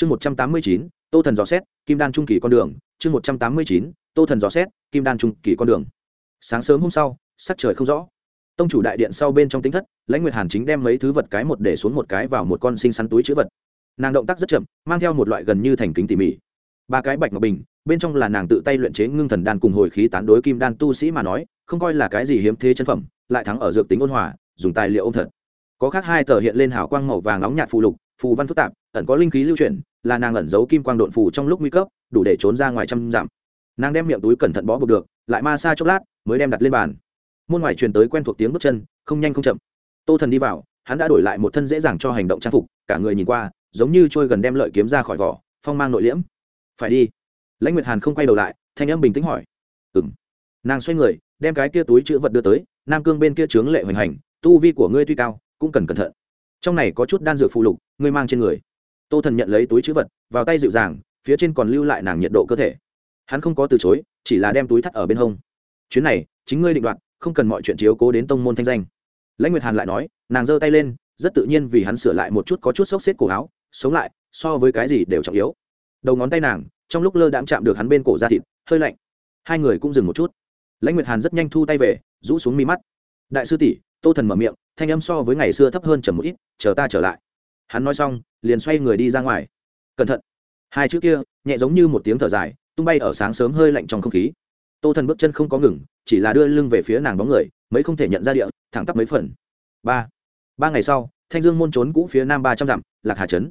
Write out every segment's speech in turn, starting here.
chương một trăm tám mươi chín, tô thần dò xét, kim đan trung kỳ con đường. Chương một trăm tám mươi chín, tô thần dò xét, kim đan trung kỳ con đường. Sáng sớm hôm sau, sắc trời không rõ. Tông chủ đại điện sau bên trong tính thất, lãnh nguyệt hàn chính đem mấy thứ vật cái một để xuống một cái vào một con xinh xắn túi chữ vật. Nàng động tác rất chậm, mang theo một loại gần như thành kính tỉ mỉ. Ba cái bạch ngọc bình, bên trong là nàng tự tay luyện chế ngưng thần đan cùng hồi khí tán đối kim đan tu sĩ mà nói, không coi là cái gì hiếm thế chân phẩm, lại thắng ở dược tính ôn hòa, dùng tài liệu ôn thật. Có khác hai tờ hiện lên hào quang màu vàng nóng nhạt phù lục, phù văn phức tạp ẩn có linh khí lưu chuyển, là nàng ẩn giấu kim quang độn phù trong lúc nguy cấp, đủ để trốn ra ngoài trăm dặm. Nàng đem miệng túi cẩn thận bó buộc được, lại ma xa chốc lát, mới đem đặt lên bàn. Môn ngoài truyền tới quen thuộc tiếng bước chân, không nhanh không chậm. Tô thần đi vào, hắn đã đổi lại một thân dễ dàng cho hành động trang phục, cả người nhìn qua, giống như trôi gần đem lợi kiếm ra khỏi vỏ, phong mang nội liễm. Phải đi. Lãnh nguyệt hàn không quay đầu lại, thanh âm bình tĩnh hỏi. Ừng nàng xoay người, đem cái kia túi chữ vật đưa tới, nam cương bên kia trướng lệ hoành hành, tu vi của ngươi tuy cao, cũng cần cẩn thận. Trong này có chút đan dược phụ lục, ngươi mang trên người tô thần nhận lấy túi chữ vật, vào tay dịu dàng, phía trên còn lưu lại nàng nhiệt độ cơ thể. Hắn không có từ chối, chỉ là đem túi thắt ở bên hông. Chuyến này, chính ngươi định đoạt, không cần mọi chuyện chiếu cố đến tông môn thanh danh. Lãnh nguyệt hàn lại nói, nàng giơ tay lên, rất tự nhiên vì hắn sửa lại một chút có chút xốc xếp cổ áo, sống lại, so với cái gì đều trọng yếu. Đầu ngón tay nàng, trong lúc lơ đãm chạm được hắn bên cổ da thịt, hơi lạnh. Hai người cũng dừng một chút. Lãnh nguyệt hàn rất nhanh thu tay về, rũ xuống mi mắt. Đại sư tỷ, tô thần mở miệng, thanh âm so với ngày xưa thấp hơn trầm một ít, chờ ta trở lại hắn nói xong, liền xoay người đi ra ngoài. Cẩn thận. Hai chữ kia nhẹ giống như một tiếng thở dài, tung bay ở sáng sớm hơi lạnh trong không khí. Tô thần bước chân không có ngừng, chỉ là đưa lưng về phía nàng bóng người, mấy không thể nhận ra địa, thẳng tắp mấy phần. Ba. Ba ngày sau, thanh dương môn trốn cũ phía nam ba trăm dặm, lạc hà trấn.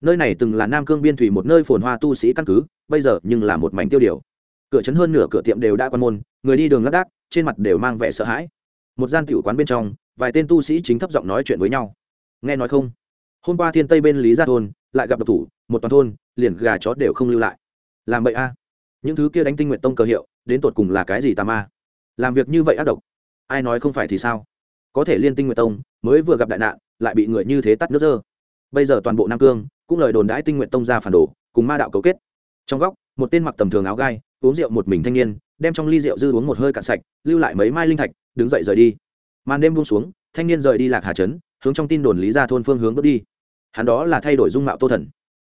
Nơi này từng là nam cương biên thủy một nơi phồn hoa tu sĩ căn cứ, bây giờ nhưng là một mảnh tiêu điều. Cửa trấn hơn nửa cửa tiệm đều đã quan môn, người đi đường lác đác, trên mặt đều mang vẻ sợ hãi. Một gian tiểu quán bên trong, vài tên tu sĩ chính thấp giọng nói chuyện với nhau. Nghe nói không? Hôm qua thiên tây bên lý gia thôn, lại gặp độc thủ, một toàn thôn, liền gà chó đều không lưu lại. Làm vậy a. Những thứ kia đánh tinh nguyện tông cờ hiệu, đến tột cùng là cái gì tà ma? Làm việc như vậy ác độc. Ai nói không phải thì sao? Có thể liên tinh nguyện tông, mới vừa gặp đại nạn, lại bị người như thế tắt nước dơ. Bây giờ toàn bộ nam cương, cũng lời đồn đãi tinh nguyện tông ra phản đồ, cùng ma đạo cấu kết. Trong góc, một tên mặc tầm thường áo gai, uống rượu một mình thanh niên, đem trong ly rượu dư uống một hơi cạn sạch, lưu lại mấy mai linh thạch, đứng dậy rời đi. Màn đêm buông xuống, thanh niên rời đi lạc hà trấn, hướng trong tin đồn lý ra thôn phương hướng bước đi hắn đó là thay đổi dung mạo tô thần.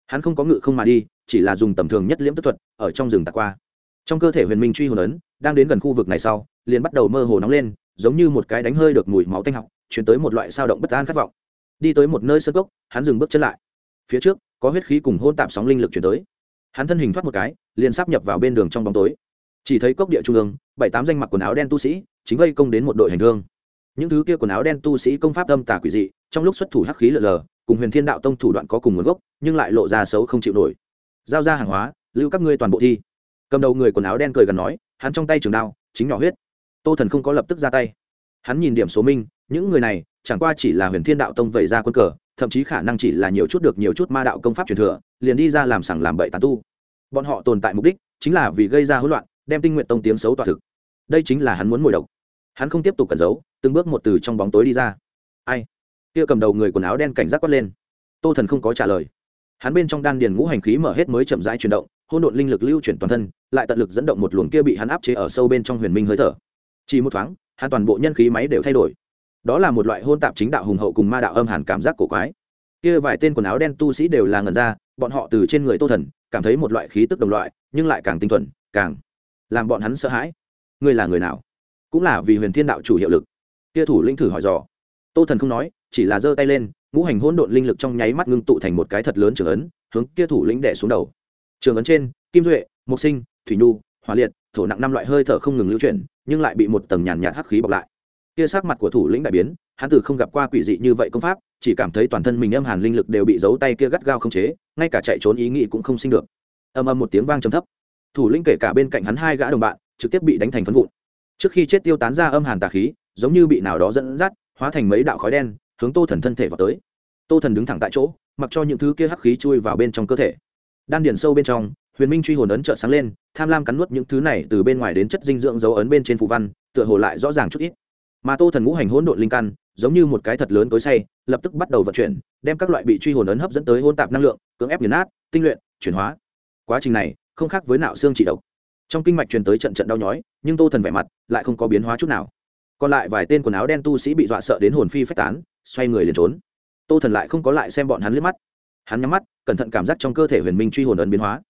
Hắn không có ngự không mà đi, chỉ là dùng tầm thường nhất liễm tức thuật, ở trong rừng tạc qua. Trong cơ thể huyền minh truy hồn ấn, đang đến gần khu vực này sau, liền bắt đầu mơ hồ nóng lên, giống như một cái đánh hơi được mùi máu tanh học chuyển tới một loại sao động bất an khát vọng. Đi tới một nơi sân gốc, hắn dừng bước chân lại. Phía trước, có huyết khí cùng hôn tạp sóng linh lực chuyển tới. Hắn thân hình thoát một cái, liền sắp nhập vào bên đường trong bóng tối. Chỉ thấy cốc địa trung ương, bảy tám danh mặc quần áo đen tu sĩ, chính vây công đến một đội hành hương. Những thứ kia quần áo đen tu sĩ công pháp âm tà quỷ dị, trong lúc xuất thủ hắc khí lờ lờ cùng huyền thiên đạo tông thủ đoạn có cùng nguồn gốc, nhưng lại lộ ra xấu không chịu nổi. Giao ra hàng hóa, lưu các ngươi toàn bộ thi. Cầm đầu người quần áo đen cười gần nói, hắn trong tay trường đao, chính nhỏ huyết. Tô thần không có lập tức ra tay. Hắn nhìn điểm số minh, những người này, chẳng qua chỉ là huyền thiên đạo tông vẩy ra quân cờ, thậm chí khả năng chỉ là nhiều chút được nhiều chút ma đạo công pháp truyền thừa, liền đi ra làm sẳng làm bậy tàn tu. Bọn họ tồn tại mục đích, chính là vì gây ra hỗn loạn, đem tinh nguyện tông tiếng xấu tỏa thực. Đây chính là hắn muốn mồi độc. Hắn không tiếp tục cẩn giấu, từng bước một từ trong bóng tối đi ra. Ai? Kia cầm đầu người quần áo đen cảnh giác quát lên. Tô thần không có trả lời. Hắn bên trong đan điền ngũ hành khí mở hết mới chậm rãi chuyển động hôn độn linh lực lưu chuyển toàn thân, lại tận lực dẫn động một luồng kia bị hắn áp chế ở sâu bên trong huyền minh hơi thở. Chỉ một thoáng, hắn toàn bộ nhân khí máy đều thay đổi. Đó là một loại hôn tạp chính đạo hùng hậu cùng ma đạo âm hàn cảm giác cổ quái. Kia vài tên quần áo đen tu sĩ đều là ngần ra, bọn họ từ trên người tô thần, cảm thấy một loại khí tức đồng loại, nhưng lại càng tinh thuần, càng làm bọn hắn sợ hãi. Ngươi là người nào? Cũng là vì huyền thiên đạo chủ hiệu lực. Kia thủ linh thử hỏi dò. Tô thần không nói chỉ là giơ tay lên, ngũ hành hỗn độn linh lực trong nháy mắt ngưng tụ thành một cái thật lớn trường ấn, hướng kia thủ lĩnh đẻ xuống đầu. Trường ấn trên, kim duệ, mộc sinh, thủy nhu, hỏa liệt, thổ nặng năm loại hơi thở không ngừng lưu chuyển, nhưng lại bị một tầng nhàn nhạt hắc khí bọc lại. Kia sắc mặt của thủ lĩnh đại biến, hắn từ không gặp qua quỷ dị như vậy công pháp, chỉ cảm thấy toàn thân mình âm hàn linh lực đều bị giấu tay kia gắt gao không chế, ngay cả chạy trốn ý nghĩ cũng không sinh được. Âm âm một tiếng vang trầm thấp. Thủ lĩnh kể cả bên cạnh hắn hai gã đồng bạn, trực tiếp bị đánh thành phân vụn. Trước khi chết tiêu tán ra âm hàn tà khí, giống như bị nào đó dẫn dắt, hóa thành mấy đạo khói đen hướng tô thần thân thể vào tới. Tô thần đứng thẳng tại chỗ, mặc cho những thứ kia hắc khí chui vào bên trong cơ thể. Đan điền sâu bên trong, huyền minh truy hồn ấn trợ sáng lên, tham lam cắn nuốt những thứ này từ bên ngoài đến chất dinh dưỡng dấu ấn bên trên phù văn, tựa hồ lại rõ ràng chút ít. Mà tô thần ngũ hành hỗn độn linh căn, giống như một cái thật lớn tối say lập tức bắt đầu vận chuyển, đem các loại bị truy hồn ấn hấp dẫn tới hôn tạp năng lượng, cưỡng ép nghiền nát, tinh luyện, chuyển hóa. Quá trình này, không khác với nạo xương trị độc. Trong kinh mạch truyền tới trận trận đau nhói, nhưng tô thần vẻ mặt lại không có biến hóa chút nào. Còn lại vài tên quần áo đen tu sĩ bị dọa sợ đến hồn phi phách tán xoay người liền trốn. Tô thần lại không có lại xem bọn hắn liếc mắt. Hắn nhắm mắt, cẩn thận cảm giác trong cơ thể huyền minh truy hồn ấn biến hóa.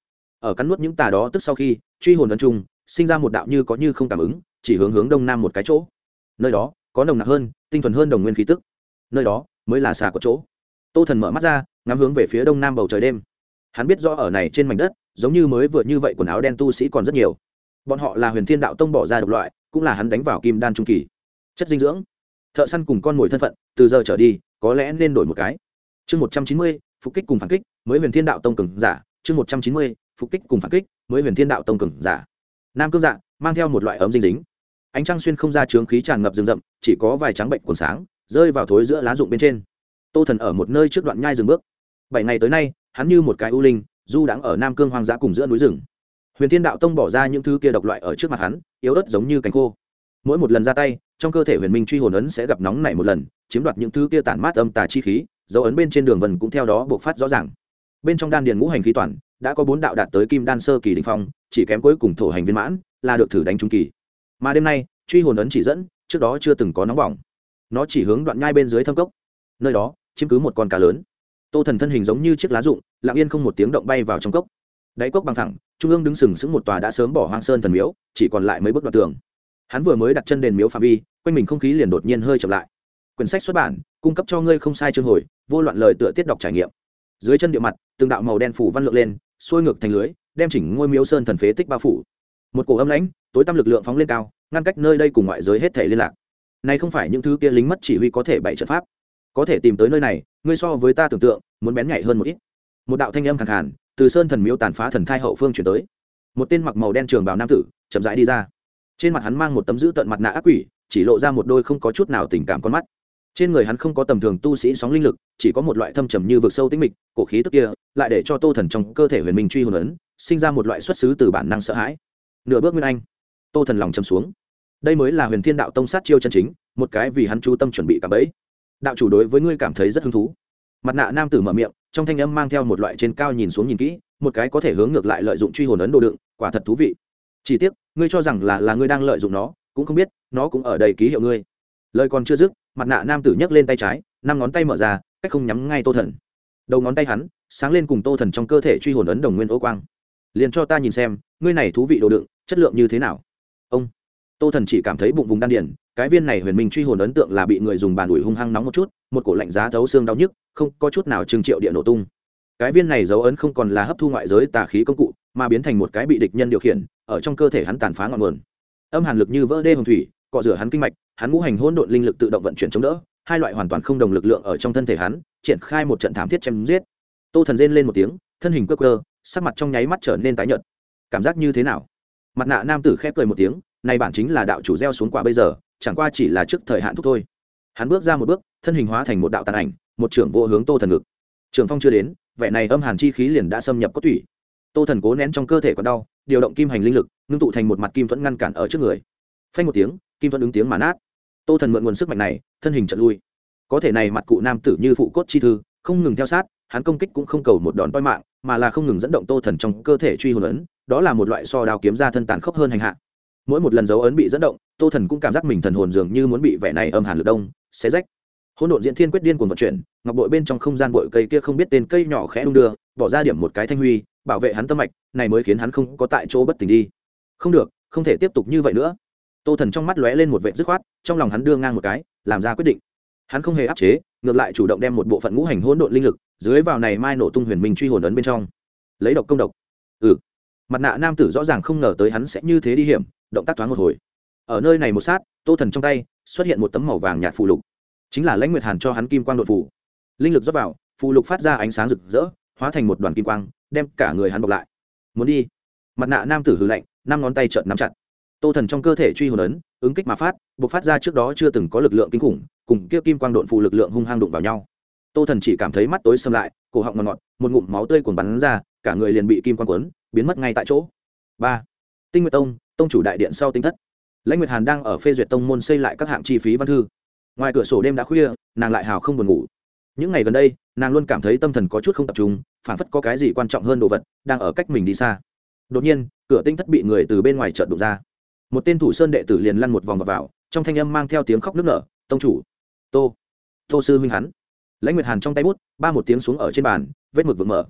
Ở cắn nuốt những tà đó tức sau khi, truy hồn ấn chung sinh ra một đạo như có như không cảm ứng, chỉ hướng hướng đông nam một cái chỗ. Nơi đó, có nồng nặc hơn, tinh thuần hơn đồng nguyên khí tức. Nơi đó, mới là xà có chỗ. Tô thần mở mắt ra, ngắm hướng về phía đông nam bầu trời đêm. Hắn biết rõ ở này trên mảnh đất, giống như mới vừa như vậy quần áo đen tu sĩ còn rất nhiều. Bọn họ là huyền thiên đạo tông bỏ ra độc loại, cũng là hắn đánh vào kim đan trung kỳ. Chất dinh dưỡng thợ săn cùng con mồi thân phận, từ giờ trở đi, có lẽ nên đổi một cái. Chương một trăm chín mươi, phục kích cùng phản kích, mới huyền thiên đạo tông cường giả. Chương một trăm chín mươi, phục kích cùng phản kích, mới huyền thiên đạo tông cường giả. Nam cương dạ mang theo một loại ấm dinh dính. Ánh trăng xuyên không ra trướng khí tràn ngập rừng rậm, chỉ có vài trắng bệnh cuốn sáng, rơi vào thối giữa lá rụng bên trên. Tô thần ở một nơi trước đoạn nhai rừng bước. Bảy ngày tới nay, hắn như một cái u linh, du đãng ở nam cương hoang dã cùng giữa núi rừng. Huyền thiên đạo tông bỏ ra những thứ kia độc loại ở trước mặt hắn, yếu ớt giống như cánh khô mỗi một lần ra tay, trong cơ thể huyền minh truy hồn ấn sẽ gặp nóng này một lần, chiếm đoạt những thứ kia tản mát âm tà chi khí, dấu ấn bên trên đường vần cũng theo đó buộc phát rõ ràng. Bên trong đan điền ngũ hành khí toàn, đã có bốn đạo đạt tới kim đan sơ kỳ đình phong, chỉ kém cuối cùng thổ hành viên mãn, là được thử đánh trung kỳ. Mà đêm nay, truy hồn ấn chỉ dẫn, trước đó chưa từng có nóng bỏng. Nó chỉ hướng đoạn nhai bên dưới thâm cốc. Nơi đó, chiếm cứ một con cá lớn. Tô thần thân hình giống như chiếc lá rụng, lặng yên không một tiếng động bay vào trong cốc. Đáy cốc bằng thẳng, trung ương đứng sừng sững một tòa đã sớm bỏ hoang sơn thần miếu, chỉ còn lại mấy bước đoạn tường hắn vừa mới đặt chân đền miếu phạm vi, quanh mình không khí liền đột nhiên hơi chậm lại. Quyển sách xuất bản, cung cấp cho ngươi không sai chương hồi, vô loạn lời tựa tiết đọc trải nghiệm. Dưới chân địa mặt, từng đạo màu đen phủ văn lượng lên, xuôi ngược thành lưới, đem chỉnh ngôi miếu sơn thần phế tích bao phủ. Một cổ âm lãnh, tối tăm lực lượng phóng lên cao, ngăn cách nơi đây cùng ngoại giới hết thể liên lạc. Này không phải những thứ kia lính mất chỉ huy có thể bày trận pháp. Có thể tìm tới nơi này, ngươi so với ta tưởng tượng, muốn bén nhạy hơn một ít. Một đạo thanh âm khẳng khàn, từ sơn thần miếu tàn phá thần thai hậu phương chuyển tới. Một tên mặc màu đen trường bào nam tử, chậm rãi đi ra trên mặt hắn mang một tấm giữ tận mặt nạ ác quỷ, chỉ lộ ra một đôi không có chút nào tình cảm con mắt. Trên người hắn không có tầm thường tu sĩ sóng linh lực, chỉ có một loại thâm trầm như vực sâu tĩnh mịch, cổ khí tức kia lại để cho tô thần trong cơ thể huyền minh truy hồn ấn, sinh ra một loại xuất xứ từ bản năng sợ hãi. Nửa bước nguyên anh, tô thần lòng chầm xuống. Đây mới là huyền thiên đạo tông sát chiêu chân chính, một cái vì hắn chú tâm chuẩn bị cả bẫy. Đạo chủ đối với ngươi cảm thấy rất hứng thú. Mặt nạ nam tử mở miệng, trong thanh âm mang theo một loại trên cao nhìn xuống nhìn kỹ, một cái có thể hướng ngược lại lợi dụng truy hồn ấn đồ đựng, quả thật thú vị. Chỉ tiếc ngươi cho rằng là là ngươi đang lợi dụng nó, cũng không biết, nó cũng ở đây ký hiệu ngươi. Lời còn chưa dứt, mặt nạ nam tử nhấc lên tay trái, năm ngón tay mở ra, cách không nhắm ngay tô thần. Đầu ngón tay hắn, sáng lên cùng tô thần trong cơ thể truy hồn ấn đồng nguyên ô quang. Liền cho ta nhìn xem, ngươi này thú vị đồ đựng, chất lượng như thế nào? Ông. Tô thần chỉ cảm thấy bụng vùng đan điển cái viên này huyền minh truy hồn ấn tượng là bị người dùng bàn ủi hung hăng nóng một chút, một cổ lạnh giá thấu xương đau nhức, không có chút nào trừng triệu địa nổ tung. Cái viên này dấu ấn không còn là hấp thu ngoại giới tà khí công cụ, mà biến thành một cái bị địch nhân điều khiển ở trong cơ thể hắn tàn phá ngọn nguồn. Âm hàn lực như vỡ đê hồng thủy, cọ rửa hắn kinh mạch, hắn ngũ hành hỗn độn linh lực tự động vận chuyển chống đỡ, hai loại hoàn toàn không đồng lực lượng ở trong thân thể hắn, triển khai một trận thảm thiết chém giết. Tô thần rên lên một tiếng, thân hình quơ cơ sắc mặt trong nháy mắt trở nên tái nhợt. Cảm giác như thế nào? Mặt nạ nam tử khép cười một tiếng, này bản chính là đạo chủ gieo xuống quả bây giờ, chẳng qua chỉ là trước thời hạn thúc thôi. Hắn bước ra một bước, thân hình hóa thành một đạo tàn ảnh, một trưởng vô hướng tô thần ngực. Trường phong chưa đến, vẻ này âm hàn chi khí liền đã xâm nhập cốt tủy. Tô thần cố nén trong cơ thể còn đau điều động kim hành linh lực, ngưng tụ thành một mặt kim thuẫn ngăn cản ở trước người. Phanh một tiếng, kim thuẫn ứng tiếng mà nát. Tô thần mượn nguồn sức mạnh này, thân hình trận lui. Có thể này mặt cụ nam tử như phụ cốt chi thư, không ngừng theo sát, hắn công kích cũng không cầu một đòn toi mạng, mà là không ngừng dẫn động tô thần trong cơ thể truy hồn ấn, đó là một loại so đao kiếm ra thân tàn khốc hơn hành hạ. Mỗi một lần dấu ấn bị dẫn động, tô thần cũng cảm giác mình thần hồn dường như muốn bị vẻ này âm hàn lực đông, xé rách. Hỗn độn diễn thiên quyết điên cuồng vận chuyển, ngọc bội bên trong không gian bội cây kia không biết tên cây nhỏ khẽ đung đưa, bỏ ra điểm một cái thanh huy bảo vệ hắn tâm mạch, này mới khiến hắn không có tại chỗ bất tỉnh đi. Không được, không thể tiếp tục như vậy nữa. Tô thần trong mắt lóe lên một vệ dứt khoát, trong lòng hắn đưa ngang một cái, làm ra quyết định. Hắn không hề áp chế, ngược lại chủ động đem một bộ phận ngũ hành hỗn độn linh lực dưới vào này mai nổ tung huyền minh truy hồn ấn bên trong. Lấy độc công độc. Ừ. Mặt nạ nam tử rõ ràng không ngờ tới hắn sẽ như thế đi hiểm, động tác thoáng một hồi. Ở nơi này một sát, tô thần trong tay xuất hiện một tấm màu vàng nhạt phù lục. Chính là lãnh nguyệt hàn cho hắn kim quang đột phủ linh lực rót vào, phù lục phát ra ánh sáng rực rỡ, hóa thành một đoàn kim quang đem cả người hắn bọc lại. Muốn đi. Mặt nạ nam tử hư lạnh, năm ngón tay trợn nắm chặt. Tô thần trong cơ thể truy hồn ấn, ứng kích mà phát buộc phát ra trước đó chưa từng có lực lượng kinh khủng, cùng kia kim quang độn phụ lực lượng hung hăng đụng vào nhau. Tô thần chỉ cảm thấy mắt tối xâm lại, cổ họng ngọt ngọt, một ngụm máu tươi cuồn bắn ra, cả người liền bị kim quang quấn biến mất ngay tại chỗ. Ba. Tinh nguyệt tông tông chủ đại điện sau tinh thất. Lãnh nguyệt hàn đang ở phê duyệt tông môn xây lại các hạng chi phí văn thư. Ngoài cửa sổ đêm đã khuya, nàng lại hào không buồn ngủ những ngày gần đây nàng luôn cảm thấy tâm thần có chút không tập trung phản phất có cái gì quan trọng hơn đồ vật đang ở cách mình đi xa. Đột nhiên cửa tinh thất bị người từ bên ngoài chợt đụng ra. Một tên thủ sơn đệ tử liền lăn một vòng vào, vào trong thanh âm mang theo tiếng khóc nức nở tông chủ tô tô sư huynh hắn. Lãnh nguyệt hàn trong tay bút ba một tiếng xuống ở trên bàn vết mực vượt mở.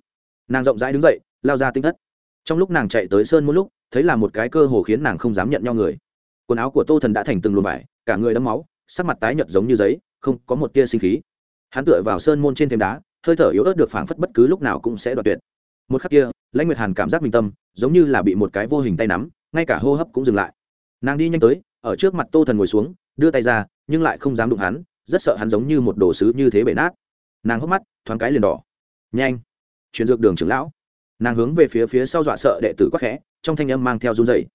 Nàng rộng rãi đứng dậy lao ra tinh thất. Trong lúc nàng chạy tới sơn một lúc thấy là một cái cơ hồ khiến nàng không dám nhận nhau người. Quần áo của tô thần đã thành từng luồng vải cả người đẫm máu sắc mặt tái nhợt giống như giấy không có một tia sinh khí hắn tựa vào sơn môn trên thềm đá, hơi thở yếu ớt được phảng phất bất cứ lúc nào cũng sẽ đoạt tuyệt. Một khắc kia, lãnh nguyệt hàn cảm giác bình tâm, giống như là bị một cái vô hình tay nắm, ngay cả hô hấp cũng dừng lại. Nàng đi nhanh tới, ở trước mặt tô thần ngồi xuống, đưa tay ra, nhưng lại không dám đụng hắn, rất sợ hắn giống như một đồ sứ như thế bể nát. Nàng hốc mắt, thoáng cái liền đỏ. Nhanh, chuyển dược đường trưởng lão. Nàng hướng về phía phía sau dọa sợ đệ tử quắc khẽ, trong thanh âm mang theo run dày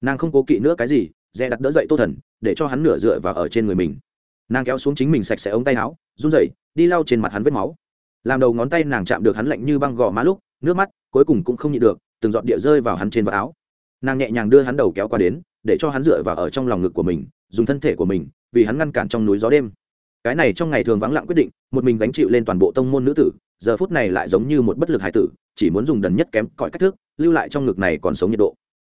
nàng không cố kỵ nữa cái gì, dè đặt đỡ dậy tô thần, để cho hắn nửa dựa vào ở trên người mình nàng kéo xuống chính mình sạch sẽ ống tay áo run rẩy, đi lau trên mặt hắn vết máu. Làm đầu ngón tay nàng chạm được hắn lạnh như băng gò má lúc nước mắt cuối cùng cũng không nhịn được từng giọt địa rơi vào hắn trên vạt áo. Nàng nhẹ nhàng đưa hắn đầu kéo qua đến để cho hắn dựa vào ở trong lòng ngực của mình dùng thân thể của mình vì hắn ngăn cản trong núi gió đêm. Cái này trong ngày thường vắng lặng quyết định một mình gánh chịu lên toàn bộ tông môn nữ tử giờ phút này lại giống như một bất lực hải tử chỉ muốn dùng đần nhất kém cõi cách thức lưu lại trong ngực này còn sống nhiệt độ.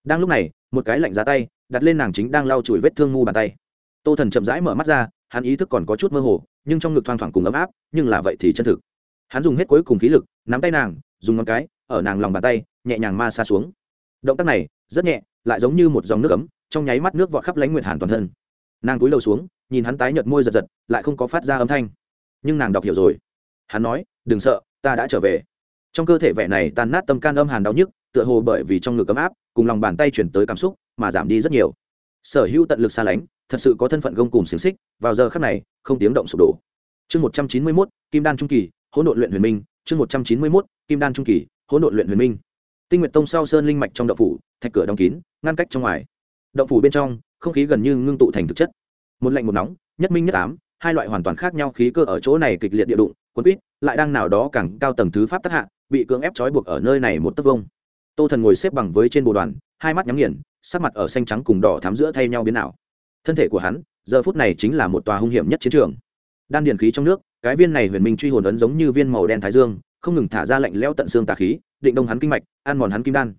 Đang lúc này một cái lạnh giá tay đặt lên nàng chính đang lau chùi vết thương ngu bàn tay. Tô thần chậm rãi mở mắt ra hắn ý thức còn có chút mơ hồ, nhưng trong ngực thoang thoảng cùng ấm áp, nhưng là vậy thì chân thực. Hắn dùng hết cuối cùng khí lực, nắm tay nàng, dùng ngón cái, ở nàng lòng bàn tay, nhẹ nhàng ma xa xuống. Động tác này, rất nhẹ, lại giống như một dòng nước ấm, trong nháy mắt nước vọt khắp lánh nguyệt hàn toàn thân. Nàng cúi đầu xuống, nhìn hắn tái nhợt môi giật giật, lại không có phát ra âm thanh. Nhưng nàng đọc hiểu rồi. Hắn nói, đừng sợ, ta đã trở về. Trong cơ thể vẻ này tan nát tâm can âm hàn đau nhức, tựa hồ bởi vì trong ngực ấm áp, cùng lòng bàn tay chuyển tới cảm xúc, mà giảm đi rất nhiều. Sở hữu tận lực xa lánh thật sự có thân phận gông cùng xiềng xích, vào giờ khắc này, không tiếng động sụp đổ. Chương một trăm chín mươi mốt, kim đan trung kỳ, hỗn độn luyện huyền minh. Chương một trăm chín mươi mốt, kim đan trung kỳ, hỗn độn luyện huyền minh. Tinh nguyệt tông sau sơn linh mạch trong động phủ, thạch cửa đóng kín, ngăn cách trong ngoài. Động phủ bên trong, không khí gần như ngưng tụ thành thực chất. Một lạnh một nóng, nhất minh nhất ám, hai loại hoàn toàn khác nhau khí cơ ở chỗ này kịch liệt địa đụng quân quýt, lại đang nào đó càng cao tầng thứ pháp tác hạ, bị cưỡng ép trói buộc ở nơi này một tấc vông tô thần ngồi xếp bằng với trên bồ đoàn, hai mắt nhắm nghiền, sắc mặt ở xanh trắng cùng đỏ thắm giữa thay nhau biến nào thân thể của hắn, giờ phút này chính là một tòa hung hiểm nhất chiến trường. Đan điền khí trong nước, cái viên này huyền minh truy hồn ấn giống như viên màu đen thái dương, không ngừng thả ra lạnh leo tận xương tà khí, định đông hắn kinh mạch, ăn mòn hắn kim đan.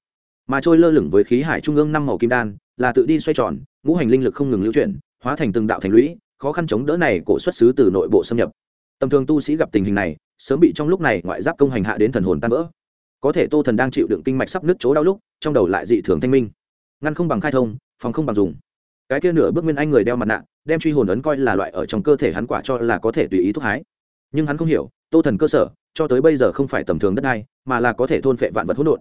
Mà trôi lơ lửng với khí hải trung ương năm màu kim đan, là tự đi xoay tròn, ngũ hành linh lực không ngừng lưu chuyển, hóa thành từng đạo thành lũy, khó khăn chống đỡ này cổ xuất xứ từ nội bộ xâm nhập. Tầm thường tu sĩ gặp tình hình này, sớm bị trong lúc này ngoại giáp công hành hạ đến thần hồn tan vỡ. Có thể tô thần đang chịu đựng kinh mạch sắp nứt chỗ đau lúc, trong đầu lại dị thường thanh minh. Ngăn không bằng khai thông, phòng không bằng dùng cái kia nửa bước nguyên anh người đeo mặt nạ, đem truy hồn ấn coi là loại ở trong cơ thể hắn quả cho là có thể tùy ý thúc hái. Nhưng hắn không hiểu, tô thần cơ sở, cho tới bây giờ không phải tầm thường đất đai, mà là có thể thôn phệ vạn vật hỗn độn.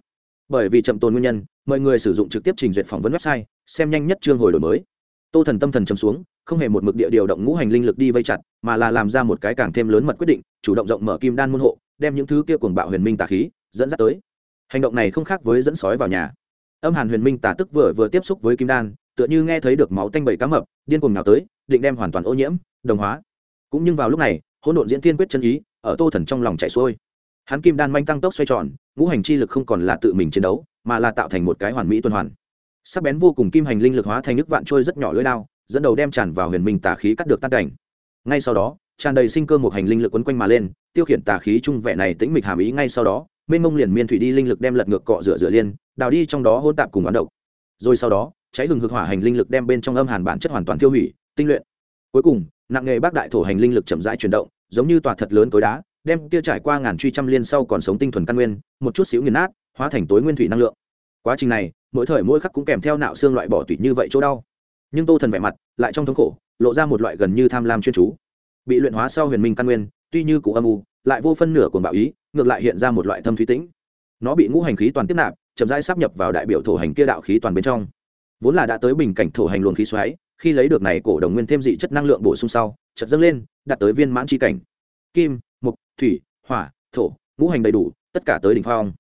Bởi vì chậm tồn nguyên nhân, mọi người sử dụng trực tiếp trình duyệt phỏng vấn website, xem nhanh nhất chương hồi đổi mới. Tô thần tâm thần chấm xuống, không hề một mực địa điều động ngũ hành linh lực đi vây chặt, mà là làm ra một cái càng thêm lớn mật quyết định, chủ động rộng mở kim đan môn hộ, đem những thứ kia cuồng bạo huyền minh tà khí dẫn dắt tới. Hành động này không khác với dẫn sói vào nhà. Âm hàn huyền minh tà tức vừa vừa tiếp xúc với kim đan tựa như nghe thấy được máu tanh bầy cá mập, điên cuồng nào tới, định đem hoàn toàn ô nhiễm, đồng hóa. Cũng nhưng vào lúc này, hỗn độn diễn tiên quyết chân ý ở tô thần trong lòng chảy xuôi. Hắn kim đan manh tăng tốc xoay tròn, ngũ hành chi lực không còn là tự mình chiến đấu, mà là tạo thành một cái hoàn mỹ tuần hoàn. Sắc bén vô cùng kim hành linh lực hóa thành nước vạn trôi rất nhỏ lưỡi đao, dẫn đầu đem tràn vào huyền minh tà khí cắt được tan cảnh. Ngay sau đó, tràn đầy sinh cơ một hành linh lực quấn quanh mà lên, tiêu khiển tà khí trung vẻ này tĩnh mịch hàm ý ngay sau đó, mênh mông liền miên thủy đi linh lực đem lật ngược cọ rửa rửa liên, đào đi trong đó hôn tạp cùng bán độc. Rồi sau đó cháy hừng hực hỏa hành linh lực đem bên trong âm hàn bản chất hoàn toàn tiêu hủy, tinh luyện. Cuối cùng, nặng nghề bác đại thổ hành linh lực chậm rãi chuyển động, giống như tòa thật lớn tối đá, đem kia trải qua ngàn truy trăm liên sau còn sống tinh thuần căn nguyên, một chút xíu nghiền nát, hóa thành tối nguyên thủy năng lượng. Quá trình này, mỗi thời mỗi khắc cũng kèm theo nạo xương loại bỏ tủy như vậy chỗ đau. Nhưng tô thần vẻ mặt lại trong thống khổ, lộ ra một loại gần như tham lam chuyên chú. Bị luyện hóa sau huyền minh căn nguyên, tuy như cụ âm u, lại vô phân nửa cuồng bạo ý, ngược lại hiện ra một loại thâm thúy tĩnh. Nó bị ngũ hành khí toàn tiếp nạp, chậm rãi sắp nhập vào đại biểu thổ hành kia đạo khí toàn bên trong vốn là đã tới bình cảnh thổ hành luồng khí xoáy, khi lấy được này cổ đồng nguyên thêm dị chất năng lượng bổ sung sau, chợt dâng lên, đạt tới viên mãn chi cảnh. Kim mục thủy, hỏa, thổ, ngũ hành đầy đủ, tất cả tới đỉnh phong.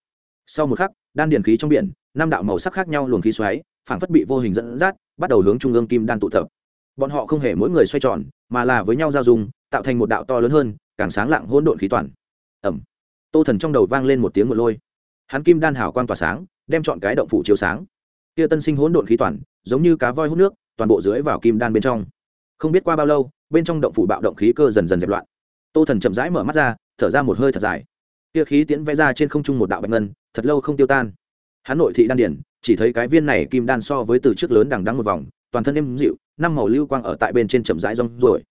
Sau một khắc, đan điền khí trong biển, năm đạo màu sắc khác nhau luồng khí xoáy, phảng phất bị vô hình dẫn dắt, bắt đầu hướng trung ương kim đan tụ tập. Bọn họ không hề mỗi người xoay tròn, mà là với nhau giao dung, tạo thành một đạo to lớn hơn, càng sáng lạng hỗn độn khí toàn. Ẩm tô thần trong đầu vang lên một tiếng một lôi. Hắn kim đan hào quang tỏa sáng, đem chọn cái động phủ chiếu sáng kia tân sinh hỗn độn khí toàn, giống như cá voi hút nước, toàn bộ dưới vào kim đan bên trong. Không biết qua bao lâu, bên trong động phủ bạo động khí cơ dần dần dẹp loạn. Tô thần chậm rãi mở mắt ra, thở ra một hơi thật dài. Kia khí tiễn vẽ ra trên không trung một đạo bạch ngân, thật lâu không tiêu tan. Hắn nội thị đan điển, chỉ thấy cái viên này kim đan so với từ trước lớn đằng đắng một vòng, toàn thân êm dịu, năm màu lưu quang ở tại bên trên chậm rãi rong rồi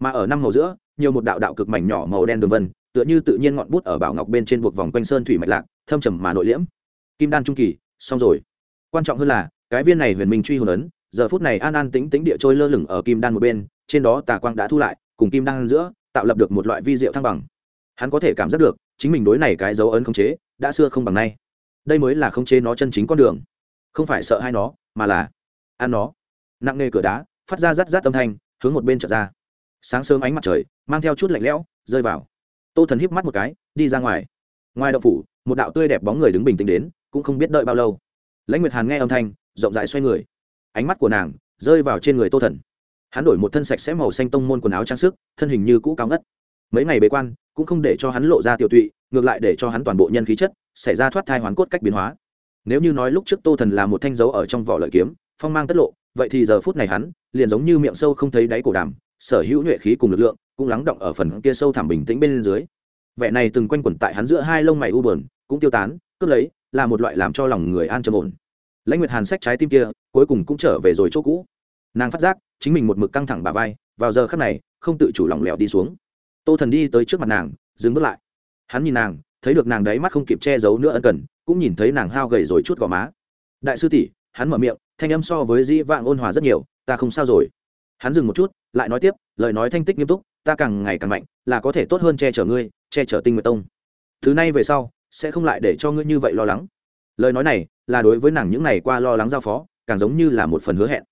mà ở năm màu giữa, nhiều một đạo đạo cực mảnh nhỏ màu đen đường vân, tựa như tự nhiên ngọn bút ở bảo ngọc bên trên buộc vòng quanh sơn thủy mạch lạc, thâm trầm mà nội liễm. Kim đan trung kỳ, xong rồi quan trọng hơn là, cái viên này huyền minh truy hồn ấn, giờ phút này an an tĩnh tĩnh địa trôi lơ lửng ở kim đan một bên, trên đó tà quang đã thu lại, cùng kim đan giữa, tạo lập được một loại vi diệu thăng bằng. Hắn có thể cảm giác được, chính mình đối này cái dấu ấn khống chế, đã xưa không bằng nay. Đây mới là khống chế nó chân chính con đường. Không phải sợ hai nó, mà là ăn nó. Nặng nề cửa đá, phát ra rát rát âm thanh, hướng một bên trở ra. Sáng sớm ánh mặt trời, mang theo chút lạnh lẽo, rơi vào. Tô thần híp mắt một cái, đi ra ngoài. Ngoài đậu phủ, một đạo tươi đẹp bóng người đứng bình tĩnh đến, cũng không biết đợi bao lâu lãnh nguyệt hàn nghe âm thanh, rộng rãi xoay người. Ánh mắt của nàng rơi vào trên người tô thần. Hắn đổi một thân sạch sẽ màu xanh tông môn quần áo trang sức, thân hình như cũ cao ngất. Mấy ngày bế quan, cũng không để cho hắn lộ ra tiểu tụy, ngược lại để cho hắn toàn bộ nhân khí chất xảy ra thoát thai hoàn cốt cách biến hóa. Nếu như nói lúc trước tô thần là một thanh dấu ở trong vỏ lợi kiếm, phong mang tất lộ, vậy thì giờ phút này hắn liền giống như miệng sâu không thấy đáy cổ đàm, sở hữu nhuệ khí cùng lực lượng cũng lắng động ở phần kia sâu thẳm bình tĩnh bên dưới. Vẻ này từng quanh quẩn tại hắn giữa hai lông mày u bờn cũng tiêu tán, cướp lấy là một loại làm cho lòng người an trầm ổn. Lãnh nguyệt hàn sách trái tim kia, cuối cùng cũng trở về rồi chỗ cũ. Nàng phát giác, chính mình một mực căng thẳng bà vai, vào giờ khắc này, không tự chủ lỏng lẻo đi xuống. Tô thần đi tới trước mặt nàng, dừng bước lại. Hắn nhìn nàng, thấy được nàng đấy mắt không kịp che giấu nữa ân cần, cũng nhìn thấy nàng hao gầy rồi chút gò má. Đại sư tỷ, hắn mở miệng, thanh âm so với dĩ vạng ôn hòa rất nhiều, ta không sao rồi. Hắn dừng một chút, lại nói tiếp, lời nói thanh tích nghiêm túc, ta càng ngày càng mạnh, là có thể tốt hơn che chở ngươi, che chở tinh nguyệt tông. Thứ này về sau sẽ không lại để cho ngươi như vậy lo lắng. Lời nói này là đối với nàng những ngày qua lo lắng giao phó càng giống như là một phần hứa hẹn.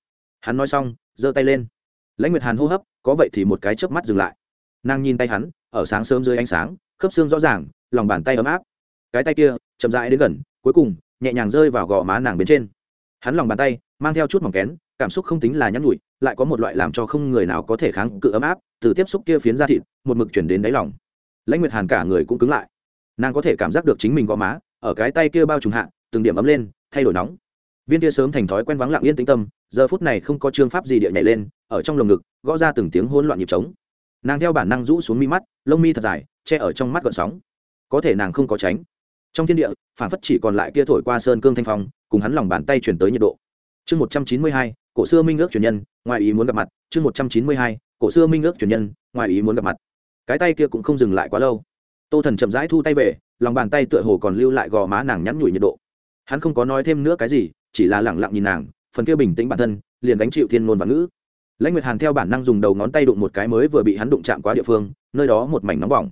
Hắn nói xong giơ tay lên. Lãnh nguyệt hàn hô hấp có vậy thì một cái chớp mắt dừng lại. Nàng nhìn tay hắn ở sáng sớm dưới ánh sáng khớp xương rõ ràng lòng bàn tay ấm áp. Cái tay kia chậm rãi đến gần cuối cùng nhẹ nhàng rơi vào gò má nàng bên trên. Hắn lòng bàn tay mang theo chút mỏng kén cảm xúc không tính là nhắn nhủi, lại có một loại làm cho không người nào có thể kháng cự ấm áp từ tiếp xúc kia phiến ra thịt một mực chuyển đến đáy lòng. Lãnh nguyệt hàn cả người cũng cứng lại nàng có thể cảm giác được chính mình gõ má, ở cái tay kia bao trùm hạ, từng điểm ấm lên, thay đổi nóng. Viên kia sớm thành thói quen vắng lặng yên tĩnh tâm, giờ phút này không có chương pháp gì địa nhảy lên, ở trong lồng ngực, gõ ra từng tiếng hỗn loạn nhịp trống. Nàng theo bản năng rũ xuống mi mắt, lông mi thật dài, che ở trong mắt gợn sóng. Có thể nàng không có tránh. Trong thiên địa phản phất chỉ còn lại kia thổi qua sơn cương thanh phong, cùng hắn lòng bàn tay chuyển tới nhiệt độ. Chương một trăm chín mươi hai, cổ xưa minh ước truyền nhân, ngoài ý muốn gặp mặt. Chương một trăm chín mươi hai, cổ xưa minh ước truyền nhân, ngoài ý muốn gặp mặt. Cái tay kia cũng không dừng lại quá lâu tô thần chậm rãi thu tay về, lòng bàn tay tựa hồ còn lưu lại gò má nàng nhắn nhủi nhiệt độ. Hắn không có nói thêm nữa cái gì, chỉ là lẳng lặng nhìn nàng, phần kia bình tĩnh bản thân, liền gánh chịu thiên ngôn và ngữ. Lãnh nguyệt hàn theo bản năng dùng đầu ngón tay đụng một cái mới vừa bị hắn đụng chạm quá địa phương, nơi đó một mảnh nóng bỏng.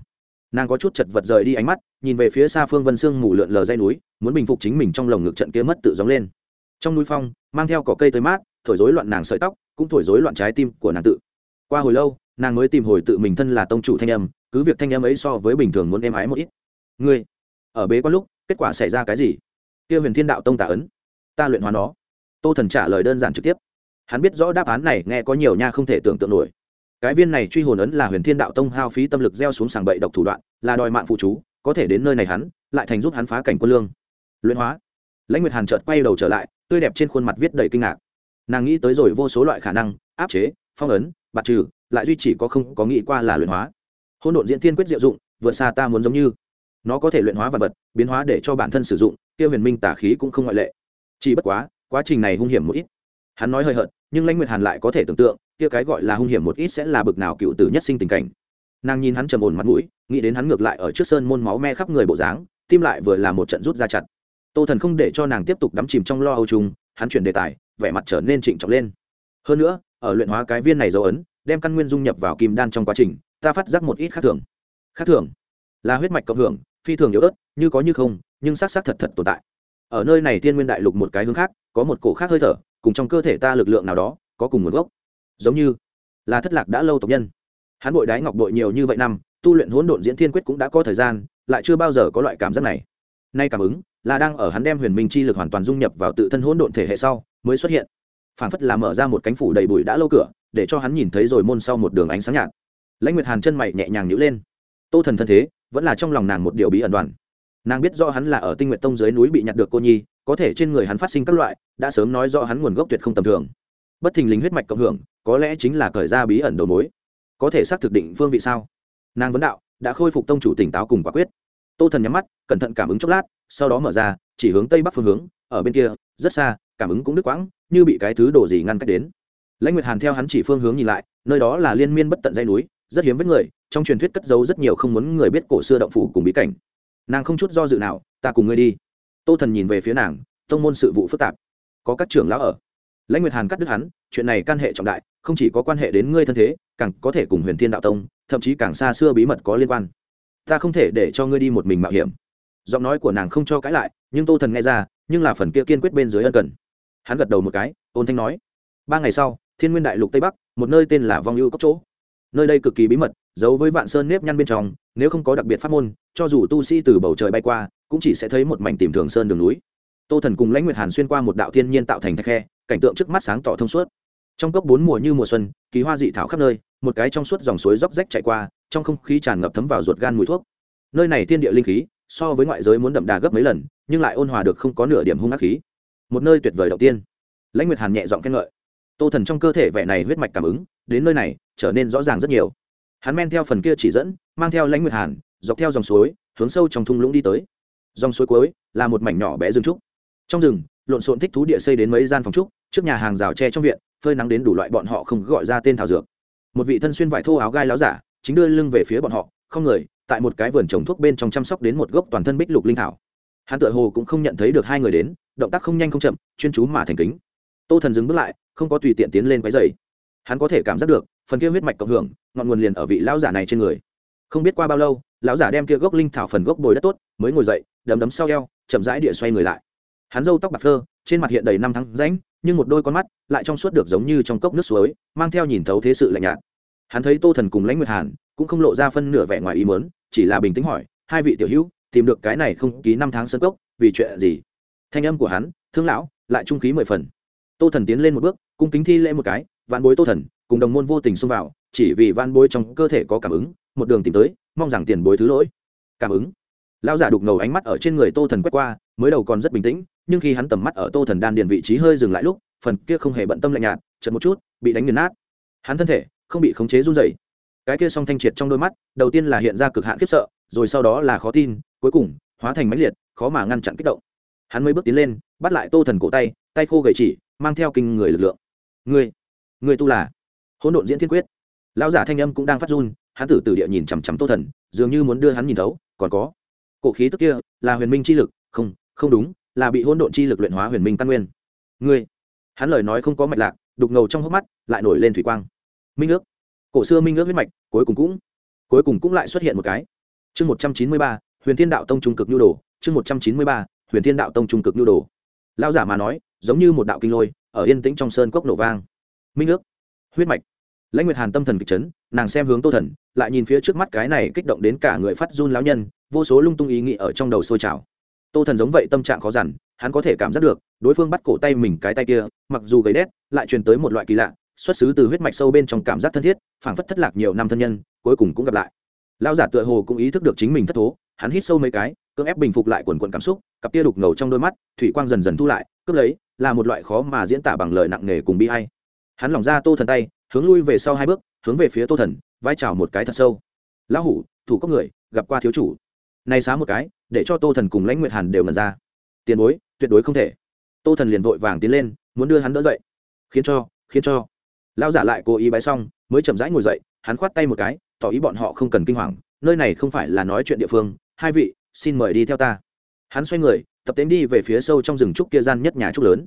Nàng có chút chật vật rời đi ánh mắt, nhìn về phía xa phương vân sương mù lượn lờ dây núi, muốn bình phục chính mình trong lồng ngực trận kia mất tự gióng lên. Trong núi phong, mang theo cỏ cây tới mát, thổi rối loạn nàng sợi tóc, cũng thổi rối loạn trái tim của nàng tự. Qua hồi lâu, nàng mới tìm hồi tự mình thân là tông chủ thanh âm cứ việc thanh em ấy so với bình thường muốn êm ái một ít. Ngươi, ở bế quan lúc, kết quả xảy ra cái gì? Kia huyền thiên đạo tông tả ấn, ta luyện hóa nó. Tô thần trả lời đơn giản trực tiếp. Hắn biết rõ đáp án này, nghe có nhiều nha không thể tưởng tượng nổi. Cái viên này truy hồn ấn là huyền thiên đạo tông hao phí tâm lực gieo xuống sàng bậy độc thủ đoạn, là đòi mạng phụ chú, có thể đến nơi này hắn, lại thành giúp hắn phá cảnh quân lương. Luyện hóa. Lãnh nguyệt hàn chợt quay đầu trở lại, tươi đẹp trên khuôn mặt viết đầy kinh ngạc. Nàng nghĩ tới rồi vô số loại khả năng, áp chế, phong ấn, bạt trừ, lại duy chỉ có không có nghĩ qua là luyện hóa hôn độn diễn thiên quyết diệu dụng, vượt xa ta muốn giống như. Nó có thể luyện hóa vật vật, biến hóa để cho bản thân sử dụng, kia huyền minh tả khí cũng không ngoại lệ. Chỉ bất quá quá trình này hung hiểm một ít. Hắn nói hơi hợt, nhưng lãnh nguyệt hàn lại có thể tưởng tượng, kia cái gọi là hung hiểm một ít sẽ là bực nào cựu tử nhất sinh tình cảnh. Nàng nhìn hắn trầm ổn mặt mũi, nghĩ đến hắn ngược lại ở trước sơn môn máu me khắp người bộ dáng, tim lại vừa là một trận rút ra chặt. Tô thần không để cho nàng tiếp tục đắm chìm trong lo âu chung, hắn chuyển đề tài, vẻ mặt trở nên trịnh trọng lên. Hơn nữa, ở luyện hóa cái viên này dấu ấn, đem căn nguyên dung nhập vào kim đan trong quá trình ta phát giác một ít khác thường. Khác thường? Là huyết mạch cộng hưởng, phi thường yếu ớt, như có như không, nhưng xác xác thật thật tồn tại. Ở nơi này tiên nguyên đại lục một cái hướng khác, có một cổ khác hơi thở, cùng trong cơ thể ta lực lượng nào đó, có cùng nguồn gốc. Giống như là thất lạc đã lâu tộc nhân. Hắn bội đái ngọc bội nhiều như vậy năm, tu luyện hỗn độn diễn thiên quyết cũng đã có thời gian, lại chưa bao giờ có loại cảm giác này. Nay cảm ứng là đang ở hắn đem huyền minh chi lực hoàn toàn dung nhập vào tự thân hỗn độn thể hệ sau, mới xuất hiện. Phản phất là mở ra một cánh phủ đầy bụi đã lâu cửa, để cho hắn nhìn thấy rồi môn sau một đường ánh sáng nhạt lãnh nguyệt hàn chân mày nhẹ nhàng nhữ lên. Tô thần thân thế, vẫn là trong lòng nàng một điều bí ẩn đoàn. Nàng biết do hắn là ở tinh nguyện tông dưới núi bị nhặt được cô nhi, có thể trên người hắn phát sinh các loại, đã sớm nói rõ hắn nguồn gốc tuyệt không tầm thường. Bất thình lính huyết mạch cộng hưởng, có lẽ chính là cởi ra bí ẩn đầu mối. Có thể xác thực định phương vị sao? Nàng vấn đạo, đã khôi phục tông chủ tỉnh táo cùng quả quyết. Tô thần nhắm mắt, cẩn thận cảm ứng chốc lát, sau đó mở ra, chỉ hướng tây bắc phương hướng, ở bên kia, rất xa, cảm ứng cũng đứt quãng, như bị cái thứ đổ gì ngăn cách đến. Lãnh nguyệt hàn theo hắn chỉ phương hướng nhìn lại, nơi đó là liên miên bất tận dây núi rất hiếm với người, trong truyền thuyết cất giấu rất nhiều không muốn người biết cổ xưa động phủ cùng bí cảnh. Nàng không chút do dự nào, ta cùng ngươi đi. Tô thần nhìn về phía nàng, tông môn sự vụ phức tạp. Có các trưởng lão ở. Lãnh nguyệt hàn cắt đứt hắn, chuyện này can hệ trọng đại, không chỉ có quan hệ đến ngươi thân thế, càng có thể cùng huyền thiên đạo tông, thậm chí càng xa xưa bí mật có liên quan. Ta không thể để cho ngươi đi một mình mạo hiểm. Giọng nói của nàng không cho cãi lại, nhưng tô thần nghe ra, nhưng là phần kia kiên quyết bên dưới ân cần. Hắn gật đầu một cái, ôn thanh nói, ba ngày sau, thiên nguyên đại lục tây bắc, một nơi tên là vong ưu cốc chỗ nơi đây cực kỳ bí mật, giấu với vạn sơn nếp nhăn bên trong, nếu không có đặc biệt pháp môn, cho dù tu sĩ từ bầu trời bay qua, cũng chỉ sẽ thấy một mảnh tìm thường sơn đường núi. Tô thần cùng lãnh nguyệt hàn xuyên qua một đạo thiên nhiên tạo thành thạch khe, cảnh tượng trước mắt sáng tỏ thông suốt. Trong cốc bốn mùa như mùa xuân, kỳ hoa dị thảo khắp nơi, một cái trong suốt dòng suối róc rách chạy qua, trong không khí tràn ngập thấm vào ruột gan mùi thuốc. Nơi này thiên địa linh khí, so với ngoại giới muốn đậm đà gấp mấy lần, nhưng lại ôn hòa được không có nửa điểm hung ác khí. Một nơi tuyệt vời đầu tiên. Lãnh nguyệt hàn nhẹ giọng khen ngợi tô thần trong cơ thể vẻ này huyết mạch cảm ứng, đến nơi này, trở nên rõ ràng rất nhiều. Hắn men theo phần kia chỉ dẫn, mang theo lãnh nguyệt hàn, dọc theo dòng suối, hướng sâu trong thung lũng đi tới. Dòng suối cuối, là một mảnh nhỏ bé rừng trúc. Trong rừng, lộn xộn thích thú địa xây đến mấy gian phòng trúc, trước nhà hàng rào tre trong viện, phơi nắng đến đủ loại bọn họ không gọi ra tên thảo dược. Một vị thân xuyên vải thô áo gai láo giả, chính đưa lưng về phía bọn họ, không người, tại một cái vườn trồng thuốc bên trong chăm sóc đến một gốc toàn thân bích lục linh thảo. Hắn tựa hồ cũng không nhận thấy được hai người đến, động tác không nhanh không chậm, chuyên chú mà thành kính tô thần dừng bước lại, không có tùy tiện tiến lên quái dày hắn có thể cảm giác được, phần kia huyết mạch cộng hưởng, ngọn nguồn liền ở vị lão giả này trên người. Không biết qua bao lâu, lão giả đem kia gốc linh thảo phần gốc bồi đất tốt, mới ngồi dậy, đấm đấm sau eo, chậm rãi địa xoay người lại. Hắn râu tóc bạc phơ, trên mặt hiện đầy năm tháng rãnh, nhưng một đôi con mắt lại trong suốt được giống như trong cốc nước suối, mang theo nhìn thấu thế sự lạnh nhạt. Hắn thấy tô thần cùng lãnh nguyệt hàn, cũng không lộ ra phân nửa vẻ ngoài ý mớn chỉ là bình tĩnh hỏi, hai vị tiểu hữu, tìm được cái này không ký năm tháng sân cốc, vì chuyện gì? Thanh âm của hắn, thương lão, lại trung khí mười phần tô thần tiến lên một bước, cung kính thi lễ một cái, vạn bối tô thần, cùng đồng môn vô tình xông vào, chỉ vì van bối trong cơ thể có cảm ứng, một đường tìm tới, mong rằng tiền bối thứ lỗi. Cảm ứng. Lão giả đục ngầu ánh mắt ở trên người tô thần quét qua, mới đầu còn rất bình tĩnh, nhưng khi hắn tầm mắt ở tô thần đan điền vị trí hơi dừng lại lúc, phần kia không hề bận tâm lạnh nhạt chật một chút, bị đánh nghiền nát. Hắn thân thể không bị khống chế run dày cái kia song thanh triệt trong đôi mắt, đầu tiên là hiện ra cực hạn khiếp sợ, rồi sau đó là khó tin, cuối cùng hóa thành mãnh liệt, khó mà ngăn chặn kích động. Hắn mới bước tiến lên, bắt lại tô thần cổ tay tay khô gầy chỉ mang theo kinh người lực lượng. Người người tu là? Hỗn độn diễn thiên quyết. Lão giả thanh âm cũng đang phát run, hắn tử tử địa nhìn chằm chằm tô thần, dường như muốn đưa hắn nhìn thấu, còn có. Cổ khí tức kia, là huyền minh chi lực, không không đúng, là bị hỗn độn chi lực luyện hóa huyền minh căn nguyên. Ngươi, hắn lời nói không có mạch lạc, đục ngầu trong hốc mắt, lại nổi lên thủy quang. Minh ước. Cổ xưa minh ước huyết mạch, cuối cùng cũng, cuối cùng cũng lại xuất hiện một cái. Chương một trăm chín mươi ba, huyền thiên đạo tông trung cực nhu đồ, chương một trăm chín mươi ba, huyền thiên đạo tông trung cực nhu đồ lao giả mà nói, giống như một đạo kinh lôi, ở yên tĩnh trong sơn cốc nổ vang. Minh ước. Huyết mạch. Lãnh nguyệt hàn tâm thần kịch chấn, nàng xem hướng tô thần, lại nhìn phía trước mắt cái này kích động đến cả người phát run lão nhân, vô số lung tung ý nghĩ ở trong đầu sôi trào. Tô thần giống vậy tâm trạng khó dằn, hắn có thể cảm giác được, đối phương bắt cổ tay mình cái tay kia, mặc dù gầy đét, lại truyền tới một loại kỳ lạ, xuất xứ từ huyết mạch sâu bên trong cảm giác thân thiết, phảng phất thất lạc nhiều năm thân nhân, cuối cùng cũng gặp lại. Lão giả tựa hồ cũng ý thức được chính mình thất thố, hắn hít sâu mấy cái cưỡng ép bình phục lại quần quần cảm xúc, cặp tia đục ngầu trong đôi mắt, thủy quang dần dần thu lại, cướp lấy, là một loại khó mà diễn tả bằng lời nặng nề cùng bi hay hắn lỏng ra tô thần tay, hướng lui về sau hai bước, hướng về phía tô thần, vai trào một cái thật sâu. Lão hủ, thủ có người, gặp qua thiếu chủ. Này xá một cái, để cho tô thần cùng lãnh nguyệt hàn đều ngần ra. Tiền bối, tuyệt đối không thể. Tô thần liền vội vàng tiến lên, muốn đưa hắn đỡ dậy. Khiến cho khiến cho. Lão giả lại cố ý bái xong, mới chậm rãi ngồi dậy, hắn khoát tay một cái, tỏ ý bọn họ không cần kinh hoàng, nơi này không phải là nói chuyện địa phương, hai vị xin mời đi theo ta. Hắn xoay người tập tễnh đi về phía sâu trong rừng trúc kia gian nhất nhà trúc lớn.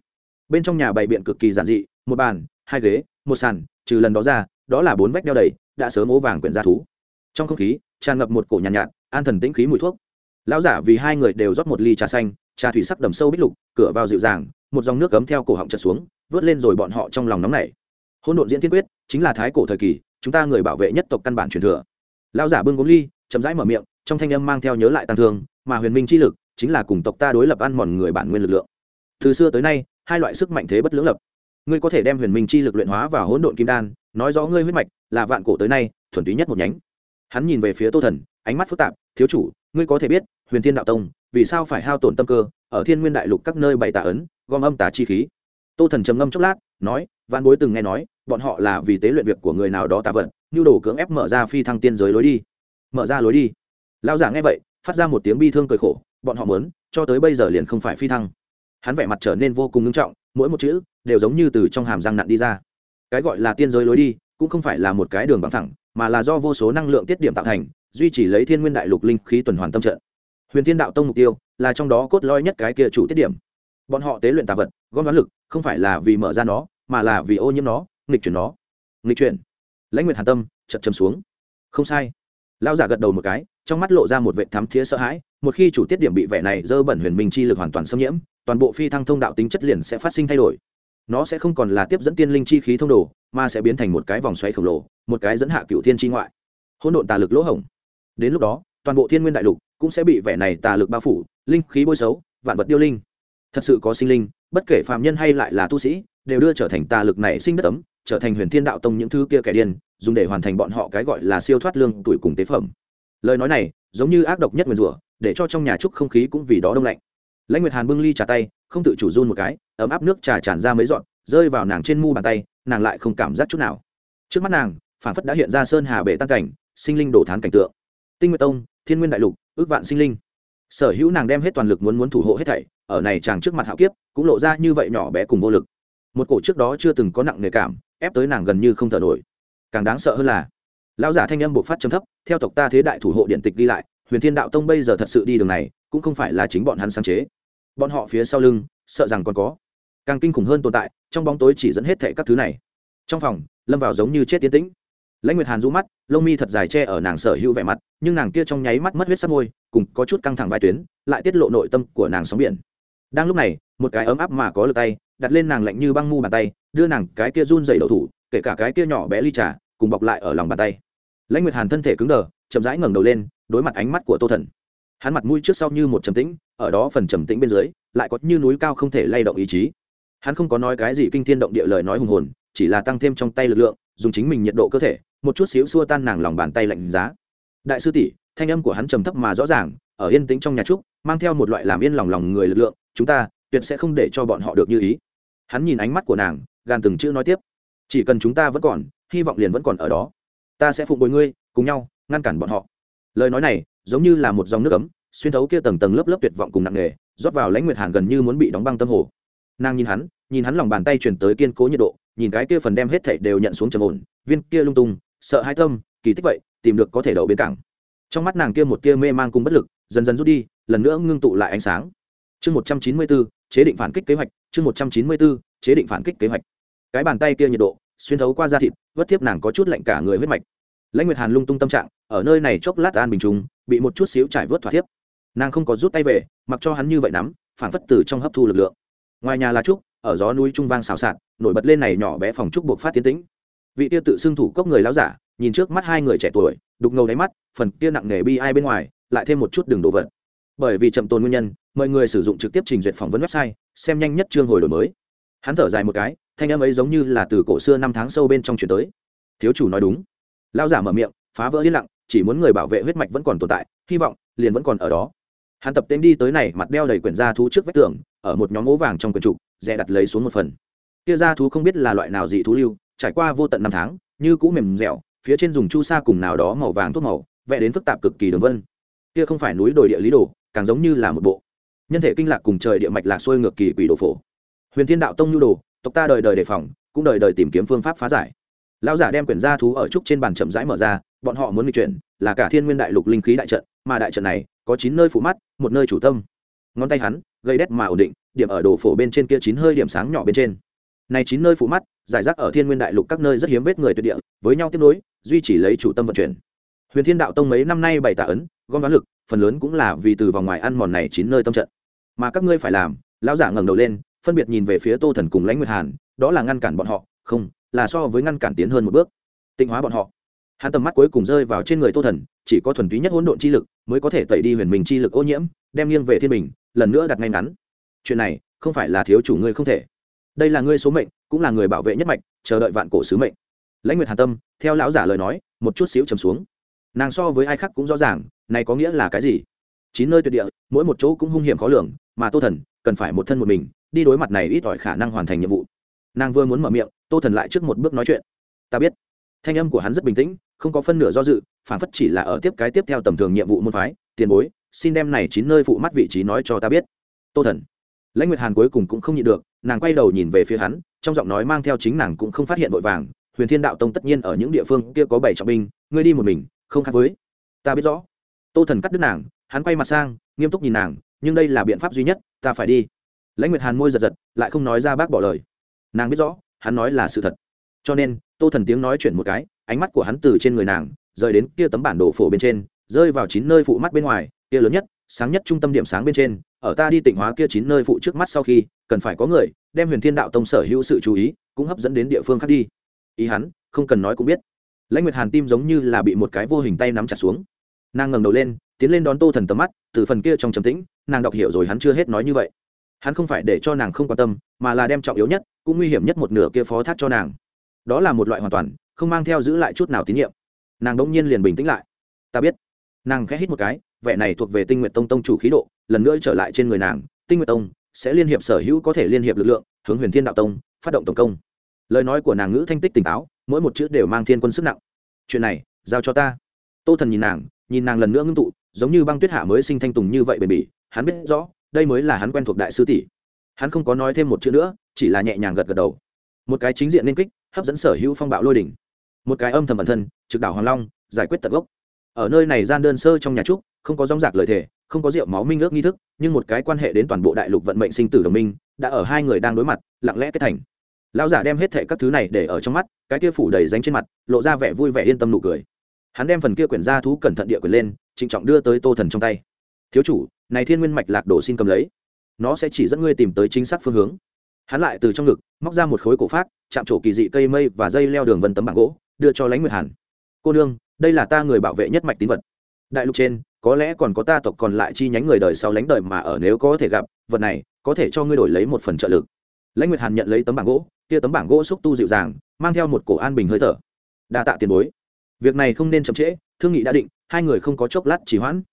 Bên trong nhà bày biện cực kỳ giản dị một bàn hai ghế một sàn trừ lần đó ra đó là bốn vách đeo đầy đã sớm ố vàng quyển ra thú. Trong không khí tràn ngập một cổ nhàn nhạt, nhạt an thần tĩnh khí mùi thuốc. Lão giả vì hai người đều rót một ly trà xanh trà thủy sắc đầm sâu bích lục cửa vào dịu dàng một dòng nước cấm theo cổ họng chật xuống vớt lên rồi bọn họ trong lòng nóng nảy. Hôn độn diễn tiên quyết chính là thái cổ thời kỳ chúng ta người bảo vệ nhất tộc căn bản truyền thừa. Lão giả bưng gốm ly chậm rãi mở miệng trong thanh âm mang theo nhớ lại tăng thương, mà huyền minh chi lực chính là cùng tộc ta đối lập ăn mòn người bản nguyên lực lượng. Từ xưa tới nay, hai loại sức mạnh thế bất lưỡng lập. Ngươi có thể đem huyền minh chi lực luyện hóa và hỗn độn kim đan, nói rõ ngươi huyết mạch là vạn cổ tới nay, thuần túy nhất một nhánh. Hắn nhìn về phía tô thần, ánh mắt phức tạp, thiếu chủ, ngươi có thể biết, huyền thiên đạo tông, vì sao phải hao tổn tâm cơ, ở thiên nguyên đại lục các nơi bày tà ấn, gom âm tà chi khí? Tô thần trầm ngâm chốc lát, nói văn bối từng nghe nói, bọn họ là vì tế luyện việc của người nào đó tà vận nhu đồ cưỡng ép mở ra phi thăng tiên giới lối đi. Mở ra lối đi? Lao giả nghe vậy, phát ra một tiếng bi thương cười khổ, bọn họ muốn, cho tới bây giờ liền không phải phi thăng. Hắn vẻ mặt trở nên vô cùng ngưng trọng, mỗi một chữ, đều giống như từ trong hàm răng nặn đi ra. Cái gọi là tiên giới lối đi, cũng không phải là một cái đường bằng thẳng, mà là do vô số năng lượng tiết điểm tạo thành, duy trì lấy thiên nguyên đại lục linh khí tuần hoàn tâm trận. Huyền thiên đạo tông mục tiêu, là trong đó cốt lõi nhất cái kia chủ tiết điểm. Bọn họ tế luyện tà vật, gom đoán lực, không phải là vì mở ra nó, mà là vì ô nhiễm nó, nghịch chuyển nó. Nghịch chuyển. Lãnh nguyện hàn tâm chậm chầm xuống. Không sai lao giả gật đầu một cái, trong mắt lộ ra một vệ thám thiế sợ hãi, một khi chủ tiết điểm bị vẻ này dơ bẩn huyền minh chi lực hoàn toàn xâm nhiễm, toàn bộ phi thăng thông đạo tính chất liền sẽ phát sinh thay đổi. Nó sẽ không còn là tiếp dẫn tiên linh chi khí thông đồ, mà sẽ biến thành một cái vòng xoáy khổng lồ, một cái dẫn hạ cựu thiên chi ngoại. Hỗn độn tà lực lỗ hổng. Đến lúc đó, toàn bộ thiên nguyên đại lục cũng sẽ bị vẻ này tà lực bao phủ, linh khí bôi xấu, vạn vật điêu linh. Thật sự có sinh linh, bất kể phạm nhân hay lại là tu sĩ, đều đưa trở thành tà lực này sinh đất ấm trở thành huyền thiên đạo tông những thứ kia kẻ điên, dùng để hoàn thành bọn họ cái gọi là siêu thoát lương tuổi cùng tế phẩm. Lời nói này, giống như ác độc nhất nguyền rủa, để cho trong nhà trúc không khí cũng vì đó đông lạnh. Lãnh nguyệt hàn bưng ly trà tay, không tự chủ run một cái, ấm áp nước trà tràn ra mấy dọn rơi vào nàng trên mu bàn tay, nàng lại không cảm giác chút nào. Trước mắt nàng phản phất đã hiện ra sơn hà bể tăng cảnh, sinh linh đổ thán cảnh tượng. Tinh nguyệt tông, thiên nguyên đại lục, ước vạn sinh linh. Sở hữu nàng đem hết toàn lực muốn muốn thủ hộ hết thảy, ở này chàng trước mặt hạo kiếp, cũng lộ ra như vậy nhỏ bé cùng vô lực. Một cổ trước đó chưa từng có nặng nề cảm ép tới nàng gần như không thở nổi. Càng đáng sợ hơn là, lão giả thanh âm buộc phát trầm thấp, theo tộc ta thế đại thủ hộ điện tịch đi lại, huyền thiên đạo tông bây giờ thật sự đi đường này, cũng không phải là chính bọn hắn sáng chế. Bọn họ phía sau lưng, sợ rằng còn có. Càng kinh khủng hơn tồn tại, trong bóng tối chỉ dẫn hết thệ các thứ này. Trong phòng, lâm vào giống như chết tiến tĩnh. Lãnh nguyệt hàn rũ mắt, lông mi thật dài che ở nàng sở hữu vẻ mặt, nhưng nàng kia trong nháy mắt mất huyết sắc môi, cùng có chút căng thẳng vai tuyến, lại tiết lộ nội tâm của nàng sóng biển. Đang lúc này, một cái ấm áp mà có lực tay đặt lên nàng lạnh như băng mu bàn tay, đưa nàng cái kia run dày đầu thủ, kể cả cái kia nhỏ bé ly trà, cùng bọc lại ở lòng bàn tay. Lãnh nguyệt hàn thân thể cứng đờ, chậm rãi ngẩng đầu lên, đối mặt ánh mắt của tô thần. Hắn mặt mũi trước sau như một trầm tĩnh, ở đó phần trầm tĩnh bên dưới, lại có như núi cao không thể lay động ý chí. Hắn không có nói cái gì kinh thiên động địa lời nói hùng hồn, chỉ là tăng thêm trong tay lực lượng, dùng chính mình nhiệt độ cơ thể, một chút xíu xua tan nàng lòng bàn tay lạnh giá. Đại sư tỷ, thanh âm của hắn trầm thấp mà rõ ràng, ở yên tĩnh trong nhà trúc, mang theo một loại làm yên lòng lòng người lực lượng, chúng ta tuyệt sẽ không để cho bọn họ được như ý. Hắn nhìn ánh mắt của nàng gan từng chữ nói tiếp. Chỉ cần chúng ta vẫn còn, hy vọng liền vẫn còn ở đó. Ta sẽ phụng bồi ngươi, cùng nhau, ngăn cản bọn họ. Lời nói này, giống như là một dòng nước ấm, xuyên thấu kia tầng tầng lớp lớp tuyệt vọng cùng nặng nề, rót vào lãnh nguyệt hàn gần như muốn bị đóng băng tâm hồ. Nàng nhìn hắn nhìn hắn lòng bàn tay chuyển tới kiên cố nhiệt độ, nhìn cái kia phần đem hết thảy đều nhận xuống trầm ổn, viên kia lung tung, sợ hai tâm, kỳ tích vậy, tìm được có thể đậu bến cảng. Trong mắt nàng kia một kia mê mang cùng bất lực, dần dần rút đi, lần nữa ngưng tụ lại ánh sáng chương một trăm chín mươi bốn chế định phản kích kế hoạch, chương một trăm chín mươi bốn chế định phản kích kế hoạch. Cái bàn tay kia nhiệt độ, xuyên thấu qua da thịt vất thiếp nàng có chút lạnh cả người huyết mạch. Lãnh nguyệt hàn lung tung tâm trạng, ở nơi này chốc lát an bình trùng, bị một chút xíu trải vớt thỏa thiếp. Nàng không có rút tay về, mặc cho hắn như vậy nắm, phản phất từ trong hấp thu lực lượng. Ngoài nhà là trúc, ở gió núi trung vang xào xạc, nổi bật lên này nhỏ bé phòng trúc buộc phát tiến tĩnh. Vị tiêu tự xưng thủ cốc người láo giả, nhìn trước mắt hai người trẻ tuổi, đục ngầu đáy mắt, phần kia nặng nề bi ai bên ngoài, lại thêm một chút đường đồ vật. Bởi vì chậm tồn nguyên nhân mời người sử dụng trực tiếp trình duyệt phỏng vấn website, xem nhanh nhất chương hồi đổi mới. Hắn thở dài một cái, thanh âm ấy giống như là từ cổ xưa năm tháng sâu bên trong chuyển tới. Thiếu chủ nói đúng. Lao giả mở miệng, phá vỡ yên lặng, chỉ muốn người bảo vệ huyết mạch vẫn còn tồn tại, hy vọng, liền vẫn còn ở đó. Hắn tập tên đi tới này, mặt đeo đầy quyển da thú trước vách tường, ở một nhóm ố vàng trong quyển trục dè đặt lấy xuống một phần. Kia da thú không biết là loại nào dị thú lưu, trải qua vô tận năm tháng, như cũ mềm dẻo, phía trên dùng chu sa cùng nào đó màu vàng thuốc màu, vẽ đến phức tạp cực kỳ đường vân. Kia không phải núi đồi địa lý đồ, càng giống như là một bộ nhân thể kinh lạc cùng trời địa mạch lạc xuôi ngược kỳ quỷ đồ phổ. Huyền thiên đạo tông nhu đồ, tộc ta đời đời đề phòng, cũng đời đời tìm kiếm phương pháp phá giải. Lão giả đem quyển gia thú ở trúc trên bàn chậm rãi mở ra, bọn họ muốn nghịch chuyển, là cả thiên nguyên đại lục linh khí đại trận, mà đại trận này, có chín nơi phủ mắt, một nơi chủ tâm. Ngón tay hắn, gây đét mà ổn định, điểm ở đồ phổ bên trên kia chín hơi điểm sáng nhỏ bên trên. Này chín nơi phủ mắt, giải rác ở thiên nguyên đại lục các nơi rất hiếm vết người tuyệt địa, với nhau tiếp nối, duy trì lấy chủ tâm vận chuyển. Huyền thiên đạo tông mấy năm nay bày tạ ấn, gom đoán lực phần lớn cũng là vì từ vòng ngoài ăn mòn này chín nơi tâm trận. Mà các ngươi phải làm, lão giả ngẩng đầu lên, phân biệt nhìn về phía tô thần cùng lãnh nguyệt hàn, đó là ngăn cản bọn họ, không, là so với ngăn cản tiến hơn một bước. Tịnh hóa bọn họ. Hắn tầm mắt cuối cùng rơi vào trên người tô thần, chỉ có thuần túy nhất hỗn độn chi lực mới có thể tẩy đi huyền mình chi lực ô nhiễm, đem nghiêng về thiên bình, lần nữa đặt ngay ngắn. Chuyện này không phải là thiếu chủ ngươi không thể. Đây là ngươi số mệnh, cũng là người bảo vệ nhất mạch, chờ đợi vạn cổ sứ mệnh. Lãnh nguyệt hàn tâm, theo lão giả lời nói, một chút xíu trầm xuống. Nàng so với ai khác cũng rõ ràng này có nghĩa là cái gì? Chín nơi tuyệt địa, mỗi một chỗ cũng hung hiểm khó lường, mà tô thần cần phải một thân một mình, đi đối mặt này ít ỏi khả năng hoàn thành nhiệm vụ. Nàng vừa muốn mở miệng, tô thần lại trước một bước nói chuyện. Ta biết. Thanh âm của hắn rất bình tĩnh, không có phân nửa do dự, phản phất chỉ là ở tiếp cái tiếp theo tầm thường nhiệm vụ môn phái, tiền bối, xin đem này chín nơi phụ mắt vị trí nói cho ta biết. Tô thần. Lãnh nguyệt hàn cuối cùng cũng không nhịn được, nàng quay đầu nhìn về phía hắn, trong giọng nói mang theo chính nàng cũng không phát hiện vội vàng, huyền thiên đạo tông tất nhiên ở những địa phương kia có bảy trọng binh, ngươi đi một mình, không khác với. Ta biết rõ tô thần cắt đứt nàng, hắn quay mặt sang, nghiêm túc nhìn nàng, nhưng đây là biện pháp duy nhất, ta phải đi. Lãnh nguyệt hàn môi giật giật, lại không nói ra bác bỏ lời. Nàng biết rõ, hắn nói là sự thật. Cho nên, tô thần tiếng nói chuyển một cái, ánh mắt của hắn từ trên người nàng, rời đến kia tấm bản đồ phổ bên trên, rơi vào chín nơi phụ mắt bên ngoài, kia lớn nhất, sáng nhất trung tâm điểm sáng bên trên, ở ta đi tỉnh hóa kia chín nơi phụ trước mắt sau khi, cần phải có người, đem huyền thiên đạo tông sở hữu sự chú ý, cũng hấp dẫn đến địa phương khác đi. Ý hắn, không cần nói cũng biết. Lãnh nguyệt hàn tim giống như là bị một cái vô hình tay nắm chặt xuống nàng ngẩng đầu lên, tiến lên đón tô thần tầm mắt, từ phần kia trong trầm tĩnh, nàng đọc hiểu rồi hắn chưa hết nói như vậy. Hắn không phải để cho nàng không quan tâm, mà là đem trọng yếu nhất, cũng nguy hiểm nhất một nửa kia phó thác cho nàng. Đó là một loại hoàn toàn, không mang theo giữ lại chút nào tín nhiệm. Nàng đống nhiên liền bình tĩnh lại. Ta biết. Nàng khẽ hít một cái, vẻ này thuộc về tinh nguyện tông tông chủ khí độ, lần nữa trở lại trên người nàng, tinh nguyện tông sẽ liên hiệp sở hữu có thể liên hiệp lực lượng, hướng huyền thiên đạo tông, phát động tổng công. Lời nói của nàng ngữ thanh tích tỉnh táo, mỗi một chữ đều mang thiên quân sức nặng. Chuyện này, giao cho ta. Tô thần nhìn nàng nhìn nàng lần nữa ngưng tụ, giống như băng tuyết hạ mới sinh thanh tùng như vậy bền bỉ, hắn biết rõ, đây mới là hắn quen thuộc đại sư tỷ. Hắn không có nói thêm một chữ nữa, chỉ là nhẹ nhàng gật gật đầu. Một cái chính diện liên kích, hấp dẫn sở hữu phong bạo lôi đỉnh. Một cái âm thầm ẩn thân, trực đảo hoàng long, giải quyết tận gốc. Ở nơi này gian đơn sơ trong nhà trúc, không có rong rạc lời thề, không có rượu máu minh ước nghi thức, nhưng một cái quan hệ đến toàn bộ đại lục vận mệnh sinh tử đồng minh, đã ở hai người đang đối mặt, lặng lẽ kết thành. Lão giả đem hết thệ các thứ này để ở trong mắt, cái kia phủ đầy ránh trên mặt, lộ ra vẻ vui vẻ yên tâm nụ cười hắn đem phần kia quyển gia thú cẩn thận địa quyển lên, trịnh trọng đưa tới tô thần trong tay. Thiếu chủ, này thiên nguyên mạch lạc đổ xin cầm lấy. Nó sẽ chỉ dẫn ngươi tìm tới chính xác phương hướng. Hắn lại từ trong ngực, móc ra một khối cổ phát chạm trổ kỳ dị cây mây và dây leo đường vân tấm bảng gỗ, đưa cho lãnh nguyệt hàn. Cô nương, đây là ta người bảo vệ nhất mạch tín vật. Đại lục trên, có lẽ còn có ta tộc còn lại chi nhánh người đời sau lãnh đời mà ở nếu có thể gặp, vật này có thể cho ngươi đổi lấy một phần trợ lực. Lãnh nguyệt hàn nhận lấy tấm bảng gỗ, kia tấm bảng gỗ xúc tu dịu dàng, mang theo một cổ an bình hơi thở. Đa tạ tiền bối việc này không nên chậm trễ, thương nghị đã định, hai người không có chốc lát chỉ hoãn.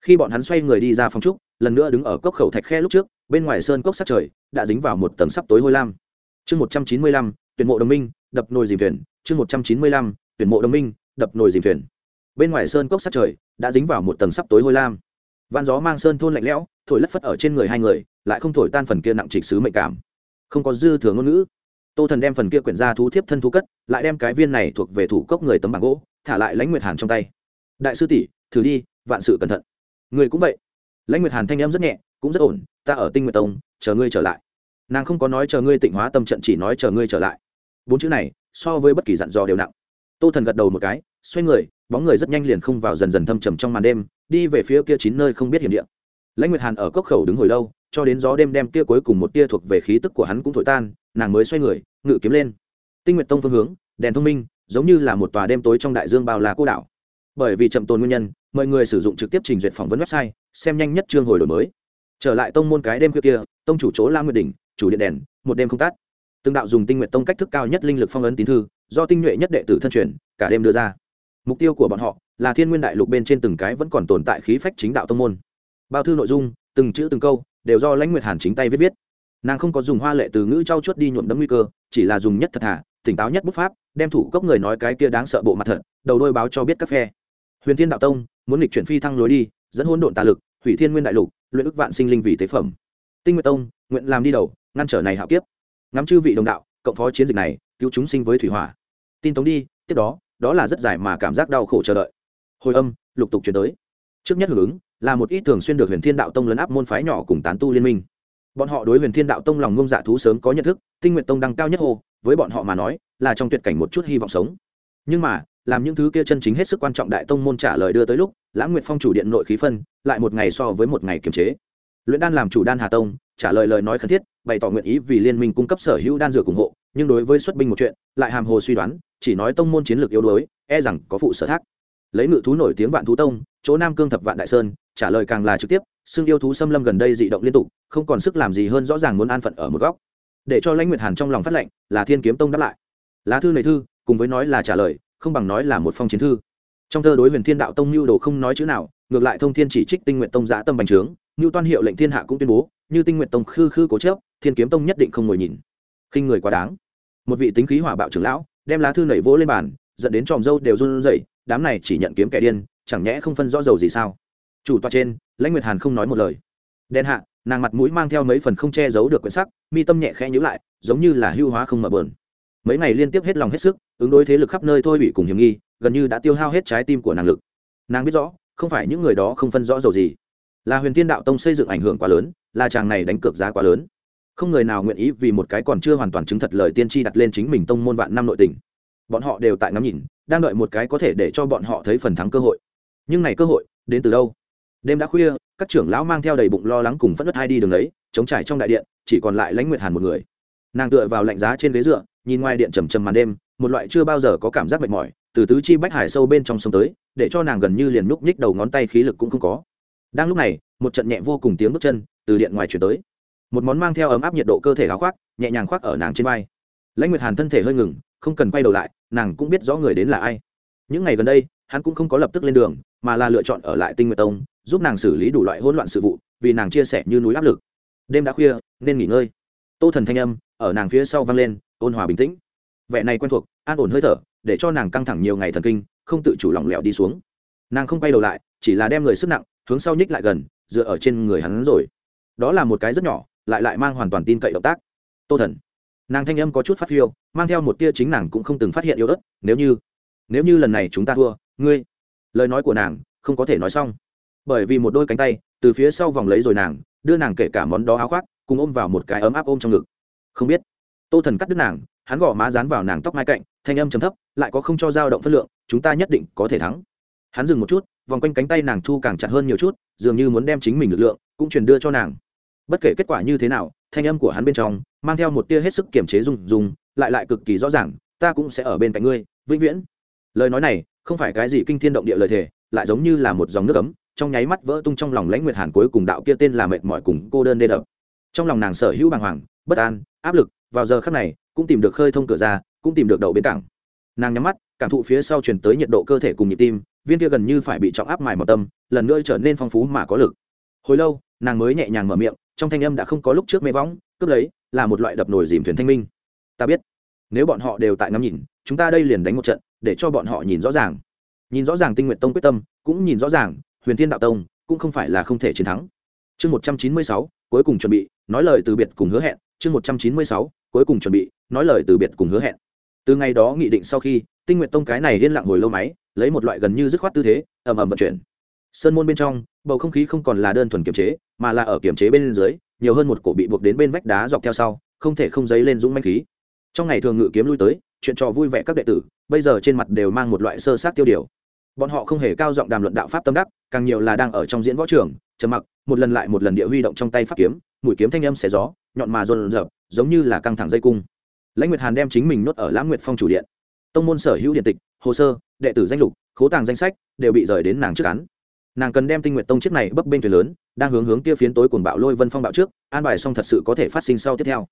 Khi bọn hắn xoay người đi ra phòng trúc, lần nữa đứng ở cốc khẩu thạch khe lúc trước, bên ngoài sơn cốc sát trời, đã dính vào một tầng sắp tối hôi lam. Chương một trăm chín mươi lăm, tuyển mộ đồng minh, đập nồi dìm thuyền. Chương một trăm chín mươi lăm, tuyển mộ đồng minh, đập nồi dìm thuyền. Bên ngoài sơn cốc sát trời, đã dính vào một tầng sắp tối hôi lam. Van gió mang sơn thôn lạnh lẽo, thổi lất phất ở trên người hai người, lại không thổi tan phần kia nặng trịch sứ mệnh cảm. Không có dư thừa ngôn ngữ. Tô thần đem phần kia quyển ra thú thiếp thân thú cất, lại đem cái viên này thuộc về thủ cốc người tấm bảng gỗ thả lại lãnh nguyệt hàn trong tay. Đại sư tỷ, thử đi, vạn sự cẩn thận. Người cũng vậy. Lãnh nguyệt hàn thanh em rất nhẹ, cũng rất ổn, ta ở tinh nguyệt tông, chờ ngươi trở lại. Nàng không có nói chờ ngươi tịnh hóa tâm trận, chỉ nói chờ ngươi trở lại. Bốn chữ này, so với bất kỳ dặn dò đều nặng. Tô thần gật đầu một cái, xoay người, bóng người rất nhanh liền không vào dần dần thâm trầm trong màn đêm, đi về phía kia chín nơi không biết hiểm địa. Lãnh nguyệt hàn ở cốc khẩu đứng hồi lâu, cho đến gió đêm đem kia cuối cùng một tia thuộc về khí tức của hắn cũng thổi tan, nàng mới xoay người, ngự kiếm lên. Tinh nguyệt tông phương hướng, đèn thông minh giống như là một tòa đêm tối trong đại dương bao la cô đảo. Bởi vì chậm tồn nguyên nhân, mọi người sử dụng trực tiếp trình duyệt phỏng vấn website, xem nhanh nhất chương hồi đổi mới. Trở lại tông môn cái đêm khuya kia, tông chủ chỗ lam nguyệt đỉnh, chủ điện đèn, một đêm không tắt. Từng đạo dùng tinh nguyện tông cách thức cao nhất linh lực phong ấn tín thư, do tinh nhuệ nhất đệ tử thân truyền, cả đêm đưa ra. Mục tiêu của bọn họ là thiên nguyên đại lục bên trên từng cái vẫn còn tồn tại khí phách chính đạo tông môn. Bao thư nội dung, từng chữ từng câu, đều do lãnh nguyệt hàn chính tay viết viết. Nàng không có dùng hoa lệ từ ngữ trau chuốt đi nhuộm đấm nguy cơ, chỉ là dùng nhất thật thà tỉnh táo nhất bút pháp, đem thủ cốc người nói cái kia đáng sợ bộ mặt thật, đầu đôi báo cho biết các phe. Huyền thiên đạo tông, muốn lịch chuyển phi thăng lối đi, dẫn hỗn độn tà lực, hủy thiên nguyên đại lục, luyện ức vạn sinh linh vì tế phẩm. Tinh nguyệt tông, nguyện làm đi đầu, ngăn trở này hạo kiếp. Ngắm chư vị đồng đạo, cộng phó chiến dịch này, cứu chúng sinh với thủy hỏa. Tin tống đi, tiếp đó đó là rất dài mà cảm giác đau khổ chờ đợi. Hồi âm, lục tục chuyển tới. Trước nhất hưởng ứng, là một ít thường xuyên được huyền thiên đạo tông lấn áp môn phái nhỏ cùng tán tu liên minh bọn họ đối huyền thiên đạo tông lòng ngông dạ thú sớm có nhận thức, tinh nguyện tông đăng cao nhất hồ với bọn họ mà nói, là trong tuyệt cảnh một chút hy vọng sống. Nhưng mà, làm những thứ kia chân chính hết sức quan trọng đại tông môn trả lời đưa tới lúc, lãng nguyệt phong chủ điện nội khí phân, lại một ngày so với một ngày kiềm chế. Luyện đan làm chủ đan hà tông, trả lời lời nói khẩn thiết, bày tỏ nguyện ý vì liên minh cung cấp sở hữu đan dược ủng hộ, nhưng đối với xuất binh một chuyện, lại hàm hồ suy đoán, chỉ nói tông môn chiến lược yếu đuối e rằng có phụ sở thác. Lấy ngự thú nổi tiếng vạn thú tông, chỗ nam cương thập vạn đại sơn, trả lời càng là trực tiếp xương yêu thú xâm lâm gần đây dị động liên tục, không còn sức làm gì hơn rõ ràng muốn an phận ở một góc. Để cho lãnh nguyệt hàn trong lòng phát lệnh, là thiên kiếm tông đáp lại. Lá thư này thư, cùng với nói là trả lời, không bằng nói là một phong chiến thư. Trong thơ đối huyền thiên đạo tông mưu đồ không nói chữ nào, ngược lại thông thiên chỉ trích tinh nguyện tông giã tâm bành trướng như toan hiệu lệnh thiên hạ cũng tuyên bố, như tinh nguyện tông khư khư cố chớp thiên kiếm tông nhất định không ngồi nhìn. Khinh người quá đáng. Một vị tính khí hỏa bạo trưởng lão, đem lá thư nảy vỗ lên bàn dẫn đến tròm dâu đều run rẩy, đám này chỉ nhận kiếm kẻ điên, chẳng nhẽ không phân rõ dầu gì sao? Chủ tọa trên, lãnh nguyệt hàn không nói một lời. Đen hạ, nàng mặt mũi mang theo mấy phần không che giấu được quyển sắc, mi tâm nhẹ khẽ nhữ lại, giống như là hưu hóa không mở bờn. Mấy ngày liên tiếp hết lòng hết sức, ứng đối thế lực khắp nơi thôi bị cùng hiểm nghi, gần như đã tiêu hao hết trái tim của nàng lực. Nàng biết rõ, không phải những người đó không phân rõ dầu gì. Là huyền Thiên đạo tông xây dựng ảnh hưởng quá lớn, là chàng này đánh cược giá quá lớn. Không người nào nguyện ý vì một cái còn chưa hoàn toàn chứng thật lời tiên tri đặt lên chính mình tông môn vạn năm nội tình. Bọn họ đều tại ngắm nhìn, đang đợi một cái có thể để cho bọn họ thấy phần thắng cơ hội. Nhưng này cơ hội, đến từ đâu? Đêm đã khuya, các trưởng lão mang theo đầy bụng lo lắng cùng phất đất hai đi đường ấy, chống trải trong đại điện, chỉ còn lại lãnh nguyệt hàn một người. Nàng tựa vào lạnh giá trên ghế dựa, nhìn ngoài điện trầm trầm màn đêm, một loại chưa bao giờ có cảm giác mệt mỏi, từ tứ chi bách hải sâu bên trong sông tới, để cho nàng gần như liền núp nhích đầu ngón tay khí lực cũng không có. Đang lúc này, một trận nhẹ vô cùng tiếng bước chân từ điện ngoài chuyển tới. Một món mang theo ấm áp nhiệt độ cơ thể áo khoác, nhẹ nhàng khoác ở nàng trên vai. Lãnh nguyệt hàn thân thể hơi ngừng, không cần quay đầu lại, nàng cũng biết rõ người đến là ai. Những ngày gần đây, hắn cũng không có lập tức lên đường, mà là lựa chọn ở lại tinh nguyệt tông giúp nàng xử lý đủ loại hỗn loạn sự vụ, vì nàng chia sẻ như núi áp lực. Đêm đã khuya, nên nghỉ ngơi. Tô thần thanh âm, ở nàng phía sau vang lên, ôn hòa bình tĩnh. Vẻ này quen thuộc, an ổn hơi thở, để cho nàng căng thẳng nhiều ngày thần kinh, không tự chủ lỏng lẻo đi xuống. Nàng không quay đầu lại, chỉ là đem người sức nặng, hướng sau nhích lại gần, dựa ở trên người hắn rồi. Đó là một cái rất nhỏ, lại lại mang hoàn toàn tin cậy động tác. Tô thần. Nàng thanh âm có chút phát phiêu, mang theo một tia chính nàng cũng không từng phát hiện yếu ớt, nếu như nếu như lần này chúng ta thua, ngươi lời nói của nàng không có thể nói xong bởi vì một đôi cánh tay, từ phía sau vòng lấy rồi nàng, đưa nàng kể cả món đó áo khoác, cùng ôm vào một cái ấm áp ôm trong ngực. Không biết. Tô thần cắt đứt nàng, hắn gõ má dán vào nàng tóc mai cạnh, thanh âm chấm thấp, lại có không cho dao động phân lượng, chúng ta nhất định có thể thắng. Hắn dừng một chút, vòng quanh cánh tay nàng thu càng chặt hơn nhiều chút, dường như muốn đem chính mình lực lượng cũng truyền đưa cho nàng. Bất kể kết quả như thế nào, thanh âm của hắn bên trong mang theo một tia hết sức kiềm chế dùng dùng lại lại cực kỳ rõ ràng, ta cũng sẽ ở bên cạnh ngươi, vĩnh viễn. Lời nói này không phải cái gì kinh thiên động địa lời thề, lại giống như là một dòng nước ấm trong nháy mắt vỡ tung trong lòng lãnh nguyệt hàn cuối cùng đạo kia tên là mệt mỏi cùng cô đơn đê đập. Trong lòng nàng sở hữu bàng hoàng, bất an, áp lực, vào giờ khắc này, cũng tìm được khơi thông cửa ra, cũng tìm được đầu bến cảng. Nàng nhắm mắt, cảm thụ phía sau truyền tới nhiệt độ cơ thể cùng nhịp tim, viên kia gần như phải bị trọng áp mài mọt tâm, lần nữa trở nên phong phú mà có lực. Hồi lâu, nàng mới nhẹ nhàng mở miệng, trong thanh âm đã không có lúc trước mê võng, cướp lấy, là một loại đập nổi dìm thuyền thanh minh. Ta biết, nếu bọn họ đều tại ngắm nhìn, chúng ta đây liền đánh một trận, để cho bọn họ nhìn rõ ràng. Nhìn rõ ràng tinh nguyện tông quyết tâm, cũng nhìn rõ ràng huyền thiên đạo tông cũng không phải là không thể chiến thắng. Chương một trăm chín mươi sáu, cuối cùng chuẩn bị, nói lời từ biệt cùng hứa hẹn. Chương một trăm chín mươi sáu, cuối cùng chuẩn bị, nói lời từ biệt cùng hứa hẹn. Từ ngày đó nghị định sau khi, tinh nguyện tông cái này liên lạc hồi lâu máy, lấy một loại gần như dứt khoát tư thế, ầm ầm vận chuyển. Sơn môn bên trong, bầu không khí không còn là đơn thuần kiềm chế, mà là ở kiềm chế bên dưới, nhiều hơn một cổ bị buộc đến bên vách đá dọc theo sau, không thể không dấy lên dũng manh khí. Trong ngày thường ngự kiếm lui tới, chuyện trò vui vẻ các đệ tử, bây giờ trên mặt đều mang một loại sơ sát tiêu điều bọn họ không hề cao giọng đàm luận đạo pháp tâm đắc, càng nhiều là đang ở trong diễn võ trường, trầm mặc, một lần lại một lần địa huy động trong tay pháp kiếm, mũi kiếm thanh âm xẻ gió, nhọn mà rôn rợp giống như là căng thẳng dây cung. Lãnh nguyệt hàn đem chính mình nuốt ở lãng nguyệt phong chủ điện. Tông môn sở hữu điện tịch, hồ sơ, đệ tử danh lục, khố tàng danh sách, đều bị rời đến nàng trước án. Nàng cần đem tinh nguyện tông chiếc này bấp bên thuyền lớn, đang hướng hướng kia phiến tối cuồng bạo lôi vân phong bạo trước, an bài xong thật sự có thể phát sinh sau tiếp theo.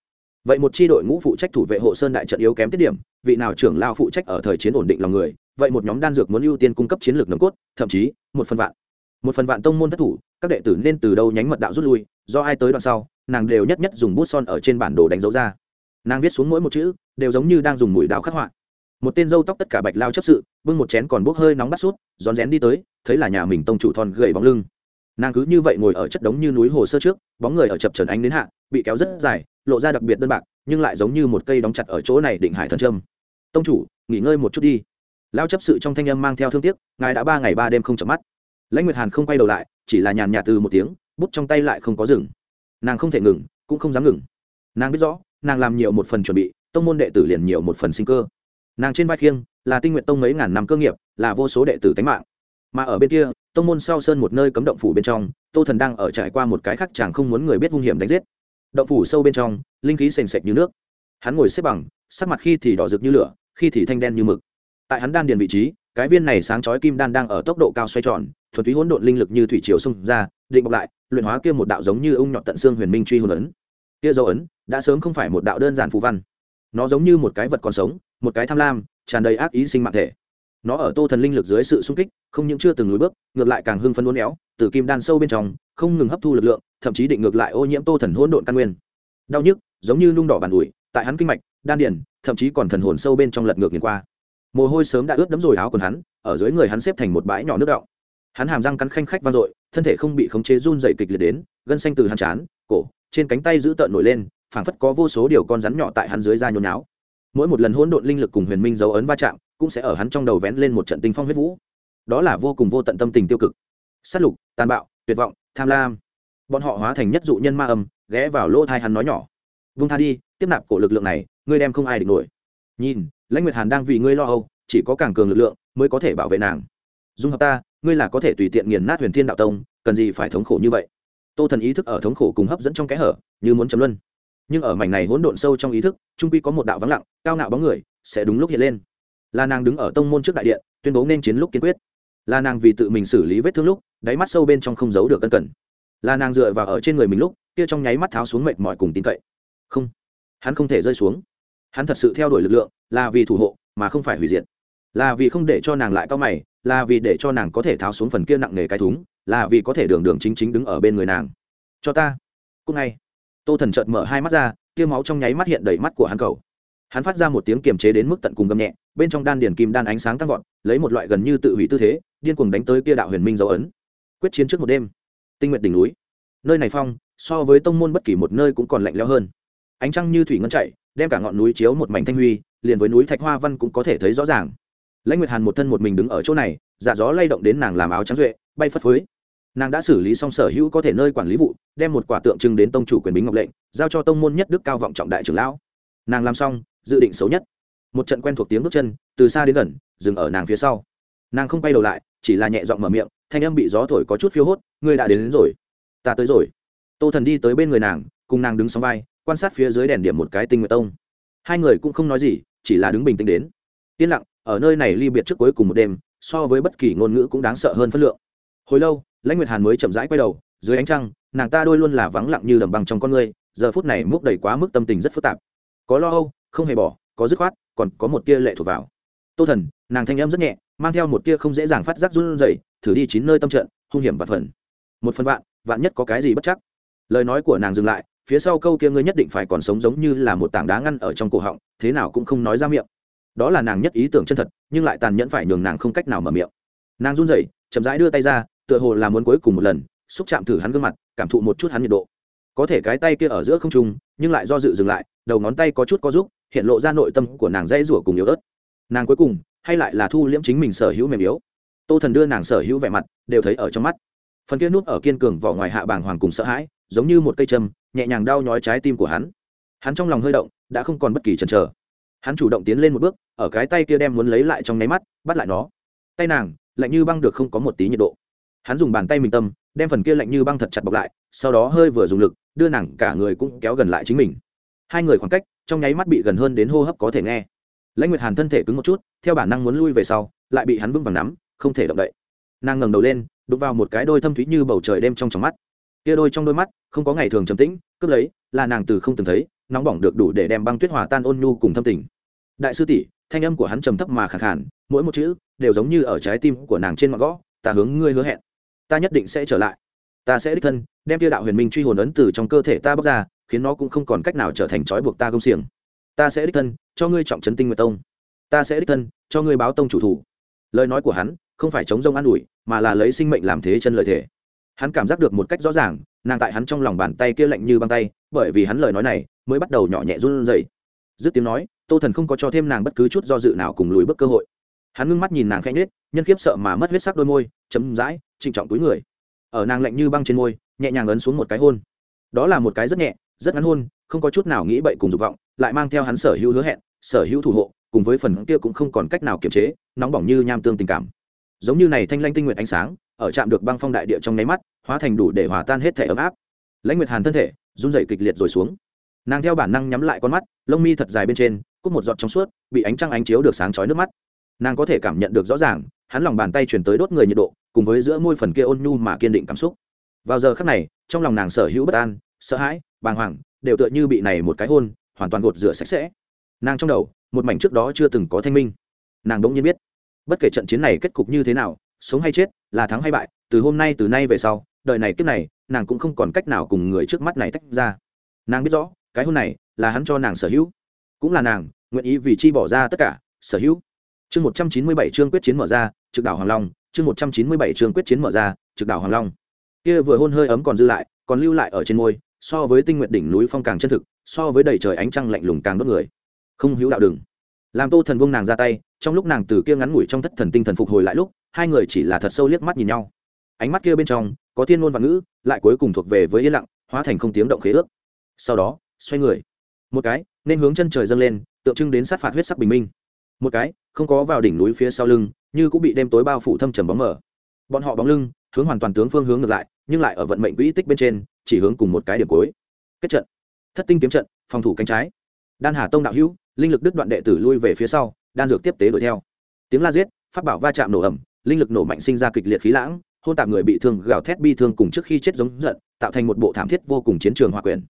Vậy một chi đội ngũ phụ trách thủ vệ hộ sơn đại trận yếu kém tiết điểm, vị nào trưởng lao phụ trách ở thời chiến ổn định lòng người vậy một nhóm đan dược muốn ưu tiên cung cấp chiến lược nồng cốt, thậm chí, một phần vạn. Một phần vạn tông môn thất thủ, các đệ tử nên từ đâu nhánh mật đạo rút lui, do ai tới đoạn sau, nàng đều nhất nhất dùng bút son ở trên bản đồ đánh dấu ra. Nàng viết xuống mỗi một chữ, đều giống như đang dùng mũi đào khắc họa. Một tên dâu tóc tất cả bạch lao chấp sự, bưng một chén còn bốc hơi nóng bắt sút, rón rén đi tới, thấy là nhà mình tông chủ thon gầy bóng lưng. Nàng cứ như vậy ngồi ở chất đống như núi hồ sơ trước, bóng người ở chập trần ánh đến hạ, bị kéo rất dài, lộ ra đặc biệt đơn bạc, nhưng lại giống như một cây đóng chặt ở chỗ này định hải thần trâm tông chủ, nghỉ ngơi một chút đi lao chấp sự trong thanh âm mang theo thương tiếc, ngài đã ba ngày ba đêm không chợp mắt. Lãnh nguyệt hàn không quay đầu lại, chỉ là nhàn nhạt từ một tiếng, bút trong tay lại không có dừng. Nàng không thể ngừng, cũng không dám ngừng. Nàng biết rõ, nàng làm nhiều một phần chuẩn bị, tông môn đệ tử liền nhiều một phần sinh cơ. Nàng trên vai khiêng, là tinh nguyện tông mấy ngàn năm cơ nghiệp, là vô số đệ tử tánh mạng. Mà ở bên kia, tông môn sau sơn một nơi cấm động phủ bên trong, tô thần đang ở trải qua một cái khác chàng không muốn người biết hung hiểm đánh giết. Động phủ sâu bên trong, linh khí sền sệt như nước. Hắn ngồi xếp bằng, sắc mặt khi thì đỏ rực như lửa, khi thì thanh đen như mực tại hắn đan điền vị trí, cái viên này sáng chói kim đan đang ở tốc độ cao xoay tròn, thuần túy hỗn độn linh lực như thủy triều xung ra, định bọc lại, luyện hóa kia một đạo giống như ung nhọt tận xương huyền minh truy hồn ấn. Kia dấu ấn, đã sớm không phải một đạo đơn giản phù văn. Nó giống như một cái vật còn sống, một cái tham lam, tràn đầy ác ý sinh mạng thể. Nó ở tô thần linh lực dưới sự sung kích, không những chưa từng lùi bước, ngược lại càng hưng phấn uốn éo, từ kim đan sâu bên trong, không ngừng hấp thu lực lượng, thậm chí định ngược lại ô nhiễm tô thần hỗn độn căn nguyên. Đau nhức, giống như nung đỏ bàn ủi, tại hắn kinh mạch, đan điền, thậm chí còn thần hồn sâu bên trong lật ngược nghiền qua mồ hôi sớm đã ướt đẫm rồi áo quần hắn, ở dưới người hắn xếp thành một bãi nhỏ nước đọng. Hắn hàm răng cắn khanh khách vang dội, thân thể không bị khống chế run dày kịch liệt đến, gân xanh từ hắn chán, cổ, trên cánh tay giữ tợn nổi lên, phảng phất có vô số điều con rắn nhỏ tại hắn dưới da nhốn náo mỗi một lần hỗn độn linh lực cùng huyền minh dấu ấn va chạm, cũng sẽ ở hắn trong đầu vén lên một trận tinh phong huyết vũ. Đó là vô cùng vô tận tâm tình tiêu cực. Sát lục, tàn bạo, tuyệt vọng, tham lam. Bọn họ hóa thành nhất dụ nhân ma âm, ghé vào lỗ thai hắn nói nhỏ. Vung tha đi, tiếp nạp cổ lực lượng này, ngươi đem không ai địch nổi. Nhìn lãnh nguyệt hàn đang vì ngươi lo âu, chỉ có càng cường lực lượng mới có thể bảo vệ nàng. Dung hợp ta, ngươi là có thể tùy tiện nghiền nát huyền thiên đạo tông, cần gì phải thống khổ như vậy? Tô thần ý thức ở thống khổ cùng hấp dẫn trong kẽ hở, như muốn chấm luân. Nhưng ở mảnh này hỗn độn sâu trong ý thức, trung quy có một đạo vắng lặng, cao ngạo bóng người sẽ đúng lúc hiện lên. Là nàng đứng ở tông môn trước đại điện, tuyên bố nên chiến lúc kiên quyết. Là nàng vì tự mình xử lý vết thương lúc, đáy mắt sâu bên trong không giấu được cân cẩn là nàng dựa vào ở trên người mình lúc, kia trong nháy mắt tháo xuống mệt mỏi cùng tin cậy. Không, hắn không thể rơi xuống. Hắn thật sự theo đuổi lực lượng là vì thủ hộ, mà không phải hủy diệt. Là vì không để cho nàng lại cao mày, là vì để cho nàng có thể tháo xuống phần kia nặng nề cái thúng, là vì có thể đường đường chính chính đứng ở bên người nàng. Cho ta. Cúc ngay. Tô thần chợt mở hai mắt ra, tia máu trong nháy mắt hiện đầy mắt của hắn cầu hắn phát ra một tiếng kiềm chế đến mức tận cùng gầm nhẹ, bên trong đan điển kim đan ánh sáng tăng vọt, lấy một loại gần như tự hủy tư thế, điên cuồng đánh tới kia đạo huyền minh dấu ấn. Quyết chiến trước một đêm. Tinh nguyện đỉnh núi. Nơi này phong, so với tông môn bất kỳ một nơi cũng còn lạnh lẽo hơn. Ánh trăng như thủy ngân chạy, đem cả ngọn núi chiếu một mảnh thanh huy liền với núi thạch hoa văn cũng có thể thấy rõ ràng. Lãnh nguyệt hàn một thân một mình đứng ở chỗ này giả gió lay động đến nàng làm áo trắng duệ bay phất phới. Nàng đã xử lý xong sở hữu có thể nơi quản lý vụ đem một quả tượng trưng đến tông chủ quyền bính ngọc lệnh giao cho tông môn nhất đức cao vọng trọng đại trưởng lão. Nàng làm xong dự định xấu nhất. Một trận quen thuộc tiếng bước chân từ xa đến gần dừng ở nàng phía sau. Nàng không quay đầu lại chỉ là nhẹ giọng mở miệng thanh âm bị gió thổi có chút phiêu hốt ngươi đã đến, đến rồi. Ta tới rồi. Tô thần đi tới bên người nàng cùng nàng đứng sóng vai quan sát phía dưới đèn điểm một cái tinh nguyệt tông hai người cũng không nói gì, chỉ là đứng bình tĩnh đến. Yên lặng, ở nơi này ly biệt trước cuối cùng một đêm, so với bất kỳ ngôn ngữ cũng đáng sợ hơn phân lượng. Hồi lâu, lãnh nguyệt hàn mới chậm rãi quay đầu, dưới ánh trăng, nàng ta đôi luôn là vắng lặng như đầm băng trong con người, giờ phút này múc đầy quá mức tâm tình rất phức tạp. Có lo âu, không hề bỏ, có dứt khoát, còn có một tia lệ thuộc vào. Tô thần, nàng thanh âm rất nhẹ, mang theo một tia không dễ dàng phát giác run rẩy, thử đi chín nơi tâm trận, hung hiểm và phần. Một phần vạn vạn nhất có cái gì bất chắc. Lời nói của nàng dừng lại phía sau câu kia ngươi nhất định phải còn sống giống như là một tảng đá ngăn ở trong cổ họng, thế nào cũng không nói ra miệng. Đó là nàng nhất ý tưởng chân thật, nhưng lại tàn nhẫn phải nhường nàng không cách nào mở miệng. Nàng run rẩy, chậm rãi đưa tay ra, tựa hồ là muốn cuối cùng một lần, xúc chạm thử hắn gương mặt, cảm thụ một chút hắn nhiệt độ. Có thể cái tay kia ở giữa không trung, nhưng lại do dự dừng lại, đầu ngón tay có chút có giúp hiện lộ ra nội tâm của nàng dây rủa cùng yếu ớt. Nàng cuối cùng, hay lại là thu liễm chính mình sở hữu mềm yếu. Tô thần đưa nàng sở hữu vẻ mặt, đều thấy ở trong mắt. Phần kia nút ở kiên cường vỏ ngoài hạ bàng hoàng cùng sợ hãi, giống như một cây châm nhẹ nhàng đau nhói trái tim của hắn. Hắn trong lòng hơi động, đã không còn bất kỳ chần chờ. Hắn chủ động tiến lên một bước, ở cái tay kia đem muốn lấy lại trong nháy mắt, bắt lại nó. Tay nàng, lạnh như băng được không có một tí nhiệt độ. Hắn dùng bàn tay mình tâm, đem phần kia lạnh như băng thật chặt bọc lại, sau đó hơi vừa dùng lực, đưa nàng cả người cũng kéo gần lại chính mình. Hai người khoảng cách, trong nháy mắt bị gần hơn đến hô hấp có thể nghe. Lãnh nguyệt hàn thân thể cứng một chút, theo bản năng muốn lui về sau, lại bị hắn vững vàng nắm, không thể động đậy. Nàng ngẩng đầu lên, đụng vào một cái đôi thâm thúy như bầu trời đêm trong trong mắt kia đôi trong đôi mắt, không có ngày thường trầm tĩnh, cướp lấy, là nàng từ không từng thấy, nóng bỏng được đủ để đem băng tuyết hòa tan ôn nhu cùng thâm tình. Đại sư tỷ, thanh âm của hắn trầm thấp mà khẳng khản mỗi một chữ đều giống như ở trái tim của nàng trên ngọn gõ, ta hướng ngươi hứa hẹn, ta nhất định sẽ trở lại. Ta sẽ đích thân đem tiêu đạo huyền minh truy hồn ấn từ trong cơ thể ta bóc ra, khiến nó cũng không còn cách nào trở thành trói buộc ta công xiềng. Ta sẽ đích thân cho ngươi trọng trấn tinh nguyệt tông. Ta sẽ đích thân cho ngươi báo tông chủ thủ. Lời nói của hắn không phải chống rông an ủi, mà là lấy sinh mệnh làm thế chân lợi thể hắn cảm giác được một cách rõ ràng, nàng tại hắn trong lòng bàn tay kia lạnh như băng tay, bởi vì hắn lời nói này mới bắt đầu nhỏ nhẹ run rẩy. Dứt tiếng nói, tô thần không có cho thêm nàng bất cứ chút do dự nào cùng lùi bước cơ hội. Hắn ngưng mắt nhìn nàng khanh nết nhân kiếp sợ mà mất huyết sắc đôi môi, chấm dãi, trịnh trọng túi người. Ở nàng lạnh như băng trên môi, nhẹ nhàng ấn xuống một cái hôn. Đó là một cái rất nhẹ, rất ngắn hôn, không có chút nào nghĩ bậy cùng dục vọng, lại mang theo hắn sở hữu hứa hẹn, sở hữu thủ hộ, cùng với phần kia cũng không còn cách nào kiềm chế, nóng bỏng như nham tương tình cảm. Giống như này thanh lanh tinh nguyện ánh sáng ở chạm được băng phong đại địa trong nháy mắt, hóa thành đủ để hòa tan hết thể ấm áp. Lãnh nguyệt hàn thân thể run dày kịch liệt rồi xuống. Nàng theo bản năng nhắm lại con mắt, lông mi thật dài bên trên, cúc một giọt trong suốt, bị ánh trăng ánh chiếu được sáng chói nước mắt. Nàng có thể cảm nhận được rõ ràng, hắn lòng bàn tay chuyển tới đốt người nhiệt độ, cùng với giữa môi phần kia ôn nhu mà kiên định cảm xúc. Vào giờ khắc này, trong lòng nàng sở hữu bất an, sợ hãi, bàng hoàng, đều tựa như bị này một cái hôn, hoàn toàn gột rửa sạch sẽ. Nàng trong đầu, một mảnh trước đó chưa từng có thanh minh. Nàng đống nhiên biết, bất kể trận chiến này kết cục như thế nào sống hay chết, là thắng hay bại, từ hôm nay từ nay về sau, đời này kiếp này, nàng cũng không còn cách nào cùng người trước mắt này tách ra. Nàng biết rõ, cái hôn này là hắn cho nàng sở hữu. Cũng là nàng, nguyện ý vì chi bỏ ra tất cả, sở hữu. Chương một trăm chín mươi bảy chương quyết chiến mở ra, trực đảo hoàng long. Chương một trăm chín mươi bảy chương quyết chiến mở ra, trực đảo hoàng long. Kia vừa hôn hơi ấm còn dư lại, còn lưu lại ở trên môi, so với tinh nguyện đỉnh núi phong càng chân thực, so với đầy trời ánh trăng lạnh lùng càng đốt người. Không hữu đạo đừng làm tô thần buông nàng ra tay, trong lúc nàng từ kia ngắn ngủi trong thất thần tinh thần phục hồi lại lúc, hai người chỉ là thật sâu liếc mắt nhìn nhau. Ánh mắt kia bên trong, có thiên ngôn và ngữ, lại cuối cùng thuộc về với yên lặng, hóa thành không tiếng động khế ước. Sau đó, xoay người. Một cái, nên hướng chân trời dâng lên, tượng trưng đến sát phạt huyết sắc bình minh. Một cái, không có vào đỉnh núi phía sau lưng, như cũng bị đêm tối bao phủ thâm trầm bóng mở bọn họ bóng lưng, hướng hoàn toàn tướng phương hướng ngược lại, nhưng lại ở vận mệnh quỹ tích bên trên, chỉ hướng cùng một cái điểm cuối. Kết trận. Thất tinh kiếm trận, phòng thủ cánh trái. Đan hà tông đạo hữu linh lực đứt đoạn đệ tử lui về phía sau, đan dược tiếp tế đuổi theo. Tiếng la giết phát bảo va chạm nổ ẩm linh lực nổ mạnh sinh ra kịch liệt khí lãng, hôn tạp người bị thương, gào thét bi thương cùng trước khi chết giống giận, tạo thành một bộ thảm thiết vô cùng chiến trường hòa quyền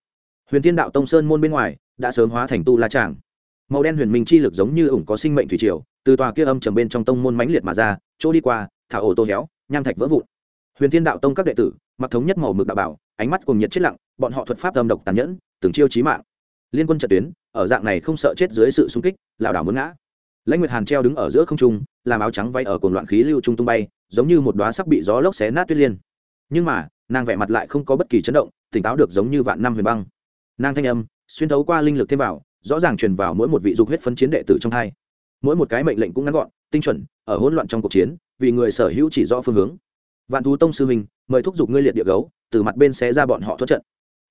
huyền thiên đạo tông sơn môn bên ngoài đã sớm hóa thành tu la tràng. Màu đen huyền minh chi lực giống như ủng có sinh mệnh thủy triều, từ tòa kia âm trầm bên trong tông môn mãnh liệt mà ra, chỗ đi qua thảo ổ tô héo, nham thạch vỡ vụn. Huyền thiên đạo tông các đệ tử, mặc thống nhất màu mực đạo bảo, ánh mắt cùng nhiệt chết lặng, bọn họ thuật pháp âm độc tàn nhẫn, từng chiêu chí mạng liên quân trận tuyến, ở dạng này không sợ chết dưới sự xung kích, lảo đảo muốn ngã. Lãnh nguyệt hàn treo đứng ở giữa không trung, làm áo trắng vay ở cồn loạn khí lưu trung tung bay, giống như một đoá sắc bị gió lốc xé nát tuyết liên. Nhưng mà, nàng vẻ mặt lại không có bất kỳ chấn động, tỉnh táo được giống như vạn năm huyền băng. Nàng thanh âm, xuyên thấu qua linh lực thêm vào, rõ ràng truyền vào mỗi một vị dục huyết phấn chiến đệ tử trong hai. Mỗi một cái mệnh lệnh cũng ngắn gọn, tinh chuẩn, ở hỗn loạn trong cuộc chiến, vì người sở hữu chỉ rõ phương hướng. Vạn thú tông sư mình mời thúc giục ngươi liệt địa gấu, từ mặt bên xé ra bọn họ thoát trận.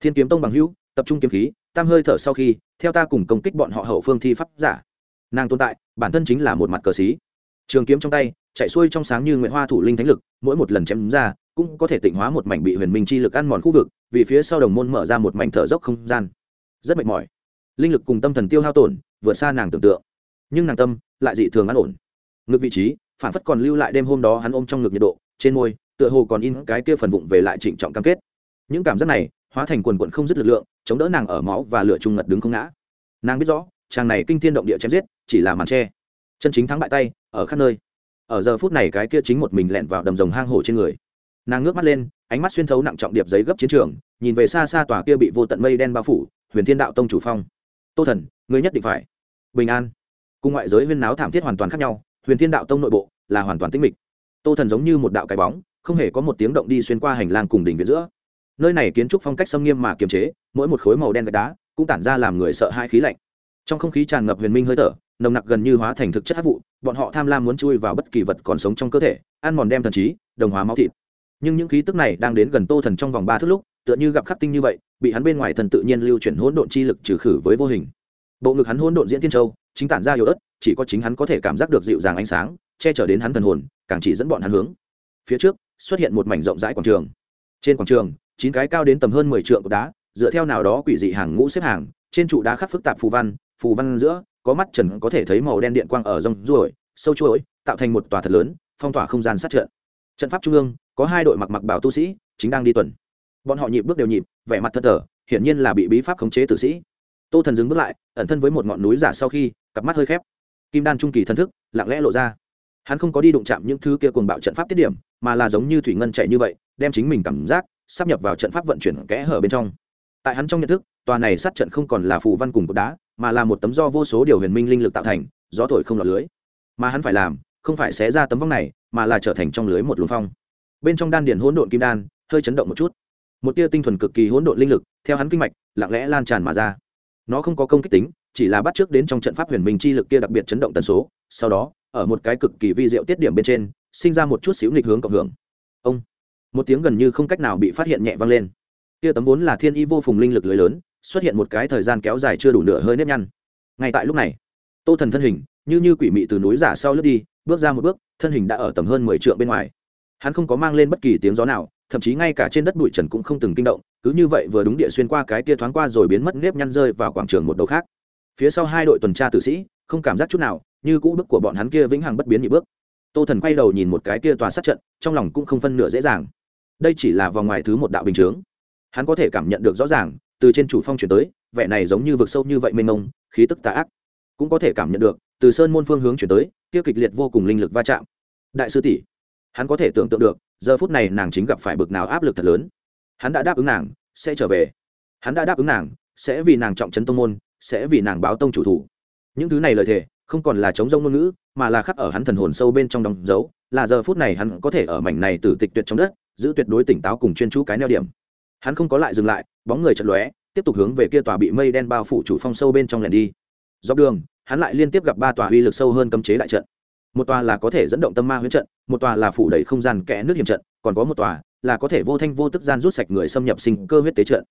Thiên kiếm tông bằng hữu tập trung kiếm khí, tam hơi thở sau khi, theo ta cùng công kích bọn họ hậu phương thi pháp giả. Nàng tồn tại, bản thân chính là một mặt cờ xí. Trường kiếm trong tay, chạy xuôi trong sáng như nguyện hoa thủ linh thánh lực, mỗi một lần chém ra, cũng có thể tịnh hóa một mảnh bị huyền minh chi lực ăn mòn khu vực, vì phía sau đồng môn mở ra một mảnh thở dốc không gian. Rất mệt mỏi. Linh lực cùng tâm thần tiêu hao tổn, vượt xa nàng tưởng tượng. Nhưng nàng tâm lại dị thường an ổn. Ngực vị trí, phản phất còn lưu lại đêm hôm đó hắn ôm trong ngực nhiệt độ, trên môi, tựa hồ còn in cái kia phần vụng về lại trịnh trọng cam kết. Những cảm giác này hóa thành quần quận không dứt lực lượng, chống đỡ nàng ở máu và lửa trung ngật đứng không ngã. Nàng biết rõ, chàng này kinh thiên động địa chém giết, chỉ là màn tre chân chính thắng bại tay, ở khắp nơi. Ở giờ phút này cái kia chính một mình lẹn vào đầm rồng hang hổ trên người. Nàng ngước mắt lên, ánh mắt xuyên thấu nặng trọng điệp giấy gấp chiến trường, nhìn về xa xa tòa kia bị vô tận mây đen bao phủ, huyền thiên đạo tông chủ phong. Tô thần, ngươi nhất định phải bình an. Cùng ngoại giới huyên náo thảm thiết hoàn toàn khác nhau, huyền thiên đạo tông nội bộ là hoàn toàn tĩnh mịch. Tô thần giống như một đạo cái bóng, không hề có một tiếng động đi xuyên qua hành lang cùng đỉnh viện giữa nơi này kiến trúc phong cách xâm nghiêm mà kiềm chế, mỗi một khối màu đen gạch đá cũng tản ra làm người sợ hai khí lạnh. Trong không khí tràn ngập huyền minh hơi thở, nồng nặc gần như hóa thành thực chất hát vụ, bọn họ tham lam muốn chui vào bất kỳ vật còn sống trong cơ thể, ăn mòn đem thần trí, đồng hóa máu thịt. Nhưng những khí tức này đang đến gần tô thần trong vòng ba thước lúc, tựa như gặp khắc tinh như vậy, bị hắn bên ngoài thần tự nhiên lưu chuyển hỗn độn chi lực trừ khử với vô hình. Bộ ngực hắn hỗn độn diễn tiên châu, chính tản ra yếu ớt, chỉ có chính hắn có thể cảm giác được dịu dàng ánh sáng, che chở đến hắn thần hồn, càng chỉ dẫn bọn hắn hướng. Phía trước, xuất hiện một mảnh rộng rãi quảng trường. Trên quảng trường chín cái cao đến tầm hơn mười trượng của đá, dựa theo nào đó quỷ dị hàng ngũ xếp hàng, trên trụ đá khắc phức tạp phù văn phù văn giữa, có mắt trần có thể thấy màu đen điện quang ở rông ruổi, sâu chuỗi, tạo thành một tòa thật lớn, phong tỏa không gian sát trận. Trận pháp trung ương, có hai đội mặc mặc bảo tu sĩ, chính đang đi tuần. Bọn họ nhịp bước đều nhịp, vẻ mặt thật thở hiển nhiên là bị bí pháp khống chế tử sĩ. Tô thần dừng bước lại, ẩn thân với một ngọn núi giả sau khi, cặp mắt hơi khép. Kim đan trung kỳ thân thức, lặng lẽ lộ ra. Hắn không có đi đụng chạm những thứ kia cuồng bạo trận pháp tiết điểm, mà là giống như thủy ngân chạy như vậy, đem chính mình cảm giác sắp nhập vào trận pháp vận chuyển kẽ hở bên trong. Tại hắn trong nhận thức, tòa này sát trận không còn là phù văn cùng cột đá, mà là một tấm do vô số điều huyền minh linh lực tạo thành, gió thổi không lọt lưới. Mà hắn phải làm, không phải xé ra tấm vong này, mà là trở thành trong lưới một luồng phong. Bên trong đan điền hỗn độn kim đan, hơi chấn động một chút. Một tia tinh thuần cực kỳ hỗn độn linh lực, theo hắn kinh mạch, lặng lẽ lan tràn mà ra. Nó không có công kích tính, chỉ là bắt trước đến trong trận pháp huyền minh chi lực kia đặc biệt chấn động tần số, sau đó, ở một cái cực kỳ vi diệu tiết điểm bên trên, sinh ra một chút xíu nghịch hướng cộng hưởng. Ông! Một tiếng gần như không cách nào bị phát hiện nhẹ vang lên. Kia tấm vốn là thiên y vô phùng linh lực lưới lớn, xuất hiện một cái thời gian kéo dài chưa đủ nửa hơi nếp nhăn. Ngay tại lúc này, tô thần thân hình, như như quỷ mị từ núi giả sau lướt đi, bước ra một bước, thân hình đã ở tầm hơn mười trượng bên ngoài. Hắn không có mang lên bất kỳ tiếng gió nào, thậm chí ngay cả trên đất bụi trần cũng không từng kinh động, cứ như vậy vừa đúng địa xuyên qua cái tia thoáng qua rồi biến mất nếp nhăn rơi vào quảng trường một đầu khác. Phía sau hai đội tuần tra tử sĩ, không cảm giác chút nào, như cũ bước của bọn hắn kia vĩnh hằng bất biến nhị bước. Tô thần quay đầu nhìn một cái kia tòa sát trận, trong lòng cũng không phân nửa dễ dàng đây chỉ là vòng ngoài thứ một đạo bình chướng. Hắn có thể cảm nhận được rõ ràng, từ trên chủ phong chuyển tới, vẻ này giống như vực sâu như vậy mênh mông, khí tức tà ác. Cũng có thể cảm nhận được, từ sơn môn phương hướng chuyển tới, kia kịch liệt vô cùng linh lực va chạm. Đại sư tỷ, hắn có thể tưởng tượng được, giờ phút này nàng chính gặp phải bực nào áp lực thật lớn. Hắn đã đáp ứng nàng, sẽ trở về. Hắn đã đáp ứng nàng, sẽ vì nàng trọng trấn tông môn, sẽ vì nàng báo tông chủ thủ. Những thứ này lời thề, không còn là chống rông ngôn ngữ, mà là khắc ở hắn thần hồn sâu bên trong đóng dấu, là giờ phút này hắn có thể ở mảnh này từ tịch tuyệt trong đất giữ tuyệt đối tỉnh táo cùng chuyên chú cái neo điểm. Hắn không có lại dừng lại, bóng người chật lóe, tiếp tục hướng về kia tòa bị mây đen bao phủ chủ phong sâu bên trong lẻn đi. Dọc đường, hắn lại liên tiếp gặp ba tòa uy lực sâu hơn cấm chế đại trận. Một tòa là có thể dẫn động tâm ma huyễn trận, một tòa là phủ đầy không gian kẽ nước hiểm trận, còn có một tòa là có thể vô thanh vô tức gian rút sạch người xâm nhập sinh cơ huyết tế trận.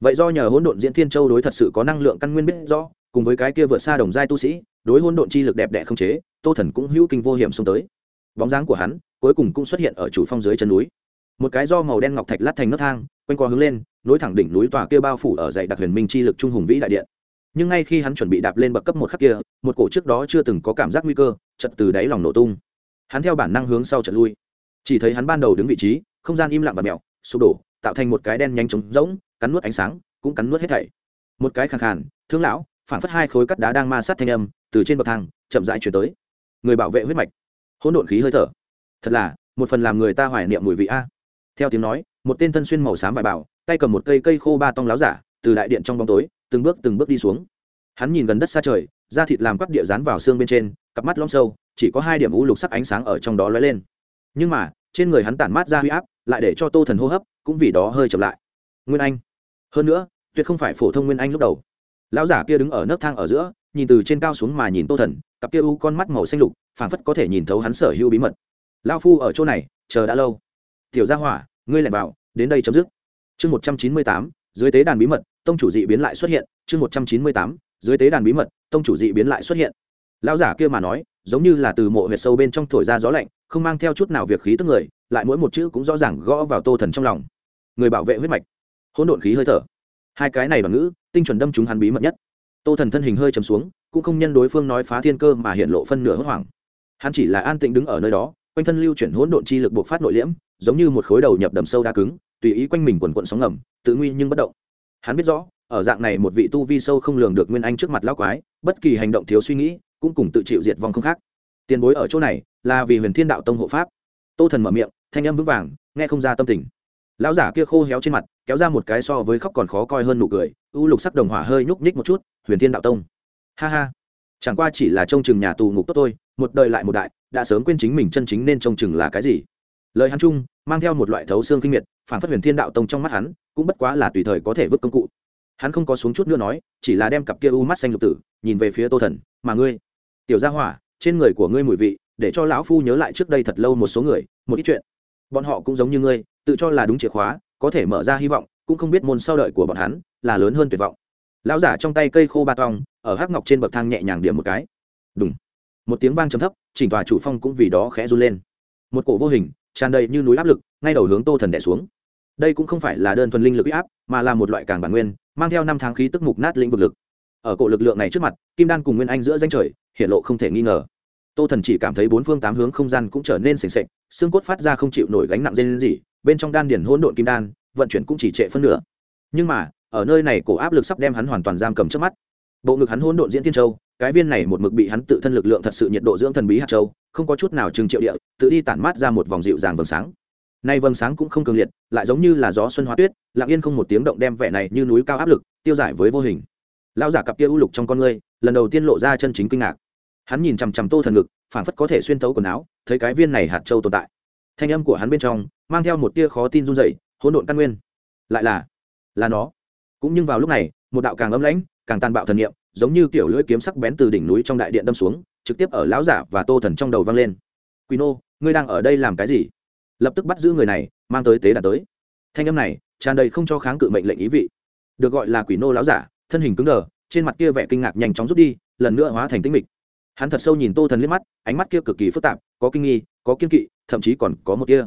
Vậy do nhờ hỗn độn diễn thiên châu đối thật sự có năng lượng căn nguyên biết rõ, cùng với cái kia vượt xa đồng giai tu sĩ, đối hỗn độn chi lực đẹp đẽ không chế, tô thần cũng hữu kinh vô hiểm xông tới. Bóng dáng của hắn cuối cùng cũng xuất hiện ở chủ phong dưới chân núi một cái do màu đen ngọc thạch lát thành nấc thang, quanh qua hướng lên, nối thẳng đỉnh núi tòa kia bao phủ ở dãy đặc huyền minh chi lực trung hùng vĩ đại điện. Nhưng ngay khi hắn chuẩn bị đạp lên bậc cấp một khắc kia, một cổ trước đó chưa từng có cảm giác nguy cơ chật từ đáy lòng nổ tung. Hắn theo bản năng hướng sau chật lui. Chỉ thấy hắn ban đầu đứng vị trí, không gian im lặng và mẹo, sụp đổ, tạo thành một cái đen nhanh trống rỗng, cắn nuốt ánh sáng, cũng cắn nuốt hết thảy. Một cái khàn khàn, thương lão phản phất hai khối cắt đá đang ma sát thanh âm, từ trên bậc thang, chậm rãi chuyển tới. Người bảo vệ huyết mạch. Hỗn độn khí hơi thở. Thật là, một phần làm người ta hoài niệm mùi vị a theo tiếng nói, một tên thân xuyên màu xám vải bảo, tay cầm một cây cây khô ba tong láo giả, từ đại điện trong bóng tối, từng bước từng bước đi xuống. Hắn nhìn gần đất xa trời, da thịt làm quắp địa dán vào xương bên trên, cặp mắt lõm sâu, chỉ có hai điểm u lục sắc ánh sáng ở trong đó lóe lên. Nhưng mà, trên người hắn tản mát ra huy áp, lại để cho tô thần hô hấp, cũng vì đó hơi chậm lại. Nguyên anh. Hơn nữa, tuyệt không phải phổ thông nguyên anh lúc đầu. Lão giả kia đứng ở nấc thang ở giữa, nhìn từ trên cao xuống mà nhìn tô thần, cặp kia u con mắt màu xanh lục, phảng phất có thể nhìn thấu hắn sở hữu bí mật. Lao phu ở chỗ này, chờ đã lâu tiểu gia hỏa, ngươi lại vào đến đây chấm dứt. Chương một trăm chín mươi tám, dưới tế đàn bí mật, tông chủ dị biến lại xuất hiện. Chương một trăm chín mươi tám, dưới tế đàn bí mật, tông chủ dị biến lại xuất hiện. Lão giả kia mà nói, giống như là từ mộ huyệt sâu bên trong thổi ra gió lạnh, không mang theo chút nào việc khí tức người, lại mỗi một chữ cũng rõ ràng gõ vào tô thần trong lòng. Người bảo vệ huyết mạch. Hỗn độn khí hơi thở. Hai cái này bằng ngữ, tinh chuẩn đâm chúng hắn bí mật nhất. Tô thần thân hình hơi chầm xuống, cũng không nhân đối phương nói phá thiên cơ mà hiện lộ phân nửa hốt hoảng. Hắn chỉ là an tĩnh đứng ở nơi đó, quanh thân lưu chuyển hỗn độn chi lực buộc phát nội liễm giống như một khối đầu nhập đầm sâu đá cứng, tùy ý quanh mình quần quận sóng ngầm, tự nguy nhưng bất động. Hắn biết rõ, ở dạng này một vị tu vi sâu không lường được nguyên anh trước mặt lão quái, bất kỳ hành động thiếu suy nghĩ, cũng cùng tự chịu diệt vong không khác. Tiền bối ở chỗ này, là vì huyền thiên đạo tông hộ pháp. Tô thần mở miệng, thanh âm vững vàng, nghe không ra tâm tình. Lão giả kia khô héo trên mặt, kéo ra một cái so với khóc còn khó coi hơn nụ cười, u lục sắc đồng hỏa hơi nhúc nhích một chút, huyền thiên đạo tông. Ha ha. Chẳng qua chỉ là trông chừng nhà tù ngục tốt thôi, một đời lại một đại, đã sớm quên chính mình chân chính nên trông chừng là cái gì lời hắn chung, mang theo một loại thấu xương kinh miệt, phản phát huyền thiên đạo tông trong mắt hắn, cũng bất quá là tùy thời có thể vứt công cụ. Hắn không có xuống chút nữa nói, chỉ là đem cặp kia u mắt xanh lục tử, nhìn về phía tô thần, mà ngươi, tiểu gia hỏa, trên người của ngươi mùi vị, để cho lão phu nhớ lại trước đây thật lâu một số người, một ít chuyện. Bọn họ cũng giống như ngươi, tự cho là đúng chìa khóa, có thể mở ra hy vọng, cũng không biết môn sau đợi của bọn hắn là lớn hơn tuyệt vọng. Lão giả trong tay cây khô ba tong, ở hắc ngọc trên bậc thang nhẹ nhàng điểm một cái. Đúng một tiếng vang trầm thấp, chỉnh tòa chủ phong cũng vì đó khẽ run lên. Một cổ vô hình tràn đầy như núi áp lực, ngay đầu hướng tô thần đẻ xuống. Đây cũng không phải là đơn thuần linh lực áp, mà là một loại càng bản nguyên, mang theo năm tháng khí tức mục nát lĩnh vực lực. Ở cổ lực lượng này trước mặt, kim đan cùng nguyên anh giữa danh trời, hiện lộ không thể nghi ngờ. Tô thần chỉ cảm thấy bốn phương tám hướng không gian cũng trở nên sềnh sệch xương cốt phát ra không chịu nổi gánh nặng dây lên gì bên trong đan điển hỗn độn kim đan, vận chuyển cũng chỉ trệ phân nửa. Nhưng mà, ở nơi này cổ áp lực sắp đem hắn hoàn toàn giam cầm trước mắt. Bộ ngực hắn hỗn độn diễn thiên châu cái viên này một mực bị hắn tự thân lực lượng thật sự nhiệt độ dưỡng thần bí hạt châu, không có chút nào trừng triệu địa, tự đi tản mát ra một vòng dịu dàng vầng sáng. Nay vầng sáng cũng không cường liệt, lại giống như là gió xuân hóa tuyết, lặng yên không một tiếng động đem vẻ này như núi cao áp lực tiêu giải với vô hình. Lão giả cặp kia u lục trong con ngươi, lần đầu tiên lộ ra chân chính kinh ngạc. Hắn nhìn chằm chằm tô thần ngực, phảng phất có thể xuyên thấu quần áo, thấy cái viên này hạt châu tồn tại. Thanh âm của hắn bên trong, mang theo một tia khó tin run rẩy, hỗn độn căn nguyên. Lại là là nó. Cũng nhưng vào lúc này, một đạo càng ấm lãnh, càng tàn bạo thần niệm giống như kiểu lưỡi kiếm sắc bén từ đỉnh núi trong đại điện đâm xuống, trực tiếp ở lão giả và tô thần trong đầu vang lên. Quy nô, ngươi đang ở đây làm cái gì? Lập tức bắt giữ người này, mang tới tế đàn tới. Thanh âm này tràn đầy không cho kháng cự mệnh lệnh ý vị. Được gọi là quỷ nô lão giả, thân hình cứng đờ, trên mặt kia vẻ kinh ngạc nhanh chóng rút đi, lần nữa hóa thành tĩnh mịch. Hắn thật sâu nhìn tô thần liếc mắt, ánh mắt kia cực kỳ phức tạp, có kinh nghi, có kiên kỵ, thậm chí còn có một kia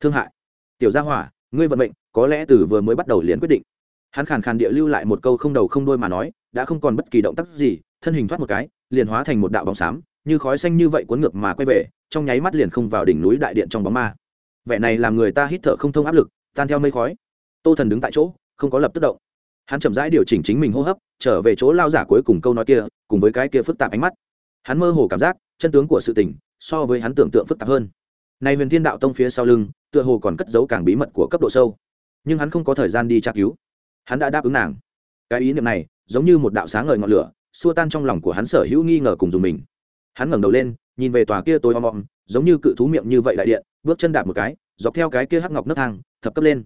thương hại. Tiểu gia hỏa, ngươi vận mệnh có lẽ từ vừa mới bắt đầu liền quyết định. Hắn khàn khàn địa lưu lại một câu không đầu không đôi mà nói đã không còn bất kỳ động tác gì, thân hình thoát một cái, liền hóa thành một đạo bóng xám, như khói xanh như vậy cuốn ngược mà quay về, trong nháy mắt liền không vào đỉnh núi đại điện trong bóng ma. Vẻ này làm người ta hít thở không thông áp lực, tan theo mây khói. Tô thần đứng tại chỗ, không có lập tức động. Hắn chậm rãi điều chỉnh chính mình hô hấp, trở về chỗ lao giả cuối cùng câu nói kia, cùng với cái kia phức tạp ánh mắt. Hắn mơ hồ cảm giác, chân tướng của sự tình, so với hắn tưởng tượng phức tạp hơn. Này huyền thiên đạo tông phía sau lưng, tựa hồ còn cất giấu càng bí mật của cấp độ sâu. Nhưng hắn không có thời gian đi tra cứu. Hắn đã đáp ứng nàng. Cái ý niệm này giống như một đạo sáng ngời ngọn lửa, xua tan trong lòng của hắn sở hữu nghi ngờ cùng dùng mình. Hắn ngẩng đầu lên, nhìn về tòa kia tối om om, giống như cự thú miệng như vậy đại điện, bước chân đạp một cái, dọc theo cái kia hắc ngọc nấc thang, thập cấp lên.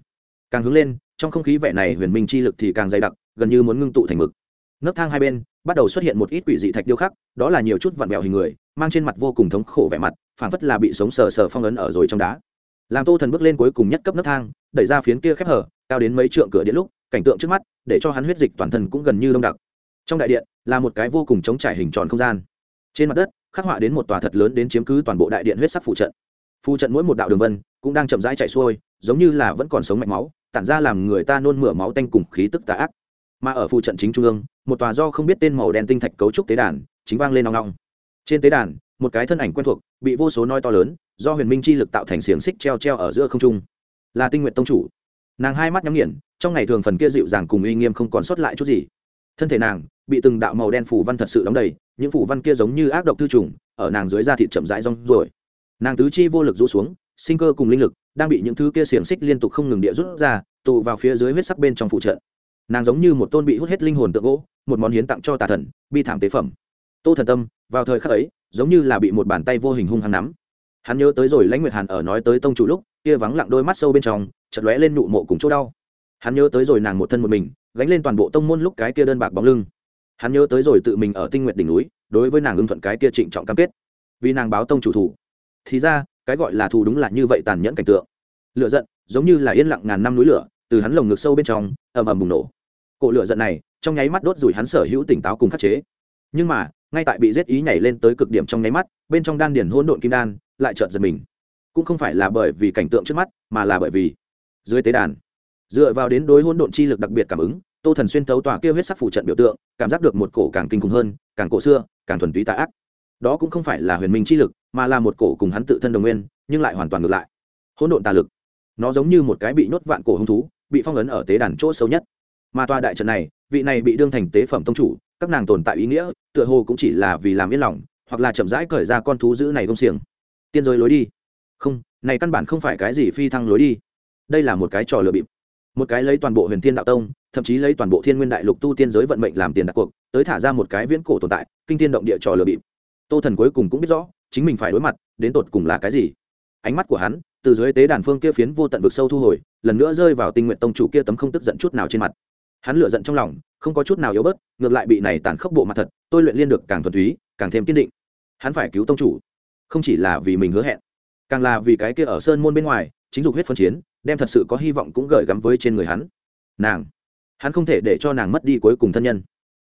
Càng hướng lên, trong không khí vẻ này huyền minh chi lực thì càng dày đặc, gần như muốn ngưng tụ thành mực. Nấc thang hai bên, bắt đầu xuất hiện một ít quỷ dị thạch điêu khắc, đó là nhiều chút vặn vẹo hình người, mang trên mặt vô cùng thống khổ vẻ mặt, phảng phất là bị sống sờ sờ phong ấn ở rồi trong đá. Làm tô thần bước lên cuối cùng nhất cấp nấc thang, đẩy ra phiến kia khép hở, cao đến mấy trượng cửa điện lúc cảnh tượng trước mắt, để cho hắn huyết dịch toàn thân cũng gần như đông đặc. Trong đại điện, là một cái vô cùng chống trải hình tròn không gian. Trên mặt đất, khắc họa đến một tòa thật lớn đến chiếm cứ toàn bộ đại điện huyết sắc phụ trận. Phụ trận mỗi một đạo đường vân, cũng đang chậm rãi chạy xuôi, giống như là vẫn còn sống mạch máu, tản ra làm người ta nôn mửa máu tanh cùng khí tức tà ác. Mà ở phụ trận chính trung ương, một tòa do không biết tên màu đen tinh thạch cấu trúc tế đàn, chính vang lên nong nong trên tế đàn, một cái thân ảnh quen thuộc, bị vô số noi to lớn, do huyền minh chi lực tạo thành xiềng xích treo treo ở giữa không trung. Là tinh nguyện tông chủ nàng hai mắt nhắm nghiền, trong ngày thường phần kia dịu dàng cùng uy nghiêm không còn sót lại chút gì. Thân thể nàng bị từng đạo màu đen phủ văn thật sự đóng đầy, những phủ văn kia giống như ác độc tư trùng, ở nàng dưới da thịt chậm rãi rong rồi nàng tứ chi vô lực rũ xuống, sinh cơ cùng linh lực đang bị những thứ kia xiềng xích liên tục không ngừng địa rút ra, tụ vào phía dưới huyết sắc bên trong phụ trợ. Nàng giống như một tôn bị hút hết linh hồn tượng gỗ, một món hiến tặng cho tà thần, bi thảm tế phẩm. Tô thần tâm, vào thời khắc ấy, giống như là bị một bàn tay vô hình hung hăng nắm. Hắn nhớ tới rồi lãnh nguyệt hàn ở nói tới tông chủ lúc, kia vắng lặng đôi mắt sâu bên trong chật lóe lên nụ mộ cùng chỗ đau. Hắn nhớ tới rồi nàng một thân một mình, gánh lên toàn bộ tông môn lúc cái kia đơn bạc bóng lưng. Hắn nhớ tới rồi tự mình ở tinh nguyện đỉnh núi, đối với nàng ưng thuận cái kia trịnh trọng cam kết. Vì nàng báo tông chủ thủ. Thì ra, cái gọi là thù đúng là như vậy tàn nhẫn cảnh tượng. Lựa giận, giống như là yên lặng ngàn năm núi lửa, từ hắn lồng ngực sâu bên trong, ầm ầm bùng nổ. Cỗ lửa giận này, trong nháy mắt đốt rủi hắn sở hữu tỉnh táo cùng khắc chế. Nhưng mà, ngay tại bị giết ý nhảy lên tới cực điểm trong nháy mắt, bên trong đan điển hỗn độn kim đan lại chợt giật mình. Cũng không phải là bởi vì cảnh tượng trước mắt, mà là bởi vì dưới tế đàn. Dựa vào đến đối hỗn độn chi lực đặc biệt cảm ứng, tô thần xuyên thấu tòa kia huyết sắc phủ trận biểu tượng, cảm giác được một cổ càng kinh khủng hơn, càng cổ xưa, càng thuần túy tà ác. Đó cũng không phải là huyền minh chi lực, mà là một cổ cùng hắn tự thân đồng nguyên, nhưng lại hoàn toàn ngược lại. Hỗn độn tà lực, nó giống như một cái bị nhốt vạn cổ hung thú, bị phong ấn ở tế đàn chỗ sâu nhất. Mà tòa đại trận này, vị này bị đương thành tế phẩm tông chủ, các nàng tồn tại ý nghĩa, tựa hồ cũng chỉ là vì làm yên lòng, hoặc là chậm rãi cởi ra con thú dữ này công xiềng. Tiên rồi lối đi. Không, này căn bản không phải cái gì phi thăng lối đi đây là một cái trò lừa bịp. Một cái lấy toàn bộ huyền thiên đạo tông, thậm chí lấy toàn bộ thiên nguyên đại lục tu tiên giới vận mệnh làm tiền đặt cuộc, tới thả ra một cái viễn cổ tồn tại, kinh tiên động địa trò lừa bịp. Tô thần cuối cùng cũng biết rõ, chính mình phải đối mặt, đến tột cùng là cái gì. Ánh mắt của hắn, từ dưới tế đàn phương kia phiến vô tận vực sâu thu hồi, lần nữa rơi vào tinh nguyện tông chủ kia tấm không tức giận chút nào trên mặt. Hắn lựa giận trong lòng, không có chút nào yếu bớt, ngược lại bị này tàn khốc bộ mặt thật, tôi luyện liên được càng thuần túy, càng thêm kiên định. Hắn phải cứu tông chủ, không chỉ là vì mình hứa hẹn, càng là vì cái kia ở sơn môn bên ngoài, chính dục huyết phân chiến đem thật sự có hy vọng cũng gợi gắm với trên người hắn. Nàng. Hắn không thể để cho nàng mất đi cuối cùng thân nhân.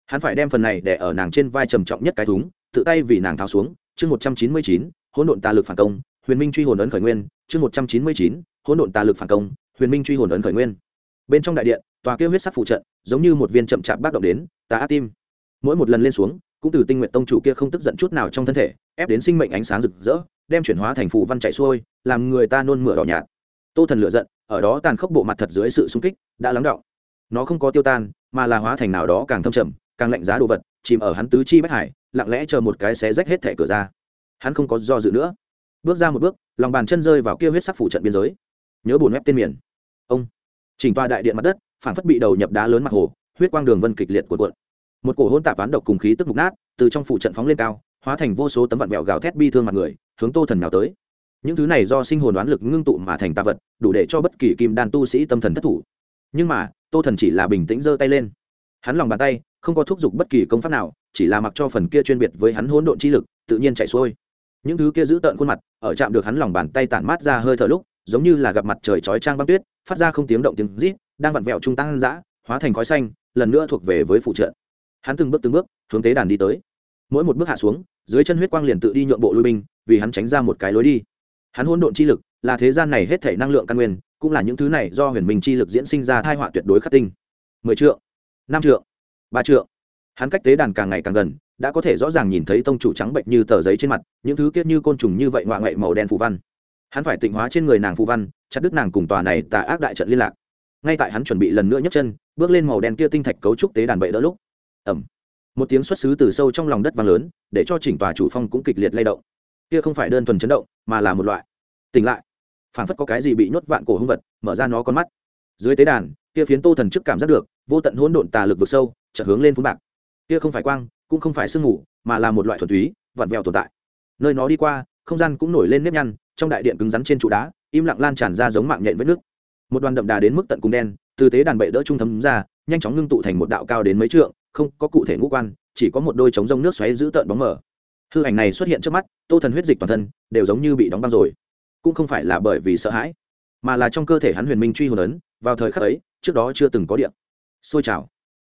Hắn phải đem phần này để ở nàng trên vai trầm trọng nhất cái thúng, tự tay vì nàng tháo xuống. Chương một trăm chín mươi chín, hỗn độn tà lực phản công, huyền minh truy hồn ấn khởi nguyên. Chương một trăm chín mươi chín, hỗn độn tà lực phản công, huyền minh truy hồn ấn khởi nguyên. Bên trong đại điện, tòa kêu huyết sắc phụ trận, giống như một viên chậm chạp bác động đến, tà ác tim. Mỗi một lần lên xuống, cũng từ tinh nguyện tông chủ kia không tức giận chút nào trong thân thể, ép đến sinh mệnh ánh sáng rực rỡ, đem chuyển hóa thành phù văn chạy xuôi, làm người ta nôn mửa đỏ nhạt tô thần lựa giận, ở đó tàn khốc bộ mặt thật dưới sự sung kích, đã lắng động. Nó không có tiêu tan, mà là hóa thành nào đó càng thâm trầm, càng lạnh giá đồ vật, chìm ở hắn tứ chi bách hải, lặng lẽ chờ một cái xé rách hết thẻ cửa ra. Hắn không có do dự nữa. Bước ra một bước, lòng bàn chân rơi vào kia huyết sắc phủ trận biên giới. Nhớ bùn ép tên miền. Ông. Chỉnh toa đại điện mặt đất phản phất bị đầu nhập đá lớn mặt hồ, huyết quang đường vân kịch liệt của cuộn. Một cổ hôn tạp án độc cùng khí tức mục nát, từ trong phủ trận phóng lên cao, hóa thành vô số tấm vạn vẹo gào thét bi thương mặt người, hướng tô thần nào tới những thứ này do sinh hồn đoán lực ngưng tụ mà thành tạ vật, đủ để cho bất kỳ kim đan tu sĩ tâm thần thất thủ. Nhưng mà, tô thần chỉ là bình tĩnh giơ tay lên. Hắn lòng bàn tay, không có thúc giục bất kỳ công pháp nào, chỉ là mặc cho phần kia chuyên biệt với hắn hỗn độn chi lực, tự nhiên chạy xuôi. Những thứ kia giữ tợn khuôn mặt, ở chạm được hắn lòng bàn tay tản mát ra hơi thở lúc, giống như là gặp mặt trời chói trang băng tuyết, phát ra không tiếng động tiếng rít, đang vặn vẹo trung tăng dã, hóa thành khói xanh, lần nữa thuộc về với phụ trợ. Hắn từng bước từng bước, hướng tế đàn đi tới. Mỗi một bước hạ xuống, dưới chân huyết quang liền tự đi nhượng bộ lui binh, vì hắn tránh ra một cái lối đi hắn hỗn độn chi lực là thế gian này hết thể năng lượng căn nguyên, cũng là những thứ này do huyền minh chi lực diễn sinh ra thai họa tuyệt đối khắc tinh. Mười triệu năm triệu ba triệu hắn cách tế đàn càng ngày càng gần, đã có thể rõ ràng nhìn thấy tông chủ trắng bệnh như tờ giấy trên mặt, những thứ kiết như côn trùng như vậy ngoạ ngoại màu đen phù văn. Hắn phải tịnh hóa trên người nàng phù văn, chặt đứt nàng cùng tòa này tà ác đại trận liên lạc. Ngay tại hắn chuẩn bị lần nữa nhấc chân, bước lên màu đen kia tinh thạch cấu trúc tế đàn bậy đỡ lúc. Ẩm một tiếng xuất xứ từ sâu trong lòng đất vang lớn, để cho chỉnh tòa chủ phong cũng kịch liệt lay động kia không phải đơn thuần chấn động, mà là một loại. Tỉnh lại. Phản phất có cái gì bị nhốt vạn cổ hung vật, mở ra nó con mắt. Dưới tế đàn, kia phiến tô thần chức cảm giác được, vô tận hỗn độn tà lực vực sâu, chợt hướng lên phun bạc. Kia không phải quang, cũng không phải sương mù, mà là một loại thuần túy, vặn vẹo tồn tại. Nơi nó đi qua, không gian cũng nổi lên nếp nhăn, trong đại điện cứng rắn trên trụ đá, im lặng lan tràn ra giống mạng nhện vết nước. Một đoàn đậm đà đến mức tận cùng đen, từ tế đàn bệ đỡ trung thấm ra, nhanh chóng ngưng tụ thành một đạo cao đến mấy trượng, không có cụ thể ngũ quan, chỉ có một đôi trống rông nước xoáy giữ tợn bóng mở hư ảnh này xuất hiện trước mắt, tô thần huyết dịch toàn thân đều giống như bị đóng băng rồi. Cũng không phải là bởi vì sợ hãi, mà là trong cơ thể hắn huyền minh truy hồn ấn, vào thời khắc ấy, trước đó chưa từng có điện. Sôi trào.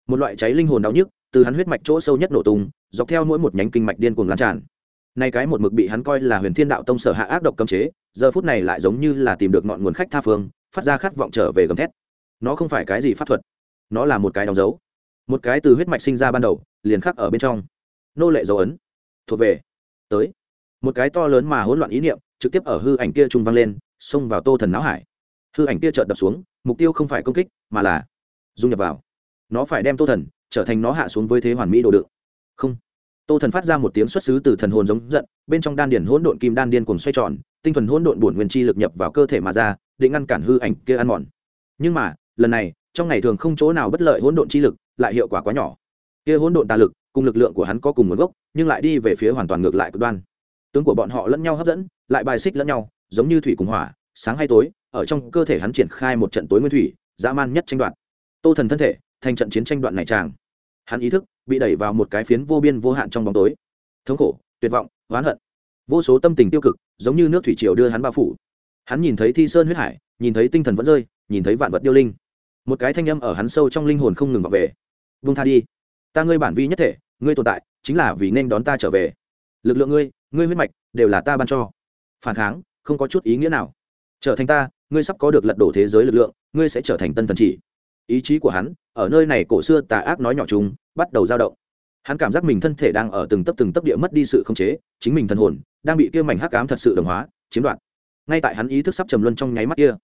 Một loại cháy linh hồn đau nhức, từ hắn huyết mạch chỗ sâu nhất nổ tung, dọc theo mỗi một nhánh kinh mạch điên cuồng lan tràn. Nay cái một mực bị hắn coi là huyền thiên đạo tông sở hạ ác độc cấm chế, giờ phút này lại giống như là tìm được ngọn nguồn khách tha phương, phát ra khát vọng trở về gầm thét. Nó không phải cái gì pháp thuật, nó là một cái đóng dấu. Một cái từ huyết mạch sinh ra ban đầu, liền khắc ở bên trong. Nô lệ dấu ấn thuộc về. Tới. Một cái to lớn mà hỗn loạn ý niệm trực tiếp ở hư ảnh kia trung vang lên, xông vào tô thần não hải. Hư ảnh kia chợt đập xuống, mục tiêu không phải công kích, mà là dung nhập vào. Nó phải đem tô thần trở thành nó hạ xuống với thế hoàn mỹ đồ đựng. Không. Tô thần phát ra một tiếng xuất xứ từ thần hồn giống giận, bên trong đan điển hỗn độn kim đan điên cùng xoay tròn, tinh thần hỗn độn bổn nguyên chi lực nhập vào cơ thể mà ra, để ngăn cản hư ảnh kia ăn mòn. Nhưng mà, lần này, trong ngày thường không chỗ nào bất lợi hỗn độn chi lực, lại hiệu quả quá nhỏ. Kia hỗn độn tà lực cùng lực lượng của hắn có cùng nguồn gốc, nhưng lại đi về phía hoàn toàn ngược lại cực đoan. Tướng của bọn họ lẫn nhau hấp dẫn, lại bài xích lẫn nhau, giống như thủy cùng hỏa, sáng hay tối, ở trong cơ thể hắn triển khai một trận tối nguyên thủy, dã man nhất tranh đoạn tô thần thân thể, thành trận chiến tranh đoạn này tràng hắn ý thức, bị đẩy vào một cái phiến vô biên vô hạn trong bóng tối. Thống khổ, tuyệt vọng, oán hận. Vô số tâm tình tiêu cực, giống như nước thủy triều đưa hắn bao phủ. Hắn nhìn thấy thi sơn huyết hải, nhìn thấy tinh thần vẫn rơi, nhìn thấy vạn vật điêu linh. Một cái thanh âm ở hắn sâu trong linh hồn không ngừng vào về. Vung tha đi. Ta ngươi bản vi nhất thể ngươi tồn tại, chính là vì nên đón ta trở về. Lực lượng ngươi ngươi huyết mạch, đều là ta ban cho. Phản kháng, không có chút ý nghĩa nào. Trở thành ta, ngươi sắp có được lật đổ thế giới lực lượng, ngươi sẽ trở thành tân thần chỉ. Ý chí của hắn, ở nơi này cổ xưa tà ác nói nhỏ chúng bắt đầu dao động. Hắn cảm giác mình thân thể đang ở từng tấp từng tấp địa mất đi sự khống chế, chính mình thần hồn, đang bị kia mảnh hắc ám thật sự đồng hóa, chiếm đoạt. Ngay tại hắn ý thức sắp trầm luân trong nháy mắt kia,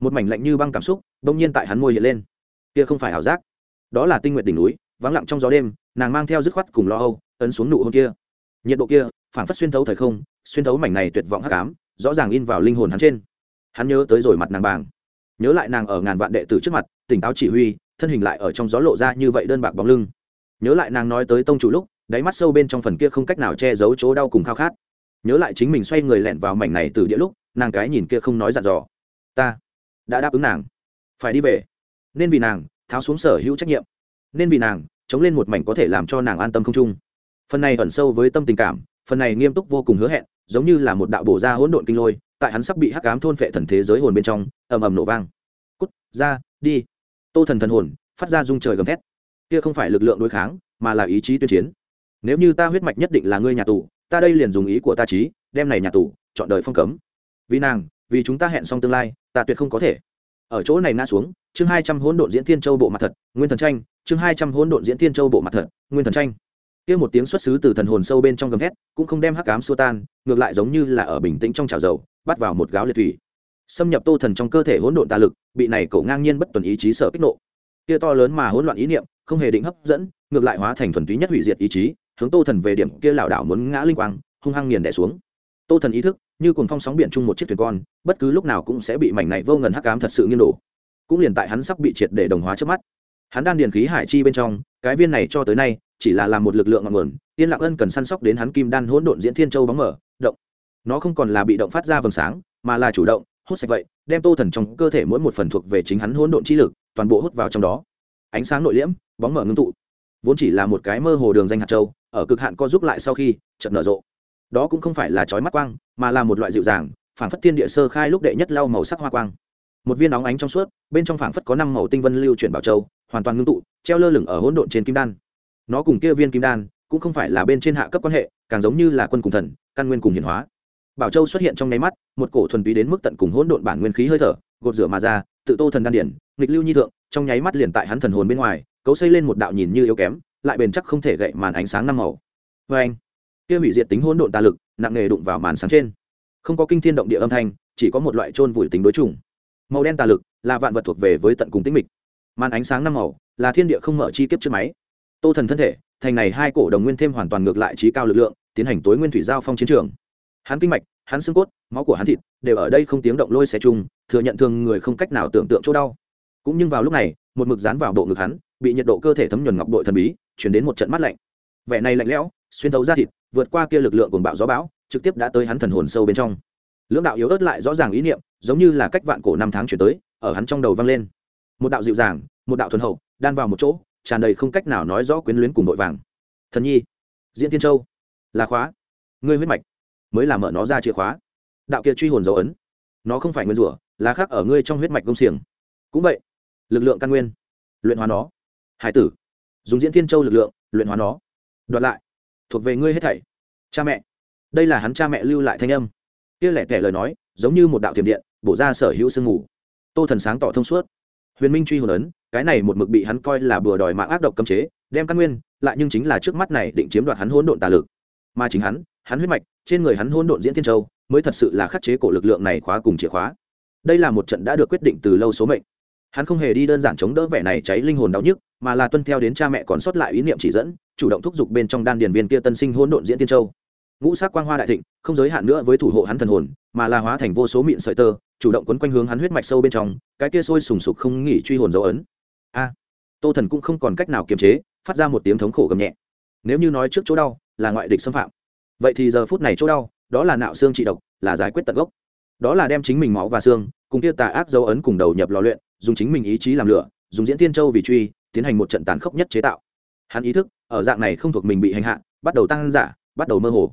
một mảnh lạnh như băng cảm xúc đông nhiên tại hắn môi hiện lên. Kia không phải ảo giác, đó là tinh nguyện đỉnh núi vắng lặng trong gió đêm, nàng mang theo dứt khoát cùng lo âu, ấn xuống nụ hôn kia. Nhiệt độ kia phản phất xuyên thấu thời không, xuyên thấu mảnh này tuyệt vọng hắc ám, rõ ràng in vào linh hồn hắn trên. Hắn nhớ tới rồi mặt nàng bàng. Nhớ lại nàng ở ngàn vạn đệ tử trước mặt, tỉnh táo chỉ huy, thân hình lại ở trong gió lộ ra như vậy đơn bạc bóng lưng. Nhớ lại nàng nói tới tông chủ lúc, đáy mắt sâu bên trong phần kia không cách nào che giấu chỗ đau cùng khao khát. Nhớ lại chính mình xoay người lẹn vào mảnh này từ địa lúc, nàng cái nhìn kia không nói dặn dò. Ta đã đáp ứng nàng. Phải đi về. Nên vì nàng, tháo xuống sở hữu trách nhiệm nên vì nàng, chống lên một mảnh có thể làm cho nàng an tâm không chung. Phần này ẩn sâu với tâm tình cảm, phần này nghiêm túc vô cùng hứa hẹn, giống như là một đạo bổ ra hỗn độn kinh lôi, tại hắn sắp bị hắc ám thôn phệ thần thế giới hồn bên trong, ầm ầm nổ vang. Cút, ra, đi. Tô thần thần hồn, phát ra rung trời gầm thét. Kia không phải lực lượng đối kháng, mà là ý chí tuyên chiến. Nếu như ta huyết mạch nhất định là ngươi nhà tù, ta đây liền dùng ý của ta trí đem này nhà tù, chọn đời phong cấm. Vì nàng, vì chúng ta hẹn xong tương lai, ta tuyệt không có thể. Ở chỗ này ngã xuống chương hai trăm hỗn độn diễn thiên châu bộ mặt thật, nguyên thần tranh, chương hai trăm hỗn độn diễn thiên châu bộ mặt thật, nguyên thần tranh. Kia một tiếng xuất xứ từ thần hồn sâu bên trong gầm thét, cũng không đem hắc ám xua tan, ngược lại giống như là ở bình tĩnh trong chảo dầu, bắt vào một gáo liệt thủy. Xâm nhập tô thần trong cơ thể hỗn độn tà lực, bị này cổ ngang nhiên bất tuần ý chí sợ kích nộ. Kia to lớn mà hỗn loạn ý niệm, không hề định hấp dẫn, ngược lại hóa thành thuần túy nhất hủy diệt ý chí, hướng tô thần về điểm kia lảo đảo muốn ngã linh quang, hung hăng nghiền đẻ xuống. Tô thần ý thức, như cuồng phong sóng biển chung một chiếc thuyền con, bất cứ lúc nào cũng sẽ bị mảnh này vô ngần hắc ám thật sự nghiêng đổ cũng liền tại hắn sắp bị triệt để đồng hóa trước mắt. Hắn đan điền khí hải chi bên trong, cái viên này cho tới nay, chỉ là làm một lực lượng ngọn nguồn, yên lặng ân cần săn sóc đến hắn kim đan hỗn độn diễn thiên châu bóng mở, động. Nó không còn là bị động phát ra vầng sáng, mà là chủ động, hút sạch vậy, đem tô thần trong cơ thể mỗi một phần thuộc về chính hắn hỗn độn chi lực, toàn bộ hút vào trong đó. Ánh sáng nội liễm, bóng mở ngưng tụ. Vốn chỉ là một cái mơ hồ đường danh hạt châu, ở cực hạn co giúp lại sau khi, chợt nở rộ. Đó cũng không phải là chói mắt quang, mà là một loại dịu dàng phản phất thiên địa sơ khai lúc đệ nhất lau màu sắc hoa quang một viên óng ánh trong suốt, bên trong phảng phất có năm màu tinh vân lưu chuyển bảo châu, hoàn toàn ngưng tụ, treo lơ lửng ở hỗn độn trên kim đan. Nó cùng kia viên kim đan cũng không phải là bên trên hạ cấp quan hệ, càng giống như là quân cùng thần, căn nguyên cùng hiển hóa. Bảo châu xuất hiện trong nháy mắt, một cổ thuần túy đến mức tận cùng hỗn độn bản nguyên khí hơi thở, gột rửa mà ra, tự tô thần đan điển, nghịch lưu nhi thượng, trong nháy mắt liền tại hắn thần hồn bên ngoài, cấu xây lên một đạo nhìn như yếu kém, lại bền chắc không thể gậy màn ánh sáng năm màu. Vê anh, kia hủy diệt tính hỗn độn tà lực, nặng nề đụng vào màn sáng trên. Không có kinh thiên động địa âm thanh, chỉ có một loại trôn vùi tính đối chủng màu đen tà lực là vạn vật thuộc về với tận cùng tĩnh mịch. Màn ánh sáng năm màu là thiên địa không mở chi kiếp trước máy. Tô thần thân thể, thành này hai cổ đồng nguyên thêm hoàn toàn ngược lại trí cao lực lượng, tiến hành tối nguyên thủy giao phong chiến trường. Hắn kinh mạch, hắn xương cốt, máu của hắn thịt đều ở đây không tiếng động lôi xe chung, thừa nhận thường người không cách nào tưởng tượng chỗ đau. Cũng nhưng vào lúc này, một mực dán vào bộ ngực hắn, bị nhiệt độ cơ thể thấm nhuần ngọc đội thần bí, chuyển đến một trận mắt lạnh. Vẻ này lạnh lẽo, xuyên thấu ra thịt, vượt qua kia lực lượng của bạo gió bão, trực tiếp đã tới hắn thần hồn sâu bên trong lưỡng đạo yếu ớt lại rõ ràng ý niệm, giống như là cách vạn cổ năm tháng chuyển tới, ở hắn trong đầu vang lên. Một đạo dịu dàng, một đạo thuần hậu, đan vào một chỗ, tràn đầy không cách nào nói rõ quyến luyến cùng nội vàng. Thần nhi, diễn tiên châu, là khóa. Ngươi huyết mạch, mới làm mở nó ra chìa khóa. Đạo kia truy hồn dấu ấn, nó không phải nguyên rủa, là khác ở ngươi trong huyết mạch công xiềng. Cũng vậy, lực lượng căn nguyên, luyện hóa nó. Hải tử, dùng diễn thiên châu lực lượng, luyện hóa nó. Đoạt lại, thuộc về ngươi hết thảy. Cha mẹ, đây là hắn cha mẹ lưu lại thanh âm kia lẻ tẻ lời nói, giống như một đạo tiềm điện, bổ ra sở hữu sương mù. Tô thần sáng tỏ thông suốt. Huyền minh truy hồn ấn, cái này một mực bị hắn coi là bừa đòi mạng ác độc cấm chế, đem căn nguyên, lại nhưng chính là trước mắt này định chiếm đoạt hắn hỗn độn tà lực. Mà chính hắn hắn huyết mạch, trên người hắn hỗn độn diễn thiên châu, mới thật sự là khắc chế cổ lực lượng này khóa cùng chìa khóa. Đây là một trận đã được quyết định từ lâu số mệnh. Hắn không hề đi đơn giản chống đỡ vẻ này cháy linh hồn đau nhức, mà là tuân theo đến cha mẹ còn sót lại ý niệm chỉ dẫn, chủ động thúc giục bên trong đan điền viên kia tân sinh hỗn độn diễn tiên châu ngũ sắc quang hoa đại thịnh, không giới hạn nữa với thủ hộ hắn thần hồn, mà là hóa thành vô số mịn sợi tơ, chủ động quấn quanh hướng hắn huyết mạch sâu bên trong, cái kia sôi sùng sục không nghỉ truy hồn dấu ấn. A, tô thần cũng không còn cách nào kiềm chế, phát ra một tiếng thống khổ gầm nhẹ. Nếu như nói trước chỗ đau, là ngoại địch xâm phạm. Vậy thì giờ phút này chỗ đau, đó là nạo xương trị độc, là giải quyết tận gốc. Đó là đem chính mình máu và xương, cùng kia tà ác dấu ấn cùng đầu nhập lò luyện, dùng chính mình ý chí làm lửa, dùng diễn tiên châu vì truy, tiến hành một trận tàn khốc nhất chế tạo. Hắn ý thức, ở dạng này không thuộc mình bị hành hạ, bắt đầu tăng giả, bắt đầu mơ hồ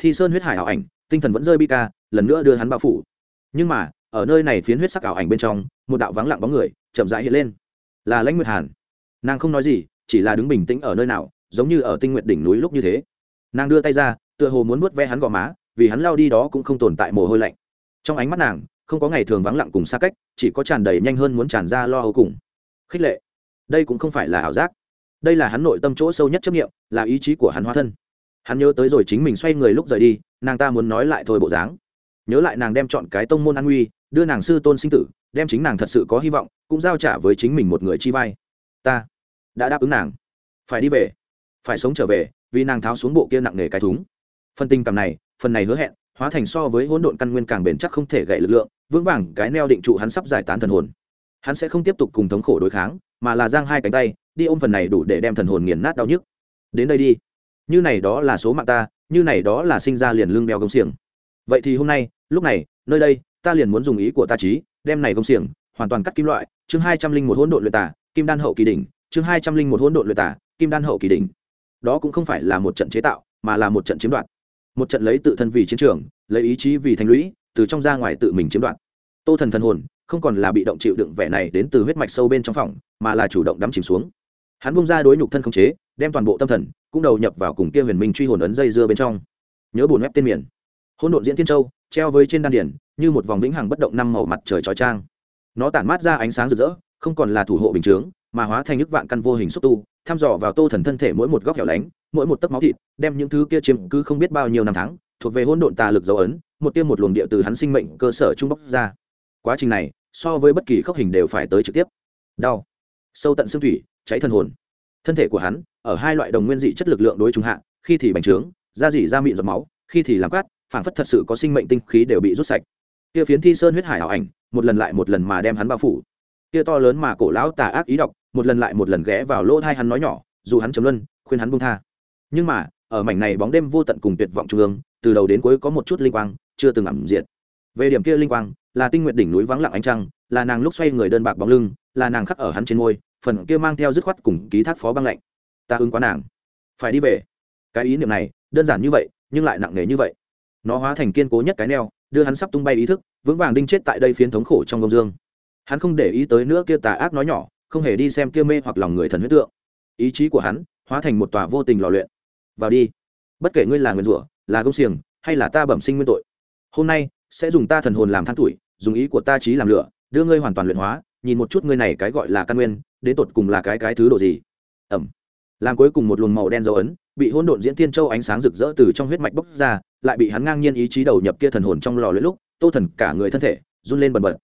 thi sơn huyết hải ảo ảnh, tinh thần vẫn rơi bi ca, lần nữa đưa hắn bao phủ. Nhưng mà, ở nơi này phiến huyết sắc ảo ảnh bên trong, một đạo vắng lặng bóng người chậm rãi hiện lên. Là lãnh nguyệt hàn. Nàng không nói gì, chỉ là đứng bình tĩnh ở nơi nào, giống như ở tinh nguyệt đỉnh núi lúc như thế. Nàng đưa tay ra, tựa hồ muốn nuốt ve hắn gò má, vì hắn lao đi đó cũng không tồn tại mồ hôi lạnh. Trong ánh mắt nàng, không có ngày thường vắng lặng cùng xa cách, chỉ có tràn đầy nhanh hơn muốn tràn ra lo âu cùng khích lệ. Đây cũng không phải là ảo giác. Đây là hắn nội tâm chỗ sâu nhất chấp nghiệm là ý chí của hắn hóa thân hắn nhớ tới rồi chính mình xoay người lúc rời đi, nàng ta muốn nói lại thôi bộ dáng. Nhớ lại nàng đem chọn cái tông môn an nguy đưa nàng sư tôn sinh tử, đem chính nàng thật sự có hy vọng, cũng giao trả với chính mình một người chi vai. Ta đã đáp ứng nàng. Phải đi về. Phải sống trở về, vì nàng tháo xuống bộ kia nặng nề cái thúng. Phần tình cảm này, phần này hứa hẹn, hóa thành so với hỗn độn căn nguyên càng bền chắc không thể gậy lực lượng, vững vàng cái neo định trụ hắn sắp giải tán thần hồn. Hắn sẽ không tiếp tục cùng thống khổ đối kháng, mà là giang hai cánh tay, đi ôm phần này đủ để đem thần hồn nghiền nát đau nhức. Đến đây đi như này đó là số mạng ta, như này đó là sinh ra liền lương đeo công xiềng. Vậy thì hôm nay, lúc này, nơi đây, ta liền muốn dùng ý của ta trí, đem này công xiềng, hoàn toàn cắt kim loại, chương hai trăm linh một hỗn độn luyện tả kim đan hậu kỳ đỉnh, chương hai trăm linh một hỗn độn luyện tả kim đan hậu kỳ đỉnh. Đó cũng không phải là một trận chế tạo, mà là một trận chiếm đoạt. Một trận lấy tự thân vì chiến trường, lấy ý chí vì thành lũy, từ trong ra ngoài tự mình chiếm đoạt. Tô thần thần hồn, không còn là bị động chịu đựng vẻ này đến từ huyết mạch sâu bên trong phòng, mà là chủ động đắm chìm xuống hắn bung ra đối nhục thân không chế, đem toàn bộ tâm thần, cũng đầu nhập vào cùng kia huyền minh truy hồn ấn dây dưa bên trong. Nhớ bùn ép tên miền. Hôn độn diễn thiên châu, treo với trên đan điển như một vòng vĩnh hằng bất động năm màu mặt trời trói trang. Nó tản mát ra ánh sáng rực rỡ, không còn là thủ hộ bình chướng, mà hóa thành nước vạn căn vô hình xúc tu, thăm dò vào tô thần thân thể mỗi một góc hẻo lánh, mỗi một tấc máu thịt, đem những thứ kia chiếm cứ không biết bao nhiêu năm tháng, thuộc về hôn độn tà lực dấu ấn, một tiêm một luồng địa từ hắn sinh mệnh cơ sở trung bóc ra. Quá trình này, so với bất kỳ khốc hình đều phải tới trực tiếp. Đau. Sâu tận xương thủy cháy thần hồn. Thân thể của hắn, ở hai loại đồng nguyên dị chất lực lượng đối chúng hạ, khi thì bành trướng, da dỉ da mịn giọt máu, khi thì làm cát phảng phất thật sự có sinh mệnh tinh khí đều bị rút sạch. Kia phiến thi sơn huyết hải ảo ảnh, một lần lại một lần mà đem hắn bao phủ. Kia to lớn mà cổ lão tà ác ý độc, một lần lại một lần ghé vào lỗ thai hắn nói nhỏ, dù hắn chấm luân, khuyên hắn buông tha. Nhưng mà, ở mảnh này bóng đêm vô tận cùng tuyệt vọng trung ương, từ đầu đến cuối có một chút linh quang, chưa từng ẩm diệt. Về điểm kia linh quang, là tinh nguyện đỉnh núi vắng lặng ánh trăng, là nàng lúc xoay người đơn bạc bóng lưng, là nàng khắc ở hắn trên môi phần kia mang theo dứt khoát cùng ký thác phó băng lạnh. Ta ứng quá nàng. Phải đi về. Cái ý niệm này, đơn giản như vậy, nhưng lại nặng nề như vậy. Nó hóa thành kiên cố nhất cái neo, đưa hắn sắp tung bay ý thức, vững vàng đinh chết tại đây phiến thống khổ trong công dương. Hắn không để ý tới nữa kia tà ác nói nhỏ, không hề đi xem kia mê hoặc lòng người thần huyết tượng. Ý chí của hắn hóa thành một tòa vô tình lò luyện. Vào đi. Bất kể ngươi là người rủa, là công xiềng, hay là ta bẩm sinh nguyên tội, hôm nay sẽ dùng ta thần hồn làm than tuổi, dùng ý của ta trí làm lửa, đưa ngươi hoàn toàn luyện hóa, nhìn một chút ngươi này cái gọi là căn nguyên đến tột cùng là cái cái thứ độ gì? Ẩm. Làm cuối cùng một luồng màu đen dấu ấn, bị hỗn độn diễn thiên châu ánh sáng rực rỡ từ trong huyết mạch bốc ra, lại bị hắn ngang nhiên ý chí đầu nhập kia thần hồn trong lò luyện lúc, tô thần cả người thân thể run lên bần bật.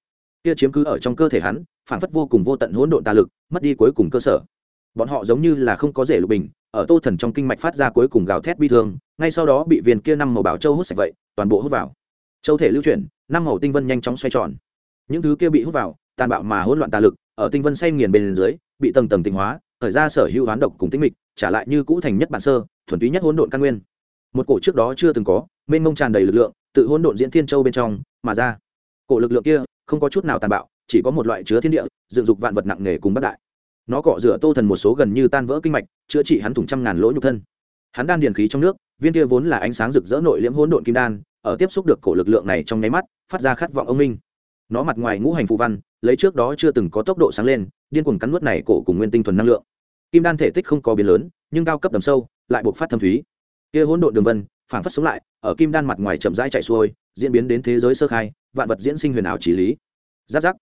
Kia chiếm cứ ở trong cơ thể hắn, phản phất vô cùng vô tận hỗn độn tà lực, mất đi cuối cùng cơ sở. Bọn họ giống như là không có rể lục bình, ở tô thần trong kinh mạch phát ra cuối cùng gào thét bi thương, ngay sau đó bị viên kia năm màu bảo châu hút sạch vậy, toàn bộ hút vào. Châu thể lưu chuyển, năm màu tinh vân nhanh chóng xoay tròn. Những thứ kia bị hút vào, tàn bạo mà hỗn loạn tà lực ở tinh vân say nghiền bên dưới, bị tầng tầng tinh hóa, thời ra sở hữu hoán độc cùng tinh mịch, trả lại như cũ thành nhất bản sơ, thuần túy nhất hỗn độn căn nguyên. Một cổ trước đó chưa từng có, mênh mông tràn đầy lực lượng, tự hỗn độn diễn thiên châu bên trong mà ra. Cổ lực lượng kia không có chút nào tàn bạo, chỉ có một loại chứa thiên địa, dựng dục vạn vật nặng nề cùng bất đại. Nó cọ rửa tô thần một số gần như tan vỡ kinh mạch, chữa trị hắn thủng trăm ngàn lỗ nhục thân. Hắn đan điền khí trong nước, viên kia vốn là ánh sáng rực rỡ nội liễm hỗn độn kim đan, ở tiếp xúc được cổ lực lượng này trong nháy mắt, phát ra khát vọng ông minh nó mặt ngoài ngũ hành phù văn, lấy trước đó chưa từng có tốc độ sáng lên, điên cuồng cắn nuốt này cổ cùng nguyên tinh thuần năng lượng. Kim đan thể tích không có biến lớn, nhưng cao cấp đầm sâu, lại buộc phát thâm thúy. Kia hỗn độn đường vân phản phát sống lại, ở kim đan mặt ngoài chậm rãi chạy xuôi, diễn biến đến thế giới sơ khai, vạn vật diễn sinh huyền ảo trí lý. Giáp giáp.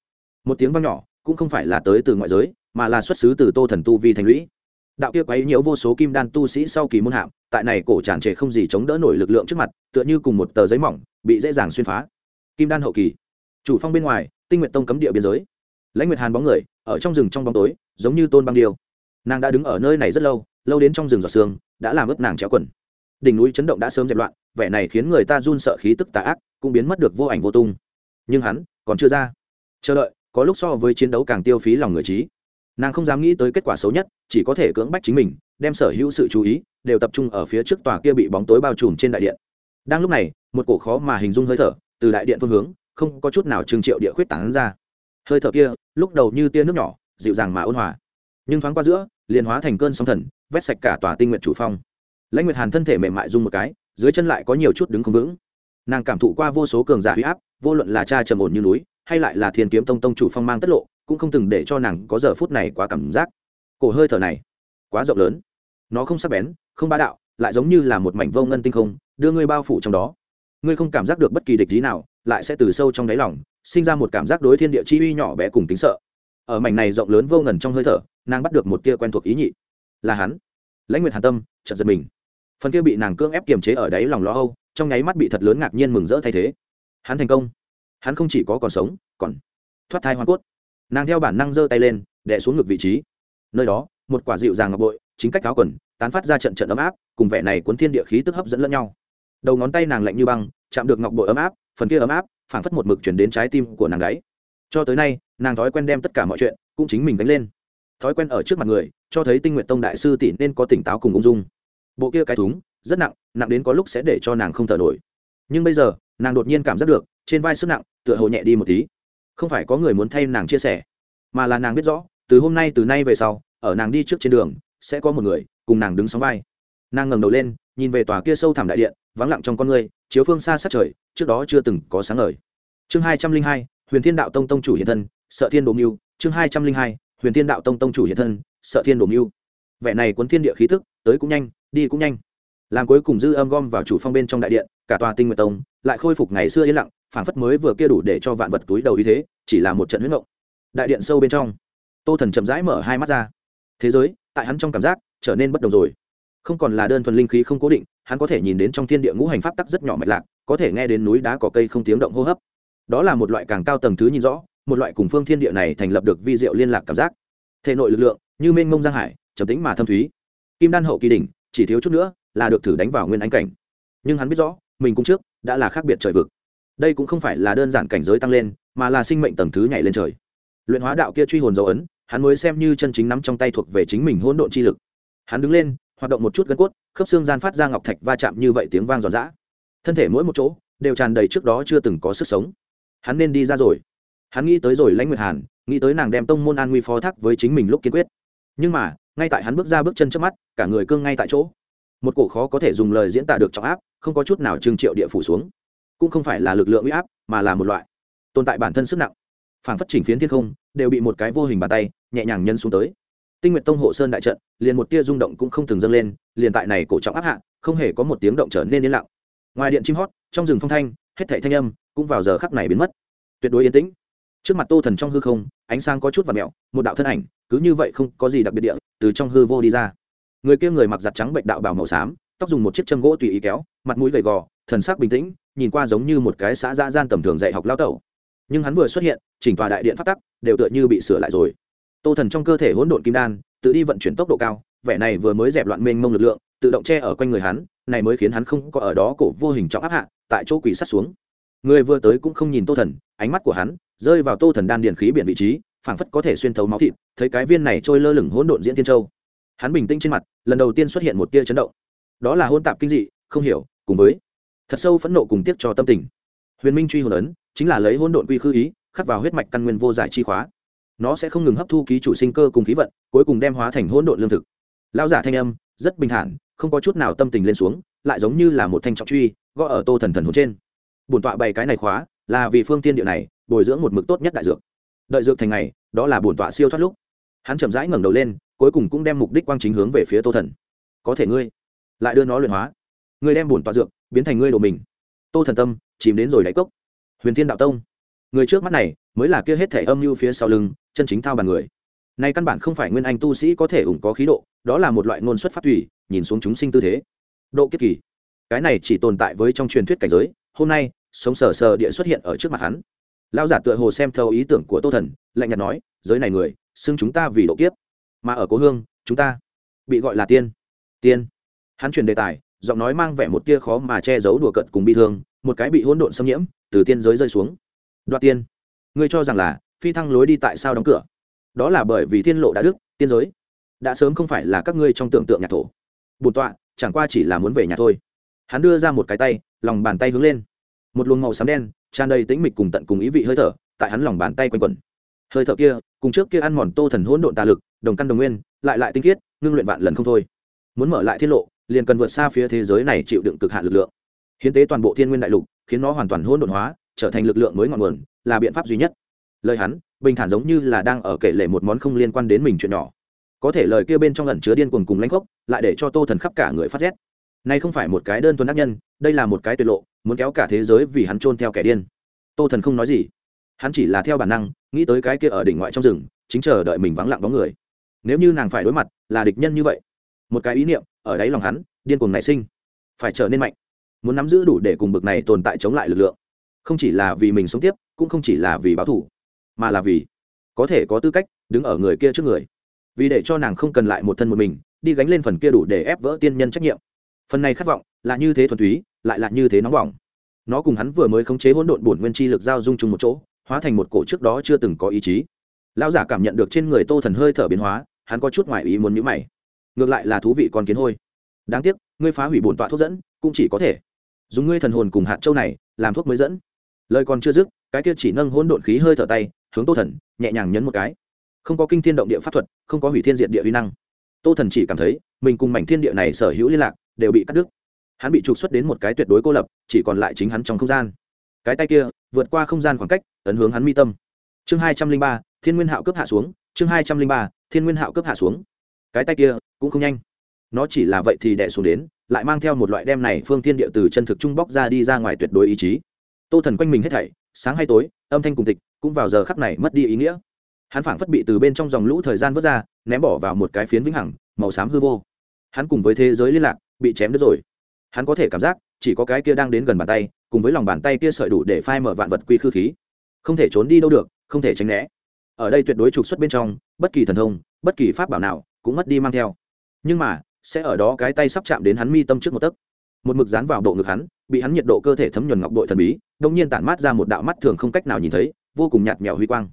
Một tiếng vang nhỏ, cũng không phải là tới từ ngoại giới, mà là xuất xứ từ tô thần tu vi thành lũy. Đạo kia quấy nhiễu vô số kim đan tu sĩ sau kỳ môn hạm, tại này cổ tràn trề không gì chống đỡ nổi lực lượng trước mặt, tựa như cùng một tờ giấy mỏng, bị dễ dàng xuyên phá. Kim đan hậu kỳ chủ phong bên ngoài, tinh nguyện tông cấm địa biên giới. Lãnh nguyệt hàn bóng người, ở trong rừng trong bóng tối, giống như tôn băng điêu. Nàng đã đứng ở nơi này rất lâu lâu đến trong rừng giọt xương đã làm ướt nàng chéo quần. Đỉnh núi chấn động đã sớm dẹp loạn, vẻ này khiến người ta run sợ khí tức tà ác, cũng biến mất được vô ảnh vô tung. Nhưng hắn, còn chưa ra. Chờ đợi, có lúc so với chiến đấu càng tiêu phí lòng người trí. Nàng không dám nghĩ tới kết quả xấu nhất, chỉ có thể cưỡng bách chính mình, đem sở hữu sự chú ý, đều tập trung ở phía trước tòa kia bị bóng tối bao trùm trên đại điện. Đang lúc này, một cổ khó mà hình dung hơi thở, từ đại điện phương hướng không có chút nào trừng triệu địa khuyết tán ra. Hơi thở kia, lúc đầu như tia nước nhỏ, dịu dàng mà ôn hòa. Nhưng thoáng qua giữa, liền hóa thành cơn sóng thần, vét sạch cả tòa tinh nguyện chủ phong. Lãnh nguyệt hàn thân thể mềm mại rung một cái, dưới chân lại có nhiều chút đứng không vững. Nàng cảm thụ qua vô số cường giả huy áp, vô luận là cha trầm ổn như núi, hay lại là thiên kiếm tông tông chủ phong mang tất lộ, cũng không từng để cho nàng có giờ phút này quá cảm giác. Cổ hơi thở này, quá rộng lớn. Nó không sắc bén, không bá đạo, lại giống như là một mảnh vô ngân tinh không, đưa ngươi bao phủ trong đó. Ngươi không cảm giác được bất kỳ địch lý nào lại sẽ từ sâu trong đáy lòng, sinh ra một cảm giác đối thiên địa chi uy nhỏ bé cùng tính sợ. Ở mảnh này rộng lớn vô ngần trong hơi thở, nàng bắt được một tia quen thuộc ý nhị. Là hắn. Lãnh nguyệt hàn tâm, chợt giật mình. Phần kia bị nàng cưỡng ép kiềm chế ở đáy lòng lo âu, trong nháy mắt bị thật lớn ngạc nhiên mừng rỡ thay thế. Hắn thành công. Hắn không chỉ có còn sống, còn thoát thai hoa cốt. Nàng theo bản năng giơ tay lên đẻ xuống ngực vị trí. Nơi đó, một quả dịu dàng ngọc bội, chính cách áo quần, tán phát ra trận trận ấm áp, cùng vẻ này cuốn thiên địa khí tức hấp dẫn lẫn nhau. Đầu ngón tay nàng lạnh như băng, chạm được ngọc bội ấm áp phần kia ấm áp, phảng phất một mực chuyển đến trái tim của nàng gáy cho tới nay, nàng thói quen đem tất cả mọi chuyện cũng chính mình đánh lên. Thói quen ở trước mặt người, cho thấy tinh nguyện tông đại sư tỷ nên có tỉnh táo cùng ung dung. Bộ kia cái thúng, rất nặng nặng đến có lúc sẽ để cho nàng không thở nổi. Nhưng bây giờ, nàng đột nhiên cảm giác được, trên vai sức nặng, tựa hồ nhẹ đi một tí. Không phải có người muốn thay nàng chia sẻ, mà là nàng biết rõ, từ hôm nay, từ nay về sau, ở nàng đi trước trên đường, sẽ có một người cùng nàng đứng sóng vai. Nàng ngẩng đầu lên, nhìn về tòa kia sâu thẳm đại điện, vắng lặng trong con người chiếu phương xa sát trời, trước đó chưa từng có sáng ngời. Chương hai trăm linh hai, huyền thiên đạo tông tông chủ hiện thân, sợ thiên đồ mưu. Chương hai trăm linh hai, huyền thiên đạo tông tông chủ hiện thân, sợ thiên đồ mưu. Vẻ này cuốn thiên địa khí tức, tới cũng nhanh, đi cũng nhanh. Làm cuối cùng dư âm gom vào chủ phong bên trong đại điện, cả tòa tinh nguyệt tông lại khôi phục ngày xưa yên lặng, phảng phất mới vừa kia đủ để cho vạn vật túi đầu như thế, chỉ là một trận huyết ngộng đại điện sâu bên trong, tô thần chậm rãi mở hai mắt ra. Thế giới, tại hắn trong cảm giác, trở nên bất đồng rồi không còn là đơn thuần linh khí không cố định, hắn có thể nhìn đến trong thiên địa ngũ hành pháp tắc rất nhỏ mạch lạc, có thể nghe đến núi đá cỏ cây không tiếng động hô hấp. Đó là một loại càng cao tầng thứ nhìn rõ, một loại cùng phương thiên địa này thành lập được vi diệu liên lạc cảm giác. Thể nội lực lượng, như mênh mông giang hải, trầm tính mà thâm thúy. Kim đan hậu kỳ đỉnh, chỉ thiếu chút nữa là được thử đánh vào nguyên anh cảnh. Nhưng hắn biết rõ, mình cũng trước đã là khác biệt trời vực. Đây cũng không phải là đơn giản cảnh giới tăng lên, mà là sinh mệnh tầng thứ nhảy lên trời. Luyện hóa đạo kia truy hồn dấu ấn, hắn mới xem như chân chính nắm trong tay thuộc về chính mình hỗn độn chi lực. Hắn đứng lên hoạt động một chút gân cốt, khớp xương gian phát ra ngọc thạch va chạm như vậy tiếng vang giòn giã. Thân thể mỗi một chỗ đều tràn đầy trước đó chưa từng có sức sống. Hắn nên đi ra rồi. Hắn nghĩ tới rồi lãnh nguyệt hàn, nghĩ tới nàng đem tông môn an nguy phó thác với chính mình lúc kiên quyết. Nhưng mà, ngay tại hắn bước ra bước chân trước mắt, cả người cương ngay tại chỗ. Một cổ khó có thể dùng lời diễn tả được trọng áp, không có chút nào trừng triệu địa phủ xuống. Cũng không phải là lực lượng uy áp, mà là một loại tồn tại bản thân sức nặng. Phản phất chỉnh phiến thiên không, đều bị một cái vô hình bàn tay nhẹ nhàng nhân xuống tới tinh nguyện tông hộ sơn đại trận, liền một tia rung động cũng không từng dâng lên, liền tại này cổ trọng áp hạ, không hề có một tiếng động trở nên yên lặng. Ngoài điện chim hót, trong rừng phong thanh, hết thảy thanh âm cũng vào giờ khắc này biến mất. Tuyệt đối yên tĩnh. Trước mặt tô thần trong hư không, ánh sáng có chút và mẹo một đạo thân ảnh, cứ như vậy không có gì đặc biệt địa, từ trong hư vô đi ra. Người kia người mặc giặt trắng bệnh đạo bào màu xám, tóc dùng một chiếc châm gỗ tùy ý kéo, mặt mũi gầy gò, thần sắc bình tĩnh, nhìn qua giống như một cái xã gia gian tầm thường dạy học lao tẩu. Nhưng hắn vừa xuất hiện, chỉnh tòa đại điện phát tắc, đều tựa như bị sửa lại rồi tô thần trong cơ thể hỗn độn kim đan, tự đi vận chuyển tốc độ cao, vẻ này vừa mới dẹp loạn mênh mông lực lượng, tự động che ở quanh người hắn, này mới khiến hắn không có ở đó cổ vô hình trọng áp hạ, tại chỗ quỷ sắt xuống. Người vừa tới cũng không nhìn tô thần, ánh mắt của hắn rơi vào tô thần đan điền khí biển vị trí, phảng phất có thể xuyên thấu máu thịt, thấy cái viên này trôi lơ lửng hỗn độn diễn tiên châu. Hắn bình tĩnh trên mặt, lần đầu tiên xuất hiện một tia chấn động. Đó là hôn tạp kinh dị, không hiểu, cùng với thật sâu phẫn nộ cùng tiếc cho tâm tình. Huyền minh truy hồn ấn, chính là lấy hỗn độn quy khư ý, khắc vào huyết mạch căn nguyên vô giải chi khóa nó sẽ không ngừng hấp thu ký chủ sinh cơ cùng khí vận, cuối cùng đem hóa thành hỗn độn lương thực. Lao giả thanh âm, rất bình thản, không có chút nào tâm tình lên xuống, lại giống như là một thanh trọng truy, gõ ở tô thần thần hồn trên. Bổn tọa bày cái này khóa, là vì phương tiên địa này, bồi dưỡng một mực tốt nhất đại dược. Đợi dược thành ngày, đó là bổn tọa siêu thoát lúc. Hắn chậm rãi ngẩng đầu lên, cuối cùng cũng đem mục đích quang chính hướng về phía tô thần. Có thể ngươi, lại đưa nó luyện hóa. Ngươi đem bổn tọa dược, biến thành ngươi đồ mình. Tô thần tâm chìm đến rồi đáy cốc. Huyền thiên đạo tông người trước mắt này mới là kia hết thể âm mưu phía sau lưng, chân chính thao bàn người. Này căn bản không phải nguyên anh tu sĩ có thể ủng có khí độ, đó là một loại ngôn xuất phát thủy nhìn xuống chúng sinh tư thế. Độ kiếp kỳ. Cái này chỉ tồn tại với trong truyền thuyết cảnh giới, hôm nay, sống sờ sờ địa xuất hiện ở trước mặt hắn. Lão giả tựa hồ xem thâu ý tưởng của tô thần, lạnh nhạt nói, giới này người, xưng chúng ta vì độ kiếp. Mà ở cố hương, chúng ta bị gọi là tiên. Tiên. Hắn truyền đề tài, giọng nói mang vẻ một tia khó mà che giấu đùa cận cùng bi thương, một cái bị hỗn độn xâm nhiễm, từ tiên giới rơi xuống đoạt tiên. Ngươi cho rằng là, phi thăng lối đi tại sao đóng cửa? Đó là bởi vì thiên lộ đã đức tiên giới. Đã sớm không phải là các ngươi trong tưởng tượng nhà thổ. Bùn tọa, chẳng qua chỉ là muốn về nhà thôi. Hắn đưa ra một cái tay, lòng bàn tay hướng lên. Một luồng màu xám đen, tràn đầy tĩnh mịch cùng tận cùng ý vị hơi thở, tại hắn lòng bàn tay quanh quẩn. Hơi thở kia, cùng trước kia ăn mòn tô thần hỗn độn tà lực, đồng căn đồng nguyên, lại lại tinh khiết, ngưng luyện vạn lần không thôi. Muốn mở lại thiên lộ, liền cần vượt xa phía thế giới này chịu đựng cực hạn lực lượng. Hiến tế toàn bộ thiên nguyên đại lục, khiến nó hoàn toàn hỗn độn hóa trở thành lực lượng mới ngọn nguồn, là biện pháp duy nhất. Lời hắn, bình thản giống như là đang ở kể lể một món không liên quan đến mình chuyện nhỏ. Có thể lời kia bên trong ẩn chứa điên cuồng cùng lãnh khốc lại để cho tô thần khắp cả người phát rét. Nay không phải một cái đơn thuần ác nhân, đây là một cái tuyệt lộ, muốn kéo cả thế giới vì hắn trôn theo kẻ điên. Tô thần không nói gì. Hắn chỉ là theo bản năng, nghĩ tới cái kia ở đỉnh ngoại trong rừng, chính chờ đợi mình vắng lặng bóng người. Nếu như nàng phải đối mặt, là địch nhân như vậy. Một cái ý niệm, ở đáy lòng hắn, điên cuồng nảy sinh. Phải trở nên mạnh. Muốn nắm giữ đủ để cùng bực này tồn tại chống lại lực lượng không chỉ là vì mình sống tiếp, cũng không chỉ là vì báo thù, mà là vì có thể có tư cách đứng ở người kia trước người. Vì để cho nàng không cần lại một thân một mình, đi gánh lên phần kia đủ để ép vỡ tiên nhân trách nhiệm. Phần này khát vọng là như thế thuần túy, lại là như thế nóng bỏng. Nó cùng hắn vừa mới khống chế hỗn độn bổn nguyên chi lực giao dung chung một chỗ, hóa thành một cổ trước đó chưa từng có ý chí. Lão giả cảm nhận được trên người tô thần hơi thở biến hóa, hắn có chút ngoài ý muốn nhữ mày. Ngược lại là thú vị còn kiến hôi. Đáng tiếc, ngươi phá hủy bổn tọa thuốc dẫn, cũng chỉ có thể dùng ngươi thần hồn cùng hạt châu này làm thuốc mới dẫn lời còn chưa dứt, cái kia chỉ nâng hỗn độn khí hơi thở tay, hướng tô thần, nhẹ nhàng nhấn một cái. Không có kinh thiên động địa pháp thuật, không có hủy thiên diện địa uy năng. Tô thần chỉ cảm thấy, mình cùng mảnh thiên địa này sở hữu liên lạc, đều bị cắt đứt. Hắn bị trục xuất đến một cái tuyệt đối cô lập, chỉ còn lại chính hắn trong không gian. Cái tay kia, vượt qua không gian khoảng cách, ấn hướng hắn mi tâm. Chương hai trăm linh ba, thiên nguyên hạo cấp hạ xuống, chương hai trăm linh ba, thiên nguyên hạo cấp hạ xuống. Cái tay kia, cũng không nhanh. Nó chỉ là vậy thì đẻ xuống đến, lại mang theo một loại đem này phương thiên địa từ chân thực trung bóc ra đi ra ngoài tuyệt đối ý chí tô thần quanh mình hết thảy, sáng hay tối, âm thanh cùng tịch cũng vào giờ khắc này mất đi ý nghĩa. Hắn phảng phất bị từ bên trong dòng lũ thời gian vớt ra, ném bỏ vào một cái phiến vĩnh hằng, màu xám hư vô. Hắn cùng với thế giới liên lạc, bị chém đứt rồi. Hắn có thể cảm giác, chỉ có cái kia đang đến gần bàn tay, cùng với lòng bàn tay kia sợi đủ để phai mở vạn vật quy khư khí. Không thể trốn đi đâu được, không thể tránh né. Ở đây tuyệt đối trục xuất bên trong, bất kỳ thần thông, bất kỳ pháp bảo nào cũng mất đi mang theo. Nhưng mà, sẽ ở đó cái tay sắp chạm đến hắn mi tâm trước một tấc một mực dán vào độ ngực hắn, bị hắn nhiệt độ cơ thể thấm nhuần ngọc bội thần bí đông nhiên tản mát ra một đạo mắt thường không cách nào nhìn thấy, vô cùng nhạt mèo huy quang.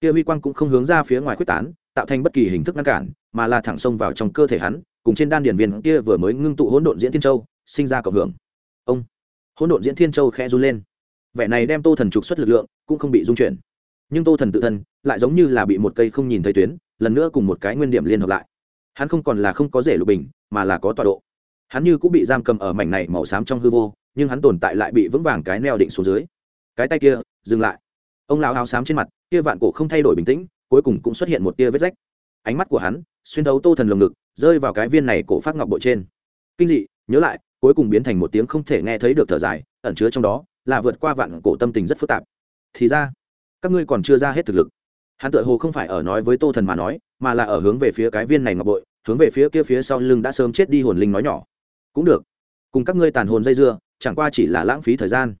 Kia huy quang cũng không hướng ra phía ngoài quyết tán, tạo thành bất kỳ hình thức ngăn cản, mà là thẳng xông vào trong cơ thể hắn, cùng trên đan điền viên kia vừa mới ngưng tụ hỗn độn diễn thiên châu, sinh ra cộng hưởng. Ông! Hỗn độn diễn thiên châu khẽ run lên. Vẻ này đem tô thần trục xuất lực lượng cũng không bị dung chuyển. Nhưng tô thần tự thân lại giống như là bị một cây không nhìn thấy tuyến, lần nữa cùng một cái nguyên điểm liên hợp lại. Hắn không còn là không có rể lục bình, mà là có tọa độ hắn như cũng bị giam cầm ở mảnh này màu xám trong hư vô, nhưng hắn tồn tại lại bị vững vàng cái neo định xuống dưới. Cái tay kia, dừng lại. Ông lão áo xám trên mặt, kia vạn cổ không thay đổi bình tĩnh, cuối cùng cũng xuất hiện một tia vết rách. Ánh mắt của hắn, xuyên thấu tô thần lồng ngực, rơi vào cái viên này cổ phát ngọc bội trên. Kinh dị, nhớ lại, cuối cùng biến thành một tiếng không thể nghe thấy được thở dài, ẩn chứa trong đó, là vượt qua vạn cổ tâm tình rất phức tạp. Thì ra, các ngươi còn chưa ra hết thực lực. Hắn tự hồ không phải ở nói với tô thần mà nói, mà là ở hướng về phía cái viên này ngọc bội, hướng về phía kia phía sau lưng đã sớm chết đi hồn linh nói nhỏ cũng được. Cùng các ngươi tàn hồn dây dưa, chẳng qua chỉ là lãng phí thời gian.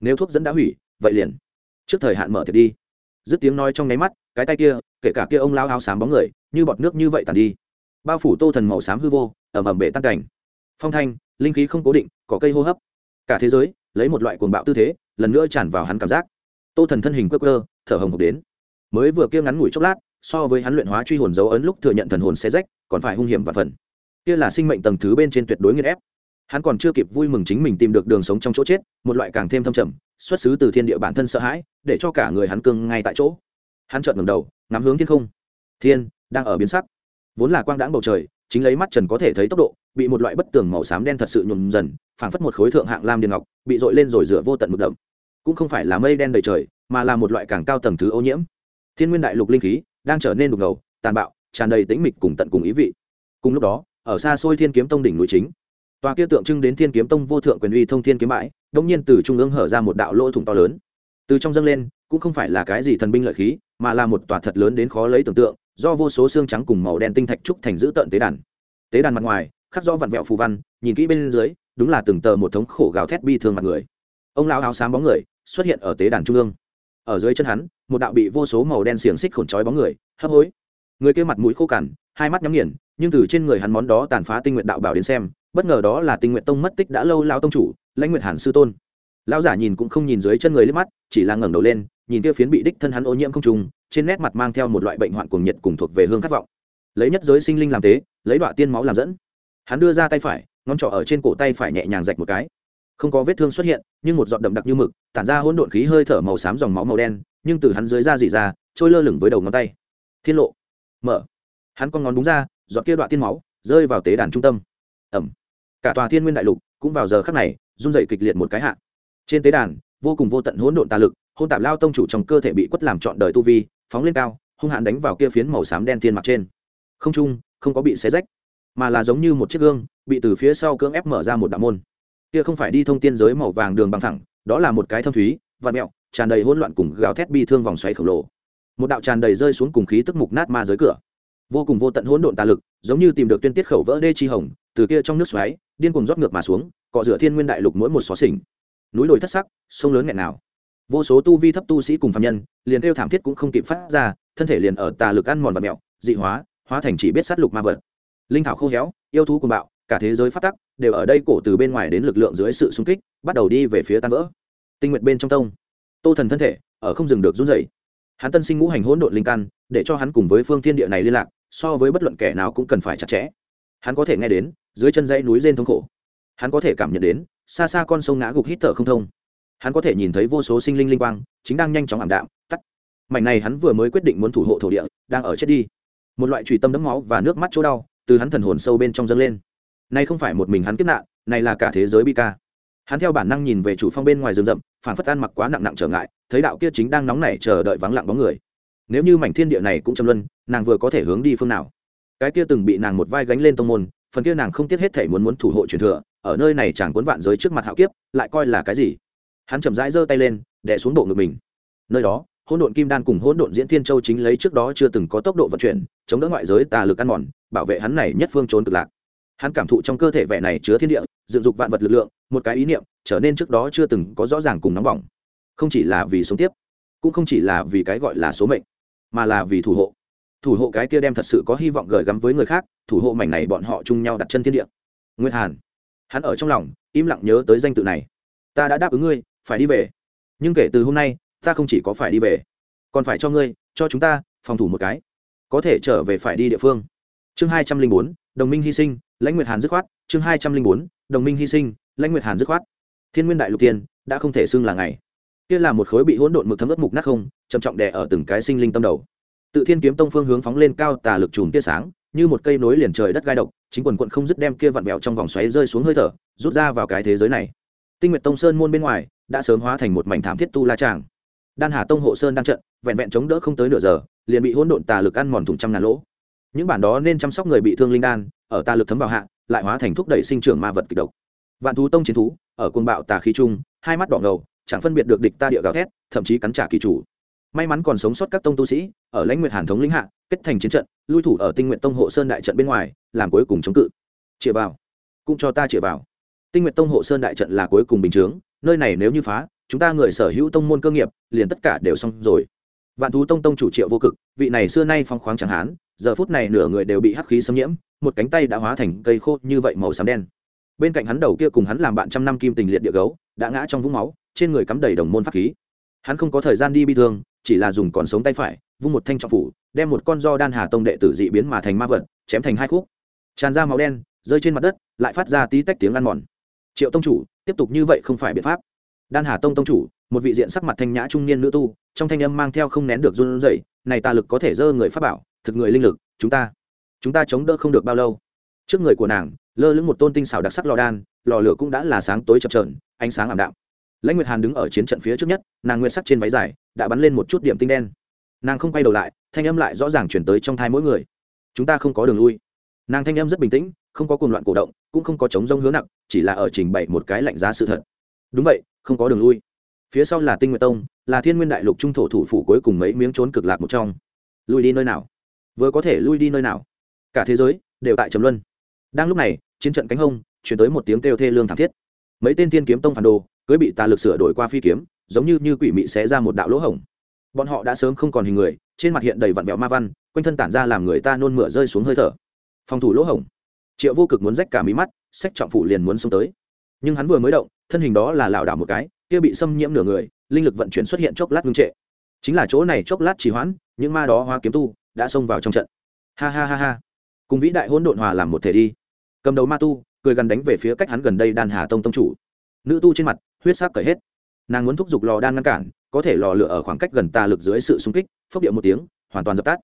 Nếu thuốc dẫn đã hủy, vậy liền. Trước thời hạn mở thiệt đi. Dứt tiếng nói trong nháy mắt, cái tay kia, kể cả kia ông lao áo xám bóng người, như bọt nước như vậy tàn đi. Bao phủ tô thần màu xám hư vô ẩm ẩm bể tan cảnh. Phong thanh, linh khí không cố định có cây hô hấp. Cả thế giới, lấy một loại cuồng bạo tư thế, lần nữa tràn vào hắn cảm giác. Tô thần thân hình quơ cơ thở hồng hộc đến. Mới vừa kia ngắn ngủi chốc lát, so với hắn luyện hóa truy hồn dấu ấn lúc thừa nhận thần hồn xe rách, còn phải hung hiểm và phần kia là sinh mệnh tầng thứ bên trên tuyệt đối nghiên ép. Hắn còn chưa kịp vui mừng chính mình tìm được đường sống trong chỗ chết, một loại càng thêm thâm trầm, xuất xứ từ thiên địa bản thân sợ hãi, để cho cả người hắn cưng ngay tại chỗ. Hắn trợn ngầm đầu, ngắm hướng thiên không. Thiên đang ở biến sắc. Vốn là quang đãng bầu trời, chính lấy mắt trần có thể thấy tốc độ, bị một loại bất tường màu xám đen thật sự nhuộm dần, phảng phất một khối thượng hạng lam điền ngọc, bị dội lên rồi rửa vô tận mực đậm. Cũng không phải là mây đen đầy trời, mà là một loại càng cao tầng thứ ô nhiễm. Thiên nguyên đại lục linh khí đang trở nên đục ngầu, tàn bạo, tràn đầy tĩnh mịch cùng tận cùng ý vị. Cùng lúc đó ở xa xôi thiên kiếm tông đỉnh núi chính. Tòa kia tượng trưng đến thiên kiếm tông vô thượng quyền uy thông thiên kiếm bãi đông nhiên từ trung ương hở ra một đạo lỗ thủng to lớn. Từ trong dâng lên, cũng không phải là cái gì thần binh lợi khí, mà là một tòa thật lớn đến khó lấy tưởng tượng, do vô số xương trắng cùng màu đen tinh thạch trúc thành giữ tận tế đàn. Tế đàn mặt ngoài, khắc rõ vặn vẹo phù văn, nhìn kỹ bên dưới, đúng là từng tờ một thống khổ gào thét bi thương mặt người. Ông lão áo xám bóng người xuất hiện ở tế đàn trung ương. Ở dưới chân hắn, một đạo bị vô số màu đen xiềng xích khổn trói bóng người, hấp hối. Người kia mặt mũi khô cằn hai mắt nhắm nghiền, nhưng từ trên người hắn món đó tàn phá tinh nguyện đạo bảo đến xem, bất ngờ đó là tinh nguyện tông mất tích đã lâu lao tông chủ, lãnh nguyện hàn sư tôn. Lão giả nhìn cũng không nhìn dưới chân người liếc mắt, chỉ là ngẩng đầu lên, nhìn kia phiến bị đích thân hắn ô nhiễm không trùng trên nét mặt mang theo một loại bệnh hoạn cuồng nhiệt cùng thuộc về hương khát vọng. Lấy nhất giới sinh linh làm tế, lấy đoạn tiên máu làm dẫn. Hắn đưa ra tay phải, ngón trỏ ở trên cổ tay phải nhẹ nhàng rạch một cái. Không có vết thương xuất hiện, nhưng một giọt đậm đặc như mực, tản ra hỗn độn khí hơi thở màu xám dòng máu màu đen, nhưng từ hắn dưới da dị ra, trôi lơ lửng với đầu ngón tay. Thiên lộ. Mở hắn con ngón đúng ra dọn kia đoạn tiên máu, rơi vào tế đàn trung tâm. Ẩm. Cả tòa thiên nguyên đại lục cũng vào giờ khắc này run dậy kịch liệt một cái hạ. Trên tế đàn, vô cùng vô tận hỗn độn tà lực, hôn tạp lao tông chủ trong cơ thể bị quất làm trọn đời tu vi, phóng lên cao, hung hãn đánh vào kia phiến màu xám đen thiên mặt trên. Không trung, không có bị xé rách, mà là giống như một chiếc gương, bị từ phía sau cưỡng ép mở ra một đạo môn. Kia không phải đi thông tiên giới màu vàng đường bằng thẳng, đó là một cái thâm thúy vạt mẹo, tràn đầy hỗn loạn cùng gào thét bi thương vòng xoáy khổng lồ. Một đạo tràn đầy rơi xuống cùng khí tức mục nát ma giới cửa vô cùng vô tận hỗn độn tà lực giống như tìm được tuyên tiết khẩu vỡ đê chi hồng từ kia trong nước xoáy điên cùng rót ngược mà xuống cọ rửa thiên nguyên đại lục mỗi một xó xỉnh. Núi đồi thất sắc sông lớn nghẹn nào vô số tu vi thấp tu sĩ cùng phạm nhân liền kêu thảm thiết cũng không kịp phát ra thân thể liền ở tà lực ăn mòn và mẹo dị hóa hóa thành chỉ biết sát lục ma vật. Linh thảo khô héo yêu thú cùng bạo cả thế giới phát tắc đều ở đây cổ từ bên ngoài đến lực lượng dưới sự xung kích bắt đầu đi về phía tan vỡ. Tinh nguyện bên trong tông tô thần thân thể ở không dừng được run rẩy, hắn tân sinh ngũ hành hỗn độn linh căn để cho hắn cùng với phương thiên địa này liên lạc so với bất luận kẻ nào cũng cần phải chặt chẽ. Hắn có thể nghe đến, dưới chân dãy núi rên thống khổ. Hắn có thể cảm nhận đến, xa xa con sông ngã gục hít thở không thông. Hắn có thể nhìn thấy vô số sinh linh linh quang, chính đang nhanh chóng ảm đạm, tắt. Mảnh này hắn vừa mới quyết định muốn thủ hộ thổ địa, đang ở chết đi. Một loại trùy tâm đấm máu và nước mắt chỗ đau, từ hắn thần hồn sâu bên trong dâng lên. Nay không phải một mình hắn kiếp nạn, này là cả thế giới bi ca. Hắn theo bản năng nhìn về chủ phong bên ngoài rừng rậm phản phất ăn mặc quá nặng nặng trở ngại, thấy đạo kia chính đang nóng nảy chờ đợi vắng lặng bóng người nếu như mảnh thiên địa này cũng châm luân, nàng vừa có thể hướng đi phương nào? Cái kia từng bị nàng một vai gánh lên tông môn, phần kia nàng không tiếc hết thể muốn muốn thủ hộ truyền thừa, ở nơi này chẳng cuốn vạn giới trước mặt hạo kiếp, lại coi là cái gì? Hắn chậm rãi giơ tay lên, đè xuống bộ ngực mình. Nơi đó, hỗn độn kim đan cùng hỗn độn diễn thiên châu chính lấy trước đó chưa từng có tốc độ vận chuyển, chống đỡ ngoại giới tà lực ăn mòn, bảo vệ hắn này nhất phương trốn cực lạc. Hắn cảm thụ trong cơ thể vẻ này chứa thiên địa, dựng dục vạn vật lực lượng, một cái ý niệm, trở nên trước đó chưa từng có rõ ràng cùng nóng bỏng. Không chỉ là vì sống tiếp, cũng không chỉ là vì cái gọi là số mệnh mà là vì thủ hộ. Thủ hộ cái kia đem thật sự có hy vọng gửi gắm với người khác, thủ hộ mảnh này bọn họ chung nhau đặt chân thiên địa. Nguyên hàn, hắn ở trong lòng, im lặng nhớ tới danh tự này. Ta đã đáp ứng ngươi, phải đi về. Nhưng kể từ hôm nay, ta không chỉ có phải đi về, còn phải cho ngươi, cho chúng ta, phòng thủ một cái. Có thể trở về phải đi địa phương. Chương hai trăm linh bốn, đồng minh hy sinh, lãnh nguyệt hàn dứt khoát. Chương hai trăm linh bốn, đồng minh hy sinh, lãnh nguyệt hàn dứt khoát. Thiên nguyên đại lục tiên, đã không thể xưng là ngày kia là một khối bị hỗn độn mực thấm ướt mục nát không, trầm trọng đè ở từng cái sinh linh tâm đầu. Tự thiên kiếm tông phương hướng phóng lên cao tà lực chùm tia sáng, như một cây nối liền trời đất gai độc, chính quần quận không dứt đem kia vặn vẹo trong vòng xoáy rơi xuống hơi thở, rút ra vào cái thế giới này. Tinh nguyệt tông sơn môn bên ngoài, đã sớm hóa thành một mảnh thảm thiết tu la tràng. Đan hà tông hộ sơn đang trận, vẹn vẹn chống đỡ không tới nửa giờ, liền bị hỗn độn tà lực ăn mòn thủng trăm ngàn lỗ. Những bản đó nên chăm sóc người bị thương linh đan, ở tà lực thấm vào hạ, lại hóa thành thúc đẩy sinh trưởng ma vật kịch độc. Vạn thú tông chiến thú, ở cuồng bạo tà khí trung hai mắt đỏ ngầu chẳng phân biệt được địch ta địa gào thét, thậm chí cắn trả kỳ chủ. May mắn còn sống sót các tông tu sĩ, ở lãnh nguyệt hàn thống lĩnh hạ, kết thành chiến trận, lui thủ ở tinh nguyện tông hộ sơn đại trận bên ngoài, làm cuối cùng chống cự. Chĩa vào. Cũng cho ta chĩa vào. Tinh nguyện tông hộ sơn đại trận là cuối cùng bình chướng, nơi này nếu như phá, chúng ta người sở hữu tông môn cơ nghiệp, liền tất cả đều xong rồi. Vạn thú tông tông chủ triệu vô cực, vị này xưa nay phong khoáng chẳng hán, giờ phút này nửa người đều bị hắc khí xâm nhiễm, một cánh tay đã hóa thành cây khô như vậy màu xám đen. Bên cạnh hắn đầu kia cùng hắn làm bạn trăm năm kim tình liệt địa gấu, đã ngã trong vũng máu trên người cắm đầy đồng môn pháp khí. Hắn không có thời gian đi bi thương, chỉ là dùng còn sống tay phải, vung một thanh trọng phủ, đem một con do đan hà tông đệ tử dị biến mà thành ma vật, chém thành hai khúc. Tràn ra máu đen, rơi trên mặt đất, lại phát ra tí tách tiếng ăn mòn. Triệu tông chủ, tiếp tục như vậy không phải biện pháp. Đan hà tông tông chủ, một vị diện sắc mặt thanh nhã trung niên nữ tu, trong thanh âm mang theo không nén được run rẩy, này ta lực có thể dơ người pháp bảo, thực người linh lực, chúng ta chúng ta chống đỡ không được bao lâu. Trước người của nàng, lơ lửng một tôn tinh xảo đặc sắc lò đan, lò lửa cũng đã là sáng tối chập trờn ánh sáng ảm đạm lãnh nguyệt hàn đứng ở chiến trận phía trước nhất, nàng Nguyệt sắc trên váy dài, đã bắn lên một chút điểm tinh đen. Nàng không quay đầu lại, thanh âm lại rõ ràng chuyển tới trong thai mỗi người. Chúng ta không có đường lui. Nàng thanh âm rất bình tĩnh, không có cuồng loạn cổ động, cũng không có chống rông hướng nặng, chỉ là ở trình bày một cái lạnh giá sự thật. Đúng vậy, không có đường lui. Phía sau là tinh nguyệt tông, là thiên nguyên đại lục trung thổ thủ phủ cuối cùng mấy miếng trốn cực lạc một trong. Lui đi nơi nào? Vừa có thể lui đi nơi nào? Cả thế giới đều tại trầm luân. Đang lúc này, chiến trận cánh hông chuyển tới một tiếng kêu thê lương thảm thiết mấy tên thiên kiếm tông phản đồ, cưới bị tà lực sửa đổi qua phi kiếm, giống như như quỷ mị xé ra một đạo lỗ hổng. Bọn họ đã sớm không còn hình người, trên mặt hiện đầy vặn vẹo ma văn, quanh thân tản ra làm người ta nôn mửa rơi xuống hơi thở. Phòng thủ lỗ hổng. Triệu vô cực muốn rách cả mí mắt, sách trọng phủ liền muốn xông tới. Nhưng hắn vừa mới động, thân hình đó là lảo đảo một cái, kia bị xâm nhiễm nửa người, linh lực vận chuyển xuất hiện chốc lát ngưng trệ. Chính là chỗ này chốc lát trì hoãn, những ma đó hoa kiếm tu, đã xông vào trong trận. Ha ha ha ha. Cùng vĩ đại hỗn độn hòa làm một thể đi. Cầm đầu ma tu cười gần đánh về phía cách hắn gần đây đan hà tông tông chủ. Nữ tu trên mặt, huyết sắc cởi hết. Nàng muốn thúc giục lò đan ngăn cản, có thể lò lửa ở khoảng cách gần tà lực dưới sự xung kích, phốc điệu một tiếng, hoàn toàn dập tắt.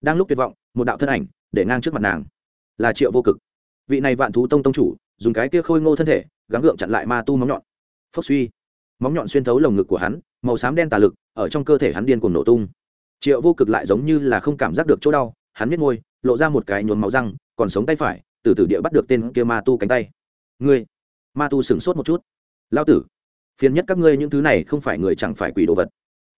Đang lúc tuyệt vọng, một đạo thân ảnh để ngang trước mặt nàng. Là triệu vô cực. Vị này vạn thú tông tông chủ, dùng cái kia khôi ngô thân thể, gắng gượng chặn lại ma tu móng nhọn. Phốc suy. Móng nhọn xuyên thấu lồng ngực của hắn, màu xám đen tà lực ở trong cơ thể hắn điên cuồng nổ tung. Triệu vô cực lại giống như là không cảm giác được chỗ đau, hắn biết ngôi lộ ra một cái nhuốm máu răng, còn sống tay phải từ từ địa bắt được tên kia ma tu cánh tay. Ngươi, ma tu sửng sốt một chút. Lao tử, phiền nhất các ngươi những thứ này không phải người chẳng phải quỷ đồ vật.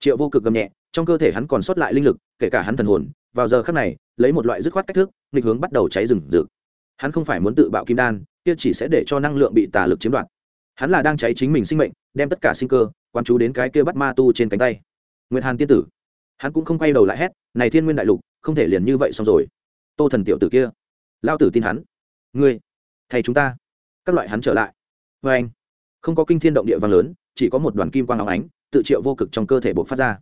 Triệu vô cực gầm nhẹ, trong cơ thể hắn còn sót lại linh lực, kể cả hắn thần hồn, vào giờ khắc này, lấy một loại dứt khoát cách thức, nghịch hướng bắt đầu cháy rừng rực. Hắn không phải muốn tự bạo kim đan, kia chỉ sẽ để cho năng lượng bị tà lực chiếm đoạt. Hắn là đang cháy chính mình sinh mệnh, đem tất cả sinh cơ quan chú đến cái kia bắt ma tu trên cánh tay. Nguyệt hàn tiên tử, hắn cũng không quay đầu lại hét, này thiên nguyên đại lục, không thể liền như vậy xong rồi. Tô thần tiểu tử kia. Lao tử tin hắn ngươi thầy chúng ta. Các loại hắn trở lại. Vê anh, không có kinh thiên động địa vang lớn, chỉ có một đoàn kim quang áo ánh, tự triệu vô cực trong cơ thể buộc phát ra.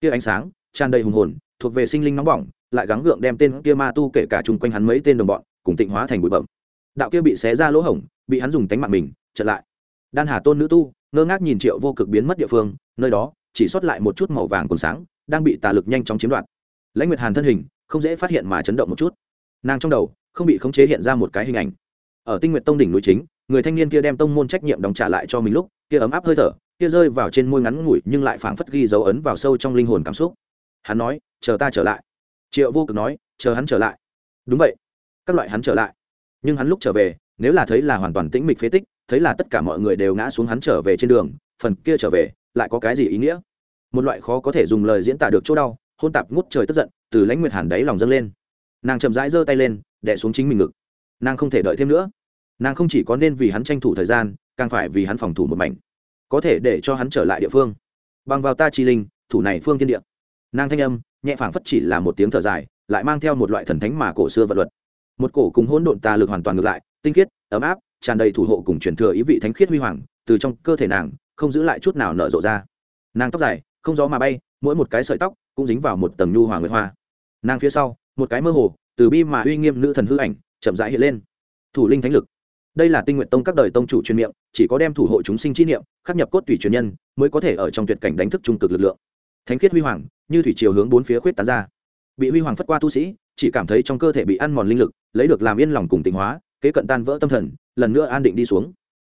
Kia ánh sáng, tràn đầy hùng hồn, thuộc về sinh linh nóng bỏng, lại gắng gượng đem tên kia ma tu kể cả chung quanh hắn mấy tên đồng bọn, cùng tịnh hóa thành bụi bẩm đạo kia bị xé ra lỗ hổng, bị hắn dùng tánh mạng mình trở lại. Đan hà tôn nữ tu, ngơ ngác nhìn triệu vô cực biến mất địa phương, nơi đó, chỉ sót lại một chút màu vàng còn sáng, đang bị tà lực nhanh chóng chiếm đoạt. Lãnh nguyệt hàn thân hình, không dễ phát hiện mà chấn động một chút nàng trong đầu không bị khống chế hiện ra một cái hình ảnh. Ở tinh nguyện tông đỉnh núi chính, người thanh niên kia đem tông môn trách nhiệm đóng trả lại cho mình lúc, kia ấm áp hơi thở, kia rơi vào trên môi ngắn ngủi nhưng lại phảng phất ghi dấu ấn vào sâu trong linh hồn cảm xúc. Hắn nói, chờ ta trở lại. Triệu vô cực nói, chờ hắn trở lại. Đúng vậy, các loại hắn trở lại. Nhưng hắn lúc trở về, nếu là thấy là hoàn toàn tĩnh mịch phế tích, thấy là tất cả mọi người đều ngã xuống hắn trở về trên đường, phần kia trở về lại có cái gì ý nghĩa? Một loại khó có thể dùng lời diễn tả được chỗ đau, hôn tạp ngút trời tức giận, từ lãnh nguyệt hàn đáy lòng dâng lên nàng chậm rãi giơ tay lên đẻ xuống chính mình ngực. Nàng không thể đợi thêm nữa. Nàng không chỉ có nên vì hắn tranh thủ thời gian, càng phải vì hắn phòng thủ một mảnh. Có thể để cho hắn trở lại địa phương. Bằng vào ta chi linh, thủ này phương thiên địa. Nàng thanh âm, nhẹ phảng phất chỉ là một tiếng thở dài, lại mang theo một loại thần thánh mà cổ xưa vật luật. Một cổ cùng hỗn độn tà lực hoàn toàn ngược lại, tinh khiết, ấm áp, tràn đầy thủ hộ cùng truyền thừa ý vị thánh khiết huy hoàng, từ trong cơ thể nàng, không giữ lại chút nào nở rộ ra. Nàng tóc dài, không gió mà bay, mỗi một cái sợi tóc cũng dính vào một tầng nhu hoàng nguyệt hoa. Nàng phía sau một cái mơ hồ, từ bi mà uy nghiêm nữ thần hư ảnh, chậm rãi hiện lên. Thủ linh thánh lực. Đây là tinh nguyện tông các đời tông chủ truyền miệng, chỉ có đem thủ hộ chúng sinh chi niệm, khắc nhập cốt tùy truyền nhân, mới có thể ở trong tuyệt cảnh đánh thức trung cực lực lượng. Thánh khiết huy hoàng, như thủy chiều hướng bốn phía khuyết tán ra. Bị huy hoàng phất qua tu sĩ, chỉ cảm thấy trong cơ thể bị ăn mòn linh lực, lấy được làm yên lòng cùng tịnh hóa, kế cận tan vỡ tâm thần, lần nữa an định đi xuống.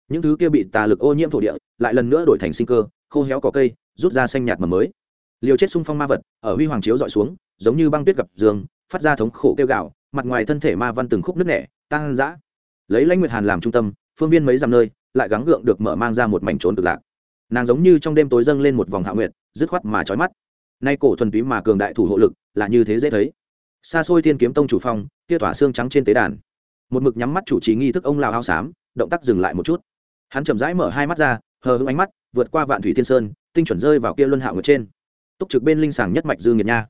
Những thứ kia bị tà lực ô nhiễm thổ địa, lại lần nữa đổi thành sinh cơ, khô héo cỏ cây, rút ra xanh nhạt mầm mới. Liều chết xung phong ma vật, ở huy hoàng chiếu dọi xuống, giống như băng tuyết gặp dương phát ra thống khổ kêu gạo mặt ngoài thân thể ma văn từng khúc nứt nẻ tăng dã lấy lãnh nguyệt hàn làm trung tâm, phương viên mấy dặm nơi, lại gắng gượng được mở mang ra một mảnh trốn cực lạc. Nàng giống như trong đêm tối dâng lên một vòng hạ nguyệt, dứt khoát mà trói mắt. Nay cổ thuần túy mà cường đại thủ hộ lực, là như thế dễ thấy. Xa xôi thiên kiếm tông chủ phong, kia tỏa xương trắng trên tế đàn. Một mực nhắm mắt chủ trì nghi thức ông lào ao xám, động tác dừng lại một chút. Hắn chậm rãi mở hai mắt ra, hờ hững ánh mắt, vượt qua vạn thủy thiên sơn, tinh chuẩn rơi vào kia luân hạ nguyệt trên. Túc trực bên linh sàng nhất mạch dư nghiệt nha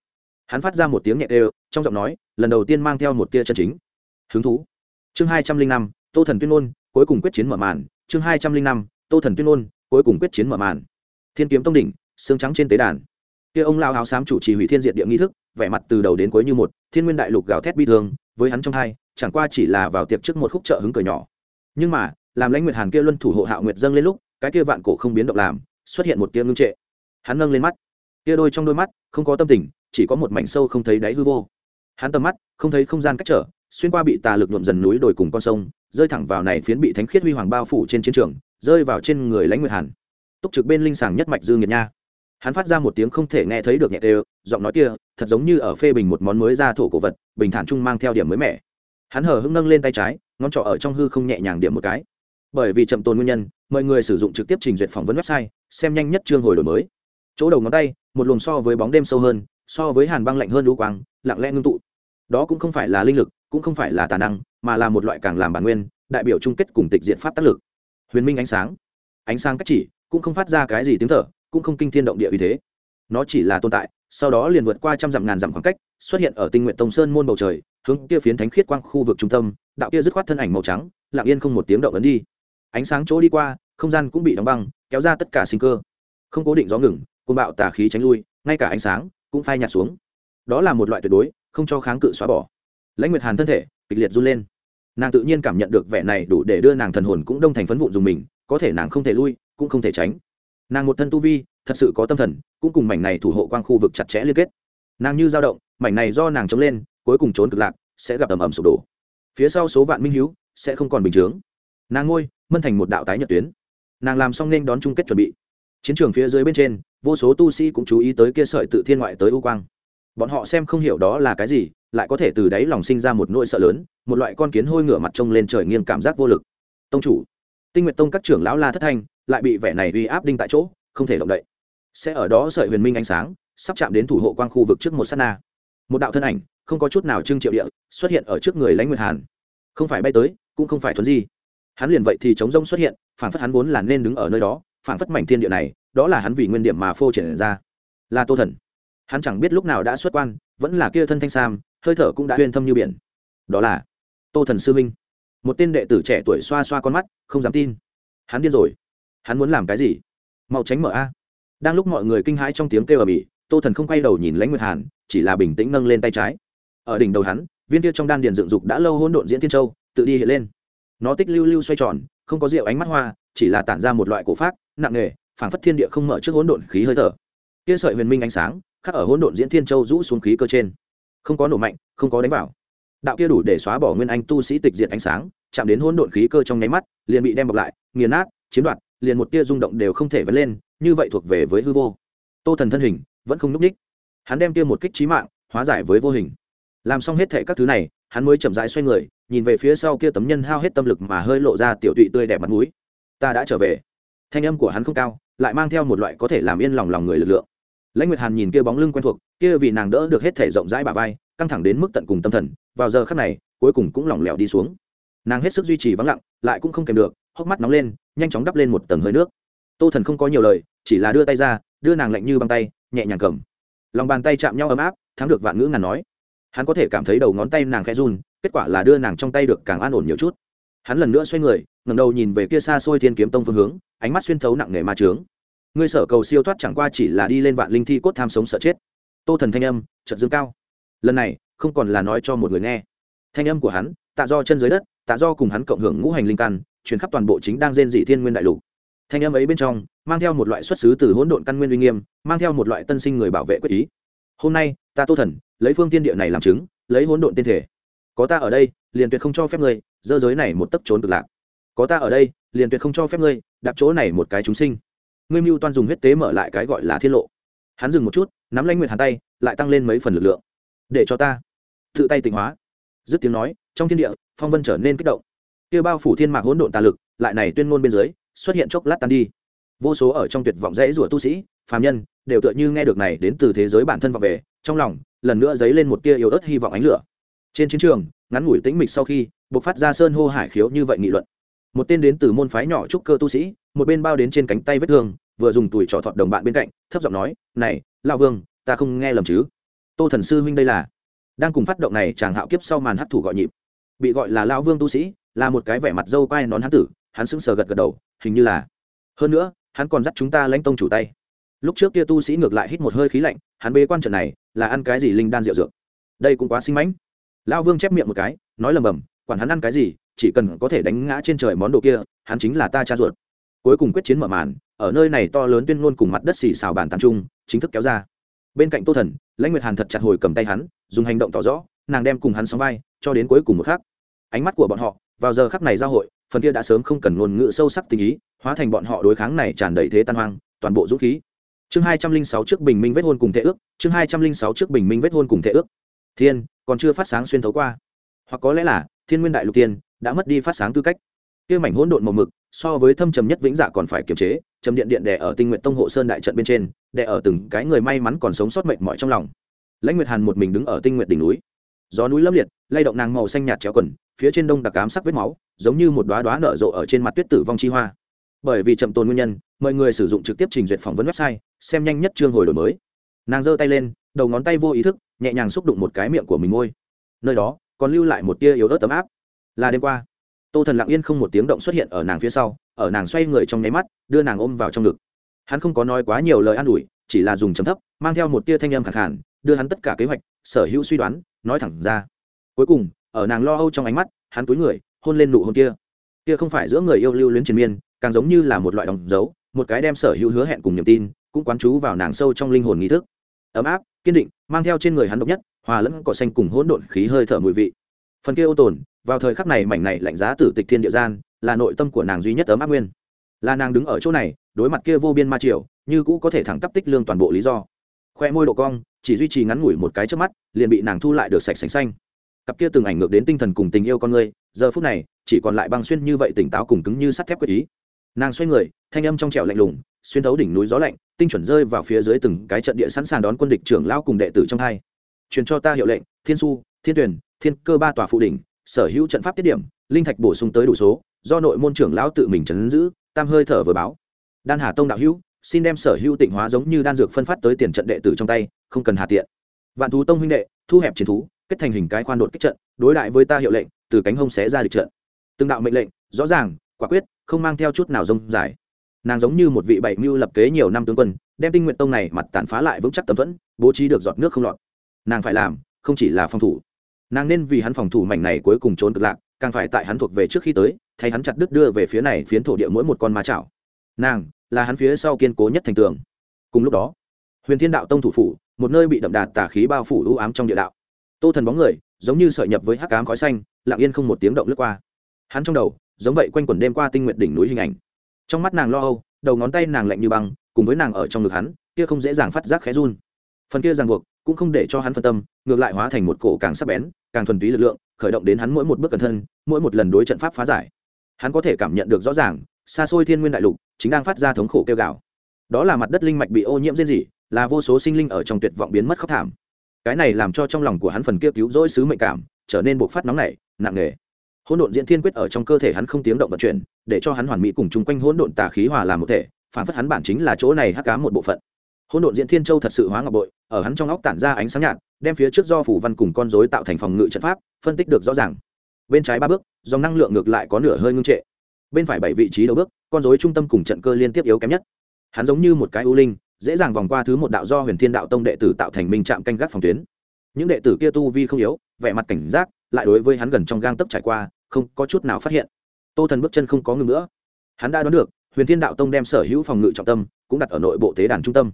hắn phát ra một tiếng nhẹ đều, trong giọng nói, lần đầu tiên mang theo một tia chân chính. Hứng thú. Chương hai trăm linh năm, tô thần tuyên ngôn, cuối cùng quyết chiến mở màn. Chương hai trăm linh năm, tô thần tuyên ngôn, cuối cùng quyết chiến mở màn. Thiên kiếm tông đỉnh, xương trắng trên tế đàn. Kia ông lao áo xám chủ trì hủy thiên diệt địa nghi thức, vẻ mặt từ đầu đến cuối như một, thiên nguyên đại lục gào thét bi thương, với hắn trong hai, chẳng qua chỉ là vào tiệc trước một khúc chợ hứng cười nhỏ. Nhưng mà, làm lãnh nguyệt hàn kia luân thủ hộ hạo nguyệt dâng lên lúc, cái kia vạn cổ không biến động làm, xuất hiện một tia ngưng trệ. Hắn nâng lên mắt. Kia đôi trong đôi mắt, không có tâm tình chỉ có một mảnh sâu không thấy đáy hư vô. Hắn tầm mắt, không thấy không gian cách trở, xuyên qua bị tà lực nhuộm dần núi đồi cùng con sông, rơi thẳng vào này phiến bị thánh khiết huy hoàng bao phủ trên chiến trường, rơi vào trên người lãnh nguyệt hàn. Túc trực bên linh sàng nhất mạch dư nghiệt nha. Hắn phát ra một tiếng không thể nghe thấy được nhẹ đều giọng nói kia, thật giống như ở phê bình một món mới ra thổ cổ vật, bình thản chung mang theo điểm mới mẻ. Hắn hờ hững nâng lên tay trái, ngón trỏ ở trong hư không nhẹ nhàng điểm một cái. Bởi vì chậm tồn nguyên nhân, mọi người sử dụng trực tiếp trình duyệt phỏng vấn website, xem nhanh nhất chương hồi đổi mới. Chỗ đầu ngón tay, một luồng so với bóng đêm sâu hơn so với hàn băng lạnh hơn lũ quang, lặng lẽ ngưng tụ. Đó cũng không phải là linh lực, cũng không phải là tà năng, mà là một loại càng làm bản nguyên, đại biểu chung kết cùng tịch diện pháp tác lực. Huyền minh ánh sáng. Ánh sáng cách chỉ, cũng không phát ra cái gì tiếng thở, cũng không kinh thiên động địa uy thế. Nó chỉ là tồn tại, sau đó liền vượt qua trăm dặm ngàn dặm khoảng cách, xuất hiện ở tinh nguyện tông sơn môn bầu trời, hướng kia phiến thánh khiết quang khu vực trung tâm, đạo kia dứt khoát thân ảnh màu trắng, lặng yên không một tiếng động ấn đi. Ánh sáng chỗ đi qua, không gian cũng bị đóng băng, kéo ra tất cả sinh cơ. Không cố định gió ngừng côn bạo tà khí tránh lui, ngay cả ánh sáng cũng phai nhạt xuống. Đó là một loại tuyệt đối, không cho kháng cự xóa bỏ. Lãnh nguyệt hàn thân thể, kịch liệt run lên. Nàng tự nhiên cảm nhận được vẻ này đủ để đưa nàng thần hồn cũng đông thành phấn vụn dùng mình, có thể nàng không thể lui, cũng không thể tránh. Nàng một thân tu vi, thật sự có tâm thần, cũng cùng mảnh này thủ hộ quang khu vực chặt chẽ liên kết. Nàng như dao động, mảnh này do nàng chống lên, cuối cùng trốn cực lạc, sẽ gặp ầm ầm sụp đổ. Phía sau số vạn minh hữu sẽ không còn bình chướng nàng ngôi, mân thành một đạo tái nhật tuyến. Nàng làm xong nên đón chung kết chuẩn bị. Chiến trường phía dưới bên trên vô số tu sĩ cũng chú ý tới kia sợi tự thiên ngoại tới u quang. Bọn họ xem không hiểu đó là cái gì, lại có thể từ đáy lòng sinh ra một nỗi sợ lớn, một loại con kiến hôi ngửa mặt trông lên trời nghiêng cảm giác vô lực. Tông chủ, tinh nguyện tông các trưởng lão la thất thanh lại bị vẻ này uy áp đinh tại chỗ, không thể động đậy. Sẽ ở đó sợi huyền minh ánh sáng, sắp chạm đến thủ hộ quang khu vực trước một sát na. Một đạo thân ảnh, không có chút nào trưng triệu địa, xuất hiện ở trước người lãnh nguyệt hàn. Không phải bay tới, cũng không phải thuấn di. Hắn liền vậy thì chống rông xuất hiện phản phất hắn vốn là nên đứng ở nơi đó phản phất mảnh thiên địa này, đó là hắn vì nguyên điểm mà phô triển ra. Là tô thần. Hắn chẳng biết lúc nào đã xuất quan, vẫn là kia thân thanh sam, hơi thở cũng đã huyên thâm như biển. Đó là tô thần sư minh một tên đệ tử trẻ tuổi xoa xoa con mắt, không dám tin. Hắn điên rồi. Hắn muốn làm cái gì? Mau tránh mở a. Đang lúc mọi người kinh hãi trong tiếng kêu ở bỉ tô thần không quay đầu nhìn lãnh nguyệt hàn, chỉ là bình tĩnh nâng lên tay trái. Ở đỉnh đầu hắn, viên kia trong đan điền dựng dục đã lâu hôn độn diễn thiên châu, tự đi hiện lên. Nó tích lưu lưu xoay tròn, không có rượu ánh mắt hoa chỉ là tản ra một loại cổ pháp, nặng nề, phảng phất thiên địa không mở trước hỗn độn khí hơi thở. Kia sợi huyền minh ánh sáng, khắc ở hỗn độn diễn thiên châu rũ xuống khí cơ trên. Không có nổ mạnh, không có đánh vào. Đạo kia đủ để xóa bỏ nguyên anh tu sĩ tịch diệt ánh sáng, chạm đến hỗn độn khí cơ trong nháy mắt, liền bị đem bọc lại, nghiền nát, chiếm đoạt, liền một tia rung động đều không thể vấn lên, như vậy thuộc về với hư vô. Tô thần thân hình vẫn không núp ních hắn đem tia một kích trí mạng, hóa giải với vô hình. Làm xong hết thệ các thứ này, hắn mới chậm rãi xoay người, nhìn về phía sau kia tấm nhân hao hết tâm lực mà hơi lộ ra tiểu tụy tươi đẹp mặt mũi ta đã trở về. Thanh âm của hắn không cao, lại mang theo một loại có thể làm yên lòng lòng người lực lượng. Lãnh nguyệt hàn nhìn kia bóng lưng quen thuộc, kia vì nàng đỡ được hết thể rộng rãi bà vai, căng thẳng đến mức tận cùng tâm thần, vào giờ khắc này, cuối cùng cũng lỏng lẻo đi xuống. Nàng hết sức duy trì vắng lặng, lại cũng không kèm được, hốc mắt nóng lên, nhanh chóng đắp lên một tầng hơi nước. Tô thần không có nhiều lời, chỉ là đưa tay ra, đưa nàng lạnh như băng tay, nhẹ nhàng cầm. Lòng bàn tay chạm nhau ấm áp, thắng được vạn ngữ ngàn nói. Hắn có thể cảm thấy đầu ngón tay nàng khẽ run, kết quả là đưa nàng trong tay được càng an ổn nhiều chút hắn lần nữa xoay người ngầm đầu nhìn về kia xa xôi thiên kiếm tông phương hướng, ánh mắt xuyên thấu nặng nề ma trướng ngươi sở cầu siêu thoát chẳng qua chỉ là đi lên vạn linh thi cốt tham sống sợ chết. Tô thần thanh âm, chợt dương cao. Lần này, không còn là nói cho một người nghe. Thanh âm của hắn, tạ do chân dưới đất, tạ do cùng hắn cộng hưởng ngũ hành linh căn chuyển khắp toàn bộ chính đang rên dị thiên nguyên đại lục. Thanh âm ấy bên trong, mang theo một loại xuất xứ từ hỗn độn căn nguyên uy nghiêm, mang theo một loại tân sinh người bảo vệ quyết ý. Hôm nay, ta tô thần, lấy phương tiên địa này làm chứng, lấy hỗn độn tiên thể. Có ta ở đây, liền tuyệt không cho phép ngươi dơ giới này một tấc trốn cực lạc. Có ta ở đây, liền tuyệt không cho phép ngươi đạp chỗ này một cái chúng sinh. Ngươi mưu toan dùng huyết tế mở lại cái gọi là thiên lộ. Hắn dừng một chút, nắm lãnh nguyệt hàn tay, lại tăng lên mấy phần lực lượng. Để cho ta tự tay tịnh hóa. Dứt tiếng nói, trong thiên địa, phong vân trở nên kích động. Kia bao phủ thiên mạc hỗn độn tà lực, lại này tuyên ngôn bên dưới, xuất hiện chốc lát tan đi. Vô số ở trong tuyệt vọng rẽ rủa tu sĩ, phàm nhân, đều tựa như nghe được này đến từ thế giới bản thân vọng về, trong lòng, lần nữa dấy lên một tia yếu ớt hy vọng ánh lửa. Trên chiến trường, ngắn ngủi tĩnh mịch sau khi buộc phát ra sơn hô hải khiếu như vậy nghị luận. Một tên đến từ môn phái nhỏ trúc cơ tu sĩ, một bên bao đến trên cánh tay vết thương, vừa dùng tuổi trọ thọt đồng bạn bên cạnh, thấp giọng nói, này lao vương, ta không nghe lầm chứ? Tô thần sư huynh đây là? Đang cùng phát động này, chàng hạo kiếp sau màn hấp thủ gọi nhịp. Bị gọi là lao vương tu sĩ, là một cái vẻ mặt dâu quai nón hán tử, hắn sững sờ gật gật đầu, hình như là. Hơn nữa, hắn còn dắt chúng ta lãnh tông chủ tay. Lúc trước kia tu sĩ ngược lại hít một hơi khí lạnh, hắn bê quan trận này, là ăn cái gì linh đan rượu dược? Đây cũng quá sinh mãnh. Lão vương chép miệng một cái, nói lầm bầm quản hắn ăn cái gì, chỉ cần có thể đánh ngã trên trời món đồ kia, hắn chính là ta cha ruột. Cuối cùng quyết chiến mở màn, ở nơi này to lớn tuyên ngôn cùng mặt đất xì xào bàn tàn trung chính thức kéo ra. Bên cạnh tô thần, lãnh nguyệt hàn thật chặt hồi cầm tay hắn, dùng hành động tỏ rõ, nàng đem cùng hắn sóng vai, cho đến cuối cùng một khắc. Ánh mắt của bọn họ, vào giờ khắc này giao hội, phần kia đã sớm không cần ngôn ngữ sâu sắc tình ý, hóa thành bọn họ đối kháng này tràn đầy thế tan hoang, toàn bộ dũng khí. Chương hai trăm linh sáu trước bình minh vết hôn cùng thể ước, chương hai trăm linh sáu trước bình minh vết hôn cùng thể ước. Thiên, còn chưa phát sáng xuyên thấu qua. Hoặc có lẽ là thiên nguyên đại lục tiên đã mất đi phát sáng tư cách. Kia mảnh hỗn độn màu mực so với thâm trầm nhất vĩnh dạ còn phải kiềm chế, trầm điện điện đè ở tinh nguyện tông hộ sơn đại trận bên trên, đè ở từng cái người may mắn còn sống sót mệnh mọi trong lòng. Lãnh nguyệt hàn một mình đứng ở tinh nguyện đỉnh núi. Gió núi lâm liệt, lay động nàng màu xanh nhạt chéo quần, phía trên đông đặc cám sắc vết máu, giống như một đoá đoá nở rộ ở trên mặt tuyết tử vong chi hoa. Bởi vì chậm tồn nguyên nhân, mọi người sử dụng trực tiếp trình duyệt phỏng vấn website, xem nhanh nhất chương hồi đổi mới. Nàng giơ tay lên, đầu ngón tay vô ý thức, nhẹ nhàng xúc đụng một cái miệng của mình ngôi nơi đó còn lưu lại một tia yếu ớt tấm áp. Là đêm qua, tô thần lặng yên không một tiếng động xuất hiện ở nàng phía sau, ở nàng xoay người trong nháy mắt, đưa nàng ôm vào trong ngực. Hắn không có nói quá nhiều lời an ủi, chỉ là dùng chấm thấp, mang theo một tia thanh âm khẳng khản đưa hắn tất cả kế hoạch, sở hữu suy đoán, nói thẳng ra. Cuối cùng, ở nàng lo âu trong ánh mắt, hắn túi người, hôn lên nụ hôn kia. Kia không phải giữa người yêu lưu luyến triền miên, càng giống như là một loại đóng dấu, một cái đem sở hữu hứa hẹn cùng niềm tin, cũng quán chú vào nàng sâu trong linh hồn nghi thức. Ấm áp kiên định, mang theo trên người hắn độc nhất, hòa lẫn cỏ xanh cùng hỗn độn khí hơi thở mùi vị. Phần kia ô tồn, vào thời khắc này mảnh này lạnh giá tử tịch thiên địa gian, là nội tâm của nàng duy nhất ấm áp nguyên. Là nàng đứng ở chỗ này, đối mặt kia vô biên ma triều, như cũ có thể thẳng tắp tích lương toàn bộ lý do. Khoe môi độ cong, chỉ duy trì ngắn ngủi một cái trước mắt, liền bị nàng thu lại được sạch sành xanh. Cặp kia từng ảnh ngược đến tinh thần cùng tình yêu con người, giờ phút này, chỉ còn lại băng xuyên như vậy tỉnh táo cùng cứng như sắt thép quyết ý. Nàng xoay người, thanh âm trong trẻo lạnh lùng xuyên thấu đỉnh núi gió lạnh, tinh chuẩn rơi vào phía dưới từng cái trận địa sẵn sàng đón quân địch trưởng lao cùng đệ tử trong hai. Truyền cho ta hiệu lệnh, thiên su, thiên tuyển thiên cơ ba tòa phụ đỉnh, sở hữu trận pháp tiết điểm, linh thạch bổ sung tới đủ số, do nội môn trưởng lão tự mình chấn giữ, tam hơi thở vừa báo. Đan hà tông đạo hữu, xin đem sở hữu tịnh hóa giống như đan dược phân phát tới tiền trận đệ tử trong tay, không cần hà tiện. Vạn thú tông huynh đệ, thu hẹp chiến thú, kết thành hình cái khoan đột kích trận, đối đại với ta hiệu lệnh, từ cánh hông xé ra địch trận. Từng đạo mệnh lệnh, rõ ràng, quả quyết, không mang theo chút nào rông dài nàng giống như một vị bảy mưu lập kế nhiều năm tướng quân, đem tinh nguyện tông này mặt tàn phá lại vững chắc tầm thuẫn, bố trí được giọt nước không lọt. Nàng phải làm, không chỉ là phòng thủ. Nàng nên vì hắn phòng thủ mảnh này cuối cùng trốn cực lạc, càng phải tại hắn thuộc về trước khi tới, thay hắn chặt đứt đưa về phía này phiến thổ địa mỗi một con ma chảo. Nàng là hắn phía sau kiên cố nhất thành tường. Cùng lúc đó, huyền thiên đạo tông thủ phủ, một nơi bị đậm đà tà khí bao phủ ưu ám trong địa đạo. Tô thần bóng người, giống như sợi nhập với hắc ám khói xanh, lặng yên không một tiếng động lướt qua. Hắn trong đầu, giống vậy quanh quẩn đêm qua tinh nguyện đỉnh núi hình ảnh trong mắt nàng lo âu, đầu ngón tay nàng lạnh như băng, cùng với nàng ở trong ngực hắn, kia không dễ dàng phát giác khẽ run. Phần kia ràng buộc cũng không để cho hắn phân tâm, ngược lại hóa thành một cổ càng sắc bén, càng thuần túy lực lượng, khởi động đến hắn mỗi một bước cẩn thân, mỗi một lần đối trận pháp phá giải. Hắn có thể cảm nhận được rõ ràng, xa xôi thiên nguyên đại lục chính đang phát ra thống khổ kêu gào. Đó là mặt đất linh mạch bị ô nhiễm riêng gì là vô số sinh linh ở trong tuyệt vọng biến mất khóc thảm. Cái này làm cho trong lòng của hắn phần kia cứu rỗi sứ mệnh cảm trở nên bộc phát nóng nảy, nặng nề. Hỗn độn diễn thiên quyết ở trong cơ thể hắn không tiếng động vận chuyển để cho hắn hoàn mỹ cùng chung quanh hỗn độn tà khí hòa làm một thể, phản phất hắn bản chính là chỗ này hắc cá một bộ phận. Hỗn độn diễn thiên châu thật sự hóa ngọc bội, ở hắn trong óc tản ra ánh sáng nhạt, đem phía trước do phủ văn cùng con rối tạo thành phòng ngự trận pháp, phân tích được rõ ràng. Bên trái ba bước, dòng năng lượng ngược lại có nửa hơi ngưng trệ. Bên phải bảy vị trí đầu bước, con rối trung tâm cùng trận cơ liên tiếp yếu kém nhất. Hắn giống như một cái ưu linh, dễ dàng vòng qua thứ một đạo do huyền thiên đạo tông đệ tử tạo thành minh trạm canh gác phòng tuyến. Những đệ tử kia tu vi không yếu, vẻ mặt cảnh giác, lại đối với hắn gần trong gang tấp trải qua, không có chút nào phát hiện tô thần bước chân không có ngừng nữa. Hắn đã đoán được, huyền thiên đạo tông đem sở hữu phòng ngự trọng tâm cũng đặt ở nội bộ tế đàn trung tâm.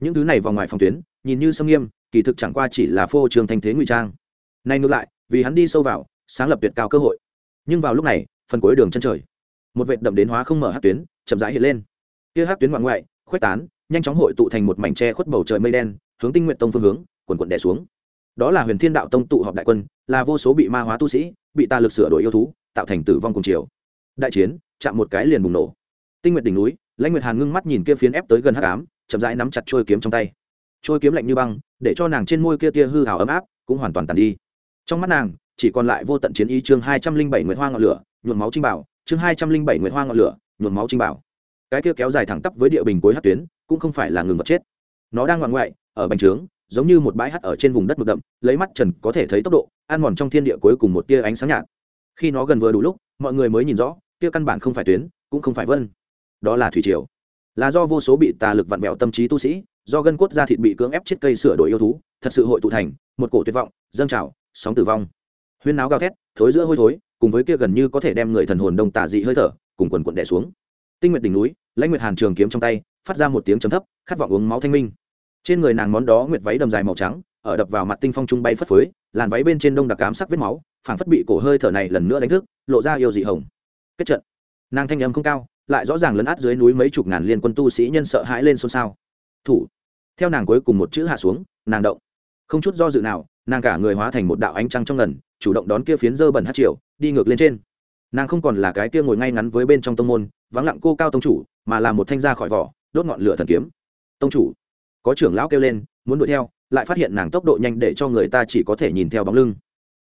Những thứ này vào ngoài phòng tuyến, nhìn như sâm nghiêm, kỳ thực chẳng qua chỉ là phô trường thanh thế ngụy trang. Nay ngược lại, vì hắn đi sâu vào, sáng lập tuyệt cao cơ hội. Nhưng vào lúc này, phần cuối đường chân trời, một vệt đậm đến hóa không mở hát tuyến, chậm rãi hiện lên. Kia hát tuyến ngoại ngoại, khuếch tán, nhanh chóng hội tụ thành một mảnh tre khuất bầu trời mây đen, hướng tinh nguyện tông phương hướng, quần quần đè xuống. Đó là huyền thiên đạo tông tụ họp đại quân, là vô số bị ma hóa tu sĩ, bị ta lực sửa đổi yêu thú, tạo thành tử vong cùng chiều đại chiến, chạm một cái liền bùng nổ. Tinh Nguyệt đỉnh núi, lãnh nguyệt hàn ngưng mắt nhìn kia phiến ép tới gần hắc ám, chậm rãi nắm chặt trôi kiếm trong tay. Trôi kiếm lạnh như băng, để cho nàng trên môi kia tia hư hào ấm áp cũng hoàn toàn tàn đi. Trong mắt nàng, chỉ còn lại vô tận chiến ý chương hai trăm linh bảy nguyệt hoa ngọn lửa, nhuộm máu trinh bảo chương hai trăm linh bảy nguyệt hoa ngọn lửa, nhuộm máu trinh bảo cái kia kéo dài thẳng tắp với địa bình cuối hát tuyến, cũng không phải là ngừng vật chết. Nó đang ngoạn ngoại, ở bành trướng, giống như một bãi hắt ở trên vùng đất mực đậm, lấy mắt trần có thể thấy tốc độ, ăn mòn trong thiên địa cuối cùng một tia ánh sáng nhạt. Khi nó gần vừa đủ lúc, mọi người mới nhìn rõ kia căn bản không phải tuyến, cũng không phải vân. Đó là thủy triều. Là do vô số bị tà lực vặn vẹo tâm trí tu sĩ, do gân cốt da thịt bị cưỡng ép chết cây sửa đổi yêu thú, thật sự hội tụ thành một cổ tuyệt vọng, dâng trào, sóng tử vong. Huyên náo gào thét, thối giữa hôi thối, cùng với kia gần như có thể đem người thần hồn đông tà dị hơi thở, cùng quần quận đè xuống. Tinh nguyệt đỉnh núi, lãnh nguyệt hàn trường kiếm trong tay, phát ra một tiếng chấm thấp, khát vọng uống máu thanh minh. Trên người nàng món đó nguyệt váy đầm dài màu trắng, ở đập vào mặt tinh phong trung bay phất phới, làn váy bên trên đông đặc cám sắc vết máu, phảng phất bị cổ hơi thở này lần nữa đánh thức, lộ ra yêu dị hồng kết trận. Nàng thanh âm không cao, lại rõ ràng lấn át dưới núi mấy chục ngàn liên quân tu sĩ nhân sợ hãi lên xôn xao. Thủ. Theo nàng cuối cùng một chữ hạ xuống, nàng động. Không chút do dự nào, nàng cả người hóa thành một đạo ánh trăng trong ngần, chủ động đón kia phiến dơ bẩn hát triệu đi ngược lên trên. Nàng không còn là cái kia ngồi ngay ngắn với bên trong tông môn, vắng lặng cô cao tông chủ, mà là một thanh ra khỏi vỏ, đốt ngọn lửa thần kiếm. Tông chủ. Có trưởng lão kêu lên, muốn đuổi theo, lại phát hiện nàng tốc độ nhanh để cho người ta chỉ có thể nhìn theo bóng lưng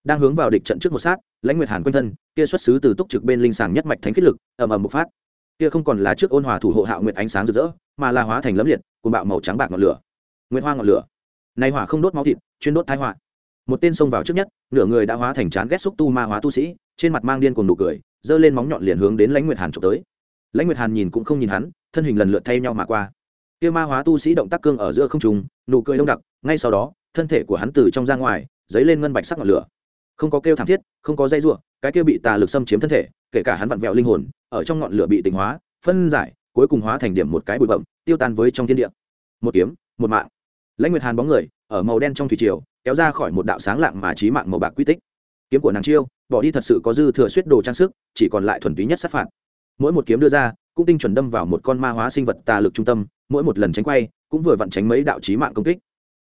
đang hướng vào địch trận trước một sát, lãnh nguyệt hàn quanh thân, kia xuất xứ từ túc trực bên linh sàng nhất mạch thánh kết lực, ầm ầm một phát. Kia không còn là trước ôn hòa thủ hộ hạo nguyệt ánh sáng rực rỡ, mà là hóa thành lấm liệt cùng bạo màu trắng bạc ngọn lửa. Nguyệt hoa ngọn lửa. Này hỏa không đốt máu thịt, chuyên đốt thái hỏa một tên xông vào trước nhất, nửa người đã hóa thành chán ghét xúc tu ma hóa tu sĩ, trên mặt mang điên cùng nụ cười, giơ lên móng nhọn liền hướng đến lãnh nguyệt hàn trộm tới. Lãnh nguyệt hàn nhìn cũng không nhìn hắn, thân hình lần lượt thay nhau mà qua. Kia ma hóa tu sĩ động tác cương ở giữa không trùng nụ cười đông đặc, ngay sau đó, thân thể của hắn từ trong ra ngoài, dấy lên ngân bạch sắc ngọn lửa không có kêu thảm thiết, không có dây ruộng cái kêu bị tà lực xâm chiếm thân thể, kể cả hắn vặn vẹo linh hồn, ở trong ngọn lửa bị tỉnh hóa, phân giải, cuối cùng hóa thành điểm một cái bụi bậm tiêu tan với trong thiên địa. Một kiếm, một mạng. Lãnh nguyệt hàn bóng người, ở màu đen trong thủy triều, kéo ra khỏi một đạo sáng lạng mà trí mạng màu bạc quy tích. Kiếm của nàng chiêu, bỏ đi thật sự có dư thừa suýt đồ trang sức, chỉ còn lại thuần túy nhất sát phạt. Mỗi một kiếm đưa ra, cũng tinh chuẩn đâm vào một con ma hóa sinh vật tà lực trung tâm, mỗi một lần tránh quay, cũng vừa vặn tránh mấy đạo trí mạng công kích.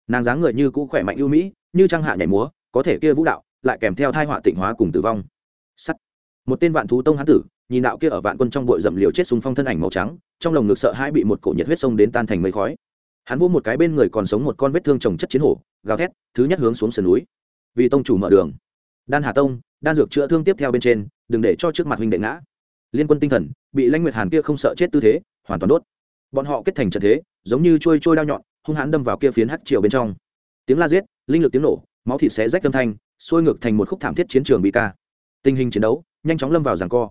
Nàng dáng người như cũ khỏe mạnh ưu mỹ, như trang hạ nhảy múa, có thể kia vũ đạo lại kèm theo thai họa tịnh hóa cùng tử vong. Sắt. Một tên vạn thú tông hán tử, nhìn đạo kia ở vạn quân trong bụi rậm liều chết súng phong thân ảnh màu trắng, trong lồng ngực sợ hãi bị một cổ nhiệt huyết sông đến tan thành mây khói. Hắn vô một cái bên người còn sống một con vết thương trồng chất chiến hổ, gào thét, thứ nhất hướng xuống sườn núi. Vì tông chủ mở đường. Đan hà tông, đan dược chữa thương tiếp theo bên trên, đừng để cho trước mặt huynh đệ ngã. Liên quân tinh thần, bị lãnh nguyệt hàn kia không sợ chết tư thế, hoàn toàn đốt. Bọn họ kết thành trận thế, giống như trôi trôi đao nhọn, hung hãn đâm vào kia phiến hắt chiều bên trong. Tiếng la giết, linh lực tiếng nổ, máu thịt xé rách âm thanh xuôi ngược thành một khúc thảm thiết chiến trường bị ca tình hình chiến đấu nhanh chóng lâm vào giằng co.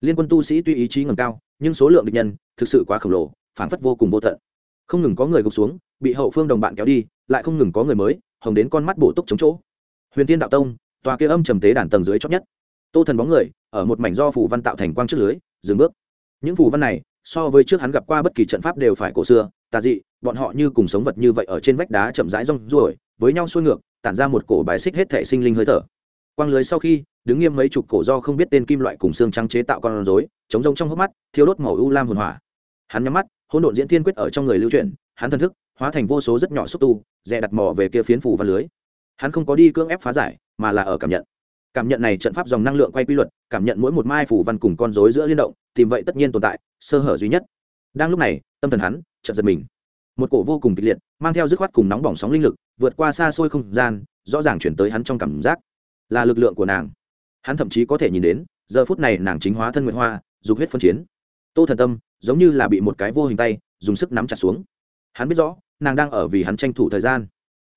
Liên quân tu sĩ tuy ý chí ngầm cao, nhưng số lượng địch nhân thực sự quá khổng lồ phản phất vô cùng vô tận. Không ngừng có người gục xuống, bị hậu phương đồng bạn kéo đi, lại không ngừng có người mới, hồng đến con mắt bổ túc chống chỗ. Huyền tiên đạo tông, tòa kia âm trầm tế đàn tầng dưới chót nhất. Tô thần bóng người, ở một mảnh do phủ văn tạo thành quang trước lưới, dừng bước. Những phủ văn này, so với trước hắn gặp qua bất kỳ trận pháp đều phải cổ xưa, tà dị, bọn họ như cùng sống vật như vậy ở trên vách đá chậm rãi rong ruổi, với nhau xuôi ngược tản ra một cổ bài xích hết thể sinh linh hơi thở. Quang lưới sau khi, đứng nghiêm mấy chục cổ do không biết tên kim loại cùng xương trắng chế tạo con rối, chống rông trong hốc mắt thiếu đốt màu u lam hồn hỏa. Hắn nhắm mắt, hỗn độn diễn thiên quyết ở trong người lưu chuyển, hắn thần thức, hóa thành vô số rất nhỏ xúc tu, dè đặt mò về kia phiến phủ văn lưới. Hắn không có đi cưỡng ép phá giải, mà là ở cảm nhận. Cảm nhận này trận pháp dòng năng lượng quay quy luật, cảm nhận mỗi một mai phủ văn cùng con rối giữa liên động, tìm vậy tất nhiên tồn tại, sơ hở duy nhất. Đang lúc này, tâm thần hắn chợt giật mình. Một cổ vô cùng kịch liệt mang theo dứt khoát cùng nóng bỏng sóng linh lực, vượt qua xa xôi không gian, rõ ràng chuyển tới hắn trong cảm giác là lực lượng của nàng. Hắn thậm chí có thể nhìn đến, giờ phút này nàng chính hóa thân nguyện hoa, dục huyết phân chiến. Tô thần tâm, giống như là bị một cái vô hình tay, dùng sức nắm chặt xuống. Hắn biết rõ, nàng đang ở vì hắn tranh thủ thời gian.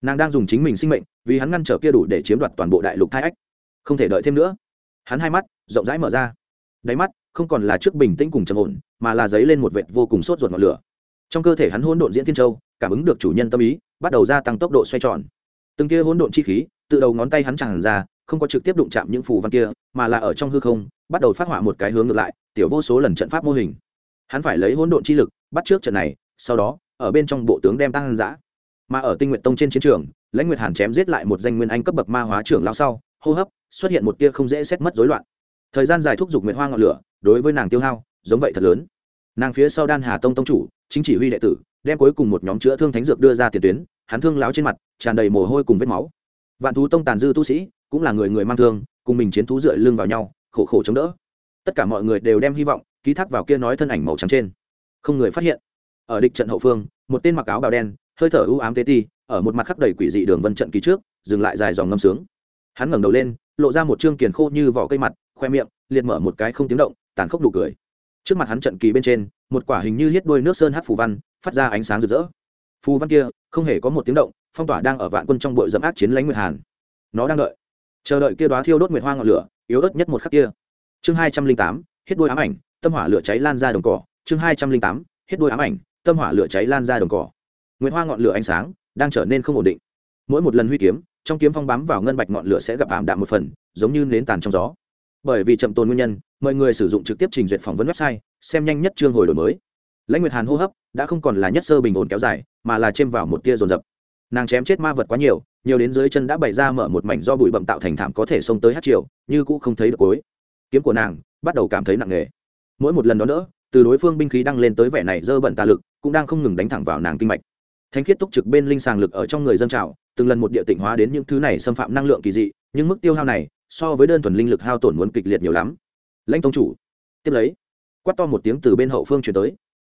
Nàng đang dùng chính mình sinh mệnh, vì hắn ngăn trở kia đủ để chiếm đoạt toàn bộ đại lục thai ách. Không thể đợi thêm nữa. Hắn hai mắt rộng rãi mở ra. Đáy mắt không còn là trước bình tĩnh cùng trầm ổn, mà là dấy lên một vệt vô cùng sốt ruột ngọn lửa trong cơ thể hắn hỗn độn diễn thiên châu, cảm ứng được chủ nhân tâm ý, bắt đầu gia tăng tốc độ xoay tròn. Từng kia hỗn độn chi khí, từ đầu ngón tay hắn tràn ra, không có trực tiếp đụng chạm những phù văn kia, mà là ở trong hư không, bắt đầu phát họa một cái hướng ngược lại, tiểu vô số lần trận pháp mô hình. Hắn phải lấy hỗn độn chi lực, bắt trước trận này, sau đó, ở bên trong bộ tướng đem tăng giã mà ở tinh nguyện tông trên chiến trường, lãnh nguyệt hàn chém giết lại một danh nguyên anh cấp bậc ma hóa trưởng lao sau, hô hấp, xuất hiện một tia không dễ xét mất rối loạn. Thời gian dài thúc giục nguyệt hoa ngọn lửa, đối với nàng tiêu hao, giống vậy thật lớn nàng phía sau đan hà tông tông chủ, chính chỉ huy đệ tử, đem cuối cùng một nhóm chữa thương thánh dược đưa ra tiền tuyến, hắn thương láo trên mặt, tràn đầy mồ hôi cùng vết máu. Vạn thú tông tàn dư tu sĩ, cũng là người người mang thương, cùng mình chiến thú dựa lưng vào nhau, khổ khổ chống đỡ. Tất cả mọi người đều đem hy vọng, ký thác vào kia nói thân ảnh màu trắng trên. Không người phát hiện. Ở địch trận hậu phương, một tên mặc áo bào đen, hơi thở ưu ám tế ti, ở một mặt khắc đầy quỷ dị đường vân trận kỳ trước, dừng lại dài dòng ngâm sướng. Hắn ngẩng đầu lên, lộ ra một trương kiền khô như vỏ cây mặt, khoe miệng liệt mở một cái không tiếng động, tàn khốc đủ cười trước mặt hắn trận kỳ bên trên, một quả hình như hết đôi nước sơn hát phù văn, phát ra ánh sáng rực rỡ. Phù văn kia, không hề có một tiếng động, phong tỏa đang ở vạn quân trong bội dẫm ác chiến lãnh nguyệt hàn. Nó đang đợi. Chờ đợi kia đoá thiêu đốt nguyệt hoa ngọn lửa, yếu ớt nhất một khắc kia. Chương hai trăm linh tám, hết đôi ám ảnh, tâm hỏa lửa cháy lan ra đồng cỏ. Chương hai trăm linh tám, hết đôi ám ảnh, tâm hỏa lửa cháy lan ra đồng cỏ. Nguyệt hoa ngọn lửa ánh sáng đang trở nên không ổn định. Mỗi một lần huy kiếm, trong kiếm phong bám vào ngân bạch ngọn lửa sẽ gặp ảm đạm một phần, giống như nến tàn trong gió bởi vì chậm tồn nguyên nhân, mọi người sử dụng trực tiếp trình duyệt phỏng vấn website, xem nhanh nhất chương hồi đổi mới. Lãnh nguyệt hàn hô hấp đã không còn là nhất sơ bình ổn kéo dài, mà là chêm vào một tia dồn dập. Nàng chém chết ma vật quá nhiều nhiều đến dưới chân đã bày ra mở một mảnh do bụi bậm tạo thành thảm có thể xông tới hát triều, như cũng không thấy được cối kiếm của nàng bắt đầu cảm thấy nặng nề. Mỗi một lần đó nữa, từ đối phương binh khí đăng lên tới vẻ này dơ bẩn tà lực, cũng đang không ngừng đánh thẳng vào nàng kinh mạch. Thánh khiết túc trực bên linh sàng lực ở trong người dân trào, từng lần một địa tịnh hóa đến những thứ này xâm phạm năng lượng kỳ dị, nhưng mức tiêu hao này so với đơn thuần linh lực hao tổn muốn kịch liệt nhiều lắm. Lãnh tông chủ, tiếp lấy, quát to một tiếng từ bên hậu phương chuyển tới.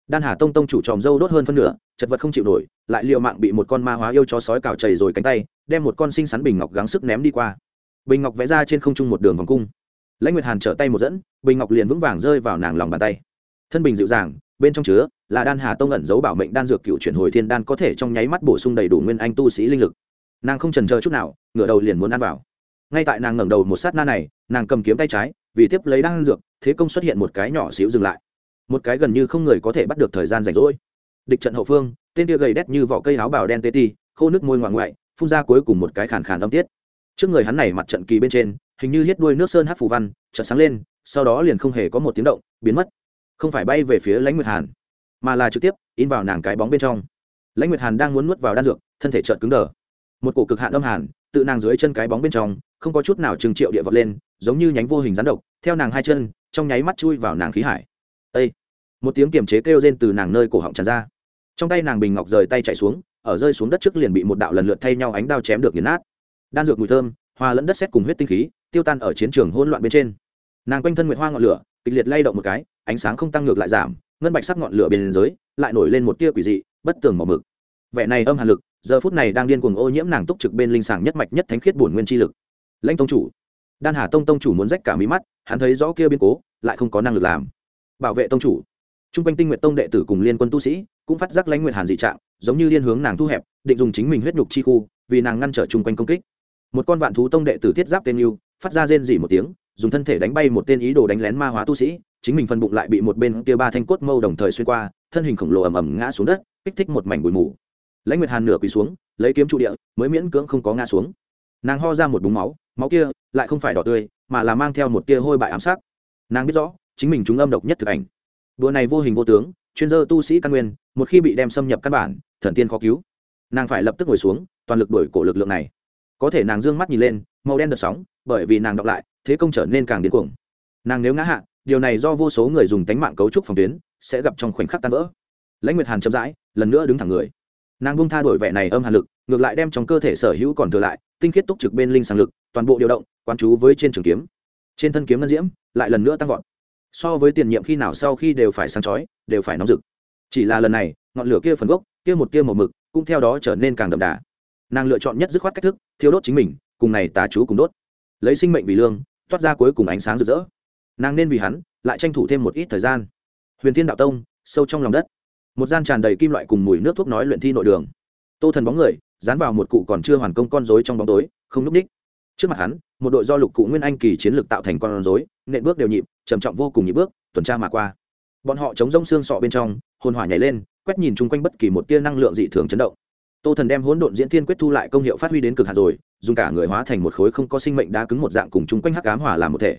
Đan hà tông tông chủ tròm dâu đốt hơn phân nửa, chật vật không chịu nổi, lại l mạng bị một con ma hóa yêu chó sói cào chảy rồi cánh tay, đem một con xinh xắn bình ngọc gắng sức ném đi qua. Bình ngọc vẽ ra trên không trung một đường vòng cung. Lãnh nguyệt hàn trở tay một dẫn, bình ngọc liền vững vàng rơi vào nàng lòng bàn tay. Thân bình dịu dàng, bên trong chứa là đan hà tông ẩn giấu bảo mệnh đan dược cựu chuyển hồi thiên đan có thể trong nháy mắt bổ sung đầy đủ nguyên anh tu sĩ linh lực. Nàng không trần chờ chút nào, ngửa đầu liền muốn ăn vào ngay tại nàng ngẩng đầu một sát na này, nàng cầm kiếm tay trái, vì tiếp lấy đan dược, thế công xuất hiện một cái nhỏ xíu dừng lại. Một cái gần như không người có thể bắt được thời gian rảnh rỗi. Địch trận hậu phương, tên kia gầy đét như vỏ cây áo bào đen tê ti, khô nước môi ngoạn ngoại, phun ra cuối cùng một cái khàn khàn âm tiết. Trước người hắn này mặt trận kỳ bên trên, hình như hết đuôi nước sơn hát phù văn, chợt sáng lên, sau đó liền không hề có một tiếng động, biến mất. Không phải bay về phía lãnh nguyệt hàn, mà là trực tiếp, in vào nàng cái bóng bên trong. Lãnh nguyệt hàn đang muốn nuốt vào đan dược, thân thể trợn cứng đờ. Một cổ cực hạn âm hàn tự nàng dưới chân cái bóng bên trong, không có chút nào trừng triệu địa vật lên, giống như nhánh vô hình rắn độc, theo nàng hai chân, trong nháy mắt chui vào nàng khí hải. Ê! một tiếng kiềm chế kêu rên từ nàng nơi cổ họng tràn ra. Trong tay nàng bình ngọc rời tay chạy xuống, ở rơi xuống đất trước liền bị một đạo lần lượt thay nhau ánh đao chém được nghiền nát. Đan dược mùi thơm, hòa lẫn đất xét cùng huyết tinh khí, tiêu tan ở chiến trường hỗn loạn bên trên. Nàng quanh thân nguyệt hoa ngọn lửa, kịch liệt lay động một cái, ánh sáng không tăng ngược lại giảm, ngân bạch sắc ngọn lửa bên dưới, lại nổi lên một tia quỷ dị, bất tường màu mực vẻ này âm hàn lực, giờ phút này đang điên cuồng ô nhiễm nàng túc trực bên linh sàng nhất mạch nhất thánh khiết bổn nguyên chi lực. Lãnh tông chủ. Đan hà tông tông chủ muốn rách cả mí mắt, hắn thấy rõ kia biến cố, lại không có năng lực làm. Bảo vệ tông chủ. T r u n g quanh tinh nguyện tông đệ tử cùng liên quân tu sĩ cũng phát giác lãnh nguyện hàn dị trạng, giống như liên hướng nàng thu hẹp, định dùng chính mình huyết nhục chi khu, vì nàng ngăn trở chung quanh công kích. Một con vạn thú tông đệ tử thiết giáp tên yêu phát ra rên dỉ một tiếng, dùng thân thể đánh bay một tên ý đồ đánh lén ma hóa tu sĩ, chính mình phân bụng lại bị một bên kia ba thanh cốt mâu đồng thời xuyên qua, thân hình khổng lồ ầm ầm ngã xuống đất, kích thích một mảnh bụi mù lãnh nguyệt hàn nửa quỳ xuống, lấy kiếm trụ địa, mới miễn cưỡng không có ngã xuống. Nàng ho ra một búng máu máu kia lại không phải đỏ tươi, mà là mang theo một tia hôi bại ám sát. Nàng biết rõ, chính mình chúng âm độc nhất thực ảnh. Đùa này vô hình vô tướng, chuyên dơ tu sĩ căn nguyên, một khi bị đem xâm nhập căn bản, thần tiên khó cứu. Nàng phải lập tức ngồi xuống, toàn lực đổi cổ lực lượng này. Có thể nàng d ư ơ n g mắt nhìn lên, màu đen đợt sóng, bởi vì nàng đọc lại, thế công trở nên càng điên cuồng. Nàng nếu ngã hạ, điều này do vô số người dùng tánh mạng cấu trúc phòng tuyến, sẽ gặp trong khoảnh khắc tan vỡ. Lãnh nguyệt hàn chậm rãi, lần nữa đứng thẳng người nàng bung tha đổi vẻ này âm hàn lực, ngược lại đem trong cơ thể sở hữu còn thừa lại, tinh khiết túc trực bên linh sàng lực, toàn bộ điều động, quán chú với trên trường kiếm. Trên thân kiếm ngân diễm, lại lần nữa tăng vọt. So với tiền nhiệm khi nào sau khi đều phải sáng chói, đều phải nóng rực. Chỉ là lần này, ngọn lửa kia phần gốc, kia một kia một mực, cũng theo đó trở nên càng đậm đà. Nàng lựa chọn nhất dứt khoát cách thức thiếu đốt chính mình, cùng này tà chú cùng đốt. Lấy sinh mệnh vì lương, toát ra cuối cùng ánh sáng rực rỡ. Nàng nên vì hắn, lại tranh thủ thêm một ít thời gian. Huyền thiên đạo tông, sâu trong lòng đất một gian tràn đầy kim loại cùng mùi nước thuốc nói luyện thi nội đường. Tô thần bóng người, dán vào một cụ còn chưa hoàn công con rối trong bóng tối, không núp ních. Trước mặt hắn, một đội do lục cụ nguyên anh kỳ chiến lược tạo thành con rối, nện bước đều nhịp, trầm trọng vô cùng nhịp bước, tuần tra mà qua. Bọn họ chống rông xương sọ bên trong, hồn hỏa nhảy lên, quét nhìn chung quanh bất kỳ một tia năng lượng dị thường chấn động. Tô thần đem hỗn độn diễn thiên quyết thu lại công hiệu phát huy đến cực hạt rồi, dùng cả người hóa thành một khối không có sinh mệnh đá cứng một dạng cùng chung quanh hắc ám hỏa làm một thể.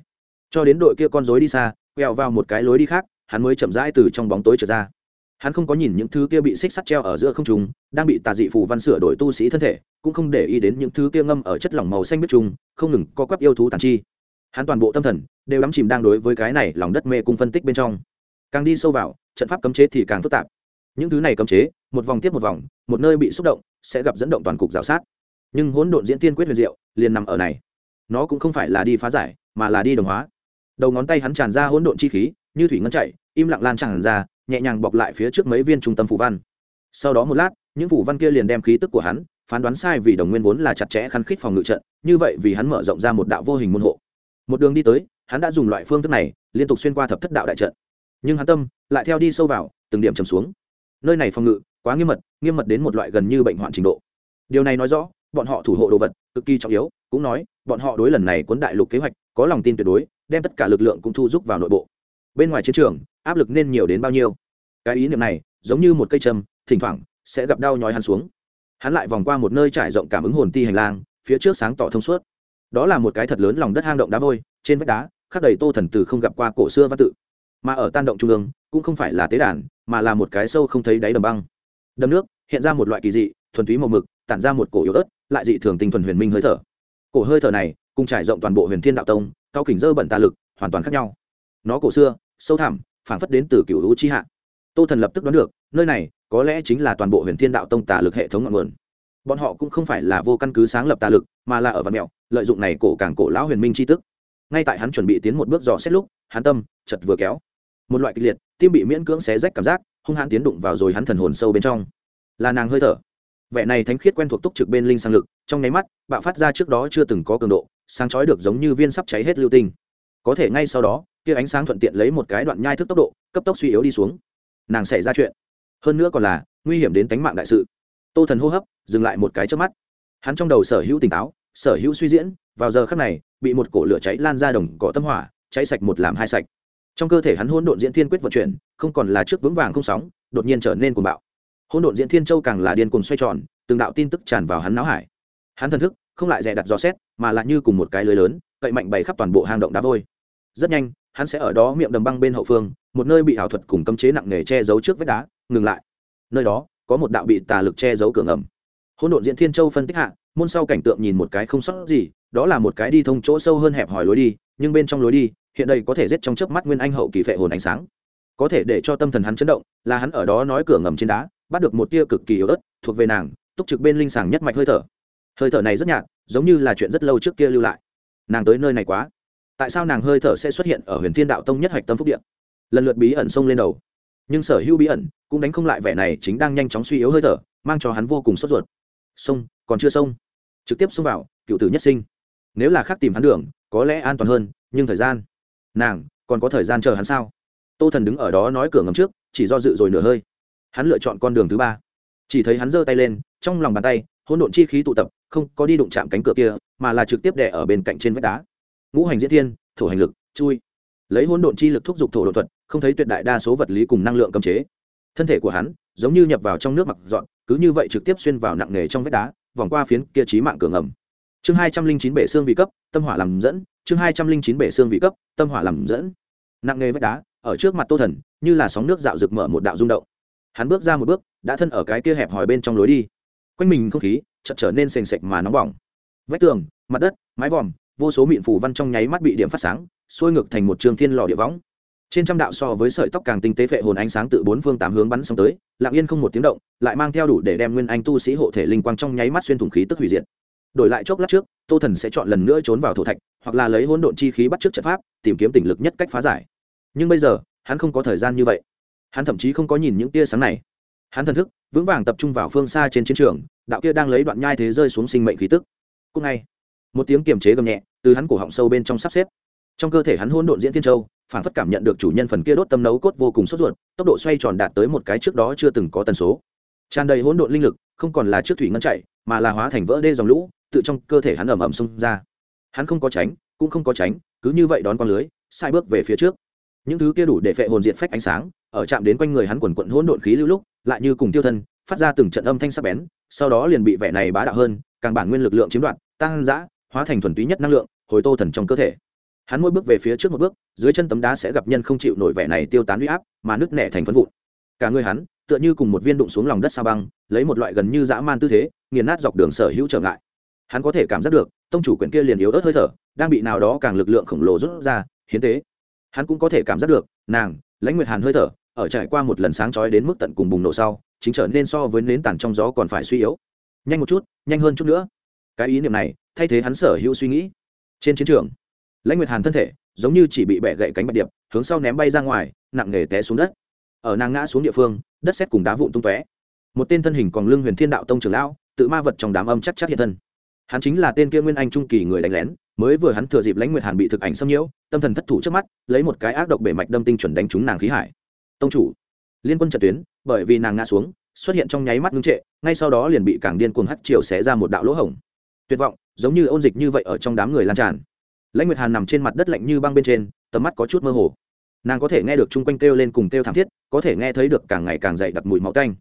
Cho đến đội kia con rối đi xa, quẹo vào một cái lối đi khác, hắn mới chậm rãi từ trong bóng tối trở ra hắn không có nhìn những thứ kia bị xích sắt treo ở giữa không trung, đang bị tà dị phù văn sửa đổi tu sĩ thân thể, cũng không để ý đến những thứ kia ngâm ở chất lỏng màu xanh biết trung không ngừng co quắp yêu thú tàn chi. Hắn toàn bộ tâm thần đều đắm chìm đang đối với cái này lòng đất mê cung phân tích bên trong. Càng đi sâu vào, trận pháp cấm chế thì càng phức tạp. Những thứ này cấm chế, một vòng tiếp một vòng, một nơi bị xúc động, sẽ gặp dẫn động toàn cục g sát. Nhưng hỗn độn diễn tiên quyết huyền diệu, liền nằm ở này. Nó cũng không phải là đi phá giải, mà là đi đồng hóa. Đầu ngón tay hắn tràn ra hỗn độn chi khí như thủy ngân chạy, im lặng lan tràn ra, nhẹ nhàng bọc lại phía trước mấy viên trung tâm phủ văn. Sau đó một lát, những phủ văn kia liền đem khí tức của hắn phán đoán sai vì đồng nguyên vốn là chặt chẽ khăn khít phòng ngự trận, như vậy vì hắn mở rộng ra một đạo vô hình môn hộ. Một đường đi tới, hắn đã dùng loại phương thức này liên tục xuyên qua thập thất đạo đại trận. Nhưng hắn tâm lại theo đi sâu vào, từng điểm trầm xuống. Nơi này phòng ngự quá nghiêm mật nghiêm mật đến một loại gần như bệnh hoạn trình độ. Điều này nói rõ, bọn họ thủ hộ đồ vật cực kỳ trọng yếu, cũng nói, bọn họ đối lần này cuốn đại lục kế hoạch có lòng tin tuyệt đối, đem tất cả lực lượng cũng thu giúp vào nội bộ bên ngoài chiến trường, áp lực nên nhiều đến bao nhiêu? Cái ý niệm này, giống như một cây châm, thỉnh thoảng sẽ gặp đau nhói hắn xuống. Hắn lại vòng qua một nơi trải rộng cảm ứng hồn ti hành lang, phía trước sáng tỏ thông suốt. Đó là một cái thật lớn lòng đất hang động đá vôi, trên vách đá khắc đầy tô thần từ không gặp qua cổ xưa văn tự. Mà ở tan động trung ương, cũng không phải là tế đàn, mà là một cái sâu không thấy đáy đầm băng. Đầm nước hiện ra một loại kỳ dị, thuần túy màu mực, tản ra một cổ yếu ớt, lại dị thường tinh thuần huyền minh hơi thở. Cổ hơi thở này cùng trải rộng toàn bộ huyền thiên đạo tông, cao kỉnh dơ bẩn tà lực hoàn toàn khác nhau. Nó cổ xưa sâu thẳm, phảng phất đến từ cựu lũ chi hạ. Tô thần lập tức đoán được, nơi này có lẽ chính là toàn bộ huyền thiên đạo tông tà lực hệ thống ngọn nguồn. Bọn họ cũng không phải là vô căn cứ sáng lập tà lực, mà là ở văn mẹo, lợi dụng này cổ càng cổ lão huyền minh c h i tức. Ngay tại hắn chuẩn bị tiến một bước dò xét lúc, hắn tâm chật vừa kéo. Một loại kịch liệt, tim bị miễn cưỡng xé rách cảm giác, hung hãn tiến đụng vào rồi hắn thần hồn sâu bên trong. Là nàng hơi thở. Vẻ này thánh khiết quen thuộc túc trực bên linh sang lực, trong nháy mắt, bạo phát ra trước đó chưa từng có cường độ, sáng chói được giống như viên sắp cháy hết lưu tinh. Có thể ngay sau đó kia ánh sáng thuận tiện lấy một cái đoạn nhai thức tốc độ, cấp tốc suy yếu đi xuống. Nàng xảy ra chuyện. Hơn nữa còn là nguy hiểm đến tính mạng đại sự. Tô thần hô hấp, dừng lại một cái trước mắt. Hắn trong đầu sở hữu tỉnh táo, sở hữu suy diễn, vào giờ khắc này, bị một cổ lửa cháy lan ra đồng cỏ tâm hỏa, cháy sạch một làm hai sạch. Trong cơ thể hắn hỗn độn diễn thiên quyết vận chuyển, không còn là trước vững vàng không sóng, đột nhiên trở nên cuồng bạo. Hỗn độn diễn thiên châu càng là điên cuồng xoay tròn, từng đạo tin tức tràn vào hắn não hải. Hắn thần thức, không lại dè đặt dò xét, mà lại như cùng một cái lưới lớn, cậy mạnh bày khắp toàn bộ hang động đá vôi. Rất nhanh hắn sẽ ở đó miệng đầm băng bên hậu phương, một nơi bị ảo thuật cùng cấm chế nặng nề che giấu trước vách đá, ngừng lại. Nơi đó, có một đạo bị tà lực che giấu cửa ngầm. Hỗn độn diễn thiên châu phân tích hạ, môn sau cảnh tượng nhìn một cái không sót gì, đó là một cái đi thông chỗ sâu hơn hẹp hỏi lối đi, nhưng bên trong lối đi, hiện đây có thể giết trong chớp mắt nguyên anh hậu kỳ phệ hồn ánh sáng. Có thể để cho tâm thần hắn chấn động, là hắn ở đó nói cửa ngầm trên đá, bắt được một tia cực kỳ yếu ớt, thuộc về nàng, túc trực bên linh sàng nhất mạch hơi thở. Hơi thở này rất nhạt, giống như là chuyện rất lâu trước kia lưu lại. Nàng tới nơi này quá tại sao nàng hơi thở sẽ xuất hiện ở huyền thiên đạo tông nhất hạch tâm phúc điện lần lượt bí ẩn xông lên đầu. Nhưng sở hữu bí ẩn cũng đánh không lại vẻ này chính đang nhanh chóng suy yếu hơi thở, mang cho hắn vô cùng sốt ruột. Sông còn chưa sông trực tiếp xông vào, cựu tử nhất sinh. Nếu là khác tìm hắn đường, có lẽ an toàn hơn, nhưng thời gian. Nàng, còn có thời gian chờ hắn sao? Tô thần đứng ở đó nói cửa ngầm trước, chỉ do dự rồi nửa hơi. Hắn lựa chọn con đường thứ ba. Chỉ thấy hắn giơ tay lên, trong lòng bàn tay, hỗn độn chi khí tụ tập, không có đi đụng chạm cánh cửa kia, mà là trực tiếp đè ở bên cạnh trên vách đá ngũ hành diễn thiên, thổ hành lực, chui. Lấy hỗn độn chi lực thúc giục thổ độn thuật, không thấy tuyệt đại đa số vật lý cùng năng lượng cấm chế. Thân thể của hắn, giống như nhập vào trong nước mặc dọn, cứ như vậy trực tiếp xuyên vào nặng nề trong vách đá, vòng qua phiến kia trí mạng cường ẩm. Chương hai trăm linh chín bể xương vị cấp, tâm hỏa làm dẫn, chương hai trăm linh chín bể xương vị cấp, tâm hỏa làm dẫn. Nặng nề vách đá, ở trước mặt tô thần, như là sóng nước dạo rực mở một đạo rung động. Hắn bước ra một bước, đã thân ở cái kia hẹp hòi bên trong lối đi. Quanh mình không khí, chợt trở nên sền sệt mà nóng bỏng. Vách tường, mặt đất, mái vòm vô số mịn phủ văn trong nháy mắt bị điểm phát sáng, sôi ngược thành một trường thiên lò địa võng. Trên trăm đạo so với sợi tóc càng tinh tế phệ hồn ánh sáng tự bốn phương tám hướng bắn xong tới, lặng yên không một tiếng động, lại mang theo đủ để đem nguyên anh tu sĩ hộ thể linh quang trong nháy mắt xuyên thủng khí tức hủy diệt. Đổi lại chốc lát trước, tô thần sẽ chọn lần nữa trốn vào thổ thạch, hoặc là lấy hỗn độn chi khí bắt trước trận pháp, tìm kiếm tỉnh lực nhất cách phá giải. Nhưng bây giờ, hắn không có thời gian như vậy. Hắn thậm chí không có nhìn những tia sáng này. Hắn thần thức, vững vàng tập trung vào phương xa trên chiến trường, đạo kia đang lấy đoạn nhai thế rơi xuống sinh mệnh khí tức. Cùng ngay, một tiếng kiềm chế gầm nhẹ từ hắn cổ họng sâu bên trong sắp xếp. Trong cơ thể hắn hỗn độn diễn thiên châu, phản phất cảm nhận được chủ nhân phần kia đốt tâm nấu cốt vô cùng sốt ruột, tốc độ xoay tròn đạt tới một cái trước đó chưa từng có tần số. Tràn đầy hỗn độn linh lực, không còn là trước thủy ngân chạy, mà là hóa thành vỡ đê dòng lũ, tự trong cơ thể hắn ẩm ẩm xông ra. Hắn không có tránh, cũng không có tránh, cứ như vậy đón con lưới, sai bước về phía trước. Những thứ kia đủ để phệ hồn diện phách ánh sáng, ở chạm đến quanh người hắn quần quận hỗn độn khí lưu lúc, lại như cùng tiêu thân, phát ra từng trận âm thanh sắc bén, sau đó liền bị vẻ này bá đạo hơn, càng bản nguyên lực lượng chiếm đoạt, tăng dã hóa thành thuần túy nhất năng lượng, hồi tô thần trong cơ thể. Hắn mỗi bước về phía trước một bước, dưới chân tấm đá sẽ gặp nhân không chịu nổi vẻ này tiêu tán huy áp, mà nứt nẻ thành phân vụn. Cả người hắn, tựa như cùng một viên đụng xuống lòng đất sa băng, lấy một loại gần như dã man tư thế, nghiền nát dọc đường sở hữu trở ngại. Hắn có thể cảm giác được, tông chủ quyển kia liền yếu ớt hơi thở, đang bị nào đó càng lực lượng khổng lồ rút ra, hiến tế. Hắn cũng có thể cảm giác được, nàng, lãnh nguyệt hàn hơi thở, ở trải qua một lần sáng trói đến mức tận cùng bùng nổ sau, chính trở nên so với nến tàn trong gió còn phải suy yếu. Nhanh một chút, nhanh hơn chút nữa. Cái ý niệm này thay thế hắn sở hữu suy nghĩ. Trên chiến trường, lãnh nguyệt hàn thân thể giống như chỉ bị bẻ gậy cánh bạch điệp, hướng sau ném bay ra ngoài, nặng nề té xuống đất. Ở nàng ngã xuống địa phương, đất xét cùng đá vụn tung tóe. Một tên thân hình còn lưng huyền thiên đạo tông trưởng lão, tự ma vật trong đám âm chắc chắc hiện thân. Hắn chính là tên kia nguyên anh trung kỳ người đánh lén, mới vừa hắn thừa dịp lãnh nguyệt hàn bị thực ảnh xâm nhiễu, tâm thần thất thủ trước mắt, lấy một cái ác độc bể mạch đâm tinh chuẩn đánh trúng nàng khí hải. Tông chủ, liên quân trận tuyến, bởi vì nàng ngã xuống, xuất hiện trong nháy mắt ngưng trệ, ngay sau đó liền bị cảng điên cuồng hắt chiều xé ra một đạo lỗ hổng. Tuyệt vọng giống như ôn dịch như vậy ở trong đám người lan tràn. Lãnh nguyệt hàn nằm trên mặt đất lạnh như băng bên trên, tầm mắt có chút mơ hồ. Nàng có thể nghe được chung quanh kêu lên cùng kêu thảm thiết, có thể nghe thấy được càng ngày càng dày đặc mùi máu canh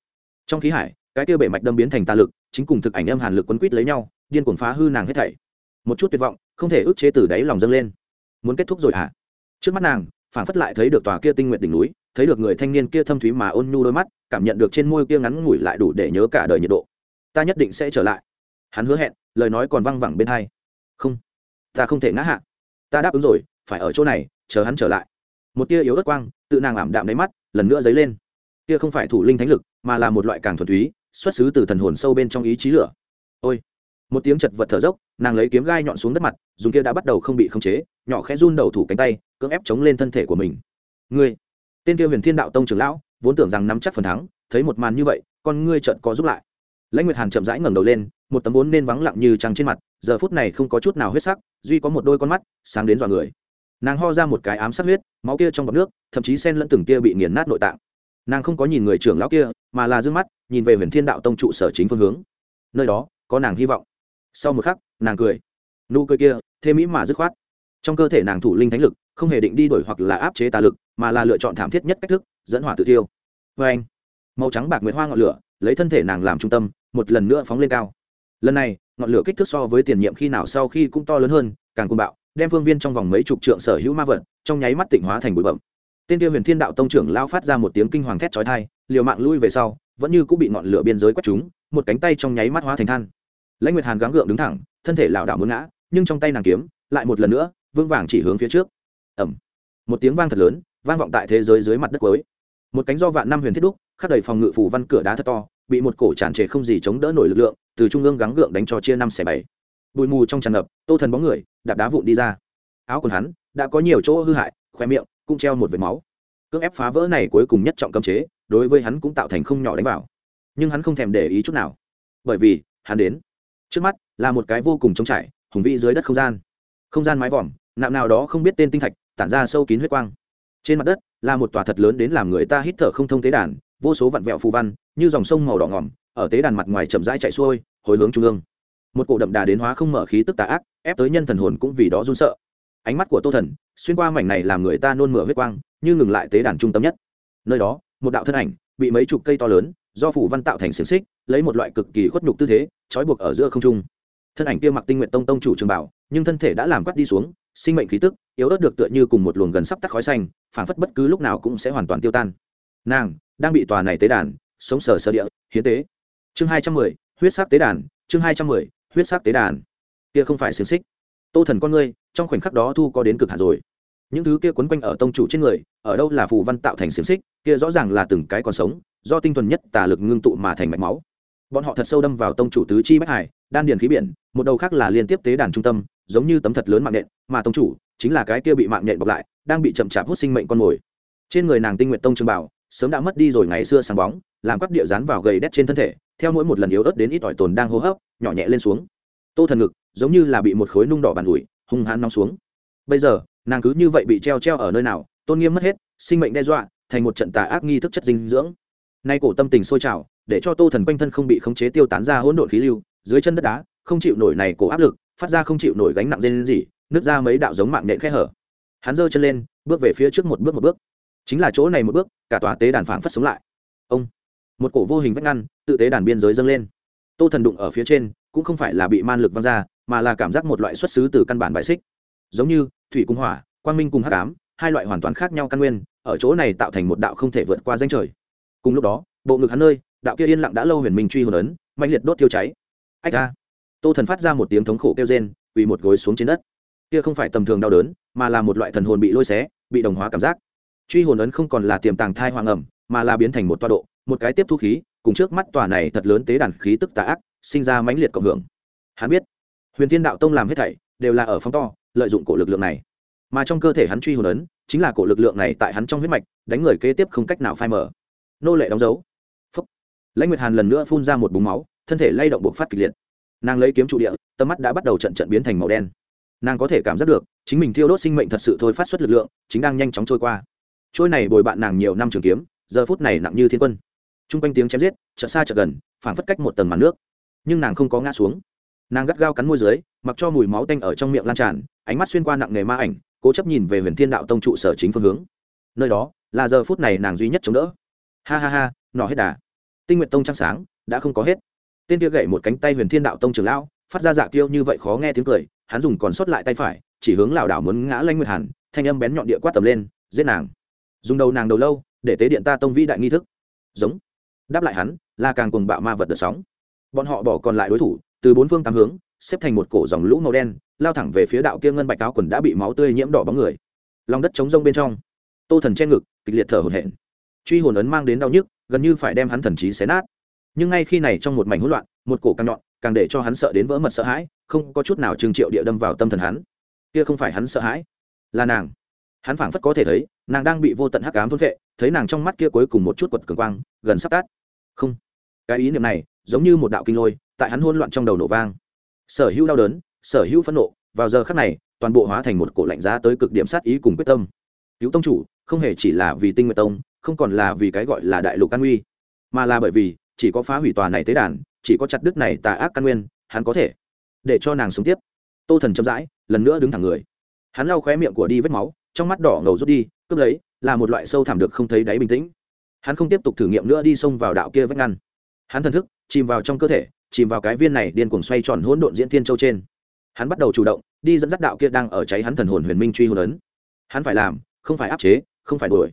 trong khí hải, cái kêu bể mạch đâm biến thành tà lực, chính cùng thực ảnh âm hàn lực quấn quýt lấy nhau, điên cuồng phá hư nàng hết thảy. Một chút tuyệt vọng, không thể ức chế từ đáy lòng dâng lên. Muốn kết thúc rồi hả? Trước mắt nàng phản phất lại thấy được tòa kia tinh nguyện đỉnh núi, thấy được người thanh niên kia thâm thúy mà ôn nhu đôi mắt, cảm nhận được trên môi kia ngắn ngủi lại đủ để nhớ cả đời nhiệt độ. Ta nhất định sẽ trở lại hắn hứa hẹn, lời nói còn văng vẳng bên hai. Không, ta không thể ngã hạ. Ta đáp ứng rồi, phải ở chỗ này, chờ hắn trở lại. Một tia yếu ớt quang, tự nàng ảm đạm đáy mắt, lần nữa dấy lên. Tia không phải thủ linh thánh lực, mà là một loại càng thuần túy, xuất xứ từ thần hồn sâu bên trong ý chí lửa. Ôi! Một tiếng chật vật thở dốc, nàng lấy kiếm gai nhọn xuống đất mặt, dùng kia đã bắt đầu không bị khống chế, nhỏ khẽ run đầu thủ cánh tay, cưỡng ép chống lên thân thể của mình. Ngươi! Tên kia huyền thiên đạo tông trưởng lão, vốn tưởng rằng nắm chắc phần thắng, thấy một màn như vậy, con ngươi trợn có giúp lại. Lãnh nguyệt hàn chậm rãi ngẩng đầu lên một tấm vốn nên vắng lặng như trăng trên mặt, giờ phút này không có chút nào huyết sắc, duy có một đôi con mắt sáng đến dọa người. Nàng ho ra một cái ám sát huyết, máu kia trong bọc nước, thậm chí sen lẫn từng kia bị nghiền nát nội tạng. Nàng không có nhìn người trưởng lão kia, mà là d ư ơ n g mắt, nhìn về huyền thiên đạo tông trụ sở chính phương hướng. Nơi đó, có nàng hy vọng. Sau một khắc, nàng cười. Nụ cười kia thêm mỹ mà dứt khoát. Trong cơ thể nàng thủ linh thánh lực, không hề định đi đổi hoặc là áp chế tà lực, mà là lựa chọn thảm thiết nhất cách thức, dẫn hỏa tự tiêu vê anh màu trắng bạc nguyệt hoa ngọn lửa, lấy thân thể nàng làm trung tâm, một lần nữa phóng lên cao lần này, ngọn lửa kích thước so với tiền nhiệm khi nào sau khi cũng to lớn hơn, càng côn bạo, đem phương viên trong vòng mấy chục trượng sở hữu ma vật, trong nháy mắt tịnh hóa thành bụi bậm tên tiêu huyền thiên đạo tông trưởng lao phát ra một tiếng kinh hoàng thét chói thai liều mạng lui về sau, vẫn như cũng bị ngọn lửa biên giới quét chúng một cánh tay trong nháy mắt hóa thành than. Lãnh nguyệt hàn gắng gượng đứng thẳng, thân thể lảo đảo muốn ngã, nhưng trong tay nàng kiếm, lại một lần nữa vương vàng chỉ hướng phía trước. Ẩm một tiếng vang thật lớn, vang vọng tại thế giới dưới mặt đất cuối. Một cánh do vạn năm huyền thiết đúc, khắc đầy phòng ngự phủ văn cửa đá thật to bị một cổ tràn trề không gì chống đỡ nổi lực lượng, từ trung ương gắng gượng đánh cho chia năm xẻ bảy. Bụi mù trong tràn ngập, tô thần bóng người, đạp đá vụn đi ra. Áo quần hắn, đã có nhiều chỗ hư hại khoe miệng cũng treo một vệt máu. Cưỡng ép phá vỡ này cuối cùng nhất trọng cấm chế, đối với hắn cũng tạo thành không nhỏ đánh vào. Nhưng hắn không thèm để ý chút nào. Bởi vì, hắn đến. Trước mắt, là một cái vô cùng trống trải, hùng vĩ dưới đất không gian. Không gian mái vòm, nạm nào đó không biết tên tinh thạch, tản ra sâu kín huyết quang. Trên mặt đất, là một tòa thật lớn đến làm người ta hít thở không thông tế đàn vô số vặn vẹo phù văn, như dòng sông màu đỏ ngỏm ở tế đàn mặt ngoài chậm rãi chạy xuôi, hồi hướng trung ương. Một cổ đậm đà đến hóa không mở khí tức tà ác, ép tới nhân thần hồn cũng vì đó run sợ. Ánh mắt của tô thần, xuyên qua mảnh này làm người ta nôn mửa huyết quang, như ngừng lại tế đàn trung tâm nhất. Nơi đó, một đạo thân ảnh, bị mấy chục cây to lớn, do phủ văn tạo thành xiềng xích, lấy một loại cực kỳ khuất nhục tư thế, trói buộc ở giữa không trung. Thân ảnh kia mặc tinh nguyện tông tông chủ trường bảo, nhưng thân thể đã làm quắt đi xuống, sinh mệnh khí tức, yếu ớt được tựa như cùng một luồng gần sắp tắt khói xanh, phảng phất bất cứ lúc nào cũng sẽ hoàn toàn tiêu tan. Nàng đang bị tòa này tế đàn, sống sờ sơ địa, hiến tế. Chương hai trăm mười, huyết sắc tế đàn, chương hai trăm mười, huyết sắc tế đàn. Kia không phải xiềng xích. Tô thần con ngươi, trong khoảnh khắc đó thu có đến cực hạt rồi. Những thứ kia quấn quanh ở tông chủ trên người, ở đâu là phù văn tạo thành xiềng xích, kia rõ ràng là từng cái còn sống, do tinh thuần nhất tà lực ngưng tụ mà thành mạch máu. Bọn họ thật sâu đâm vào tông chủ tứ chi bách hải, đan điền khí biển, một đầu khác là liên tiếp tế đàn trung tâm, giống như tấm thật lớn mạng nện mà tông chủ chính là cái kia bị mạng nhện bọc lại, đang bị chậm chạp hút sinh mệnh con mồi. Trên người nàng tinh nguyện tông trường bảo sớm đã mất đi rồi ngày xưa sáng bóng, làm các địa dán vào gầy đét trên thân thể, theo mỗi một lần yếu ớt đến ít ỏi tồn đang hô hấp, nhỏ nhẹ lên xuống. Tô thần ngực, giống như là bị một khối nung đỏ bàn ủi, hung hãn nóng xuống. Bây giờ, nàng cứ như vậy bị treo treo ở nơi nào, tôn nghiêm mất hết, sinh mệnh đe dọa, thành một trận tà ác nghi thức chất dinh dưỡng. Nay cổ tâm tình sôi trào, để cho tô thần quanh thân không bị khống chế tiêu tán ra hỗn độn khí lưu, dưới chân đất đá, không chịu nổi này cổ áp lực, phát ra không chịu nổi gánh nặng dây gì nứt ra mấy đạo giống mạng nện khe hở. Hắn giơ chân lên, bước về phía trước một bước một bước chính là chỗ này một bước, cả tòa tế đàn phảng phất sống lại. Ông, một cổ vô hình vách ngăn, tự tế đàn biên giới dâng lên. Tô thần đụng ở phía trên, cũng không phải là bị man lực văng ra, mà là cảm giác một loại xuất xứ từ căn bản bại xích. Giống như, thủy cung hỏa, quang minh cùng hắc cám hai loại hoàn toàn khác nhau căn nguyên, ở chỗ này tạo thành một đạo không thể vượt qua danh trời. Cùng lúc đó, bộ ngực hắn nơi, đạo kia yên lặng đã lâu huyền minh truy hồn ấn mạnh liệt đốt tiêu cháy. Ách ca tô thần phát ra một tiếng thống khổ kêu rên, quỳ một gối xuống trên đất. Kia không phải tầm thường đau đớn, mà là một loại thần hồn bị lôi xé, bị đồng hóa cảm giác truy hồn ấn không còn là tiềm tàng thai hoàng ẩm, mà là biến thành một toa độ, một cái tiếp thu khí, cùng trước mắt tòa này thật lớn tế đàn khí tức tà ác, sinh ra mãnh liệt cộng hưởng. Hắn biết, huyền thiên đạo tông làm hết thảy đều là ở phóng to, lợi dụng cổ lực lượng này. Mà trong cơ thể hắn truy hồn ấn, chính là cổ lực lượng này tại hắn trong huyết mạch, đánh người kế tiếp không cách nào phai mở nô lệ đóng dấu. Phúc. Lãnh nguyệt hàn lần nữa phun ra một búng máu, thân thể lay động bộc phát kịch liệt. Nàng lấy kiếm trụ địa, tầm mắt đã bắt đầu trận trận biến thành màu đen. Nàng có thể cảm giác được, chính mình thiêu đốt sinh mệnh thật sự thôi phát xuất lực lượng, chính đang nhanh chóng trôi qua trôi này bồi bạn nàng nhiều năm trường kiếm, giờ phút này nặng như thiên quân. T r u n g quanh tiếng chém giết, chợt xa chợt gần, phảng phất cách một tầng màn nước. Nhưng nàng không có ngã xuống. Nàng gắt gao cắn môi dưới, mặc cho mùi máu tanh ở trong miệng lan tràn, ánh mắt xuyên qua nặng nghề ma ảnh, cố chấp nhìn về huyền thiên đạo tông trụ sở chính phương hướng. Nơi đó, là giờ phút này nàng duy nhất chống đỡ. Ha ha ha, nọ hết đà. Tinh nguyện tông trăng sáng, đã không có hết. Tên kia gậy một cánh tay huyền thiên đạo tông trường lão, phát ra dạ kiêu như vậy khó nghe tiếng cười, hắn dùng còn sót lại tay phải, chỉ hướng lảo đảo muốn ngã lanh nguyệt hàn, thanh âm bén nhọn địa quát tầm lên, giết nàng dùng đầu nàng đầu lâu, để tế điện ta tông vĩ đại nghi thức. Giống. Đáp lại hắn là càng cùng bạo ma vật đợt sóng. Bọn họ bỏ còn lại đối thủ, từ bốn phương tám hướng, xếp thành một cổ dòng lũ màu đen, lao thẳng về phía đạo kia ngân bạch áo quần đã bị máu tươi nhiễm đỏ bóng người. Lòng đất trống rông bên trong, tô thần che ngực, kịch liệt thở hổn hển. Truy hồn ấn mang đến đau nhức, gần như phải đem hắn thần trí xé nát. Nhưng ngay khi này trong một mảnh hỗn loạn, một cổ càng nhọn, càng để cho hắn sợ đến vỡ mật sợ hãi, không có chút nào trừng triệu địa đâm vào tâm thần hắn. Kia không phải hắn sợ hãi, là nàng hắn phảng phất có thể thấy, nàng đang bị vô tận hắc ám thôn vệ thấy nàng trong mắt kia cuối cùng một chút quật cường quang, gần sắp tát không, cái ý niệm này giống như một đạo kinh lôi, tại hắn hỗn loạn trong đầu nổ vang. Sở hữu đau đớn, sở hữu phẫn nộ, vào giờ khắc này, toàn bộ hóa thành một cổ lạnh giá tới cực điểm sát ý cùng quyết tâm. Cứu tông chủ, không hề chỉ là vì tinh nguyệt tông, không còn là vì cái gọi là đại lục căn uy mà là bởi vì chỉ có phá hủy tòa này tế đàn, chỉ có chặt đứt này tà ác căn nguyên, hắn có thể để cho nàng sống tiếp. Tô thần chậm rãi, lần nữa đứng thẳng người. Hắn lau khóe miệng của đi vết máu trong mắt đỏ ngầu rút đi, cướp lấy, là một loại sâu thẳm được không thấy đáy bình tĩnh. Hắn không tiếp tục thử nghiệm nữa đi xông vào đạo kia vách ngăn. Hắn thần thức chìm vào trong cơ thể, chìm vào cái viên này điên cuồng xoay tròn hỗn độn diễn thiên châu trên. Hắn bắt đầu chủ động, đi dẫn dắt đạo kia đang ở cháy hắn thần hồn huyền minh truy hồn ấn. Hắn phải làm, không phải áp chế, không phải đuổi,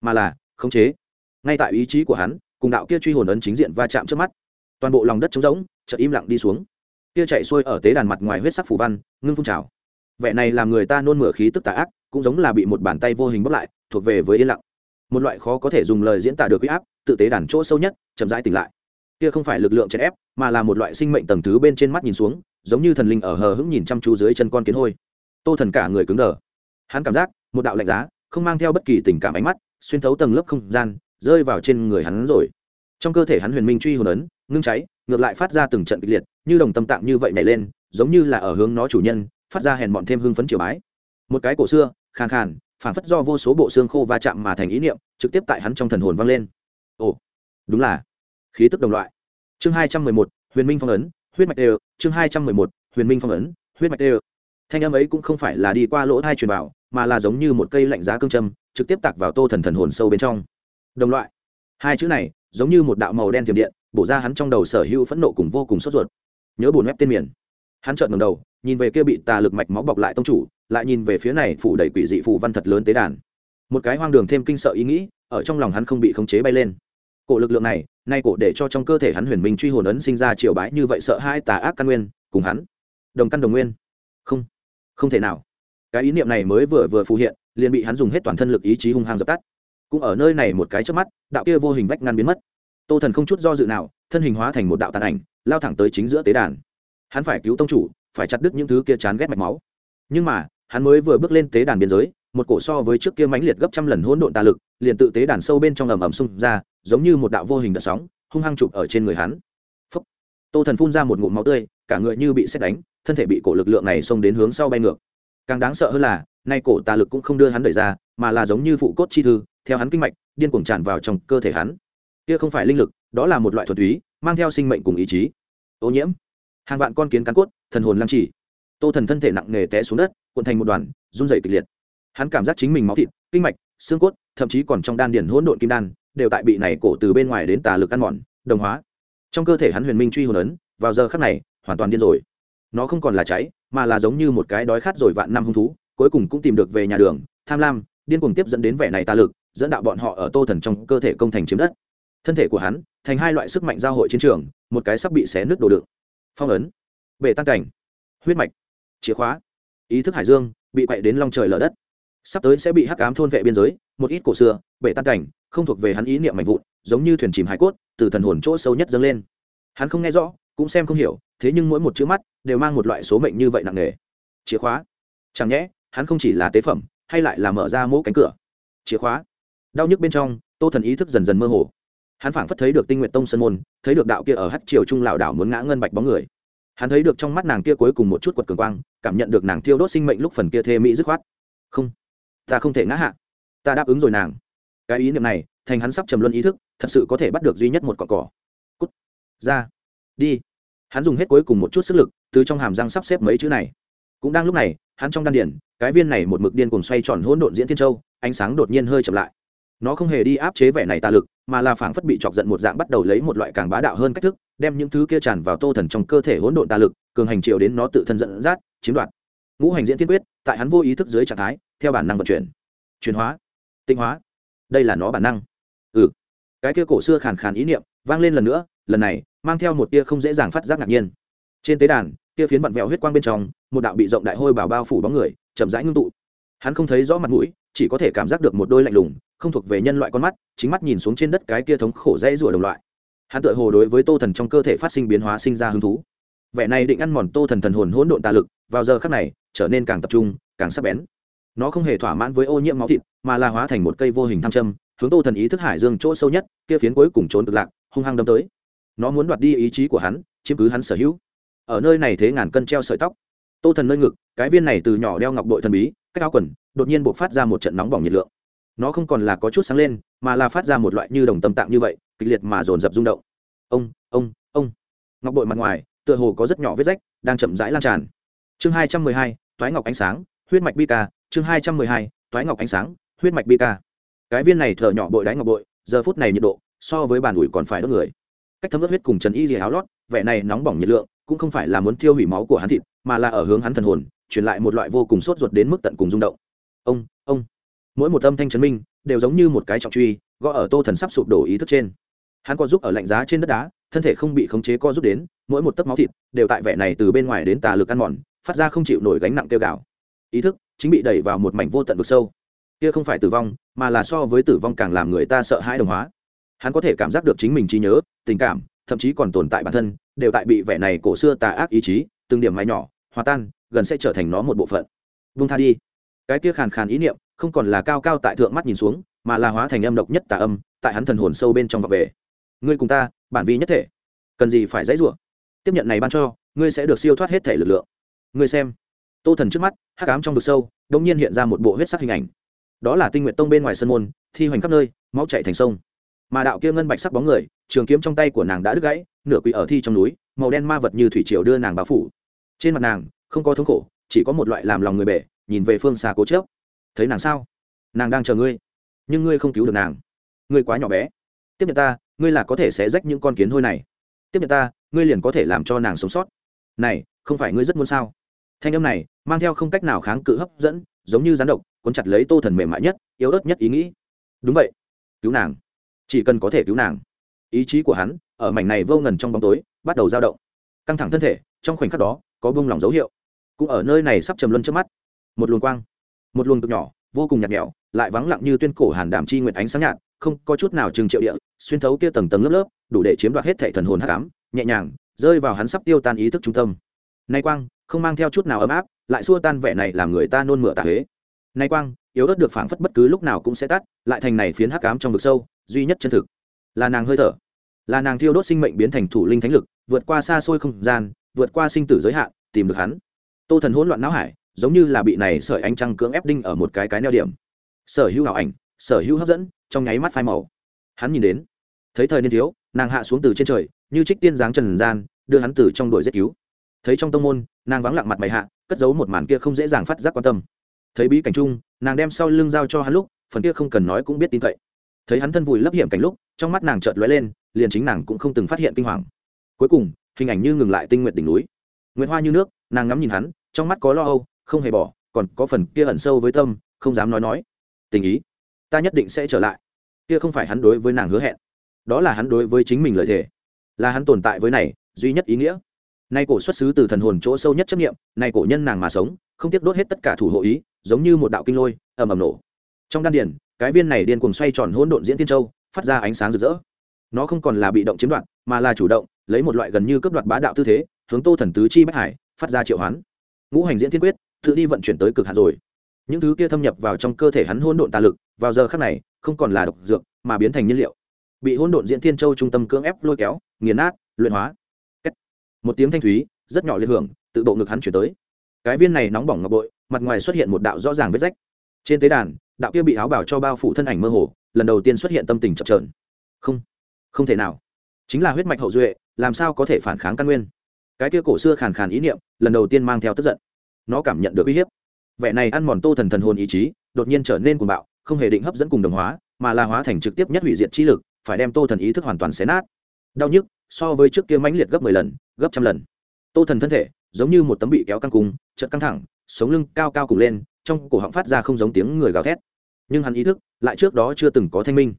mà là khống chế. Ngay tại ý chí của hắn, cùng đạo kia truy hồn ấn chính diện va chạm trước mắt. Toàn bộ lòng đất trống rỗng, chợt im lặng đi xuống. Kia chạy xuôi ở tế đàn mặt ngoài huyết sắc phù văn, ngưng phun trào. Vẻ này làm người ta nôn mửa khí tức tà ác cũng giống là bị một bàn tay vô hình bóc lại, thuộc về với yên lặng. Một loại khó có thể dùng lời diễn tả được huy áp, tự tế đàn chỗ sâu nhất, chậm rãi tỉnh lại. Kia không phải lực lượng chèn ép, mà là một loại sinh mệnh tầng thứ bên trên mắt nhìn xuống, giống như thần linh ở hờ hững nhìn chăm chú dưới chân con kiến hôi. Tô thần cả người cứng đờ. Hắn cảm giác, một đạo lạnh giá, không mang theo bất kỳ tình cảm ánh mắt, xuyên thấu tầng lớp không gian, rơi vào trên người hắn rồi. Trong cơ thể hắn huyền minh truy hồn ấn, ngưng cháy, ngược lại phát ra từng trận kịch liệt, như đồng tâm tạng như vậy nhảy lên, giống như là ở hướng nó chủ nhân, phát ra hèn bọn thêm hưng phấn triều bái. Một cái cổ xưa khàn khàn phản phất do vô số bộ xương khô va chạm mà thành ý niệm, trực tiếp tại hắn trong thần hồn vang lên. Ồ, đúng là khí tức đồng loại. Chương hai trăm mười một, huyền minh phong ấn, huyết mạch đều, chương hai trăm mười một, huyền minh phong ấn, huyết mạch đều. Thanh âm ấy cũng không phải là đi qua lỗ thai truyền vào, mà là giống như một cây lạnh giá cương châm, trực tiếp tạc vào tô thần thần hồn sâu bên trong. Đồng loại. Hai chữ này, giống như một đạo màu đen thiểm điện, bổ ra hắn trong đầu sở hữu phẫn nộ cùng vô cùng sốt ruột. Nhớ bùn ép tên miền. Hắn trợn ngầm đầu, nhìn về kia bị tà lực mạch máu bọc lại tông chủ lại nhìn về phía này phủ đầy quỷ dị phù văn thật lớn tế đàn. Một cái hoang đường thêm kinh sợ ý nghĩ, ở trong lòng hắn không bị khống chế bay lên. Cổ lực lượng này, nay cổ để cho trong cơ thể hắn huyền minh truy hồn ấn sinh ra triều bái như vậy sợ hai tà ác căn nguyên, cùng hắn. Đồng căn đồng nguyên. Không không thể nào. Cái ý niệm này mới vừa vừa phù hiện, liền bị hắn dùng hết toàn thân lực ý chí hung hăng dập tắt. Cũng ở nơi này một cái trước mắt, đạo kia vô hình vách ngăn biến mất. Tô thần không chút do dự nào, thân hình hóa thành một đạo tàn ảnh, lao thẳng tới chính giữa tế đàn. Hắn phải cứu tông chủ, phải chặt đứt những thứ kia chán ghét mạch máu. Nhưng mà hắn mới vừa bước lên tế đàn biên giới, một cổ so với trước kia mãnh liệt gấp trăm lần hỗn độn tà lực, liền tự tế đàn sâu bên trong ầm ầm xung ra, giống như một đạo vô hình đợt sóng, hung hăng chụp ở trên người hắn. Phúc. tô thần phun ra một ngụm máu tươi, cả người như bị xét đánh, thân thể bị cổ lực lượng này xông đến hướng sau bay ngược. Càng đáng sợ hơn là, nay cổ tà lực cũng không đưa hắn đẩy ra, mà là giống như phụ cốt chi thư, theo hắn kinh mạch, điên cuồng tràn vào trong cơ thể hắn. Kia không phải linh lực, đó là một loại thuần túy, mang theo sinh mệnh cùng ý chí. Ô nhiễm. Hàng vạn con kiến cắn cốt, thần hồn lăng chỉ tô thần thân thể nặng nề té xuống đất, cuộn thành một đoàn, run dày kịch liệt. Hắn cảm giác chính mình máu thịt, kinh mạch, xương cốt, thậm chí còn trong đan điền hỗn độn kim đan, đều tại bị này cổ từ bên ngoài đến tà lực ăn mòn, đồng hóa. Trong cơ thể hắn huyền minh truy hồn ấn, vào giờ khắc này, hoàn toàn điên rồi. Nó không còn là cháy, mà là giống như một cái đói khát rồi vạn năm hung thú, cuối cùng cũng tìm được về nhà đường, tham lam, điên cuồng tiếp dẫn đến vẻ này tà lực, dẫn đạo bọn họ ở tô thần trong cơ thể công thành chiếm đất. Thân thể của hắn, thành hai loại sức mạnh giao hội chiến trường, một cái sắp bị xé nứt đồ đựng. Phong ấn, bể tan cảnh, huyết mạch chìa khóa. Ý thức hải dương bị quậy đến long trời lở đất. Sắp tới sẽ bị hắc cám thôn vệ biên giới, một ít cổ xưa, bể tan cảnh, không thuộc về hắn ý niệm mạnh vụn, giống như thuyền chìm hải cốt, từ thần hồn chỗ sâu nhất dâng lên. Hắn không nghe rõ, cũng xem không hiểu, thế nhưng mỗi một chữ mắt đều mang một loại số mệnh như vậy nặng nề. Chìa khóa. Chẳng nhẽ, hắn không chỉ là tế phẩm, hay lại là mở ra mỗ cánh cửa. Chìa khóa. Đau nhức bên trong, tô thần ý thức dần dần mơ hồ. Hắn phảng phất thấy được tinh nguyện tông sơn môn, thấy được đạo kia ở hắc triều trung lảo đảo muốn ngã ngân bạch bóng người hắn thấy được trong mắt nàng kia cuối cùng một chút quật cường quang, cảm nhận được nàng thiêu đốt sinh mệnh lúc phần kia thê mỹ dứt khoát. Không, ta không thể ngã hạ. Ta đáp ứng rồi nàng. Cái ý niệm này, thành hắn sắp trầm luân ý thức, thật sự có thể bắt được duy nhất một cọn cỏ. Cút, ra, đi. Hắn dùng hết cuối cùng một chút sức lực, từ trong hàm răng sắp xếp mấy chữ này. Cũng đang lúc này, hắn trong đan điển cái viên này một mực điên cùng xoay tròn hỗn độn diễn thiên châu, ánh sáng đột nhiên hơi chậm lại. Nó không hề đi áp chế vẻ này tà lực, mà là phảng phất bị chọc giận một dạng bắt đầu lấy một loại càng bá đạo hơn cách thức đem những thứ kia tràn vào tô thần trong cơ thể hỗn độn tà lực, cường hành triệu đến nó tự thân dẫn dắt, chiếm đoạt. Ngũ hành diễn thiên quyết, tại hắn vô ý thức dưới trạng thái, theo bản năng vận chuyển. Chuyển hóa. Tinh hóa. Đây là nó bản năng. Ừ. Cái kia cổ xưa khàn khàn ý niệm, vang lên lần nữa, lần này, mang theo một tia không dễ dàng phát giác ngạc nhiên. Trên tế đàn tia phiến vặn vẹo huyết quang bên trong, một đạo bị rộng đại hôi bảo bao phủ bóng người, chậm rãi ngưng tụ. Hắn không thấy rõ mặt mũi, chỉ có thể cảm giác được một đôi lạnh lùng, không thuộc về nhân loại con mắt, chính mắt nhìn xuống trên đất cái kia thống khổ dãy rủa đồng loại hắn tự hồ đối với tô thần trong cơ thể phát sinh biến hóa sinh ra hứng thú. Vẻ này định ăn mòn tô thần thần hồn hỗn độn tà lực, vào giờ khắc này, trở nên càng tập trung, càng sắc bén. Nó không hề thỏa mãn với ô nhiễm máu thịt, mà là hóa thành một cây vô hình tham châm, hướng tô thần ý thức hải dương chỗ sâu nhất, kia phiến cuối cùng trốn cực lạc, hung hăng đâm tới. Nó muốn đoạt đi ý chí của hắn, chiếm cứ hắn sở hữu. Ở nơi này thế ngàn cân treo sợi tóc. Tô thần nơi ngực, cái viên này từ nhỏ đeo ngọc bội thần bí, cách áo quần, đột nhiên buộc phát ra một trận nóng bỏng nhiệt lượng. Nó không còn là có chút sáng lên, mà là phát ra một loại như đồng tâm tạng như vậy kịch liệt mà dồn dập rung động. Ông ông ông. Ngọc bội mặt ngoài, tựa hồ có rất nhỏ vết rách, đang chậm rãi lan tràn. Chương hai trăm mười hai thoái ngọc ánh sáng, huyết mạch bi ca. Chương hai trăm mười hai thoái ngọc ánh sáng, huyết mạch bi ca. Cái viên này thở nhỏ bội đáy ngọc bội, giờ phút này nhiệt độ, so với bàn ủi còn phải đốt người. Cách thấm ướt huyết cùng trần y rìa áo lót, vẻ này nóng bỏng nhiệt lượng, cũng không phải là muốn tiêu hủy máu của hắn thịt, mà là ở hướng hắn thần hồn, truyền lại một loại vô cùng sốt ruột đến mức tận cùng rung động. Ông ông. Mỗi một âm thanh chấn minh, đều giống như một cái trọng truy, gõ ở tô thần sắp sụp đổ ý thức trên hắn co giúp ở lạnh giá trên đất đá, thân thể không bị khống chế co giúp đến, mỗi một tấc máu thịt đều tại vẻ này từ bên ngoài đến tà lực ăn mòn, phát ra không chịu nổi gánh nặng tiêu gạo. Ý thức chính bị đẩy vào một mảnh vô tận vực sâu. Kia không phải tử vong, mà là so với tử vong càng làm người ta sợ hãi đồng hóa. Hắn có thể cảm giác được chính mình trí nhớ, tình cảm, thậm chí còn tồn tại bản thân, đều tại bị vẻ này cổ xưa tà ác ý chí, từng điểm mái nhỏ, hòa tan, gần sẽ trở thành nó một bộ phận. Vung tha đi. Cái kia khàn khàn ý niệm không còn là cao cao tại thượng mắt nhìn xuống, mà là hóa thành âm độc nhất tà âm, tại hắn thần hồn sâu bên trong và về ngươi cùng ta, bản vi nhất thể. Cần gì phải dãy rủa? Tiếp nhận này ban cho, ngươi sẽ được siêu thoát hết thể lực lượng. Ngươi xem. Tô thần trước mắt, hắc ám trong vực sâu đông nhiên hiện ra một bộ huyết sắc hình ảnh. Đó là tinh nguyện tông bên ngoài sân môn, thi hoành khắp nơi, máu chạy thành sông. Mà đạo kia ngân bạch sắc bóng người, trường kiếm trong tay của nàng đã đứt gãy, nửa quỷ ở thi trong núi, màu đen ma vật như thủy triều đưa nàng bao phủ. Trên mặt nàng, không có thống khổ, chỉ có một loại làm lòng người bể, nhìn về phương xa cố chớp. Thấy nàng sao? Nàng đang chờ ngươi, nhưng ngươi không cứu được nàng. Ngươi quá nhỏ bé. Tiếp nhận ta ngươi là có thể sẽ rách những con kiến hôi này. Tiếp nhận ta, ngươi liền có thể làm cho nàng sống sót. Này, không phải ngươi rất muốn sao? Thanh âm này mang theo không cách nào kháng cự hấp dẫn, giống như rán độc, cuốn chặt lấy tô thần mềm mại nhất, yếu ớt nhất ý nghĩ. Đúng vậy. Cứu nàng. Chỉ cần có thể cứu nàng. Ý chí của hắn ở mảnh này vô ngần trong bóng tối bắt đầu dao động. Căng thẳng thân thể, trong khoảnh khắc đó, có bông lỏng dấu hiệu. Cũng ở nơi này sắp trầm luân trước mắt. Một luồng quang, một luồng cực nhỏ, vô cùng nhạt nhẽo, lại vắng lặng như tuyên cổ hàn đảm chi nguyện ánh sáng nhạt không có chút nào trừng triệu địa, xuyên thấu kia tầng tầng lớp lớp, đủ để chiếm đoạt hết thệ thần hồn hắc ám, nhẹ nhàng, rơi vào hắn sắp tiêu tan ý thức trung tâm. Nay quang, không mang theo chút nào ấm áp, lại xua tan vẻ này làm người ta nôn mửa tà huế. Nay quang, yếu ớt được phảng phất bất cứ lúc nào cũng sẽ tắt, lại thành này phiến hắc ám trong vực sâu, duy nhất chân thực. Là nàng hơi thở. Là nàng thiêu đốt sinh mệnh biến thành thủ linh thánh lực, vượt qua xa xôi không gian, vượt qua sinh tử giới hạn, tìm được hắn. Tô thần hỗn loạn não hải, giống như là bị này sợi ánh trăng cưỡng ép đinh ở một cái cái neo điểm. Sở hữu ảo ảnh, sở hữu hấp dẫn trong nháy mắt phai màu. Hắn nhìn đến, thấy thời niên thiếu, nàng hạ xuống từ trên trời, như trích tiên dáng trần gian, đưa hắn từ trong đội giết cứu. Thấy trong tông môn, nàng vắng lặng mặt mày hạ, cất giấu một màn kia không dễ dàng phát giác quan tâm. Thấy bí cảnh chung, nàng đem sau lưng giao cho hắn lúc, phần kia không cần nói cũng biết tin cậy. Thấy hắn thân vùi lấp hiểm cảnh lúc, trong mắt nàng chợt lóe lên, liền chính nàng cũng không từng phát hiện kinh hoàng. Cuối cùng, hình ảnh như ngừng lại tinh nguyện đỉnh núi. Nguyện hoa như nước, nàng ngắm nhìn hắn, trong mắt có lo âu, không hề bỏ, còn có phần kia ẩn sâu với tâm, không dám nói nói. Tình ý ta nhất định sẽ trở lại. Kia không phải hắn đối với nàng hứa hẹn, đó là hắn đối với chính mình lợi thể là hắn tồn tại với này, duy nhất ý nghĩa. Nay cổ xuất xứ từ thần hồn chỗ sâu nhất chấp nghiệm nay cổ nhân nàng mà sống, không tiếc đốt hết tất cả thủ hộ ý, giống như một đạo kinh lôi, ầm ầm nổ. Trong đan điển cái viên này điên cuồng xoay tròn hỗn độn diễn tiên châu, phát ra ánh sáng rực rỡ. Nó không còn là bị động chiếm đoạt, mà là chủ động, lấy một loại gần như cướp đoạt bá đạo tư thế, hướng tô thần tứ chi bách hải, phát ra triệu hoán. Ngũ hành diễn thiên quyết, tự đi vận chuyển tới cực hạt rồi những thứ kia thâm nhập vào trong cơ thể hắn hỗn độn tà lực, vào giờ khắc này, không còn là độc dược, mà biến thành nhiên liệu. Bị hỗn độn diễn thiên châu trung tâm cưỡng ép lôi kéo, nghiền nát, luyện hóa. Một tiếng thanh thúy, rất nhỏ liên hưởng, tự bộ ngực hắn chuyển tới. Cái viên này nóng bỏng ngọc bội, mặt ngoài xuất hiện một đạo rõ ràng vết rách. Trên tế đàn, đạo kia bị áo bảo cho bao phủ thân ảnh mơ hồ, lần đầu tiên xuất hiện tâm tình chập trờn không không thể nào. Chính là huyết mạch hậu duệ, làm sao có thể phản kháng căn nguyên? Cái kia cổ xưa khàn khàn ý niệm, lần đầu tiên mang theo tức giận. Nó cảm nhận được uy hiếp vẻ này ăn mòn tô thần thần hồn ý chí, đột nhiên trở nên cuồng bạo, không hề định hấp dẫn cùng đồng hóa, mà là hóa thành trực tiếp nhất hủy diệt trí lực, phải đem tô thần ý thức hoàn toàn xé nát. Đau nhức, so với trước kia mãnh liệt gấp mười lần, gấp trăm lần. Tô thần thân thể, giống như một tấm bị kéo căng cung chật căng thẳng, sống lưng cao cao cùng lên, trong cổ họng phát ra không giống tiếng người gào thét. Nhưng hắn ý thức, lại trước đó chưa từng có thanh minh.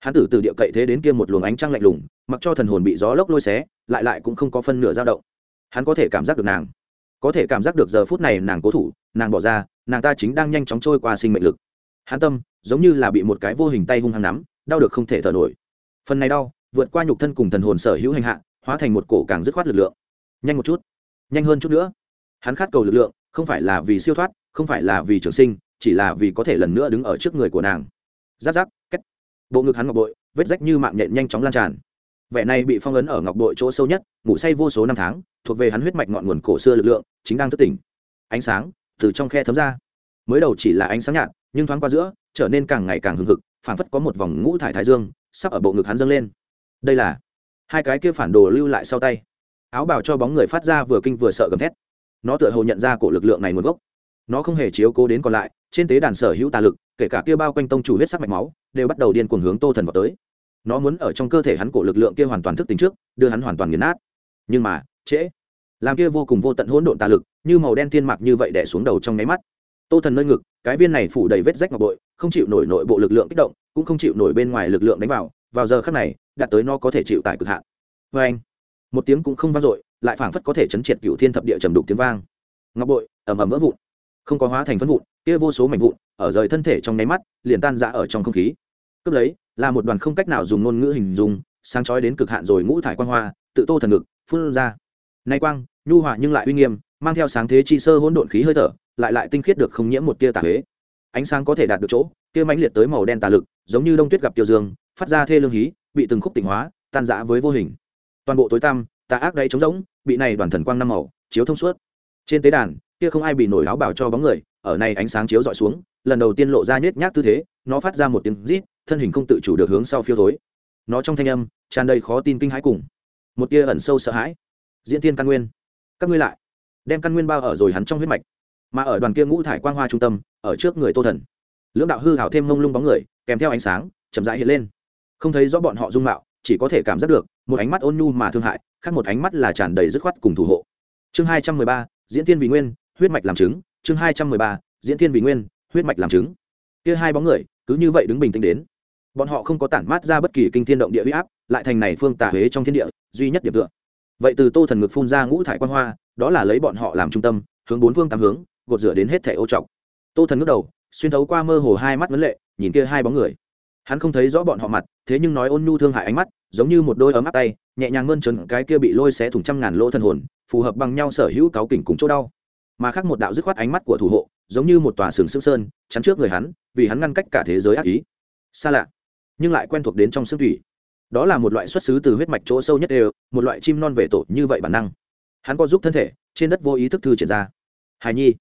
Hắn tử từ địa cậy thế đến kia một luồng ánh trăng lạnh lùng, mặc cho thần hồn bị gió lốc lôi xé, lại lại cũng không có phân nửa dao động. Hắn có thể cảm giác được nàng. Có thể cảm giác được giờ phút này nàng cố thủ nàng bỏ ra, nàng ta chính đang nhanh chóng trôi qua sinh mệnh lực. Hán tâm, giống như là bị một cái vô hình tay hung hăng nắm, đau được không thể thở nổi. Phần này đau, vượt qua nhục thân cùng thần hồn sở hữu hành hạ, hóa thành một cổ càng dứt khoát lực lượng. Nhanh một chút, nhanh hơn chút nữa. Hắn khát cầu lực lượng, không phải là vì siêu thoát, không phải là vì trường sinh, chỉ là vì có thể lần nữa đứng ở trước người của nàng. Giáp giáp cách bộ ngực hắn ngọc bội, vết rách như mạng nhện nhanh chóng lan tràn. Vẻ này bị phong ấn ở ngọc bội chỗ sâu nhất, ngủ say vô số năm tháng, thuộc về hắn huyết mạch ngọn nguồn cổ xưa lực lượng, chính đang thức tỉnh. Ánh sáng từ trong khe thấm ra. Mới đầu chỉ là ánh sáng nhạt, nhưng thoáng qua giữa, trở nên càng ngày càng hừng hực, phảng phất có một vòng ngũ thải thái dương sắp ở bộ ngực hắn dâng lên. Đây là hai cái kia phản đồ lưu lại sau tay. Áo bào cho bóng người phát ra vừa kinh vừa sợ gầm thét. Nó tựa hồ nhận ra cổ lực lượng này nguồn gốc. Nó không hề chiếu cố đến còn lại, trên tế đàn sở hữu tà lực, kể cả kia bao quanh tông chủ huyết sắc mạch máu, đều bắt đầu điên cuồng hướng tô thần vào tới. Nó muốn ở trong cơ thể hắn cổ lực lượng kia hoàn toàn thức tính trước, đưa hắn hoàn toàn nghiền nát. Nhưng mà, trễ. Làm kia vô cùng vô tận hỗn độn tà lực như màu đen thiên mạc như vậy đè xuống đầu trong nháy mắt. Tô thần nơi ngực, cái viên này phủ đầy vết rách ngọc bội, không chịu nổi nội bộ lực lượng kích động, cũng không chịu nổi bên ngoài lực lượng đánh vào vào giờ khắc này, đạt tới nó có thể chịu tại cực hạn. Vê anh, một tiếng cũng không vang dội, lại phảng phất có thể chấn triệt cựu thiên thập địa trầm đục tiếng vang. Ngọc bội ẩm ẩm vỡ vụn. Không có hóa thành phân vụn, kia vô số mảnh vụn, ở rời thân thể trong nháy mắt, liền tan ra ở trong không khí. Cướp lấy, là một đoàn không cách nào dùng ngôn ngữ hình dung, sáng chói đến cực hạn rồi ngũ thải quang hoa, tự tô thần ngực, phun ra. Nay quang, nhu hòa nhưng lại uy nghiêm mang theo sáng thế chi sơ hỗn độn khí hơi thở, lại lại tinh khiết được không nhiễm một tia tà huế. Ánh sáng có thể đạt được chỗ tia mãnh liệt tới màu đen tà lực, giống như đông tuyết gặp tiêu dương, phát ra thê lương hí, bị từng khúc tỉnh hóa, tan rã với vô hình. Toàn bộ tối tăm, tà ác đầy trống rỗng, bị này đoàn thần quang năm màu, chiếu thông suốt. Trên tế đàn, kia không ai bị nổi áo bảo cho bóng người, ở này ánh sáng chiếu dọi xuống, lần đầu tiên lộ ra nhếch nhác tư thế, nó phát ra một tiếng rít, thân hình không tự chủ được hướng sau phiêu thối. Nó trong thanh âm, tràn đầy khó tin kinh hãi cùng, một tia ẩn sâu sợ hãi. Diễn thiên căn nguyên, các ngươi lại đem căn nguyên bao ở rồi hắn trong huyết mạch. Mà ở đoàn kia ngũ thải quang hoa trung tâm, ở trước người tô thần, lưỡng đạo hư hảo thêm mông lung bóng người, kèm theo ánh sáng, chậm rãi hiện lên. Không thấy rõ bọn họ dung mạo, chỉ có thể cảm giác được, một ánh mắt ôn nhu mà thương hại, khác một ánh mắt là tràn đầy dứt khoát cùng thủ hộ. Chương hai trăm mười ba, diễn thiên vị nguyên, huyết mạch làm chứng. Chương hai trăm mười ba, diễn thiên vị nguyên, huyết mạch làm chứng. Kia hai bóng người, cứ như vậy đứng bình tĩnh đến. Bọn họ không có tản mát ra bất kỳ kinh thiên động địa huy áp, lại thành này phương tà huế trong thiên địa, duy nhất điểm tựa. Vậy từ tô thần ngực phun ra ngũ thải quan hoa đó là lấy bọn họ làm trung tâm, hướng bốn phương tám hướng, gột rửa đến hết thẻ ô trọc. Tô thần ngước đầu, xuyên thấu qua mơ hồ hai mắt vấn lệ, nhìn kia hai bóng người. Hắn không thấy rõ bọn họ mặt, thế nhưng nói ôn nhu thương hại ánh mắt, giống như một đôi ấm áp tay, nhẹ nhàng mơn trớn cái kia bị lôi xé thủng trăm ngàn lỗ thần hồn, phù hợp bằng nhau sở hữu cáo kỉnh cùng chỗ đau. Mà khác một đạo dứt khoát ánh mắt của thủ hộ, giống như một tòa sừng sương sơn, chắn trước người hắn, vì hắn ngăn cách cả thế giới ác ý. Xa lạ, nhưng lại quen thuộc đến trong xương thủy. Đó là một loại xuất xứ từ huyết mạch chỗ sâu nhất đều, một loại chim non về tổ như vậy bản năng hắn có giúp thân thể, trên đất vô ý thức thư triển ra. Hài nhi,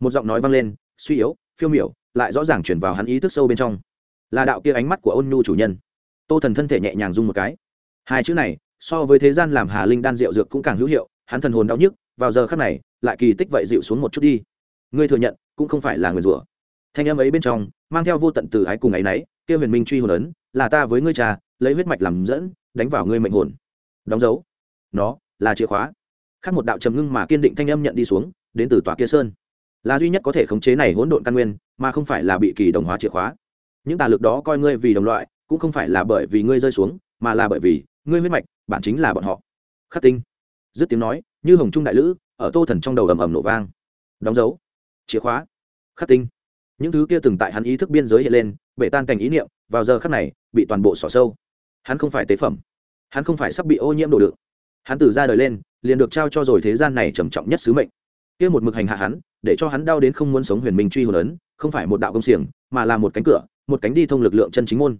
một giọng nói vang lên, suy yếu, phiêu miểu, lại rõ ràng chuyển vào hắn ý thức sâu bên trong. Là đạo kia ánh mắt của ôn nhu chủ nhân. Tô thần thân thể nhẹ nhàng rung một cái. Hai chữ này, so với thế gian làm hà linh đan rượu dược cũng càng hữu hiệu, hắn thần hồn đau nhức, vào giờ khắc này, lại kỳ tích vậy dịu xuống một chút đi. Ngươi thừa nhận, cũng không phải là người rủa. Thanh âm ấy bên trong, mang theo vô tận từ ái cùng ấy nấy kia huyền minh truy hồn ấn, là ta với ngươi trà, lấy huyết mạch làm dẫn, đánh vào ngươi mệnh hồn. Đóng dấu. Nó, là chìa khóa khác một đạo trầm ngưng mà kiên định thanh âm nhận đi xuống, đến từ tòa kia sơn. Là duy nhất có thể khống chế này hỗn độn căn nguyên, mà không phải là bị kỳ đồng hóa chìa khóa. Những tà lực đó coi ngươi vì đồng loại, cũng không phải là bởi vì ngươi rơi xuống, mà là bởi vì ngươi huyết mạch, bản chính là bọn họ. Khắc tinh. Dứt tiếng nói, như hồng trung đại lữ, ở tô thần trong đầu ầm ầm nổ vang. Đóng dấu. Chìa khóa. Khắc tinh. Những thứ kia từng tại hắn ý thức biên giới hiện lên, bể tan cảnh ý niệm, vào giờ khắc này, bị toàn bộ xỏ sâu. Hắn không phải tế phẩm. Hắn không phải sắp bị ô nhiễm đổ đựng. Hắn từ ra đời lên liền được trao cho rồi thế gian này trầm trọng nhất sứ mệnh. Kia một mực hành hạ hắn, để cho hắn đau đến không muốn sống huyền minh truy hồn ấn, không phải một đạo công xiềng, mà là một cánh cửa, một cánh đi thông lực lượng chân chính môn.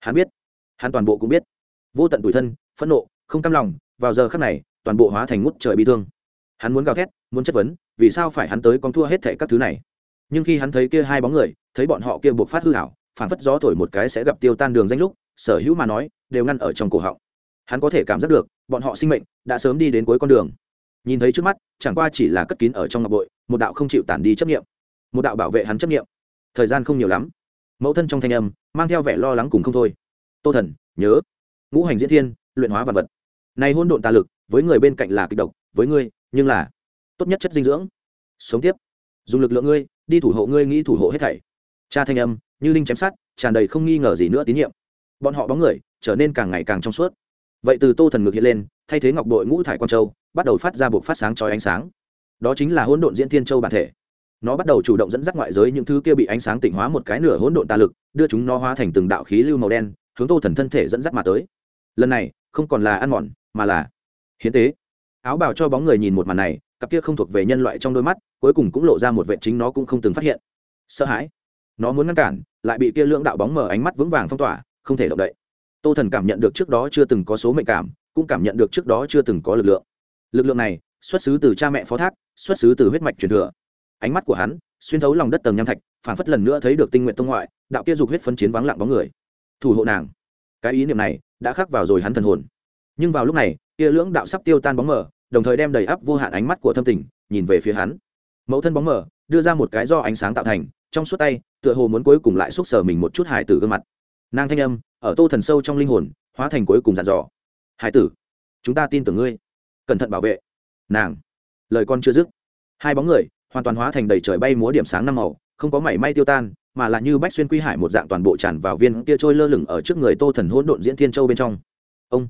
Hắn biết, hắn toàn bộ cũng biết. Vô tận tủi thân, phẫn nộ, không cam lòng, vào giờ khắc này, toàn bộ hóa thành ngút trời bi thương. Hắn muốn gào thét, muốn chất vấn, vì sao phải hắn tới con thua hết thệ các thứ này? Nhưng khi hắn thấy kia hai bóng người, thấy bọn họ kia buộc phát hư hảo phản phất gió thổi một cái sẽ gặp tiêu tan đường danh lúc, sở hữu mà nói, đều ngăn ở trong cổ họng hắn có thể cảm giác được, bọn họ sinh mệnh đã sớm đi đến cuối con đường. Nhìn thấy trước mắt, chẳng qua chỉ là cất kín ở trong ngọc bội, một đạo không chịu tản đi chấp nghiệm một đạo bảo vệ hắn chấp nghiệm thời gian không nhiều lắm. Mẫu thân trong thanh âm, mang theo vẻ lo lắng cùng không thôi. Tô thần, nhớ. Ngũ hành diễn thiên, luyện hóa vật vật. Này hôn độn tà lực, với người bên cạnh là kịch độc, với ngươi, nhưng là tốt nhất chất dinh dưỡng. Sống tiếp. Dùng lực lượng ngươi, đi thủ hộ ngươi nghĩ thủ hộ hết thảy. Cha thanh âm, như linh chém sát, tràn đầy không nghi ngờ gì nữa tín nhiệm. Bọn họ bóng người, trở nên càng ngày càng trong suốt vậy từ tô thần ngược hiện lên, thay thế ngọc đội ngũ thải quang châu, bắt đầu phát ra buộc phát sáng trói ánh sáng. Đó chính là hỗn độn diễn thiên châu bản thể. Nó bắt đầu chủ động dẫn dắt ngoại giới những thứ kia bị ánh sáng tỉnh hóa một cái nửa hỗn độn tà lực, đưa chúng nó hóa thành từng đạo khí lưu màu đen, hướng tô thần thân thể dẫn dắt mà tới. Lần này, không còn là ăn mòn, mà là hiến tế. Áo bào cho bóng người nhìn một màn này, cặp kia không thuộc về nhân loại trong đôi mắt, cuối cùng cũng lộ ra một vệ chính nó cũng không từng phát hiện. Sợ hãi. Nó muốn ngăn cản, lại bị kia lưỡng đạo bóng mở ánh mắt vững vàng phong tỏa, không thể động đậy tô thần cảm nhận được trước đó chưa từng có số mệnh cảm, cũng cảm nhận được trước đó chưa từng có lực lượng. Lực lượng này, xuất xứ từ cha mẹ phó thác, xuất xứ từ huyết mạch truyền thừa. Ánh mắt của hắn, xuyên thấu lòng đất tầng nham thạch, phản phất lần nữa thấy được tinh nguyện tông ngoại, đạo kia dục huyết phân chiến vắng lặng bóng người. Thủ hộ nàng. Cái ý niệm này đã khắc vào rồi hắn thần hồn. Nhưng vào lúc này, kia lưỡng đạo sắp tiêu tan bóng mờ, đồng thời đem đầy ắp vô hạn ánh mắt của thâm tình nhìn về phía hắn. Mẫu thân bóng mờ, đưa ra một cái do ánh sáng tạo thành, trong suốt tay, tựa hồ muốn cuối cùng lại xúc sở mình một chút hài tử gương mặt. Nàng thanh âm ở tô thần sâu trong linh hồn, hóa thành cuối cùng dặn dò. Hải tử, chúng ta tin tưởng ngươi. Cẩn thận bảo vệ. Nàng. Lời con chưa dứt, hai bóng người hoàn toàn hóa thành đầy trời bay múa điểm sáng năm màu, không có mảy may tiêu tan, mà là như bách xuyên quy hải một dạng toàn bộ tràn vào viên kia trôi lơ lửng ở trước người tô thần hỗn độn diễn thiên châu bên trong. Ông.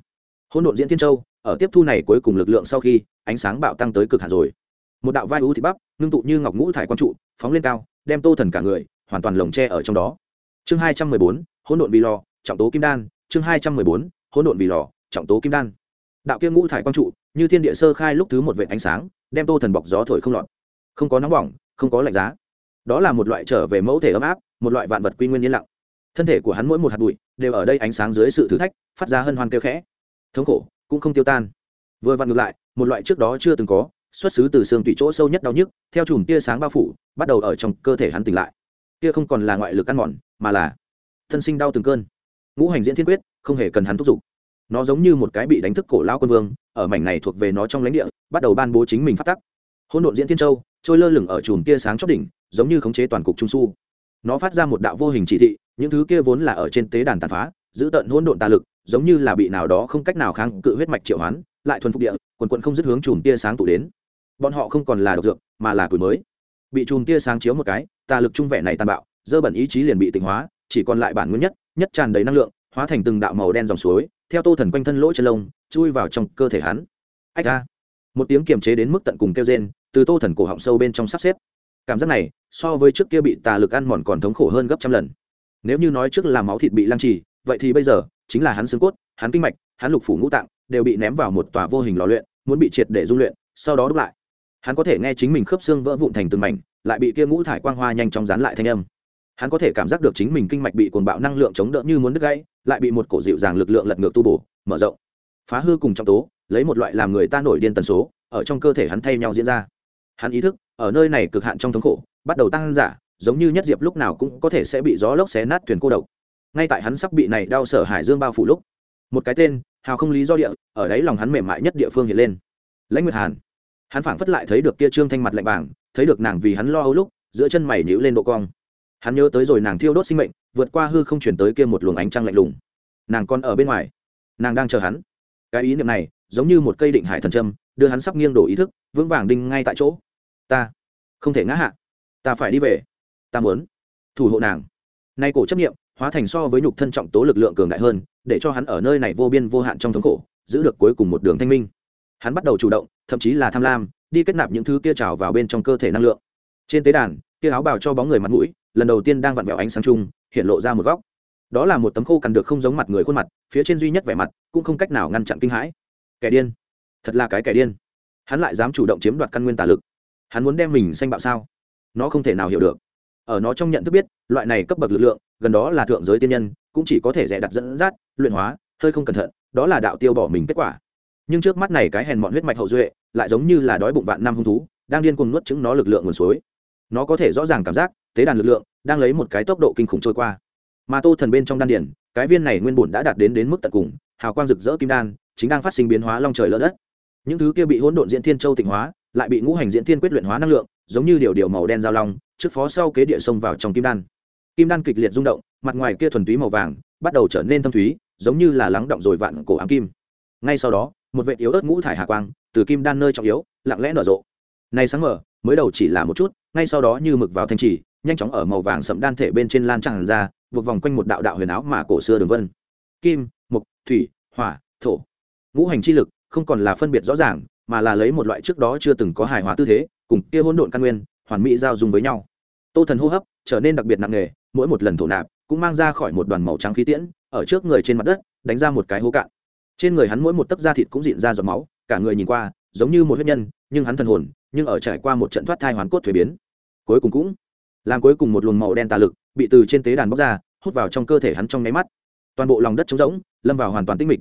Hỗn độn diễn thiên châu, ở tiếp thu này cuối cùng lực lượng sau khi, ánh sáng bạo tăng tới cực hạn rồi. Một đạo vai ú thị bắp, ngưng tụ như ngọc ngũ thải quang trụ, phóng lên cao, đem tô thần cả người hoàn toàn lồng tre ở trong đó. Chương hai trăm mười bốn, hỗn độn vì lo trọng tố kim đan, chương hai trăm mười bốn, hỗn độn vì lò, trọng tố kim đan. Đạo kia ngũ thải quang trụ, như thiên địa sơ khai lúc thứ một vệ ánh sáng, đem tô thần bọc gió thổi không lọt. Không có nóng bỏng, không có lạnh giá. Đó là một loại trở về mẫu thể ấm áp, một loại vạn vật quy nguyên yên lặng. Thân thể của hắn mỗi một hạt bụi, đều ở đây ánh sáng dưới sự thử thách, phát ra hân hoan kêu khẽ. Thống khổ, cũng không tiêu tan. Vừa vặn ngược lại, một loại trước đó chưa từng có, xuất xứ từ xương tủy chỗ sâu nhất đau nhức, theo chùm tia sáng bao phủ, bắt đầu ở trong cơ thể hắn tỉnh lại. Kia không còn là ngoại lực ăn mòn, mà là thân sinh đau từng cơn ngũ hành diễn thiên quyết, không hề cần hắn thúc giục. Nó giống như một cái bị đánh thức cổ lao quân vương, ở mảnh này thuộc về nó trong lãnh địa, bắt đầu ban bố chính mình phát tắc. Hỗn độn diễn thiên châu, trôi lơ lửng ở chùm tia sáng chót đỉnh, giống như khống chế toàn cục trung su. Nó phát ra một đạo vô hình chỉ thị, những thứ kia vốn là ở trên tế đàn tàn phá, giữ tận hôn độn tà lực, giống như là bị nào đó không cách nào kháng cự huyết mạch triệu hoán, lại thuần phục địa, quần quận không dứt hướng chùm tia sáng tụ đến. Bọn họ không còn là độc dược, mà là củi mới. Bị chùm tia sáng chiếu một cái, tà lực trung vẻ này tàn bạo, dơ bẩn ý chí liền bị tịnh hóa, chỉ còn lại bản nguyên nhất nhất tràn đầy năng lượng, hóa thành từng đạo màu đen dòng suối, theo tô thần quanh thân lỗ chân lông, chui vào trong cơ thể hắn. Ách ra một tiếng kiềm chế đến mức tận cùng kêu rên, từ tô thần cổ họng sâu bên trong sắp xếp. Cảm giác này, so với trước kia bị tà lực ăn mòn còn thống khổ hơn gấp trăm lần. Nếu như nói trước là máu thịt bị lăng trì, vậy thì bây giờ, chính là hắn xương cốt, hắn kinh mạch, hắn lục phủ ngũ tạng, đều bị ném vào một tòa vô hình lò luyện, muốn bị triệt để dung luyện, sau đó đúc lại. Hắn có thể nghe chính mình khớp xương vỡ vụn thành từng mảnh, lại bị kia ngũ thải quang hoa nhanh chóng dán lại thanh âm hắn có thể cảm giác được chính mình kinh mạch bị cuồng bạo năng lượng chống đỡ như muốn đứt gãy, lại bị một cổ dịu dàng lực lượng lật ngược tu bổ, mở rộng. Phá hư cùng trong tố, lấy một loại làm người ta nổi điên tần số, ở trong cơ thể hắn thay nhau diễn ra. Hắn ý thức, ở nơi này cực hạn trong thống khổ, bắt đầu tăng giả, giống như nhất diệp lúc nào cũng có thể sẽ bị gió lốc xé nát thuyền cô độc. Ngay tại hắn sắp bị này đau sở hải dương bao phủ lúc, một cái tên, hào không lý do địa, ở đấy lòng hắn mềm mại nhất địa phương hiện lên. Lãnh nguyệt hàn. Hắn phảng phất lại thấy được kia trương thanh mặt lạnh bảng thấy được nàng vì hắn lo âu lúc, giữa chân mày nhíu lên độ cong hắn nhớ tới rồi nàng thiêu đốt sinh mệnh, vượt qua hư không chuyển tới kia một luồng ánh trăng lạnh lùng. Nàng còn ở bên ngoài. Nàng đang chờ hắn. Cái ý niệm này, giống như một cây định hải thần trâm đưa hắn sắp nghiêng đổ ý thức, vững vàng đinh ngay tại chỗ. Ta không thể ngã hạ. Ta phải đi về. Ta muốn thủ hộ nàng. Nay cổ chấp nghiệm hóa thành so với nhục thân trọng tố lực lượng cường đại hơn, để cho hắn ở nơi này vô biên vô hạn trong thống khổ, giữ được cuối cùng một đường thanh minh. Hắn bắt đầu chủ động, thậm chí là tham lam, đi kết nạp những thứ kia trào vào bên trong cơ thể năng lượng. Trên tế đàn, kia áo bào cho bóng người mặt mũi lần đầu tiên đang vặn vẹo ánh sáng chung, hiện lộ ra một góc. Đó là một tấm khô cằn được không giống mặt người khuôn mặt, phía trên duy nhất vẻ mặt, cũng không cách nào ngăn chặn kinh hãi. Kẻ điên. Thật là cái kẻ điên. Hắn lại dám chủ động chiếm đoạt căn nguyên tà lực. Hắn muốn đem mình sanh bạo sao? Nó không thể nào hiểu được. Ở nó trong nhận thức biết, loại này cấp bậc lực lượng, gần đó là thượng giới tiên nhân, cũng chỉ có thể rẻ đặt dẫn dắt, luyện hóa, hơi không cẩn thận, đó là đạo tiêu bỏ mình kết quả. Nhưng trước mắt này cái hèn mọn huyết mạch hậu duệ, lại giống như là đói bụng vạn năm hung thú, đang điên cuồng nuốt chứng nó lực lượng nguồn suối nó có thể rõ ràng cảm giác, tế đàn lực lượng đang lấy một cái tốc độ kinh khủng trôi qua. Mà tô thần bên trong đan điển cái viên này nguyên bổn đã đạt đến đến mức tận cùng, hào quang rực rỡ kim đan, chính đang phát sinh biến hóa long trời lỡ đất. Những thứ kia bị hỗn độn diễn thiên châu tịnh hóa, lại bị ngũ hành diễn thiên quyết luyện hóa năng lượng, giống như điều điều màu đen giao long, trước phó sau kế địa sông vào trong kim đan. Kim đan kịch liệt rung động, mặt ngoài kia thuần túy màu vàng, bắt đầu trở nên thâm thúy, giống như là lắng động rồi vạn cổ ám kim. Ngay sau đó, một vệt yếu ớt ngũ thải hà quang, từ kim đan nơi trọng yếu, lặng lẽ nở rộ. Nay sáng mở mới đầu chỉ là một chút ngay sau đó như mực vào thanh trì, nhanh chóng ở màu vàng sậm đan thể bên trên lan tràn ra, buộc vòng quanh một đạo đạo huyền áo mà cổ xưa đường vân. Kim mục thủy, hỏa, thổ. Ngũ hành chi lực không còn là phân biệt rõ ràng, mà là lấy một loại trước đó chưa từng có hài hòa tư thế, cùng kia hỗn độn căn nguyên, hoàn mỹ giao dung với nhau. Tô thần hô hấp trở nên đặc biệt nặng nề, mỗi một lần thổ nạp cũng mang ra khỏi một đoàn màu trắng khí tiễn, ở trước người trên mặt đất, đánh ra một cái hố cạn. Trên người hắn mỗi một tấc da thịt cũng diện ra giọt máu, cả người nhìn qua giống như một huyết nhân, nhưng hắn thần hồn, nhưng ở trải qua một trận thoát thai hoàn cốt thuế biến cuối cùng cũng làm cuối cùng một luồng màu đen tà lực bị từ trên tế đàn bóc ra, hút vào trong cơ thể hắn trong nháy mắt. Toàn bộ lòng đất trống rỗng, lâm vào hoàn toàn tinh mịch.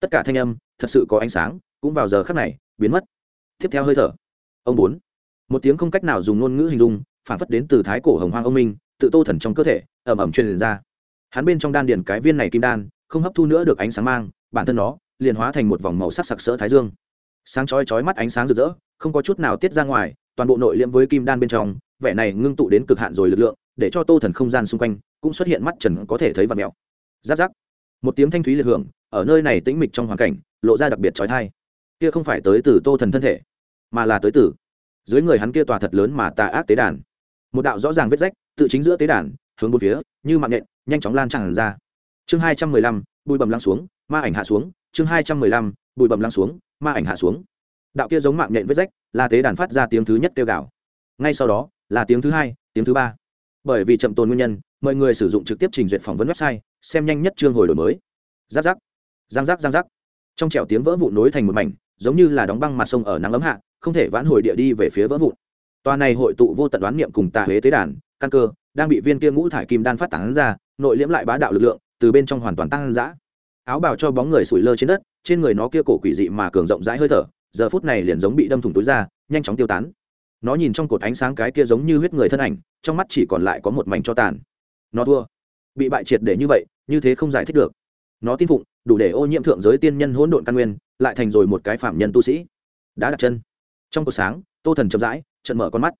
Tất cả thanh âm thật sự có ánh sáng, cũng vào giờ khắc này biến mất. Tiếp theo hơi thở. Ông bốn. Một tiếng không cách nào dùng ngôn ngữ hình dung, phản phất đến từ thái cổ hồng hoang ông minh, tự tô thần trong cơ thể ẩm ẩm truyền ra. Hắn bên trong đan điền cái viên này kim đan, không hấp thu nữa được ánh sáng mang, bản thân nó liền hóa thành một vòng màu sắc sặc sỡ thái dương. Sáng chói chói mắt ánh sáng rực rỡ, không có chút nào tiết ra ngoài, toàn bộ nội liễm với kim đan bên trong vẻ này ngưng tụ đến cực hạn rồi lực lượng, để cho tô thần không gian xung quanh cũng xuất hiện mắt trần có thể thấy vật mèo giáp giáp. Một tiếng thanh thúy liệt hưởng, ở nơi này tĩnh mịch trong hoàn cảnh, lộ ra đặc biệt trói thai kia không phải tới từ tô thần thân thể, mà là tới từ dưới người hắn kia tòa thật lớn mà tà ác tế đàn. Một đạo rõ ràng vết rách, tự chính giữa tế đàn, hướng bốn phía, như mạng nhện, nhanh chóng lan tràn ra. Chương hai trăm mười lăm, bụi bầm lăng xuống, ma ảnh hạ xuống. Chương hai trăm mười lăm, bụi bầm lăng xuống, ma ảnh hạ xuống. Đạo kia giống mạng nhện vết rách, là tế đàn phát ra tiếng thứ nhất kêu gào. Ngay sau đó là tiếng thứ hai, tiếng thứ ba. Bởi vì chậm tồn nguyên nhân, mọi người sử dụng trực tiếp trình duyệt phỏng vấn website, xem nhanh nhất chương hồi đổi mới. Giáp giáp, giang giác giang giác. Trong trẻo tiếng vỡ vụn nối thành một mảnh, giống như là đóng băng mặt sông ở nắng ấm hạ, không thể vãn hồi địa đi về phía vỡ vụn. Tòa này hội tụ vô tận đoán niệm cùng tà huế tế đàn, căn cơ, đang bị viên kia ngũ thải kim đan phát tán ra, nội liễm lại bá đạo lực lượng, từ bên trong hoàn toàn tăng dã. Áo bào cho bóng người sủi lơ trên đất, trên người nó kia cổ quỷ dị mà cường rộng rãi hơi thở, giờ phút này liền giống bị đâm thủng túi ra nhanh chóng tiêu tán nó nhìn trong cột ánh sáng cái kia giống như huyết người thân ảnh, trong mắt chỉ còn lại có một mảnh cho tàn. Nó thua. Bị bại triệt để như vậy, như thế không giải thích được. Nó tin phụng, đủ để ô nhiễm thượng giới tiên nhân hỗn độn căn nguyên, lại thành rồi một cái phạm nhân tu sĩ. Đã đặt chân. Trong cột sáng, tô thần chậm rãi trận mở con mắt.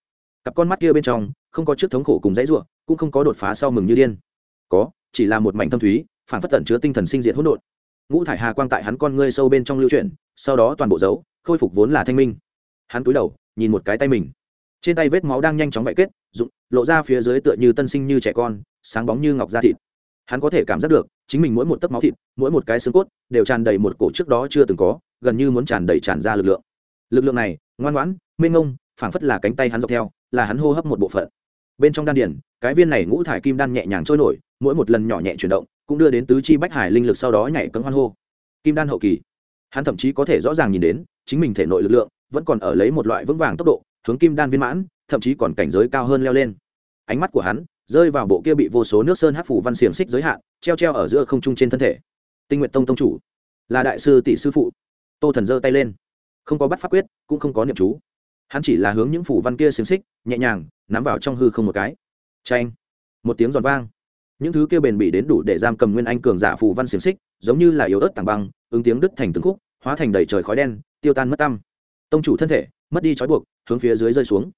Cặp con mắt kia bên trong, không có trước thống khổ cùng dãy ruộng cũng không có đột phá sau mừng như điên. Có, chỉ là một mảnh thâm thúy, phản phất tận chứa tinh thần sinh diệt hỗn độn. Ngũ thải hà quang tại hắn con ngươi sâu bên trong lưu chuyển, sau đó toàn bộ dấu, khôi phục vốn là thanh minh. Hắn cúi đầu nhìn một cái tay mình. Trên tay vết máu đang nhanh chóng vạy kết, rụng, lộ ra phía dưới tựa như tân sinh như trẻ con, sáng bóng như ngọc da thịt. Hắn có thể cảm giác được, chính mình mỗi một tấc máu thịt, mỗi một cái xương cốt, đều tràn đầy một cổ trước đó chưa từng có, gần như muốn tràn đầy tràn ra lực lượng. Lực lượng này, ngoan ngoãn, mênh ngông phảng phất là cánh tay hắn dọc theo, là hắn hô hấp một bộ phận. Bên trong đan điển cái viên này ngũ thải kim đan nhẹ nhàng trôi nổi, mỗi một lần nhỏ nhẹ chuyển động, cũng đưa đến tứ chi bách hải linh lực sau đó nhảy cấm hoan hô. Kim đan hậu kỳ, hắn thậm chí có thể rõ ràng nhìn đến, chính mình thể nội lực lượng vẫn còn ở lấy một loại vững vàng tốc độ, hướng kim đan viên mãn, thậm chí còn cảnh giới cao hơn leo lên. Ánh mắt của hắn rơi vào bộ kia bị vô số nước sơn hát phủ văn xiềng xích giới hạn, treo treo ở giữa không trung trên thân thể. Tinh nguyện tông tông chủ, là đại sư tỷ sư phụ. Tô thần giơ tay lên. Không có bắt pháp quyết, cũng không có niệm chú. Hắn chỉ là hướng những phủ văn kia xiềng xích, nhẹ nhàng, nắm vào trong hư không một cái. Tranh một tiếng giòn vang. Những thứ kia bền bỉ đến đủ để giam cầm nguyên anh cường giả phù văn xiềng xích, giống như là yếu ớt tảng băng, ứng tiếng đứt thành từng khúc, hóa thành đầy trời khói đen, tiêu tan mất tâm tông chủ thân thể, mất đi trói buộc, hướng phía dưới rơi xuống.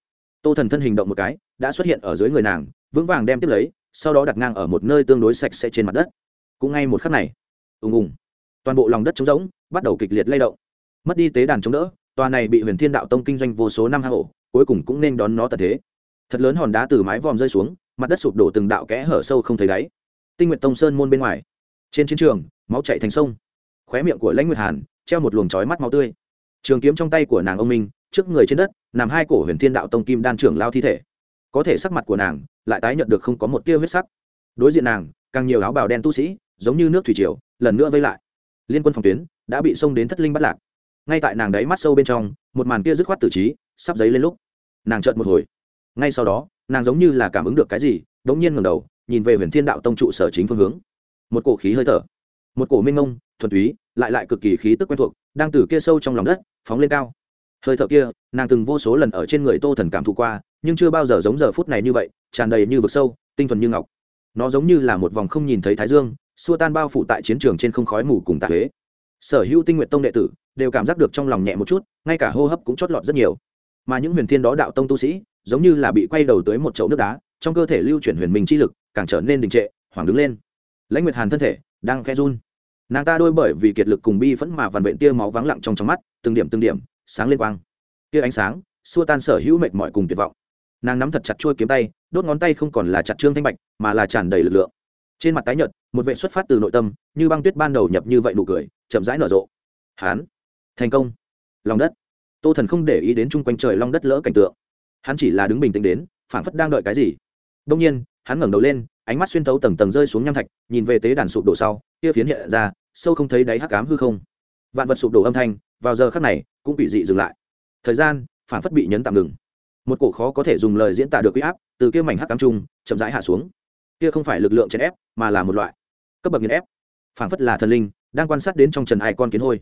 Tô thần thân hình động một cái, đã xuất hiện ở dưới người nàng, vững vàng đem tiếp lấy, sau đó đặt ngang ở một nơi tương đối sạch sẽ trên mặt đất. Cũng ngay một khắc này, ùng ùng, toàn bộ lòng đất trống rỗng, bắt đầu kịch liệt lay động. Mất đi tế đàn chống đỡ, tòa này bị huyền thiên đạo tông kinh doanh vô số năm hạ hộ cuối cùng cũng nên đón nó tận thế. Thật lớn hòn đá từ mái vòm rơi xuống, mặt đất sụp đổ từng đạo kẽ hở sâu không thấy đáy. Tinh nguyện tông sơn môn bên ngoài, trên chiến trường, máu chạy thành sông. Khóe miệng của lãnh nguyệt hàn treo một luồng trói mắt máu tươi trường kiếm trong tay của nàng ông minh, trước người trên đất, nằm hai cổ huyền thiên đạo tông kim đan trưởng lao thi thể. Có thể sắc mặt của nàng lại tái nhận được không có một tia huyết sắc. Đối diện nàng, càng nhiều áo bào đen tu sĩ, giống như nước thủy triều, lần nữa vây lại. Liên quân phòng tuyến đã bị xông đến thất linh bắt lạc. Ngay tại nàng đáy mắt sâu bên trong, một màn kia dứt khoát tử trí, sắp giấy lên lúc. Nàng trợn một hồi. Ngay sau đó, nàng giống như là cảm ứng được cái gì đ ỗ n g nhiên ngầm đầu, nhìn về huyền thiên đạo tông trụ sở chính phương hướng. Một cổ khí hơi thở. Một cổ minh ngông thuần túy, lại lại cực kỳ khí tức quen thuộc, đang từ kia sâu trong lòng đất, phóng lên cao. Hơi thở kia, nàng từng vô số lần ở trên người tô thần cảm thụ qua, nhưng chưa bao giờ giống giờ phút này như vậy, tràn đầy như vực sâu, tinh thuần như ngọc. Nó giống như là một vòng không nhìn thấy thái dương, xua tan bao phủ tại chiến trường trên không khói mù cùng tạ huế. Sở hữu tinh nguyện tông đệ tử đều cảm giác được trong lòng nhẹ một chút, ngay cả hô hấp cũng chót lọt rất nhiều. Mà những huyền thiên đó đạo tông tu sĩ, giống như là bị quay đầu tới một chậu nước đá, trong cơ thể lưu chuyển huyền minh chi lực, càng trở nên đình trệ, hoảng đứng lên. Lãnh nguyệt hàn thân thể đang khe run nàng ta đôi bởi vì kiệt lực cùng bi vẫn mà vằn vện tia máu vắng lặng trong trong mắt, từng điểm từng điểm, sáng lên quang. Tia ánh sáng, xua tan sở hữu mệt mỏi cùng tuyệt vọng. Nàng nắm thật chặt chuôi kiếm tay, đốt ngón tay không còn là chặt trương thanh bạch, mà là tràn đầy lực lượng. Trên mặt tái nhợt, một vệ xuất phát từ nội tâm, như băng tuyết ban đầu nhập như vậy nụ cười, chậm rãi nở rộ. Hán. Thành công. Lòng đất. Tô thần không để ý đến chung quanh trời long đất lỡ cảnh tượng. Hắn chỉ là đứng bình tĩnh đến, phảng phất đang đợi cái gì. Đông nhiên, hắn ngẩng đầu lên ánh mắt xuyên thấu tầng tầng rơi xuống nham thạch, nhìn về tế đàn sụp đổ sau, kia phiến hiện ra, sâu không thấy đáy hắc cám hư không. Vạn vật sụp đổ âm thanh, vào giờ khắc này, cũng bị dị dừng lại. Thời gian, phản phất bị nhấn tạm ngừng. Một cổ khó có thể dùng lời diễn tả được uy áp, từ kia mảnh hắc cám trung, chậm rãi hạ xuống. Kia không phải lực lượng chèn ép, mà là một loại cấp bậc nghiền ép. Phản phất là thần linh, đang quan sát đến trong trần ai con kiến hôi.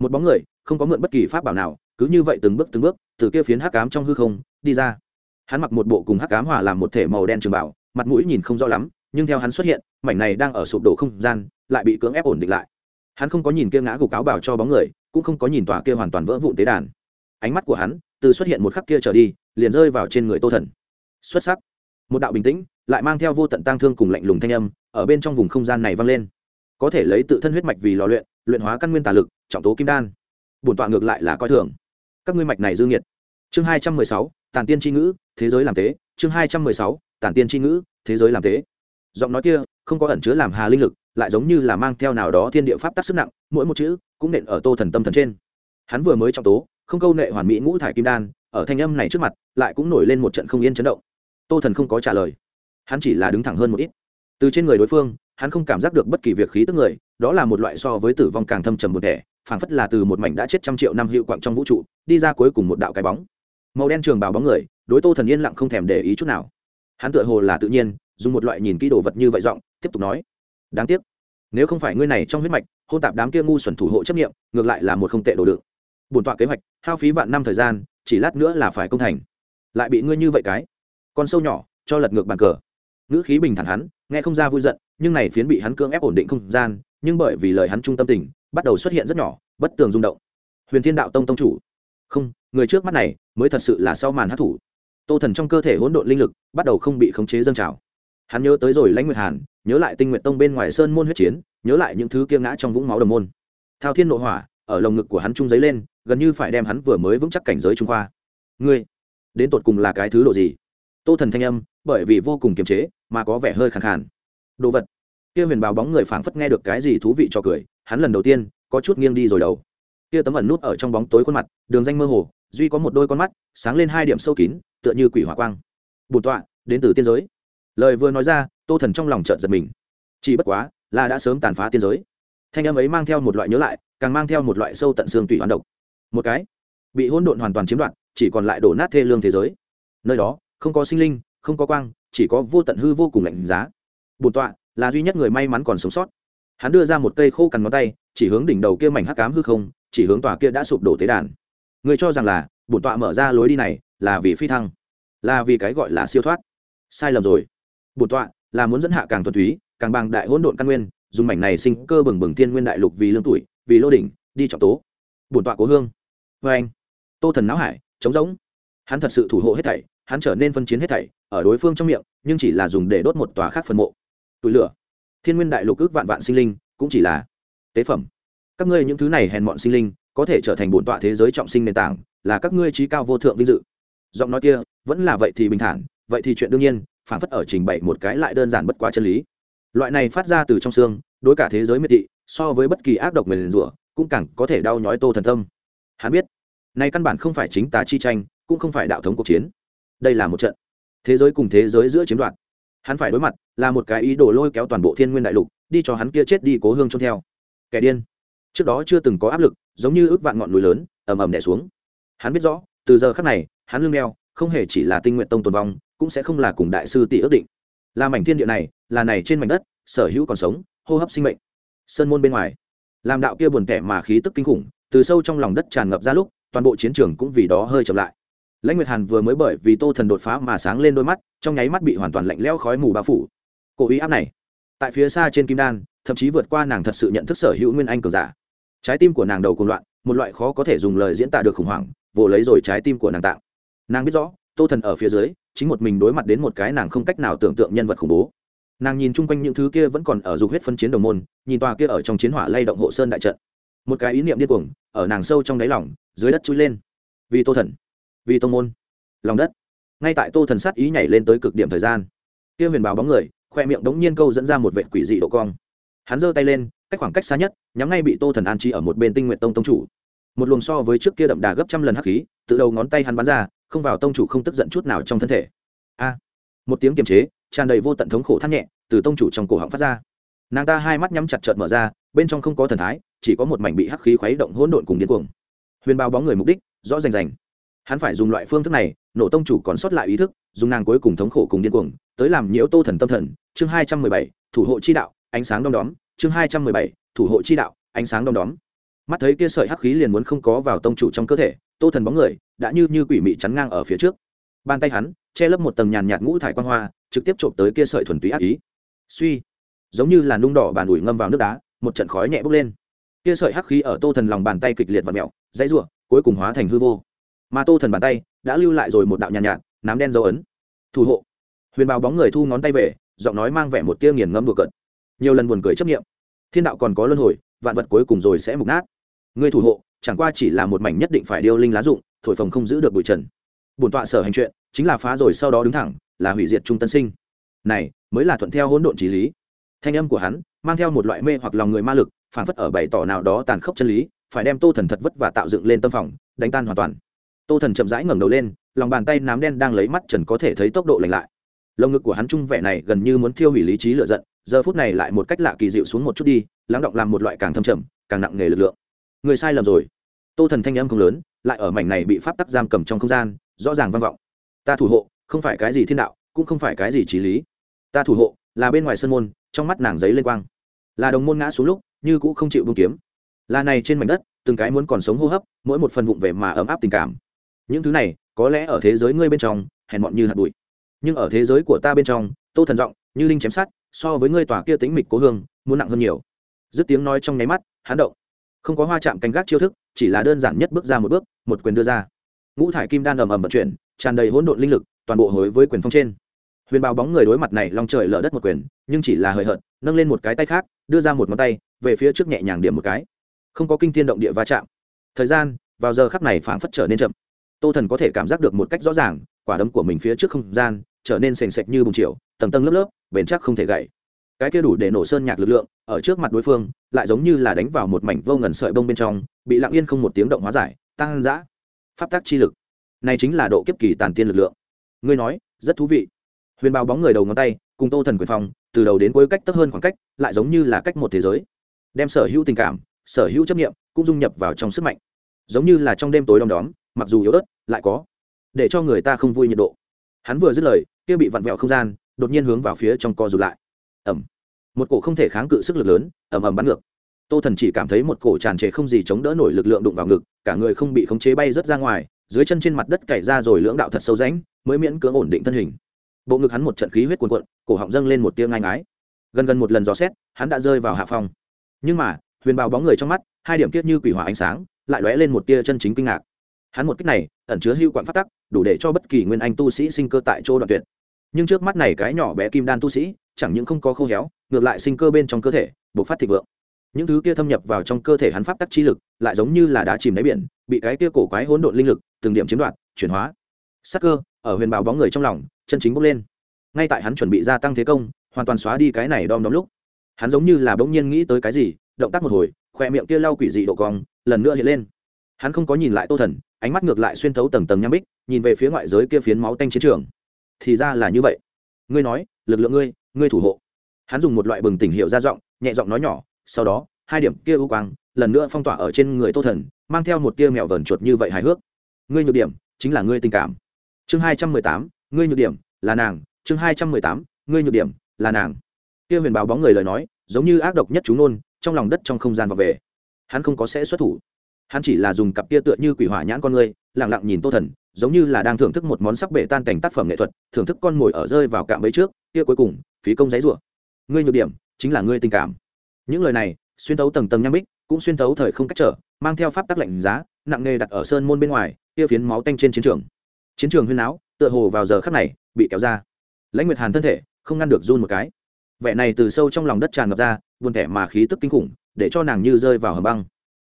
Một bóng người, không có mượn bất kỳ pháp bảo nào, cứ như vậy từng bước từng bước, từ kia phiến hắc cám trong hư không, đi ra. Hắn mặc một bộ cùng hắc cám hòa làm một thể màu đen trường bảo mặt mũi nhìn không rõ lắm, nhưng theo hắn xuất hiện, mảnh này đang ở sụp đổ không gian lại bị cưỡng ép ổn định lại. Hắn không có nhìn kia ngã gục áo bảo cho bóng người, cũng không có nhìn tòa kia hoàn toàn vỡ vụn tế đàn. Ánh mắt của hắn từ xuất hiện một khắc kia trở đi, liền rơi vào trên người tô thần. Xuất sắc. Một đạo bình tĩnh, lại mang theo vô tận tang thương cùng lạnh lùng thanh âm, ở bên trong vùng không gian này vang lên. Có thể lấy tự thân huyết mạch vì lò luyện luyện hóa căn nguyên tà lực, trọng tố kim đan. Bổn tọa ngược lại là coi thường. Các ngươi mạch này dư nghiệt. Chương hai trăm mười sáu, tàn tiên tri ngữ, thế giới làm tế, chương hai trăm mười sáu tản tiên tri ngữ thế giới làm thế, giọng nói kia không có ẩn chứa làm hà linh lực lại giống như là mang theo nào đó thiên địa pháp tác sức nặng mỗi một chữ cũng nện ở tô thần tâm thần trên. Hắn vừa mới trọng tố không câu nệ hoàn mỹ ngũ thải kim đan ở thanh âm này trước mặt lại cũng nổi lên một trận không yên chấn động. Tô thần không có trả lời. Hắn chỉ là đứng thẳng hơn một ít. Từ trên người đối phương hắn không cảm giác được bất kỳ việc khí tức người đó là một loại so với tử vong càng thâm trầm một thể phảng phất là từ một mảnh đã chết trăm triệu năm hiệu quặng trong vũ trụ đi ra cuối cùng một đạo cái bóng. Màu đen trường bào bóng người đối tô thần yên lặng không thèm để ý chút nào hắn tựa hồ là tự nhiên, dùng một loại nhìn kỹ đồ vật như vậy giọng, tiếp tục nói. Đáng tiếc, nếu không phải ngươi này trong huyết mạch, hôn tạp đám kia ngu xuẩn thủ hộ chấp nghiệm ngược lại là một không tệ đồ đựng. Bổn tọa kế hoạch, hao phí vạn năm thời gian, chỉ lát nữa là phải công thành. Lại bị ngươi như vậy cái, con sâu nhỏ, cho lật ngược bàn cờ. Ngữ khí bình thản hắn, nghe không ra vui giận, nhưng này phiến bị hắn cưỡng ép ổn định không gian, nhưng bởi vì lời hắn trung tâm tình, bắt đầu xuất hiện rất nhỏ, bất tường rung động. Huyền thiên đạo tông tông chủ. Không, người trước mắt này mới thật sự là sau màn hát thủ tô thần trong cơ thể hỗn độn linh lực bắt đầu không bị khống chế dâng trào. Hắn nhớ tới rồi lãnh nguyệt hàn, nhớ lại tinh nguyện tông bên ngoài sơn môn huyết chiến, nhớ lại những thứ kia ngã trong vũng máu đồng môn. Thao thiên nội hỏa ở lồng ngực của hắn trung giấy lên, gần như phải đem hắn vừa mới vững chắc cảnh giới trung khoa. Ngươi, đến tột cùng là cái thứ độ gì? Tô thần thanh âm, bởi vì vô cùng kiềm chế, mà có vẻ hơi khẳng khàn. Đồ vật. Kia huyền bào bóng người phảng phất nghe được cái gì thú vị cho cười, hắn lần đầu tiên có chút nghiêng đi rồi đầu. Kia tấm ẩn nút ở trong bóng tối khuôn mặt, đường danh mơ hồ, duy có một đôi con mắt, sáng lên hai điểm sâu kín tựa như quỷ hỏa quang. Bùn tọa, đến từ tiên giới. Lời vừa nói ra, tô thần trong lòng trợn giật mình. Chỉ bất quá, là đã sớm tàn phá tiên giới. Thanh âm ấy mang theo một loại nhớ lại, càng mang theo một loại sâu tận xương tủy hoán độc. Một cái, bị hỗn độn hoàn toàn chiếm đoạt, chỉ còn lại đổ nát thê lương thế giới. Nơi đó, không có sinh linh, không có quang, chỉ có vô tận hư vô cùng lạnh giá. Bùn tọa, là duy nhất người may mắn còn sống sót. Hắn đưa ra một cây khô cằn ngón tay, chỉ hướng đỉnh đầu kia mảnh hắc cám hư không, chỉ hướng tòa kia đã sụp đổ tế đàn. Người cho rằng là, bổn tọa mở ra lối đi này là vì phi thăng, là vì cái gọi là siêu thoát. Sai lầm rồi. Bổn tọa, là muốn dẫn hạ càng thuần túy, càng bằng đại hỗn độn căn nguyên, dùng mảnh này sinh cơ bừng bừng thiên nguyên đại lục vì lương tuổi, vì lô đỉnh, đi trọng tố. Bổn tọa cố hương. Vê anh. Tô thần não hải chống giống hắn thật sự thủ hộ hết thảy, hắn trở nên phân chiến hết thảy, ở đối phương trong miệng, nhưng chỉ là dùng để đốt một tòa khác phần mộ. Tủi lửa. Thiên nguyên đại lục ước vạn vạn sinh linh, cũng chỉ là tế phẩm. Các ngươi những thứ này hèn mọn sinh linh, có thể trở thành bổn tọa thế giới trọng sinh nền tảng, là các ngươi trí cao vô thượng vinh dự giọng nói kia, vẫn là vậy thì bình thản, vậy thì chuyện đương nhiên, phản phất ở trình bày một cái lại đơn giản bất quá chân lý. Loại này phát ra từ trong xương, đối cả thế giới miệt thị, so với bất kỳ ác độc người rủa, cũng càng có thể đau nhói tô thần tâm. Hắn biết nay căn bản không phải chính tà chi tranh, cũng không phải đạo thống cuộc chiến. Đây là một trận. Thế giới cùng thế giới giữa chiếm đoạt. Hắn phải đối mặt, là một cái ý đồ lôi kéo toàn bộ thiên nguyên đại lục, đi cho hắn kia chết đi cố hương trông theo. Kẻ điên. Trước đó chưa từng có áp lực, giống như ước vạn ngọn núi lớn, ầm ầm đẻ xuống. Hắn biết rõ, từ giờ khắc này hắn lương đeo, không hề chỉ là tinh nguyện tông tồn vong, cũng sẽ không là cùng đại sư tỷ ước định. Là mảnh thiên địa này, là này trên mảnh đất, sở hữu còn sống, hô hấp sinh mệnh. Sơn môn bên ngoài, làm đạo kia buồn kẻ mà khí tức kinh khủng, từ sâu trong lòng đất tràn ngập ra lúc, toàn bộ chiến trường cũng vì đó hơi chậm lại. Lãnh nguyệt hàn vừa mới bởi vì tô thần đột phá mà sáng lên đôi mắt, trong nháy mắt bị hoàn toàn lạnh lẽo khói mù bao phủ. Cổ uy áp này, tại phía xa trên kim đan, thậm chí vượt qua nàng thật sự nhận thức sở hữu nguyên anh cường giả. Trái tim của nàng đầu cùng loạn, một loại khó có thể dùng lời diễn tả được khủng hoảng, vồ lấy rồi trái tim của nàng tạo nàng biết rõ, tô thần ở phía dưới, chính một mình đối mặt đến một cái nàng không cách nào tưởng tượng nhân vật khủng bố. Nàng nhìn chung quanh những thứ kia vẫn còn ở dục huyết phân chiến đồng môn, nhìn tòa kia ở trong chiến hỏa lay động hộ sơn đại trận. Một cái ý niệm điên cuồng, ở nàng sâu trong đáy lòng, dưới đất chui lên. Vì tô thần, vì tô môn, lòng đất. Ngay tại tô thần sát ý nhảy lên tới cực điểm thời gian, kia huyền báo bóng người, khoe miệng đống nhiên câu dẫn ra một vệ quỷ dị độ cong. Hắn giơ tay lên, cách khoảng cách xa nhất, nhắm ngay bị tô thần an chi ở một bên tinh nguyện tông tông chủ. Một luồng so với trước kia đậm đà gấp trăm lần hắc khí, từ đầu ngón tay hắn bắn ra không vào tông chủ không tức giận chút nào trong thân thể. A, một tiếng kiềm chế, tràn đầy vô tận thống khổ thắt nhẹ từ tông chủ trong cổ họng phát ra. Nàng ta hai mắt nhắm chặt chợt mở ra, bên trong không có thần thái, chỉ có một mảnh bị hắc khí khuấy động hỗn độn cùng điên cuồng. Huyền bao bóng người mục đích, rõ rành rành. Hắn phải dùng loại phương thức này, nổ tông chủ còn sót lại ý thức, dùng nàng cuối cùng thống khổ cùng điên cuồng, tới làm nhiễu tô thần tâm thần. Chương hai trăm mười bảy, thủ hộ chi đạo, ánh sáng đom đóm. Chương hai trăm mười bảy, thủ hộ chi đạo, ánh sáng đom đóm mắt thấy kia sợi hắc khí liền muốn không có vào tông chủ trong cơ thể tô thần bóng người đã như như quỷ mị chắn ngang ở phía trước. Bàn tay hắn che lấp một tầng nhàn nhạt ngũ thải quan hoa trực tiếp trộm tới kia sợi thuần túy ác ý. Suy giống như là nung đỏ bàn ủi ngâm vào nước đá một trận khói nhẹ bốc lên. Kia sợi hắc khí ở tô thần lòng bàn tay kịch liệt và mẹo dãy ruộng cuối cùng hóa thành hư vô. Mà tô thần bàn tay đã lưu lại rồi một đạo nhàn nhạt, nhạt nám đen dấu ấn. Thủ hộ. Huyền bào bóng người thu ngón tay về giọng nói mang vẻ một tia nghiền ngâm đùa cận nhiều lần buồn cười chấp nghiệm thiên đạo còn có luân hồi vạn vật cuối cùng rồi sẽ mục nát người thủ hộ, chẳng qua chỉ là một mảnh nhất định phải điêu linh lá dụng, thổi phồng không giữ được bụi trần. Bổn tọa sở hành chuyện, chính là phá rồi sau đó đứng thẳng, là hủy diệt trung tân sinh. Này, mới là thuận theo hỗn độn trí lý. Thanh âm của hắn, mang theo một loại mê hoặc lòng người ma lực, phản phất ở bày tỏ nào đó tàn khốc chân lý, phải đem tô thần thật vất và tạo dựng lên tâm phòng, đánh tan hoàn toàn. Tô thần chậm rãi ngẩng đầu lên, lòng bàn tay nám đen đang lấy mắt trần có thể thấy tốc độ lành lại. Lồng ngực của hắn trung vẻ này gần như muốn thiêu hủy lý trí lựa giận, giờ phút này lại một cách lạ kỳ dịu xuống một chút đi, lắng động làm một loại càng thâm trầm, càng nặng nề lực lượng người sai lầm rồi. Tô thần thanh âm không lớn, lại ở mảnh này bị pháp tắc giam cầm trong không gian, rõ ràng vang vọng. Ta thủ hộ, không phải cái gì thiên đạo, cũng không phải cái gì trí lý. Ta thủ hộ, là bên ngoài sân môn, trong mắt nàng giấy lên quang. Là đồng môn ngã xuống lúc, như cũ không chịu bông kiếm. Là này trên mảnh đất, từng cái muốn còn sống hô hấp, mỗi một phần vụng về mà ấm áp tình cảm. Những thứ này, có lẽ ở thế giới ngươi bên trong, hèn mọn như hạt bụi. Nhưng ở thế giới của ta bên trong, tô thần giọng, như linh chém sát so với ngươi tòa kia tính mịch cố hương, muốn nặng hơn nhiều. Dứt tiếng nói trong nháy mắt hán động không có hoa chạm canh gác chiêu thức, chỉ là đơn giản nhất bước ra một bước, một quyền đưa ra. Ngũ thải kim đan ầm ầm vận chuyển, tràn đầy hỗn độn linh lực, toàn bộ hối với quyền phong trên. Huyền bào bóng người đối mặt này long trời lở đất một quyền, nhưng chỉ là hời hợt, nâng lên một cái tay khác, đưa ra một ngón tay, về phía trước nhẹ nhàng điểm một cái. Không có kinh thiên động địa va chạm. Thời gian, vào giờ khắc này phảng phất trở nên chậm. Tô thần có thể cảm giác được một cách rõ ràng, quả đấm của mình phía trước không gian, trở nên sền sệt như bùng chiều, tầng tầng lớp lớp, bền chắc không thể gãy cái kia đủ để nổ sơn nhạc lực lượng, ở trước mặt đối phương, lại giống như là đánh vào một mảnh vô ngần sợi bông bên trong, bị lặng yên không một tiếng động hóa giải, tăng dã. Pháp tác chi lực. Này chính là độ kiếp kỳ tàn tiên lực lượng. Ngươi nói, rất thú vị. Huyền bào bóng người đầu ngón tay, cùng tô thần quyền phong, từ đầu đến cuối cách tấp hơn khoảng cách, lại giống như là cách một thế giới. Đem sở hữu tình cảm, sở hữu chấp nghiệm cũng dung nhập vào trong sức mạnh. Giống như là trong đêm tối đom đóm, mặc dù yếu ớt, lại có. Để cho người ta không vui nhiệt độ. Hắn vừa dứt lời, kia bị vặn vẹo không gian, đột nhiên hướng vào phía trong co rụt lại ẩm. Một cổ không thể kháng cự sức lực lớn ẩm ẩm bắn ngược. Tô thần chỉ cảm thấy một cổ tràn trề không gì chống đỡ nổi lực lượng đụng vào ngực, cả người không bị khống chế bay rớt ra ngoài, dưới chân trên mặt đất cày ra rồi lưỡng đạo thật sâu rãnh, mới miễn cưỡng ổn định thân hình. Bộ ngực hắn một trận khí huyết cuồn cuộn, cổ họng dâng lên một tiếng ngai ngái. Gần gần một lần dò xét, hắn đã rơi vào hạ phong. Nhưng mà, huyền bào bóng người trong mắt, hai điểm tiết như quỷ hỏa ánh sáng, lại lóe lên một tia chân chính kinh ngạc. Hắn một cách này, ẩn chứa hưu quặn phát tắc, đủ để cho bất kỳ nguyên anh tu sĩ sinh cơ tại chỗ đoạn tuyệt. Nhưng trước mắt này cái nhỏ bé kim đan tu sĩ chẳng những không có khô héo, ngược lại sinh cơ bên trong cơ thể, bộc phát thịnh vượng. Những thứ kia thâm nhập vào trong cơ thể hắn pháp tắc chi lực, lại giống như là đá chìm đáy biển, bị cái kia cổ quái hỗn độn linh lực, từng điểm chiếm đoạt, chuyển hóa. Sắc cơ, ở huyền bào bóng người trong lòng, chân chính bốc lên. Ngay tại hắn chuẩn bị gia tăng thế công, hoàn toàn xóa đi cái này đom đóm lúc, hắn giống như là bỗng nhiên nghĩ tới cái gì, động tác một hồi, khoe miệng kia lau quỷ dị độ cong, lần nữa hiện lên. Hắn không có nhìn lại tô thần, ánh mắt ngược lại xuyên thấu tầng tầng nham bích, nhìn về phía ngoại giới kia phiến máu tanh chiến trường. Thì ra là như vậy. Ngươi nói, lực lượng ngươi ngươi thủ hộ. Hắn dùng một loại bừng tỉnh hiệu ra giọng, nhẹ giọng nói nhỏ, sau đó, hai điểm kia ưu quang, lần nữa phong tỏa ở trên người tô thần, mang theo một tia mèo vờn chuột như vậy hài hước. Ngươi nhược điểm, chính là ngươi tình cảm. Chương hai trăm mười tám, ngươi nhược điểm, là nàng. Chương hai trăm mười tám, ngươi nhược điểm, là nàng. Kia huyền báo bóng người lời nói, giống như ác độc nhất chúng nôn, trong lòng đất trong không gian và về. Hắn không có sẽ xuất thủ. Hắn chỉ là dùng cặp kia tựa như quỷ hỏa nhãn con ngươi lẳng lặng nhìn tô thần, giống như là đang thưởng thức một món sắc bể tan cảnh tác phẩm nghệ thuật, thưởng thức con mồi ở rơi vào cạm bẫy trước, kia cuối cùng phí công giấy rủa. Ngươi nhược điểm chính là ngươi tình cảm. Những lời này, xuyên tấu tầng tầng nham bích, cũng xuyên tấu thời không cách trở, mang theo pháp tắc lạnh giá, nặng nề đặt ở sơn môn bên ngoài, kia phiến máu tanh trên chiến trường. Chiến trường huyên áo tựa hồ vào giờ khắc này, bị kéo ra. Lãnh nguyệt hàn thân thể không ngăn được run một cái. Vẻ này từ sâu trong lòng đất tràn ngập ra, buồn thẻ mà khí tức kinh khủng, để cho nàng như rơi vào hầm băng.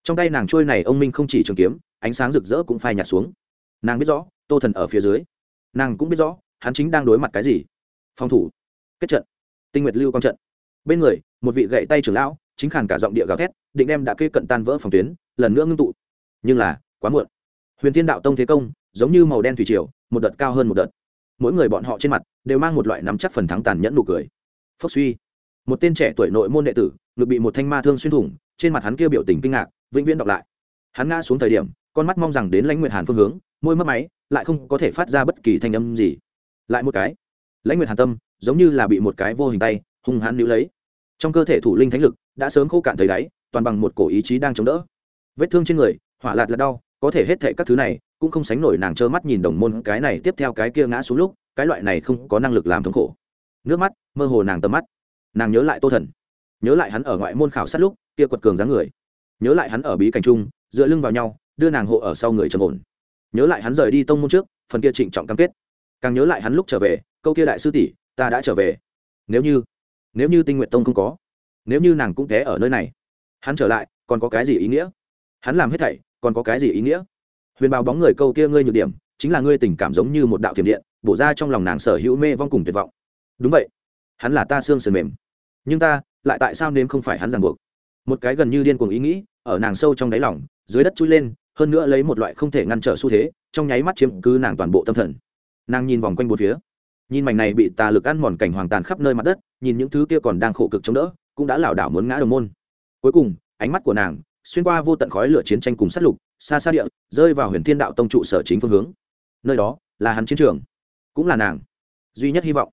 Trong tay nàng trôi này ông minh không chỉ trường kiếm, ánh sáng rực rỡ cũng phai nhạt xuống. Nàng biết rõ, tô thần ở phía dưới. Nàng cũng biết rõ, hắn chính đang đối mặt cái gì. Phòng thủ kết trận. Tinh nguyệt lưu quang trận. Bên người, một vị gậy tay trưởng lão, chính khàn cả giọng địa gào thét, định đem đã kê cận tan vỡ phòng tuyến, lần nữa ngưng tụ. Nhưng là, quá muộn. Huyền thiên đạo tông thế công, giống như màu đen thủy triều, một đợt cao hơn một đợt. Mỗi người bọn họ trên mặt, đều mang một loại nắm chắc phần thắng tàn nhẫn nụ cười. Phốc suy. Một tên trẻ tuổi nội môn đệ tử, ngực bị một thanh ma thương xuyên thủng, trên mặt hắn kia biểu tình kinh ngạc, vĩnh viễn đọc lại. Hắn ngã xuống thời điểm, con mắt mong rằng đến lãnh nguyệt hàn phương hướng, môi mất máy, lại không có thể phát ra bất kỳ thanh âm gì. Lại một cái. Lãnh nguyệt hàn tâm giống như là bị một cái vô hình tay hung hãn níu lấy. Trong cơ thể thủ linh thánh lực đã sớm khô cạn thấy đáy, toàn bằng một cổ ý chí đang chống đỡ. Vết thương trên người, hỏa lạt là đau, có thể hết thệ các thứ này cũng không sánh nổi nàng trơ mắt nhìn đồng môn cái này tiếp theo cái kia ngã xuống lúc, cái loại này không có năng lực làm thống khổ. Nước mắt, mơ hồ nàng tầm mắt. Nàng nhớ lại tô thần, nhớ lại hắn ở ngoại môn khảo sát lúc, kia quật cường dáng người. Nhớ lại hắn ở bí cảnh trung dựa lưng vào nhau, đưa nàng hộ ở sau người trầm ổn. Nhớ lại hắn rời đi tông môn trước, phần kia trịnh trọng cam kết. Càng nhớ lại hắn lúc trở về, câu kia đại sư tỷ ta đã trở về. Nếu như nếu như tinh nguyện tông không có, nếu như nàng cũng té ở nơi này, hắn trở lại, còn có cái gì ý nghĩa? Hắn làm hết thảy, còn có cái gì ý nghĩa? Huyền bào bóng người câu kia ngươi nhược điểm, chính là ngươi tình cảm giống như một đạo thiểm điện, bổ ra trong lòng nàng sở hữu mê vong cùng tuyệt vọng. Đúng vậy. Hắn là ta xương sườn mềm. Nhưng ta, lại tại sao nên không phải hắn ràng buộc? Một cái gần như điên cuồng ý nghĩ, ở nàng sâu trong đáy lòng, dưới đất chui lên, hơn nữa lấy một loại không thể ngăn trở xu thế, trong nháy mắt chiếm cứ nàng toàn bộ tâm thần. Nàng nhìn vòng quanh bốn phía nhìn mảnh này bị tà lực ăn mòn cảnh hoàng tàn khắp nơi mặt đất, nhìn những thứ kia còn đang khổ cực chống đỡ, cũng đã lảo đảo muốn ngã đồng môn. Cuối cùng, ánh mắt của nàng xuyên qua vô tận khói lửa chiến tranh cùng sát lục, xa xa địa rơi vào huyền thiên đạo tông trụ sở chính phương hướng. Nơi đó là hắn chiến trường, cũng là nàng duy nhất hy vọng.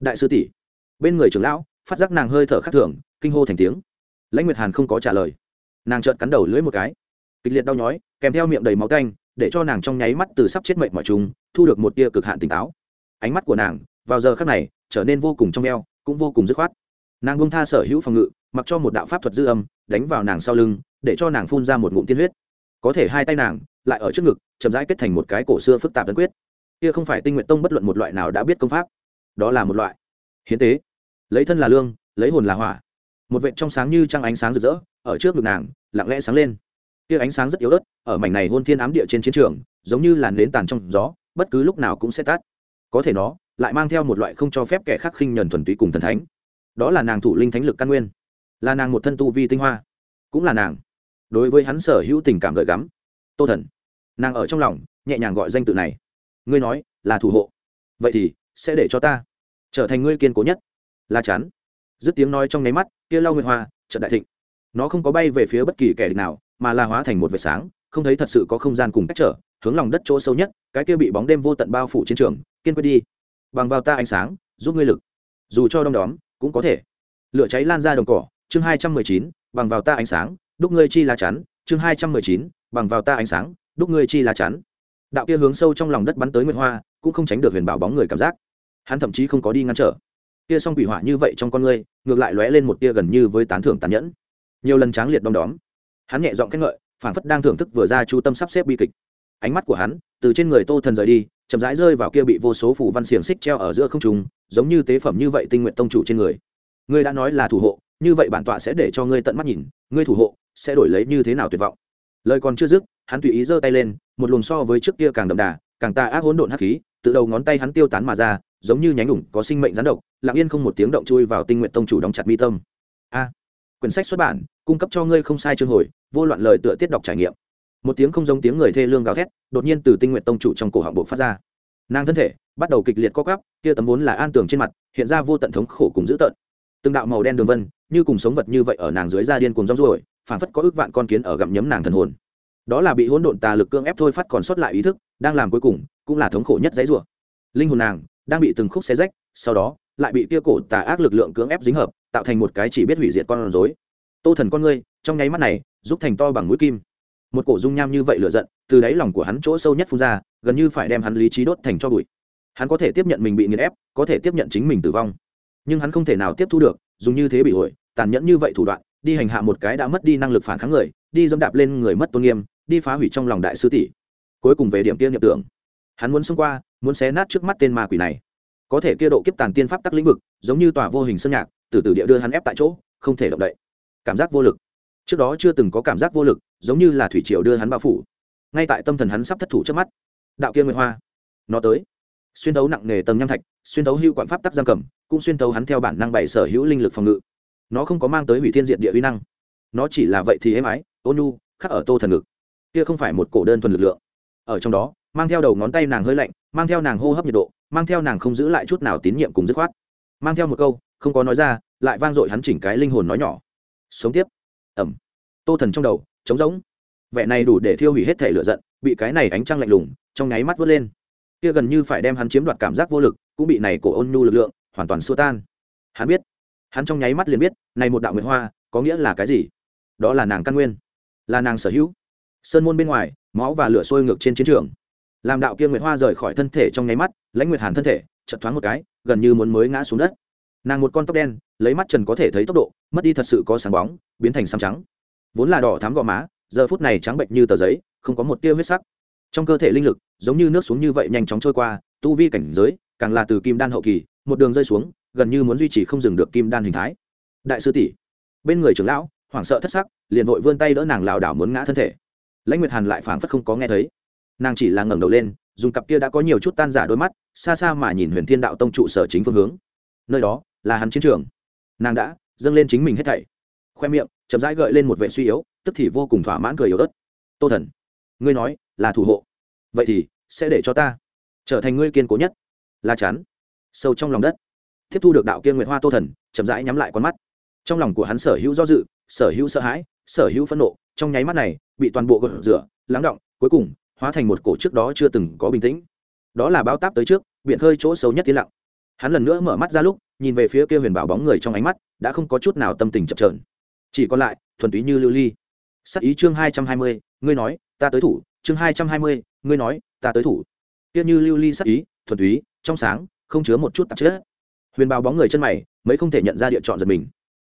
Đại sư tỷ, bên người trưởng lão, phát giác nàng hơi thở khắc thường, kinh hô thành tiếng. Lãnh nguyệt hàn không có trả lời. Nàng trợn cắn đầu lưỡi một cái, kịch liệt đau nhói, kèm theo miệng đầy máu canh để cho nàng trong nháy mắt từ sắp chết mệnh mọi chúng thu được một tia cực hạn tỉnh táo ánh mắt của nàng vào giờ khắc này trở nên vô cùng trong eo cũng vô cùng dứt khoát. Nàng bông tha sở hữu phòng ngự, mặc cho một đạo pháp thuật dư âm đánh vào nàng sau lưng, để cho nàng phun ra một ngụm tiên huyết. Có thể hai tay nàng lại ở trước ngực, chậm rãi kết thành một cái cổ xưa phức tạp tấn quyết. Kia không phải tinh nguyện tông bất luận một loại nào đã biết công pháp. Đó là một loại hiến tế. Lấy thân là lương, lấy hồn là hỏa. Một vệt trong sáng như trăng ánh sáng rực rỡ, ở trước ngực nàng, lặng lẽ sáng lên. Kia ánh sáng rất yếu ớt, ở mảnh này hôn thiên ám địa trên chiến trường, giống như làn nến tàn trong gió, bất cứ lúc nào cũng sẽ tắt có thể nó lại mang theo một loại không cho phép kẻ khác khinh nhuần thuần túy cùng thần thánh. Đó là nàng thủ linh thánh lực căn nguyên. Là nàng một thân tu vi tinh hoa. Cũng là nàng. Đối với hắn sở hữu tình cảm gợi gắm. Tô thần. Nàng ở trong lòng, nhẹ nhàng gọi danh tự này. Ngươi nói, là thủ hộ. Vậy thì, sẽ để cho ta trở thành ngươi kiên cố nhất. La chán. Dứt tiếng nói trong nháy mắt, kia lau nguyệt hoa trận đại thịnh. Nó không có bay về phía bất kỳ kẻ địch nào, mà là hóa thành một vệt sáng, không thấy thật sự có không gian cùng cách trở, hướng lòng đất chỗ sâu nhất, cái kia bị bóng đêm vô tận bao phủ chiến trường kiên quyết đi. Bằng vào ta ánh sáng, giúp ngươi lực. Dù cho đom đóm, cũng có thể. Lửa cháy lan ra đồng cỏ, chương hai trăm mười chín, bằng vào ta ánh sáng, đúc ngươi chi lá chắn. Chương hai trăm mười chín, bằng vào ta ánh sáng, đúc ngươi chi lá chắn. Đạo kia hướng sâu trong lòng đất bắn tới nguyệt hoa, cũng không tránh được huyền bảo bóng người cảm giác. Hắn thậm chí không có đi ngăn trở. Kia s o n g quỷ hỏa như vậy trong con ngươi, ngược lại lóe lên một tia gần như với tán thưởng tàn nhẫn. Nhiều lần tráng liệt đom đóm. Hắn nhẹ giọng khen ngợi phản phất đang thưởng thức vừa ra chú tâm sắp xếp bi kịch. Ánh mắt của hắn, từ trên người tô thần rời đi chậm rãi rơi vào kia bị vô số phủ văn xiềng xích treo ở giữa không trùng giống như tế phẩm như vậy tinh nguyện tông chủ trên người. Ngươi đã nói là thủ hộ, như vậy bản tọa sẽ để cho ngươi tận mắt nhìn, ngươi thủ hộ sẽ đổi lấy như thế nào tuyệt vọng. Lời còn chưa dứt, hắn tùy ý giơ tay lên, một luồng so với trước kia càng đậm đà, càng tà ác hỗn độn hắc khí từ đầu ngón tay hắn tiêu tán mà ra, giống như nhánh ủng có sinh mệnh rắn độc, lặng yên không một tiếng động chui vào tinh nguyện tông chủ đóng chặt mi tâm. A, quyển sách xuất bản, cung cấp cho ngươi không sai chương hồi, vô loạn lời tựa tiết đọc trải nghiệm một tiếng không giống tiếng người thê lương gào thét, đột nhiên từ tinh nguyện tông chủ trong cổ họng bộ phát ra. Nàng thân thể bắt đầu kịch liệt co cắp kia tấm vốn là an tường trên mặt, hiện ra vô tận thống khổ cùng dữ tợn. Từng đạo màu đen đường vân, như cùng sống vật như vậy ở nàng dưới da điên cùng rong ruổi phản phất có ước vạn con kiến ở gặm nhấm nàng thần hồn. Đó là bị hỗn độn tà lực cưỡng ép thôi phát còn sót lại ý thức, đang làm cuối cùng, cũng là thống khổ nhất dãy rủa. Linh hồn nàng đang bị từng khúc xé rách, sau đó, lại bị kia cổ tà ác lực lượng cưỡng ép dính hợp, tạo thành một cái chỉ biết hủy diệt con rối. Tô thần con ngươi, trong nháy mắt này, giúp thành to bằng mũi kim một cổ dung nham như vậy lựa giận, từ đáy lòng của hắn chỗ sâu nhất phun ra, gần như phải đem hắn lý trí đốt thành cho bụi. Hắn có thể tiếp nhận mình bị nghiền ép, có thể tiếp nhận chính mình tử vong. Nhưng hắn không thể nào tiếp thu được, dùng như thế bị hội tàn nhẫn như vậy thủ đoạn, đi hành hạ một cái đã mất đi năng lực phản kháng người, đi dẫm đạp lên người mất tôn nghiêm, đi phá hủy trong lòng đại sư tỷ. Cuối cùng về điểm kia nhập tưởng. Hắn muốn xông qua, muốn xé nát trước mắt tên ma quỷ này. Có thể kia độ kiếp tàn tiên pháp tắc lĩnh vực, giống như tòa vô hình sơn nhạc, từ từ địa đưa hắn ép tại chỗ, không thể động đậy. Cảm giác vô lực trước đó chưa từng có cảm giác vô lực, giống như là thủy triều đưa hắn bao phủ. Ngay tại tâm thần hắn sắp thất thủ trước mắt, đạo kia nguyệt hoa, nó tới. Xuyên thấu nặng nề tầng nham thạch, xuyên thấu hưu quản pháp tắc giam cầm, cũng xuyên thấu hắn theo bản năng bày sở hữu linh lực phòng ngự. Nó không có mang tới hủy thiên diện địa uy năng. Nó chỉ là vậy thì êm ái, ôn nhu, khắc ở tô thần ngực. Kia không phải một cổ đơn thuần lực lượng. Ở trong đó, mang theo đầu ngón tay nàng hơi lạnh, mang theo nàng hô hấp nhiệt độ, mang theo nàng không giữ lại chút nào tín nhiệm cùng dứt khoát. Mang theo một câu, không có nói ra, lại vang dội hắn chỉnh cái linh hồn nói nhỏ. Sống tiếp ẩm. Tô thần trong đầu, trống rỗng. Vẻ này đủ để thiêu hủy hết thể lựa giận, bị cái này ánh trăng lạnh lùng, trong nháy mắt vớt lên. Kia gần như phải đem hắn chiếm đoạt cảm giác vô lực, cũng bị này cổ ôn nhu lực lượng, hoàn toàn xua tan. Hắn biết, hắn trong nháy mắt liền biết, này một đạo nguyệt hoa, có nghĩa là cái gì? Đó là nàng căn nguyên, là nàng sở hữu. Sơn môn bên ngoài, máu và lửa sôi ngược trên chiến trường. Làm đạo kia nguyệt hoa rời khỏi thân thể trong nháy mắt, lãnh nguyệt hàn thân thể chật thoáng một cái, gần như muốn mới ngã xuống đất nàng một con tóc đen, lấy mắt trần có thể thấy tốc độ, mất đi thật sự có sáng bóng, biến thành xăm trắng. Vốn là đỏ thám gò má, giờ phút này trắng bệnh như tờ giấy, không có một tia huyết sắc. Trong cơ thể linh lực, giống như nước xuống như vậy nhanh chóng trôi qua, tu vi cảnh giới, càng là từ kim đan hậu kỳ, một đường rơi xuống, gần như muốn duy trì không dừng được kim đan hình thái. Đại sư tỷ, bên người trưởng lão, hoảng sợ thất sắc, liền vội vươn tay đỡ nàng lảo đảo muốn ngã thân thể. Lãnh nguyệt hàn lại phảng phất không có nghe thấy. Nàng chỉ là ngẩng đầu lên, dùng cặp kia đã có nhiều chút tan giả đôi mắt, xa xa mà nhìn huyền thiên đạo tông trụ sở chính phương hướng. Nơi đó là hắn chiến trường. Nàng đã dâng lên chính mình hết thảy. Khoe miệng, chậm rãi gợi lên một vệ suy yếu, tức thì vô cùng thỏa mãn cười yếu ớt. Tô thần, ngươi nói là thủ hộ. Vậy thì sẽ để cho ta trở thành ngươi kiên cố nhất. La chắn, sâu trong lòng đất. Tiếp thu được đạo kia nguyệt hoa tô thần, chậm rãi nhắm lại con mắt. Trong lòng của hắn sở hữu do dự, sở hữu sợ hãi, sở hữu phẫn nộ, trong nháy mắt này, bị toàn bộ gột rửa, lắng động, cuối cùng hóa thành một cổ trước đó chưa từng có bình tĩnh. Đó là bao táp tới trước biện hơi chỗ xấu nhất tiến lặng. Hắn lần nữa mở mắt ra lúc nhìn về phía kia huyền bảo bóng người trong ánh mắt, đã không có chút nào tâm tình chậm trờn chỉ còn lại, thuần túy như lưu ly. Sắc ý chương hai trăm hai mươi, ngươi nói, ta tới thủ, chương hai trăm hai mươi, ngươi nói, ta tới thủ. Kia như lưu ly sắc ý, thuần túy, trong sáng, không chứa một chút tạp chất. Huyền bảo bóng người chân mày, mấy không thể nhận ra địa chọn giật mình.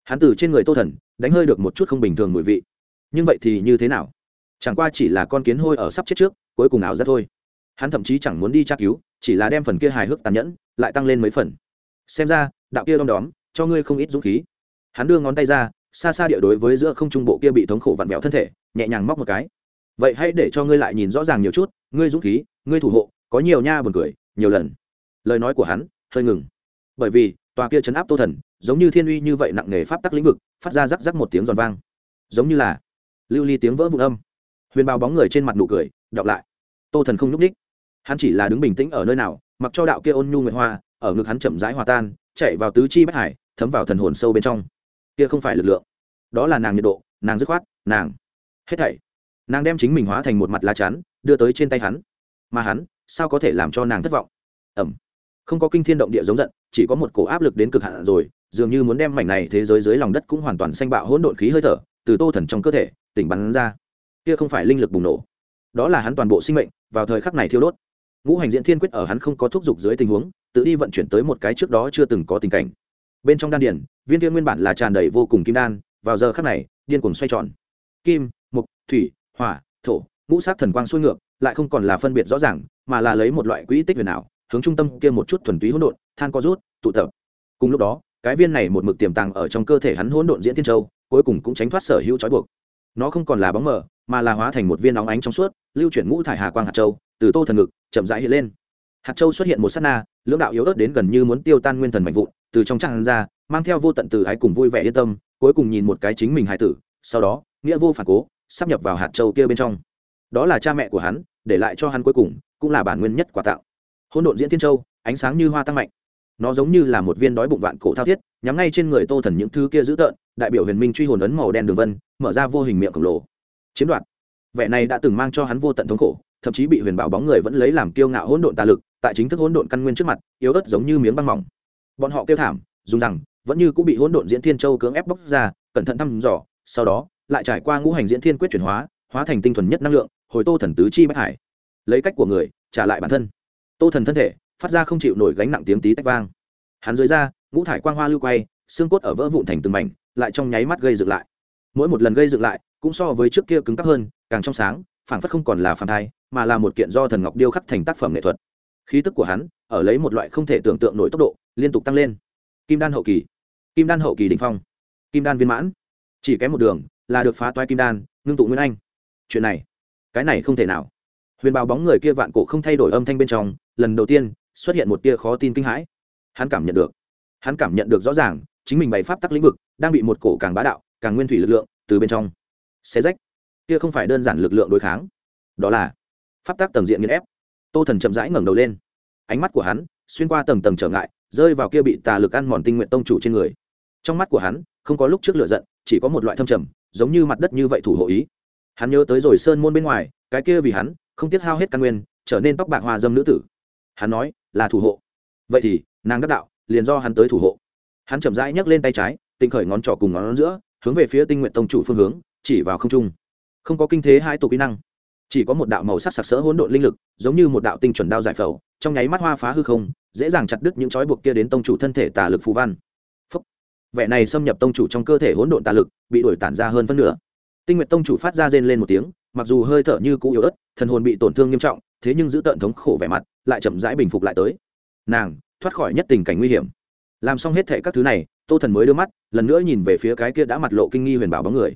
Hắn từ trên người tô thần, đánh hơi được một chút không bình thường mùi vị. Nhưng vậy thì như thế nào? Chẳng qua chỉ là con kiến hôi ở sắp chết trước, cuối cùng ảo ra thôi. Hắn thậm chí chẳng muốn đi tra cứu, chỉ là đem phần kia hài hước tàn nhẫn, lại tăng lên mấy phần. Xem ra đạo kia đom đóm, cho ngươi không ít dũng khí. Hắn đưa ngón tay ra, xa xa địa đối với giữa không trung bộ kia bị thống khổ vặn vẹo thân thể, nhẹ nhàng móc một cái. Vậy hãy để cho ngươi lại nhìn rõ ràng nhiều chút, ngươi dũng khí, ngươi thủ hộ, có nhiều nha buồn cười, nhiều lần. Lời nói của hắn, hơi ngừng. Bởi vì, tòa kia chấn áp tô thần, giống như thiên uy như vậy nặng nề pháp tắc lĩnh vực, phát ra rắc rắc một tiếng giòn vang. Giống như là lưu ly tiếng vỡ vụn âm. Huyền bao bóng người trên mặt nụ cười, đọc lại. Tô thần không nhúc ních hắn chỉ là đứng bình tĩnh ở nơi nào, mặc cho đạo kia ôn nhu nguyệt hoa, ở ngực hắn chậm rãi hòa tan chạy vào tứ chi bất hải, thấm vào thần hồn sâu bên trong. Kia không phải lực lượng. Đó là nàng nhiệt độ, nàng dứt khoát, nàng. Hết thảy. Nàng đem chính mình hóa thành một mặt lá chắn, đưa tới trên tay hắn. Mà hắn, sao có thể làm cho nàng thất vọng? Ẩm. Không có kinh thiên động địa giống giận, chỉ có một cổ áp lực đến cực hạn rồi, dường như muốn đem mảnh này thế giới dưới lòng đất cũng hoàn toàn xanh bạo hỗn độn khí hơi thở, từ tô thần trong cơ thể, tỉnh bắn ra. Kia không phải linh lực bùng nổ. Đó là hắn toàn bộ sinh mệnh, vào thời khắc này thiêu đốt ngũ hành diễn thiên quyết ở hắn không có thúc giục dưới tình huống, tự đi vận chuyển tới một cái trước đó chưa từng có tình cảnh. Bên trong đan điển viên tiên nguyên bản là tràn đầy vô cùng kim đan, vào giờ khắc này, điên cuồng xoay tròn. Kim, mục, thủy, hỏa, thổ, ngũ sát thần quang xuôi ngược, lại không còn là phân biệt rõ ràng, mà là lấy một loại quỹ tích huyền ảo, hướng trung tâm kia một chút thuần túy hỗn độn, than co rút, tụ tập. Cùng lúc đó, cái viên này một mực tiềm tàng ở trong cơ thể hắn hỗn độn diễn thiên châu, cuối cùng cũng tránh thoát sở hữu trói buộc. Nó không còn là bóng mờ, mà là hóa thành một viên nóng ánh trong suốt, lưu chuyển ngũ thải hà quang hạt châu từ tô thần ngực, chậm rãi hiện lên. Hạt châu xuất hiện một sát na, lưỡng đạo yếu ớt đến gần như muốn tiêu tan nguyên thần mạnh vụn, từ trong trăng ra, mang theo vô tận từ ái cùng vui vẻ yên tâm, cuối cùng nhìn một cái chính mình hài tử, sau đó, nghĩa vô phản cố, sắp nhập vào hạt châu kia bên trong. Đó là cha mẹ của hắn, để lại cho hắn cuối cùng, cũng là bản nguyên nhất quả tạo. Hỗn độn diễn thiên châu, ánh sáng như hoa tăng mạnh. Nó giống như là một viên đói bụng vạn cổ thao thiết, nhắm ngay trên người tô thần những thứ kia dữ tợn, đại biểu huyền minh truy hồn ấn màu đen đường vân, mở ra vô hình miệng khổng lồ. Chiếm đoạt. Vẻ này đã từng mang cho hắn vô tận thống khổ thậm chí bị huyền bảo bóng người vẫn lấy làm kiêu ngạo hỗn độn tà lực, tại chính thức hỗn độn căn nguyên trước mặt, yếu ớt giống như miếng băng mỏng. Bọn họ kêu thảm, dùng rằng, vẫn như cũng bị hỗn độn diễn thiên châu cưỡng ép bóc ra, cẩn thận thăm dò, sau đó, lại trải qua ngũ hành diễn thiên quyết chuyển hóa hóa thành tinh thuần nhất năng lượng, hồi tô thần tứ chi bách hải. Lấy cách của người, trả lại bản thân. Tô thần thân thể, phát ra không chịu nổi gánh nặng tiếng tí tách vang. Hắn dưới ra ngũ thải quang hoa lưu quay, xương cốt ở vỡ vụn thành từng mảnh, lại trong nháy mắt gây dựng lại. Mỗi một lần gây dựng lại, cũng so với trước kia cứng cắp hơn, càng trong sáng, phảng phất không còn là phản thai mà là một kiện do thần ngọc điêu khắc thành tác phẩm nghệ thuật. Khí tức của hắn, ở lấy một loại không thể tưởng tượng nổi tốc độ, liên tục tăng lên. Kim đan hậu kỳ. Kim đan hậu kỳ đình phong. Kim đan viên mãn. Chỉ kém một đường, là được phá toai kim đan, ngưng tụ nguyên anh. Chuyện này, cái này không thể nào. Huyền bào bóng người kia vạn cổ không thay đổi âm thanh bên trong, lần đầu tiên, xuất hiện một tia khó tin kinh hãi. Hắn cảm nhận được. Hắn cảm nhận được rõ ràng, chính mình bày pháp tắc lĩnh vực, đang bị một cổ càng bá đạo, càng nguyên thủy lực lượng, từ bên trong, xé rách. Kia không phải đơn giản lực lượng đối kháng. Đó là pháp tác tầng diện nghiên ép. Tô thần chậm rãi ngẩng đầu lên. Ánh mắt của hắn xuyên qua tầng tầng trở ngại, rơi vào kia bị tà lực ăn mòn tinh nguyện tông chủ trên người. Trong mắt của hắn, không có lúc trước lựa giận, chỉ có một loại thâm trầm, giống như mặt đất như vậy thủ hộ ý. Hắn nhớ tới rồi sơn môn bên ngoài, cái kia vì hắn, không tiếc hao hết căn nguyên, trở nên tóc bạc hoa dâm nữ tử. Hắn nói, là thủ hộ. Vậy thì, nàng đắc đạo, liền do hắn tới thủ hộ. Hắn chậm rãi nhấc lên tay trái, tinh khởi ngón trỏ cùng ngón giữa, hướng về phía tinh nguyện tông chủ phương hướng, chỉ vào không trung. Không có kinh thế hai tổ kỹ năng chỉ có một đạo màu sắc sặc sỡ hỗn độn linh lực, giống như một đạo tinh chuẩn đao giải phẫu, trong nháy mắt hoa phá hư không, dễ dàng chặt đứt những chói buộc kia đến tông chủ thân thể tà lực phù văn. Phúc. vẻ này xâm nhập tông chủ trong cơ thể hỗn độn tà lực, bị đuổi tản ra hơn phân nửa. Tinh nguyện tông chủ phát ra rên lên một tiếng, mặc dù hơi thở như cũ yếu ớt, thần hồn bị tổn thương nghiêm trọng, thế nhưng giữ tận thống khổ vẻ mặt, lại chậm rãi bình phục lại tới. Nàng, thoát khỏi nhất tình cảnh nguy hiểm. Làm xong hết thệ các thứ này, tô thần mới đưa mắt, lần nữa nhìn về phía cái kia đã mặt lộ kinh nghi huyền bảo bóng người.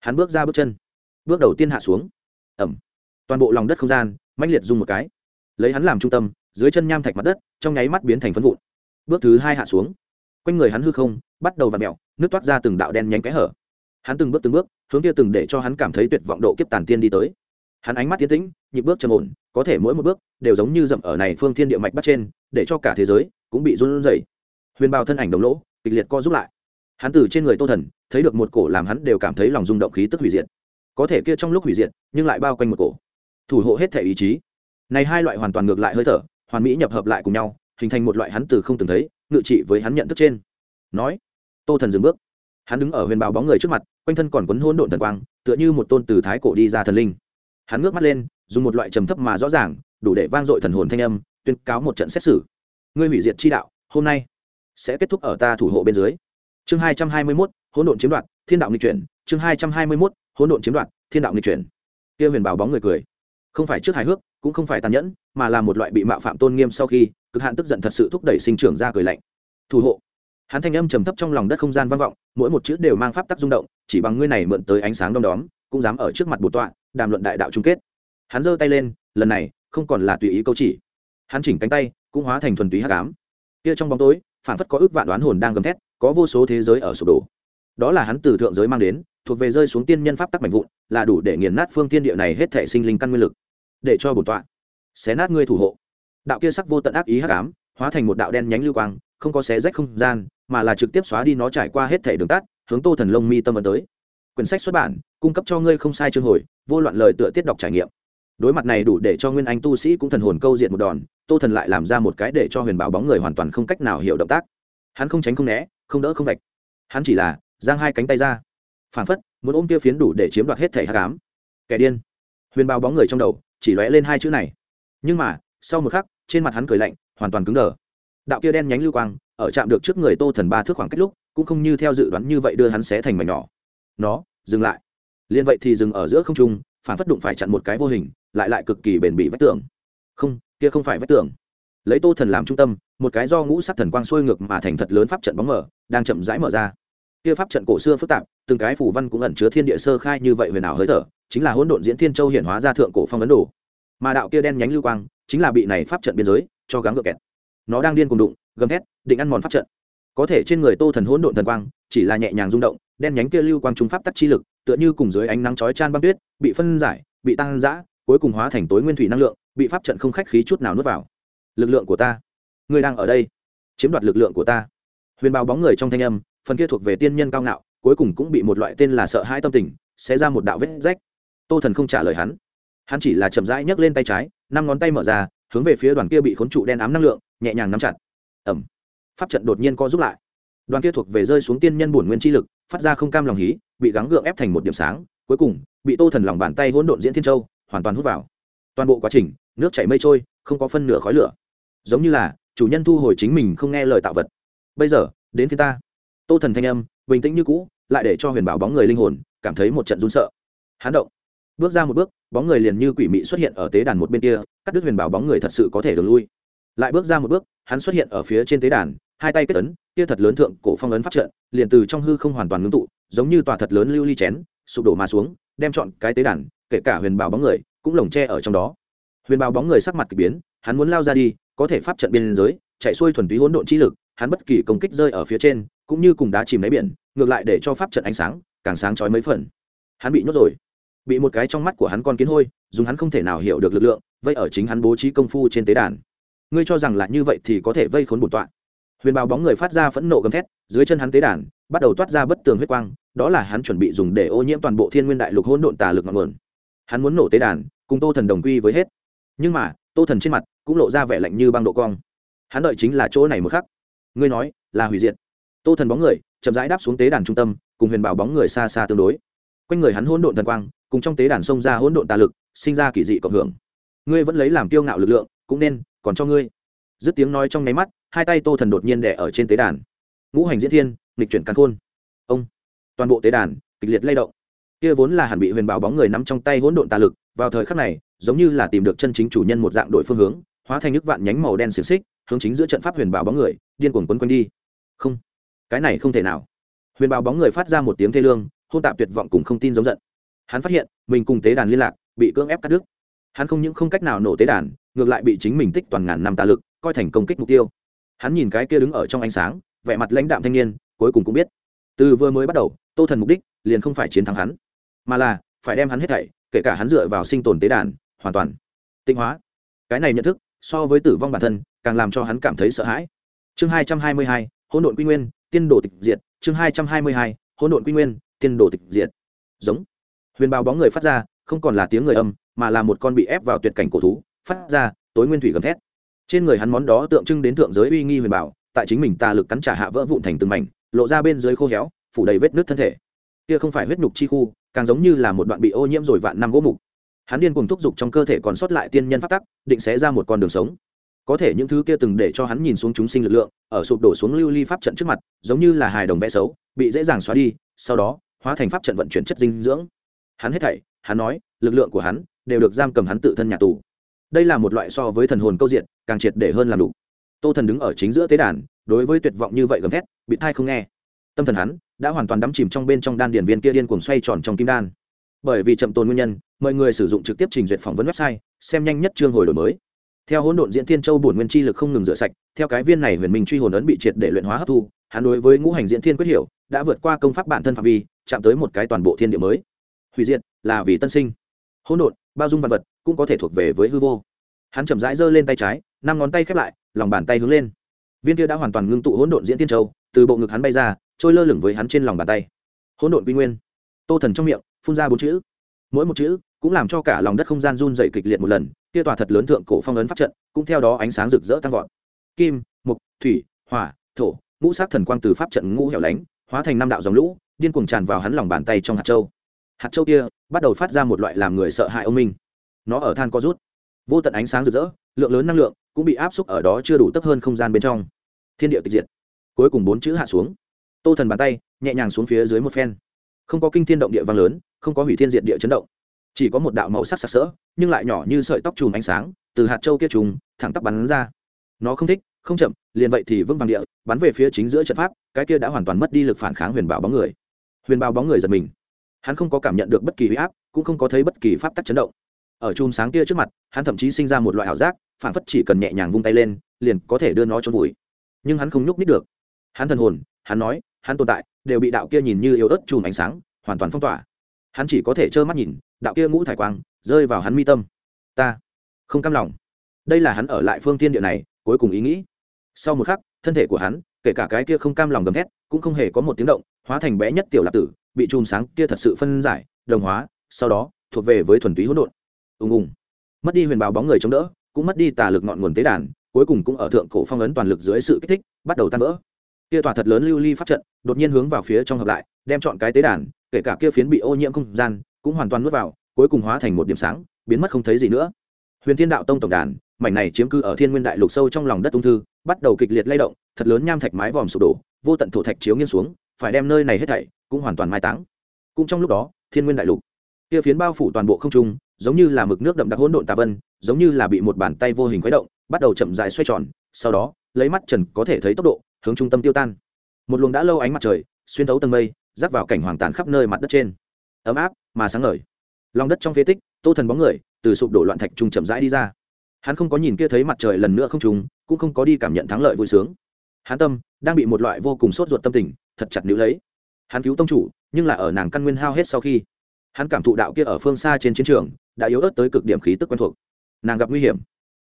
Hắn bước ra bước chân. Bước đầu tiên hạ xuống. Ẩm toàn bộ lòng đất không gian, mãnh liệt dùng một cái. Lấy hắn làm trung tâm, dưới chân nham thạch mặt đất, trong nháy mắt biến thành phân vụn. Bước thứ hai hạ xuống. Quanh người hắn hư không, bắt đầu v ặ mẹo nước toát ra từng đạo đen nhánh cái hở. Hắn từng bước từng bước, hướng kia từng để cho hắn cảm thấy tuyệt vọng độ kiếp tàn tiên đi tới. Hắn ánh mắt tiến tĩnh, nhịp bước trầm ổn, có thể mỗi một bước, đều giống như dậm ở này phương thiên địa mạch bắt trên, để cho cả thế giới, cũng bị run rẩy. Huyền bào thân ảnh đồng lỗ, kịch liệt co giúp lại. Hắn từ trên người tô thần, thấy được một cổ làm hắn đều cảm thấy lòng rung động khí tức hủy diệt. Có thể kia trong lúc hủy diệt, nhưng lại bao quanh một cổ thủ hộ hết thể ý chí. Này hai loại hoàn toàn ngược lại hơi thở, hoàn mỹ nhập hợp lại cùng nhau, hình thành một loại hắn từ không từng thấy, ngự trị với hắn nhận thức trên. Nói, tô thần dừng bước. Hắn đứng ở huyền bào bóng người trước mặt, quanh thân còn quấn hôn độn thần quang, tựa như một tôn từ thái cổ đi ra thần linh. Hắn ngước mắt lên, dùng một loại trầm thấp mà rõ ràng, đủ để vang dội thần hồn thanh âm, tuyên cáo một trận xét xử. Ngươi hủy diệt chi đạo, hôm nay sẽ kết thúc ở ta thủ hộ bên dưới. Chương hai trăm hai mươi mốt, hỗn độn chiếm đoạt, thiên đạo nghịch chuyển. Chương hai trăm hai mươi mốt, hỗn độn chiếm đoạt, thiên đạo nghịch chuyển. Kia huyền bảo bóng người cười không phải trước hài hước, cũng không phải tàn nhẫn, mà là một loại bị mạo phạm tôn nghiêm sau khi, cực hạn tức giận thật sự thúc đẩy sinh trưởng ra cười lạnh. Thủ hộ. Hắn thanh âm trầm thấp trong lòng đất không gian vang vọng, mỗi một chữ đều mang pháp tắc rung động, chỉ bằng ngươi này mượn tới ánh sáng đom đóm, cũng dám ở trước mặt bổ tọa, đàm luận đại đạo chung kết. Hắn giơ tay lên, lần này, không còn là tùy ý câu chỉ. Hắn chỉnh cánh tay, cũng hóa thành thuần túy hắc ám. Kia trong bóng tối phản phất có ước vạn đoán hồn đang gầm thét, có vô số thế giới ở sụp đổ. Đó là hắn từ thượng giới mang đến, thuộc về rơi xuống tiên nhân pháp tắc mạnh vụn, là đủ để nghiền nát phương tiên địa này hết thể sinh linh căn nguyên lực để cho bổn tọa xé nát ngươi thủ hộ. Đạo kia sắc vô tận ác ý hắc ám, hóa thành một đạo đen nhánh lưu quang, không có xé rách không gian, mà là trực tiếp xóa đi nó trải qua hết thể đường tắt, hướng tô thần lông mi tâm ấn tới. Quyển sách xuất bản, cung cấp cho ngươi không sai chương hồi, vô loạn lời tựa tiết đọc trải nghiệm. Đối mặt này đủ để cho nguyên anh tu sĩ cũng thần hồn câu diện một đòn, tô thần lại làm ra một cái để cho huyền bảo bóng người hoàn toàn không cách nào hiểu động tác. Hắn không tránh không né, không đỡ không vạch. Hắn chỉ là giang hai cánh tay ra, phản phất, muốn ôm kia phiến đủ để chiếm đoạt hết thể hát cám kẻ điên. Huyền bảo bóng người trong đầu chỉ lóe lên hai chữ này. Nhưng mà, sau một khắc, trên mặt hắn cười lạnh, hoàn toàn cứng đờ. Đạo kia đen nhánh lưu quang, ở chạm được trước người tô thần ba thước khoảng cách lúc, cũng không như theo dự đoán như vậy đưa hắn xé thành mảnh nhỏ. Nó, dừng lại. Liên vậy thì dừng ở giữa không trung, phản phất đụng phải chặn một cái vô hình, lại lại cực kỳ bền bỉ vách tường. Không, kia không phải vách tường. Lấy tô thần làm trung tâm, một cái do ngũ sắc thần quang xuôi ngược mà thành thật lớn pháp trận bóng mở đang chậm rãi mở ra. Kia pháp trận cổ xưa phức tạp, từng cái phủ văn cũng ẩn chứa thiên địa sơ khai như vậy huyền ảo hơi thở chính là hỗn độn diễn thiên châu hiện hóa ra thượng cổ phong ấn đồ. Mà đạo kia đen nhánh lưu quang chính là bị này pháp trận biên giới cho gắng gượng kẹt. Nó đang điên cùng đụng, gầm thét, định ăn mòn pháp trận. Có thể trên người tô thần hỗn độn thần quang chỉ là nhẹ nhàng rung động, đen nhánh kia lưu quang trung pháp tắc chi lực, tựa như cùng dưới ánh nắng chói chan băng tuyết, bị phân giải, bị tăng dã, cuối cùng hóa thành tối nguyên thủy năng lượng, bị pháp trận không khách khí chút nào nuốt vào. Lực lượng của ta, ngươi đang ở đây, chiếm đoạt lực lượng của ta. Huyền bào bóng người trong thanh âm, phần kia thuộc về tiên nhân cao ngạo, cuối cùng cũng bị một loại tên là sợ hãi tâm tình sẽ ra một đạo vết rách tô thần không trả lời hắn. Hắn chỉ là chậm rãi nhấc lên tay trái, năm ngón tay mở ra, hướng về phía đoàn kia bị khốn trụ đen ám năng lượng, nhẹ nhàng nắm chặt. Ẩm pháp trận đột nhiên co giúp lại. Đoàn kia thuộc về rơi xuống tiên nhân bổn nguyên chi lực, phát ra không cam lòng hí, bị gắng gượng ép thành một điểm sáng, cuối cùng, bị tô thần lòng bàn tay hỗn độn diễn thiên châu, hoàn toàn hút vào. Toàn bộ quá trình, nước chảy mây trôi, không có phân nửa khói lửa. Giống như là, chủ nhân thu hồi chính mình không nghe lời tạo vật. Bây giờ, đến phía ta. Tô thần thanh âm, bình tĩnh như cũ, lại để cho huyền bảo bóng người linh hồn, cảm thấy một trận run sợ. Hán động bước ra một bước, bóng người liền như quỷ mị xuất hiện ở tế đàn một bên kia, cắt đứt huyền bảo bóng người thật sự có thể đường lui. Lại bước ra một bước, hắn xuất hiện ở phía trên tế đàn, hai tay kết ấn, kia thật lớn thượng cổ phong ấn phát trận, liền từ trong hư không hoàn toàn ngưng tụ, giống như tòa thật lớn lưu ly chén, sụp đổ mà xuống, đem chọn cái tế đàn, kể cả huyền bảo bóng người, cũng lồng tre ở trong đó. Huyền bảo bóng người sắc mặt k ỳ biến, hắn muốn lao ra đi, có thể pháp trận biên giới, chạy xuôi thuần túy hỗn độn chi lực, hắn bất kỳ công kích rơi ở phía trên, cũng như cùng đá chìm đáy biển, ngược lại để cho pháp trận ánh sáng, càng sáng trói mấy phần. Hắn bị nhốt rồi bị một cái trong mắt của hắn con kiến hôi, dùng hắn không thể nào hiểu được lực lượng, vây ở chính hắn bố trí công phu trên tế đàn. Ngươi cho rằng là như vậy thì có thể vây khốn bổn tọa. Huyền bào bóng người phát ra phẫn nộ gầm thét, dưới chân hắn tế đàn, bắt đầu toát ra bất tường huyết quang, đó là hắn chuẩn bị dùng để ô nhiễm toàn bộ thiên nguyên đại lục hỗn độn tà lực ngọn nguồn. Hắn muốn nổ tế đàn, cùng tô thần đồng quy với hết. Nhưng mà, tô thần trên mặt cũng lộ ra vẻ lạnh như băng độ cong. Hắn đợi chính là chỗ này một khắc. Ngươi nói, là hủy diệt. Tô thần bóng người chậm rãi đáp xuống tế đàn trung tâm, cùng huyền bảo bóng người xa xa tương đối. Quanh người hắn hỗn độn thần quang cùng trong tế đàn xông ra hỗn độn tà lực, sinh ra kỳ dị cộng hưởng. Ngươi vẫn lấy làm kiêu ngạo lực lượng, cũng nên, còn cho ngươi. Dứt tiếng nói trong nháy mắt, hai tay tô thần đột nhiên đẻ ở trên tế đàn. Ngũ hành diễn thiên, nghịch chuyển căn khôn. Ông, toàn bộ tế đàn, kịch liệt lay động. Kia vốn là hẳn bị huyền bảo bóng người nắm trong tay hỗn độn tà lực, vào thời khắc này, giống như là tìm được chân chính chủ nhân một dạng đổi phương hướng, hóa thành nước vạn nhánh màu đen xiềng xích, hướng chính giữa trận pháp huyền bảo bóng người, điên cuồng quấn quanh đi. Không, cái này không thể nào. Huyền bảo bóng người phát ra một tiếng thê lương, hôn tạp tuyệt vọng cùng không tin giống giận hắn phát hiện, mình cùng tế đàn liên lạc, bị cưỡng ép cắt đứt. Hắn không những không cách nào nổ tế đàn, ngược lại bị chính mình tích toàn ngàn năm tà lực, coi thành công kích mục tiêu. Hắn nhìn cái kia đứng ở trong ánh sáng, vẻ mặt lãnh đạm thanh niên, cuối cùng cũng biết. Từ vừa mới bắt đầu, tô thần mục đích liền không phải chiến thắng hắn, mà là phải đem hắn hết thảy, kể cả hắn dựa vào sinh tồn tế đàn, hoàn toàn tinh hóa. Cái này nhận thức, so với tử vong bản thân, càng làm cho hắn cảm thấy sợ hãi. Chương hai trăm hai mươi hai, hỗn độn quy nguyên, tiên đồ tịch diệt. Chương hai trăm hai mươi hai, hỗn độn quy nguyên, tiên đồ tịch diệt. Giống huyền bào bóng người phát ra, không còn là tiếng người âm, mà là một con bị ép vào tuyệt cảnh cổ thú, phát ra tối nguyên thủy gầm thét. Trên người hắn món đó tượng trưng đến thượng giới uy nghi huyền bảo, tại chính mình tà lực cắn trả hạ vỡ vụn thành từng mảnh, lộ ra bên dưới khô héo, phủ đầy vết nước thân thể. Kia không phải huyết nhục chi khu, càng giống như là một đoạn bị ô nhiễm rồi vạn năm gỗ mục. Hắn điên cùng thúc giục trong cơ thể còn sót lại tiên nhân phát tắc, định sẽ ra một con đường sống. Có thể những thứ kia từng để cho hắn nhìn xuống chúng sinh lực lượng, ở sụp đổ xuống lưu ly pháp trận trước mặt, giống như là hài đồng vẽ xấu, bị dễ dàng xóa đi, sau đó, hóa thành pháp trận vận chuyển chất dinh dưỡng hắn hết thảy, hắn nói, lực lượng của hắn đều được giam cầm hắn tự thân nhà tù. Đây là một loại so với thần hồn câu diện càng triệt để hơn làm đủ. Tô thần đứng ở chính giữa tế đàn, đối với tuyệt vọng như vậy gầm thét, bị thai không nghe. Tâm thần hắn đã hoàn toàn đắm chìm trong bên trong đan điển viên kia điên cuồng xoay tròn trong kim đan. Bởi vì chậm tồn nguyên nhân, mọi người sử dụng trực tiếp trình duyệt phỏng vấn website, xem nhanh nhất chương hồi đổi mới. Theo hỗn độn diễn thiên châu bổn nguyên chi lực không ngừng rửa sạch, theo cái viên này huyền minh truy hồn ấn bị triệt để luyện hóa hấp thu, hắn đối với ngũ hành diễn thiên quyết hiểu, đã vượt qua công pháp bản thân phạm vi, chạm tới một cái toàn bộ thiên địa mới hủy diệt, là vì tân sinh. Hỗn độn, bao dung vật vật, cũng có thể thuộc về với hư vô. Hắn chậm rãi giơ lên tay trái, năm ngón tay khép lại, lòng bàn tay hướng lên. Viên kia đã hoàn toàn ngưng tụ hỗn độn diễn thiên châu, từ bộ ngực hắn bay ra, trôi lơ lửng với hắn trên lòng bàn tay. Hỗn độn quy nguyên. Tô thần trong miệng, phun ra bốn chữ. Mỗi một chữ cũng làm cho cả lòng đất không gian run dày kịch liệt một lần, kia tòa thật lớn thượng cổ phong ấn pháp trận, cũng theo đó ánh sáng rực rỡ tăng vọt. Kim, mục, thủy, hỏa, thổ, ngũ sát thần quang từ pháp trận ngũ hẻo lánh, hóa thành năm đạo dòng lũ, điên cuồng tràn vào hắn lòng bàn tay trong hạt châu hạt châu kia bắt đầu phát ra một loại làm người sợ hãi ông minh. Nó ở than co rút. Vô tận ánh sáng rực rỡ, lượng lớn năng lượng cũng bị áp xúc ở đó chưa đủ tấp hơn không gian bên trong. Thiên địa tịch diệt. Cuối cùng bốn chữ hạ xuống. Tô thần bàn tay nhẹ nhàng xuống phía dưới một phen. Không có kinh thiên động địa vang lớn, không có hủy thiên diệt địa chấn động. Chỉ có một đạo màu sắc sặc sỡ, nhưng lại nhỏ như sợi tóc chùm ánh sáng, từ hạt châu kia trùng, thẳng tắp bắn ra. Nó không thích, không chậm, liền vậy thì vững vàng địa bắn về phía chính giữa trận pháp, cái kia đã hoàn toàn mất đi lực phản kháng huyền bảo bóng người. Huyền bảo bóng người giật mình hắn không có cảm nhận được bất kỳ huy áp, cũng không có thấy bất kỳ pháp tắc chấn động. Ở chùm sáng kia trước mặt, hắn thậm chí sinh ra một loại ảo giác phản phất chỉ cần nhẹ nhàng vung tay lên, liền có thể đưa nó cho vùi. Nhưng hắn không nhúc nít được. Hắn thần hồn, hắn nói, hắn tồn tại, đều bị đạo kia nhìn như yếu ớt chùm ánh sáng, hoàn toàn phong tỏa. Hắn chỉ có thể trơ mắt nhìn, đạo kia ngũ thải quang, rơi vào hắn mi tâm. Ta không cam lòng. Đây là hắn ở lại phương tiên địa này, cuối cùng ý nghĩ. Sau một khắc, thân thể của hắn, kể cả cái kia không cam lòng gầm thét, cũng không hề có một tiếng động, hóa thành bé nhất tiểu lạc tử bị chùm sáng kia thật sự phân giải, đồng hóa, sau đó thuộc về với thuần túy hỗn độn. Ùng ùng. Mất đi huyền bào bóng người chống đỡ, cũng mất đi tà lực ngọn nguồn tế đàn, cuối cùng cũng ở thượng cổ phong ấn toàn lực dưới sự kích thích, bắt đầu tan vỡ. Kia tòa thật lớn lưu ly pháp trận đột nhiên hướng vào phía trong hợp lại, đem chọn cái tế đàn, kể cả kia phiến bị ô nhiễm không gian, cũng hoàn toàn nuốt vào, cuối cùng hóa thành một điểm sáng, biến mất không thấy gì nữa. Huyền thiên đạo tông tổng đàn, mảnh này chiếm cư ở thiên nguyên đại lục sâu trong lòng đất ung thư, bắt đầu kịch liệt lay động, thật lớn nham thạch mái vòm sụp đổ, vô tận thổ thạch chiếu nghiêng xuống phải đem nơi này hết thảy cũng hoàn toàn mai táng. Cũng trong lúc đó, thiên nguyên đại lục, kia phiến bao phủ toàn bộ không trung, giống như là mực nước đậm đặc hỗn độn tà vân, giống như là bị một bàn tay vô hình khuấy động, bắt đầu chậm rãi xoay tròn, sau đó, lấy mắt trần có thể thấy tốc độ, hướng trung tâm tiêu tan. Một luồng đã lâu ánh mặt trời, xuyên thấu tầng mây, rắc vào cảnh hoàng tàn khắp nơi mặt đất trên. Ấm áp mà sáng ngời. Lòng đất trong phế tích, tô thần bóng người, từ sụp đổ loạn thạch trung chậm rãi đi ra. Hắn không có nhìn kia thấy mặt trời lần nữa không trùng cũng không có đi cảm nhận thắng lợi vui sướng hắn tâm, đang bị một loại vô cùng sốt ruột tâm tình, thật chặt níu lấy. Hắn cứu tông chủ, nhưng là ở nàng căn nguyên hao hết sau khi, hắn cảm thụ đạo kia ở phương xa trên chiến trường, đã yếu ớt tới cực điểm khí tức quen thuộc. Nàng gặp nguy hiểm.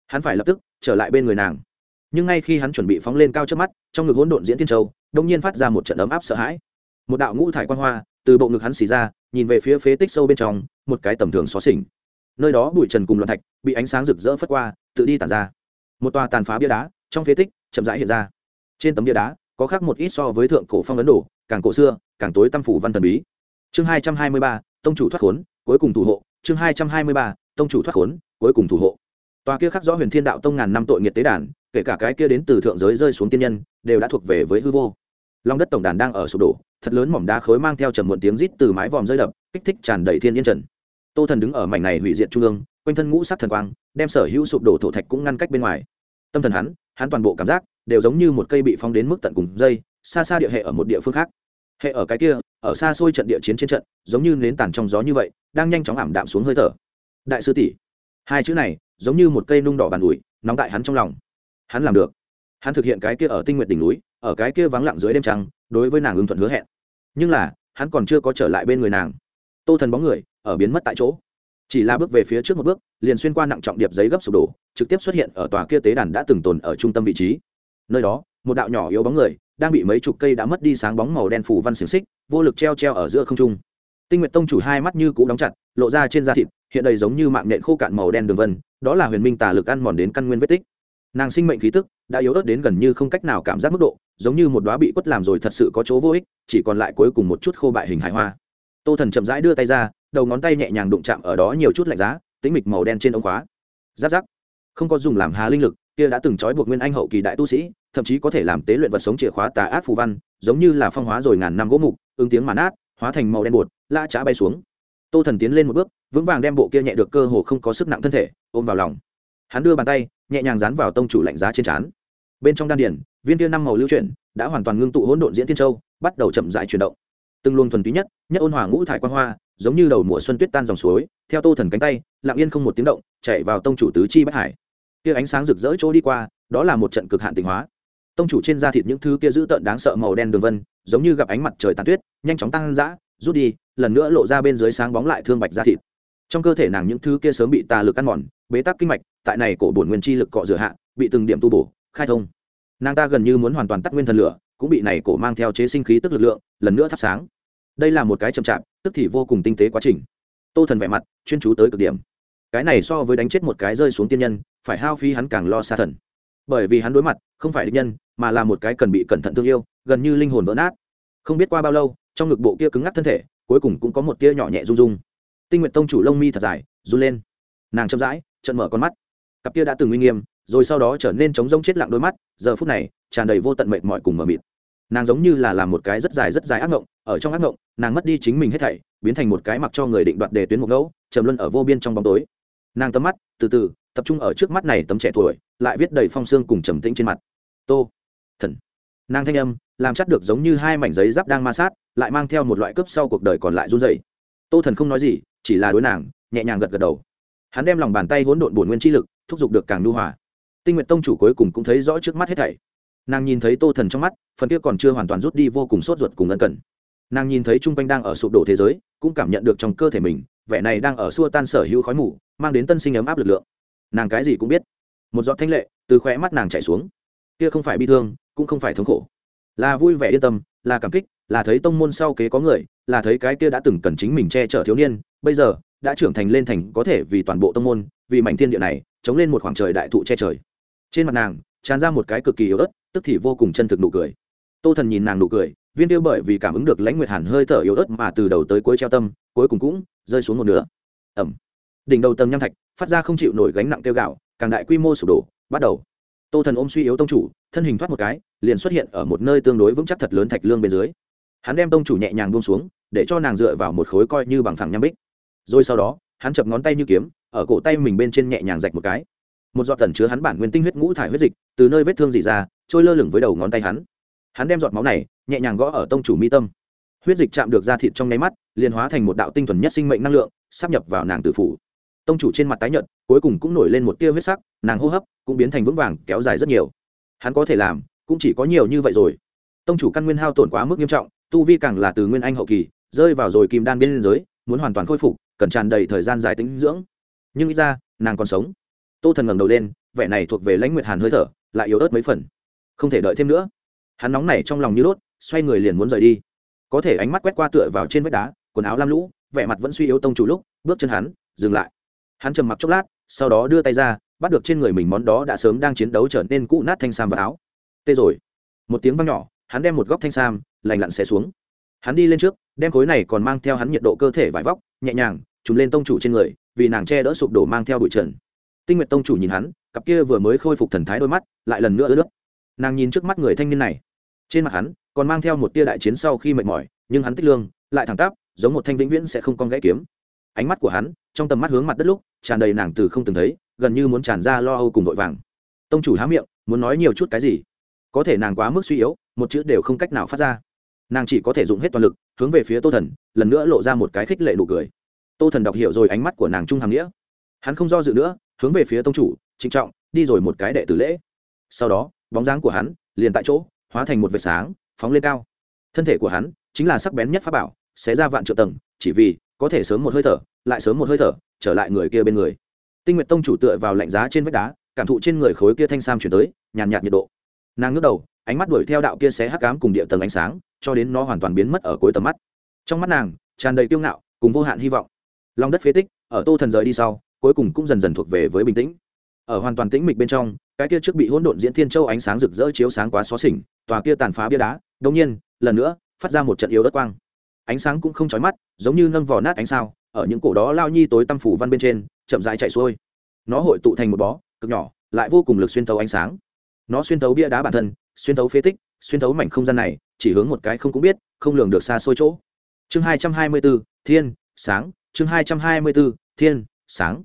Hắn phải lập tức trở lại bên người nàng. Nhưng ngay khi hắn chuẩn bị phóng lên cao trước mắt, trong ngực hỗn độn diễn tiên châu đông nhiên phát ra một trận ấm áp sợ hãi. Một đạo ngũ thải quan hoa từ bộ ngực hắn xì ra, nhìn về phía phế tích sâu bên trong, một cái tầm thường xó xỉnh. Nơi đó bụi trần cùng loạn thạch bị ánh sáng rực rỡ phất qua, tự đi tàn ra. Một tòa tàn phá bia đá, trong phế tích chậm rãi hiện ra trên tấm địa đá, có khác một ít so với thượng cổ phong ấn đồ, càng cổ xưa, càng tối tâm phủ văn thần bí. Chương hai trăm hai mươi ba, tông chủ thoát khốn, cuối cùng thủ hộ. Chương hai trăm hai mươi ba, tông chủ thoát khốn, cuối cùng thủ hộ. Tòa kia khắc rõ huyền thiên đạo tông ngàn năm tội nghiệt tế đàn, kể cả cái kia đến từ thượng giới rơi xuống tiên nhân, đều đã thuộc về với hư vô. Long đất tổng đàn đang ở sụp đổ, thật lớn mỏm đá khối mang theo trầm muộn tiếng rít từ mái vòm rơi đập, kích thích tràn đầy thiên yên trần. Tô thần đứng ở mảnh này hủy diệt trung ương, quanh thân ngũ sắc thần quang, đem sở hữu sụp đổ thổ thạch cũng ngăn cách bên ngoài. Tâm thần hắn hắn toàn bộ cảm giác đều giống như một cây bị phong đến mức tận cùng dây, xa xa địa hệ ở một địa phương khác. Hệ ở cái kia, ở xa xôi trận địa chiến trên trận, giống như nến tàn trong gió như vậy, đang nhanh chóng ảm đạm xuống hơi thở. Đại sư tỷ, hai chữ này, giống như một cây nung đỏ bàn ủi, nóng tại hắn trong lòng. Hắn làm được. Hắn thực hiện cái kia ở tinh nguyện đỉnh núi, ở cái kia vắng lặng dưới đêm trăng, đối với nàng ưng thuận hứa hẹn. Nhưng là, hắn còn chưa có trở lại bên người nàng. Tô thần bóng người, ở biến mất tại chỗ. Chỉ là bước về phía trước một bước, liền xuyên qua nặng trọng điệp giấy gấp sụp đổ, trực tiếp xuất hiện ở tòa kia tế đàn đã từng tồn ở trung tâm vị trí nơi đó, một đạo nhỏ yếu bóng người, đang bị mấy chục cây đã mất đi sáng bóng màu đen phủ văn xiềng xích, vô lực treo treo ở giữa không trung. Tinh nguyệt tông chủ hai mắt như cũ đóng chặt, lộ ra trên da thịt, hiện đầy giống như mạng nện khô cạn màu đen đường vân, đó là huyền minh tà lực ăn mòn đến căn nguyên vết tích. Nàng sinh mệnh khí tức đã yếu ớt đến gần như không cách nào cảm giác mức độ, giống như một đoá bị quất làm rồi thật sự có chỗ vô ích, chỉ còn lại cuối cùng một chút khô bại hình hài hoa. Tô thần chậm rãi đưa tay ra, đầu ngón tay nhẹ nhàng đụng chạm ở đó nhiều chút lạnh giá tính mịch màu đen trên ống khóa. Giáp giáp. Không có dùng làm hà linh lực kia đã từng trói buộc nguyên anh hậu kỳ đại tu sĩ, thậm chí có thể làm tế luyện vật sống chìa khóa tà ác phù văn, giống như là phong hóa rồi ngàn năm gỗ mục, ứng tiếng màn át hóa thành màu đen bột la chả bay xuống. Tô thần tiến lên một bước, vững vàng đem bộ kia nhẹ được cơ hồ không có sức nặng thân thể, ôm vào lòng. Hắn đưa bàn tay, nhẹ nhàng dán vào tông chủ lạnh giá trên trán. Bên trong đan điển viên kia năm màu lưu chuyển, đã hoàn toàn ngưng tụ hỗn độn diễn thiên châu, bắt đầu chậm dại chuyển động. Từng luồng thuần túy nhất nhất ôn hòa ngũ thải quan hoa, giống như đầu mùa xuân tuyết tan dòng suối, theo tô thần cánh tay, lặng yên không một tiếng động, chạy vào tông chủ tứ chi bất hải kia ánh sáng rực rỡ chỗ đi qua, đó là một trận cực hạn tình hóa. Tông chủ trên da thịt những thứ kia dữ tợn đáng sợ màu đen đường vân, giống như gặp ánh mặt trời tàn tuyết, nhanh chóng tăng dã, rút đi, lần nữa lộ ra bên dưới sáng bóng lại thương bạch da thịt. Trong cơ thể nàng những thứ kia sớm bị tà lực ăn mòn, bế tắc kinh mạch, tại này cổ bổn nguyên chi lực cọ rửa hạ, bị từng điểm tu bổ, khai thông. Nàng ta gần như muốn hoàn toàn tắt nguyên thần lửa, cũng bị này cổ mang theo chế sinh khí tức lực lượng, lần nữa thắp sáng. Đây là một cái chậm chạp, tức thì vô cùng tinh tế quá trình. Tô thần vẻ mặt chuyên chú tới cực điểm cái này so với đánh chết một cái rơi xuống tiên nhân, phải hao phí hắn càng lo xa thần. Bởi vì hắn đối mặt, không phải địch nhân, mà là một cái cần bị cẩn thận thương yêu, gần như linh hồn vỡ nát. Không biết qua bao lâu, trong ngực bộ kia cứng ngắc thân thể, cuối cùng cũng có một tia nhỏ nhẹ rung rung. Tinh nguyện tông chủ lông mi thật dài, run lên. Nàng chậm rãi trận mở con mắt. Cặp kia đã từng uy nghiêm, rồi sau đó trở nên trống rông chết lặng đôi mắt, giờ phút này, tràn đầy vô tận mệt mỏi cùng mờ mịt. Nàng giống như là làm một cái rất dài rất dài ác ngộng, ở trong ác ngộng, nàng mất đi chính mình hết thảy, biến thành một cái mặc cho người định đoạt đề tuyến một ngẫu, trầm luân ở vô biên trong bóng tối nàng tấm mắt, từ từ, tập trung ở trước mắt này tấm trẻ tuổi, lại viết đầy phong xương cùng trầm tĩnh trên mặt. Tô, thần. Nàng thanh âm, làm chắc được giống như hai mảnh giấy giáp đang ma sát, lại mang theo một loại cướp sau cuộc đời còn lại run dày tô thần không nói gì, chỉ là đối nàng, nhẹ nhàng gật gật đầu. Hắn đem lòng bàn tay hỗn độn bổn nguyên chi lực, thúc giục được càng nhu hòa. Tinh nguyện tông chủ cuối cùng cũng thấy rõ trước mắt hết thảy. Nàng nhìn thấy tô thần trong mắt, phần kia còn chưa hoàn toàn rút đi vô cùng sốt ruột cùng ân cần. Nàng nhìn thấy chung quanh đang ở sụp đổ thế giới, cũng cảm nhận được trong cơ thể mình, vẻ này đang ở xua tan sở hữu khói mù mang đến tân sinh ấm áp lực lượng. Nàng cái gì cũng biết. Một giọt thanh lệ từ khóe mắt nàng chảy xuống. Kia không phải bi thương, cũng không phải thống khổ. Là vui vẻ yên tâm, là cảm kích, là thấy tông môn sau kế có người, là thấy cái kia đã từng cần chính mình che chở thiếu niên, bây giờ đã trưởng thành lên thành có thể vì toàn bộ tông môn, vì mảnh thiên địa này, chống lên một khoảng trời đại thụ che trời. Trên mặt nàng, tràn ra một cái cực kỳ yếu ớt, tức thì vô cùng chân thực nụ cười. Tô thần nhìn nàng nụ cười, viên tiêu bởi vì cảm ứng được lãnh nguyệt hàn hơi thở yếu ớt mà từ đầu tới cuối treo tâm, cuối cùng cũng rơi xuống một nửa. Ẩm đỉnh đầu tầng nham thạch, phát ra không chịu nổi gánh nặng tiêu gạo càng đại quy mô sụp đổ, bắt đầu. Tô thần ôm suy yếu tông chủ, thân hình thoát một cái, liền xuất hiện ở một nơi tương đối vững chắc thật lớn thạch lương bên dưới. Hắn đem tông chủ nhẹ nhàng buông xuống, để cho nàng dựa vào một khối coi như bằng phẳng nham bích. Rồi sau đó, hắn chập ngón tay như kiếm, ở cổ tay mình bên trên nhẹ nhàng rạch một cái. Một giọt tần chứa hắn bản nguyên tinh huyết ngũ thải huyết dịch, từ nơi vết thương dị ra, trôi lơ lửng với đầu ngón tay hắn. Hắn đem giọt máu này, nhẹ nhàng gõ ở tông chủ mi tâm. Huyết dịch chạm được da thịt trong nháy mắt, liền hóa thành một đạo tinh thuần nhất sinh mệnh năng lượng, sắp nhập vào nàng tử phủ tông chủ trên mặt tái nhợt, cuối cùng cũng nổi lên một tia huyết sắc, nàng hô hấp cũng biến thành vững vàng, kéo dài rất nhiều. Hắn có thể làm, cũng chỉ có nhiều như vậy rồi. Tông chủ căn nguyên hao tổn quá mức nghiêm trọng, tu vi càng là từ nguyên anh hậu kỳ, rơi vào rồi kim đan biên giới, muốn hoàn toàn khôi phục, cần tràn đầy thời gian dài tính dưỡng. Nhưng ít ra, nàng còn sống. Tô thần ngẩng đầu lên, vẻ này thuộc về lãnh nguyệt hàn hơi thở, lại yếu ớt mấy phần. Không thể đợi thêm nữa. Hắn nóng nảy trong lòng như đốt, xoay người liền muốn rời đi. Có thể ánh mắt quét qua tựa vào trên vách đá, quần áo lam lũ, vẻ mặt vẫn suy yếu tông chủ lúc, bước chân hắn, dừng lại hắn trầm mặc chốc lát, sau đó đưa tay ra, bắt được trên người mình món đó đã sớm đang chiến đấu trở nên cũ nát thanh sam và áo. Tê rồi. Một tiếng vang nhỏ, hắn đem một góc thanh sam lành lặn xé xuống. Hắn đi lên trước, đem khối này còn mang theo hắn nhiệt độ cơ thể vải vóc, nhẹ nhàng, trùm lên tông chủ trên người, vì nàng che đỡ sụp đổ mang theo bụi trần. Tinh nguyện tông chủ nhìn hắn, cặp kia vừa mới khôi phục thần thái đôi mắt, lại lần nữa ướt nước. Nàng nhìn trước mắt người thanh niên này. Trên mặt hắn, còn mang theo một tia đại chiến sau khi mệt mỏi, nhưng hắn tích lương, lại thẳng tắp, giống một thanh vĩnh viễn sẽ không con gãy kiếm. Ánh mắt của hắn, trong tầm mắt hướng mặt đất lúc tràn đầy nàng từ không từng thấy, gần như muốn tràn ra lo âu cùng vội vàng. Tông chủ há miệng, muốn nói nhiều chút cái gì? Có thể nàng quá mức suy yếu, một chữ đều không cách nào phát ra. Nàng chỉ có thể dùng hết toàn lực, hướng về phía tô thần, lần nữa lộ ra một cái khích lệ nụ cười. Tô thần đọc hiểu rồi ánh mắt của nàng trung hàm nghĩa. Hắn không do dự nữa, hướng về phía tông chủ, trịnh trọng, đi rồi một cái đệ tử lễ. Sau đó, bóng dáng của hắn liền tại chỗ, hóa thành một vệt sáng, phóng lên cao. Thân thể của hắn chính là sắc bén nhất pháp bảo, xé ra vạn triệu tầng, chỉ vì có thể sớm một hơi thở, lại sớm một hơi thở trở lại người kia bên người. Tinh nguyện tông chủ tựa vào lạnh giá trên vách đá, cảm thụ trên người khối kia thanh sam chuyển tới, nhàn nhạt nhiệt độ. Nàng ngước đầu, ánh mắt đuổi theo đạo kia xé hắc cám cùng địa tầng ánh sáng, cho đến nó hoàn toàn biến mất ở cuối tầm mắt. Trong mắt nàng, tràn đầy kiêu ngạo, cùng vô hạn hy vọng. Lòng đất phế tích, ở tô thần rời đi sau, cuối cùng cũng dần dần thuộc về với bình tĩnh. Ở hoàn toàn tĩnh mịch bên trong, cái kia trước bị hỗn độn diễn thiên châu ánh sáng rực rỡ chiếu sáng quá xó xỉnh, tòa kia tàn phá bia đá đông nhiên, lần nữa, phát ra một trận yếu đất quang. Ánh sáng cũng không chói mắt, giống như nâng vò nát ánh sao ở những cổ đó lao nhi tối tâm phủ văn bên trên, chậm rãi chạy xuôi. Nó hội tụ thành một bó, cực nhỏ, lại vô cùng lực xuyên thấu ánh sáng. Nó xuyên thấu bia đá bản thân, xuyên thấu phế tích, xuyên thấu mảnh không gian này, chỉ hướng một cái không cũng biết, không lường được xa xôi chỗ. Chương hai trăm hai mươi bốn thiên, sáng. Chương hai trăm hai mươi bốn thiên, sáng.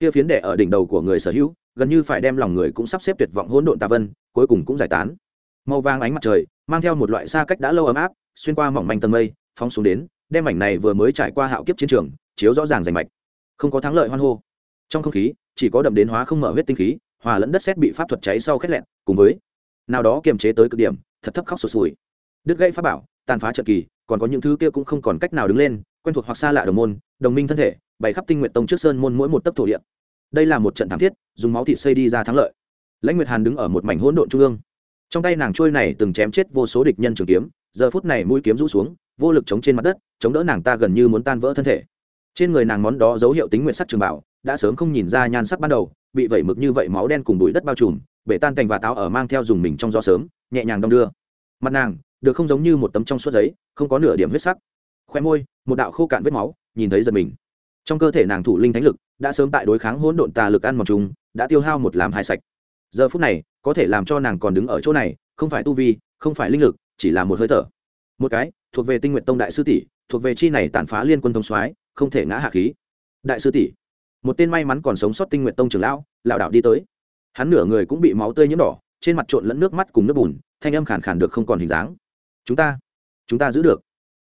Kia phiến đẻ ở đỉnh đầu của người sở hữu, gần như phải đem lòng người cũng sắp xếp tuyệt vọng hỗn độn tà vân, cuối cùng cũng giải tán. Màu vàng ánh mặt trời, mang theo một loại xa cách đã lâu ấm áp, xuyên qua mỏng manh tầng mây, phóng xuống đến, đem mảnh này vừa mới trải qua hạo kiếp chiến trường chiếu rõ ràng rành mạch. Không có thắng lợi hoan hô. Trong không khí, chỉ có đậm đến hóa không mở huyết tinh khí, hòa lẫn đất xét bị pháp thuật cháy sau khét lẹn, cùng với nào đó kiềm chế tới cực điểm, thật thấp khóc sụt sùi. Đứt gãy pháp bảo, tàn phá trận kỳ, còn có những thứ kia cũng không còn cách nào đứng lên, quen thuộc hoặc xa lạ đồng môn, đồng minh thân thể, bày khắp tinh nguyện tông trước sơn môn mỗi một tấc thổ địa. Đây là một trận thảm thiết, dùng máu thịt xây đi ra thắng lợi. Lãnh nguyệt hàn đứng ở một mảnh hỗn độn trung ương. Trong tay nàng trôi này từng chém chết vô số địch nhân trường kiếm, giờ phút này mũi kiếm rũ xuống, vô lực chống trên mặt đất, chống đỡ nàng ta gần như muốn tan vỡ thân thể trên người nàng món đó dấu hiệu tính nguyện sắc trường bảo, đã sớm không nhìn ra nhan sắc ban đầu, bị vẩy mực như vậy máu đen cùng bụi đất bao trùm, bể tan cành và táo ở mang theo dùng mình trong gió sớm, nhẹ nhàng đong đưa. Mặt nàng, được không giống như một tấm trong suốt giấy, không có nửa điểm huyết sắc. Khoe môi, một đạo khô cạn vết máu, nhìn thấy giật mình. Trong cơ thể nàng thủ linh thánh lực, đã sớm tại đối kháng hỗn độn tà lực ăn mòn chúng, đã tiêu hao một làm hai sạch. Giờ phút này, có thể làm cho nàng còn đứng ở chỗ này, không phải tu vi, không phải linh lực, chỉ là một hơi thở. Một cái, thuộc về tinh nguyện tông đại sư tỷ thuộc về chi này tàn phá liên quân thông soái, không thể ngã hạ khí. Đại sư tỷ, một tên may mắn còn sống sót tinh nguyện tông trưởng lão, lảo đảo đi tới. Hắn nửa người cũng bị máu tươi nhiễm đỏ, trên mặt trộn lẫn nước mắt cùng nước bùn, thanh âm khàn khàn được không còn hình dáng. Chúng ta chúng ta giữ được.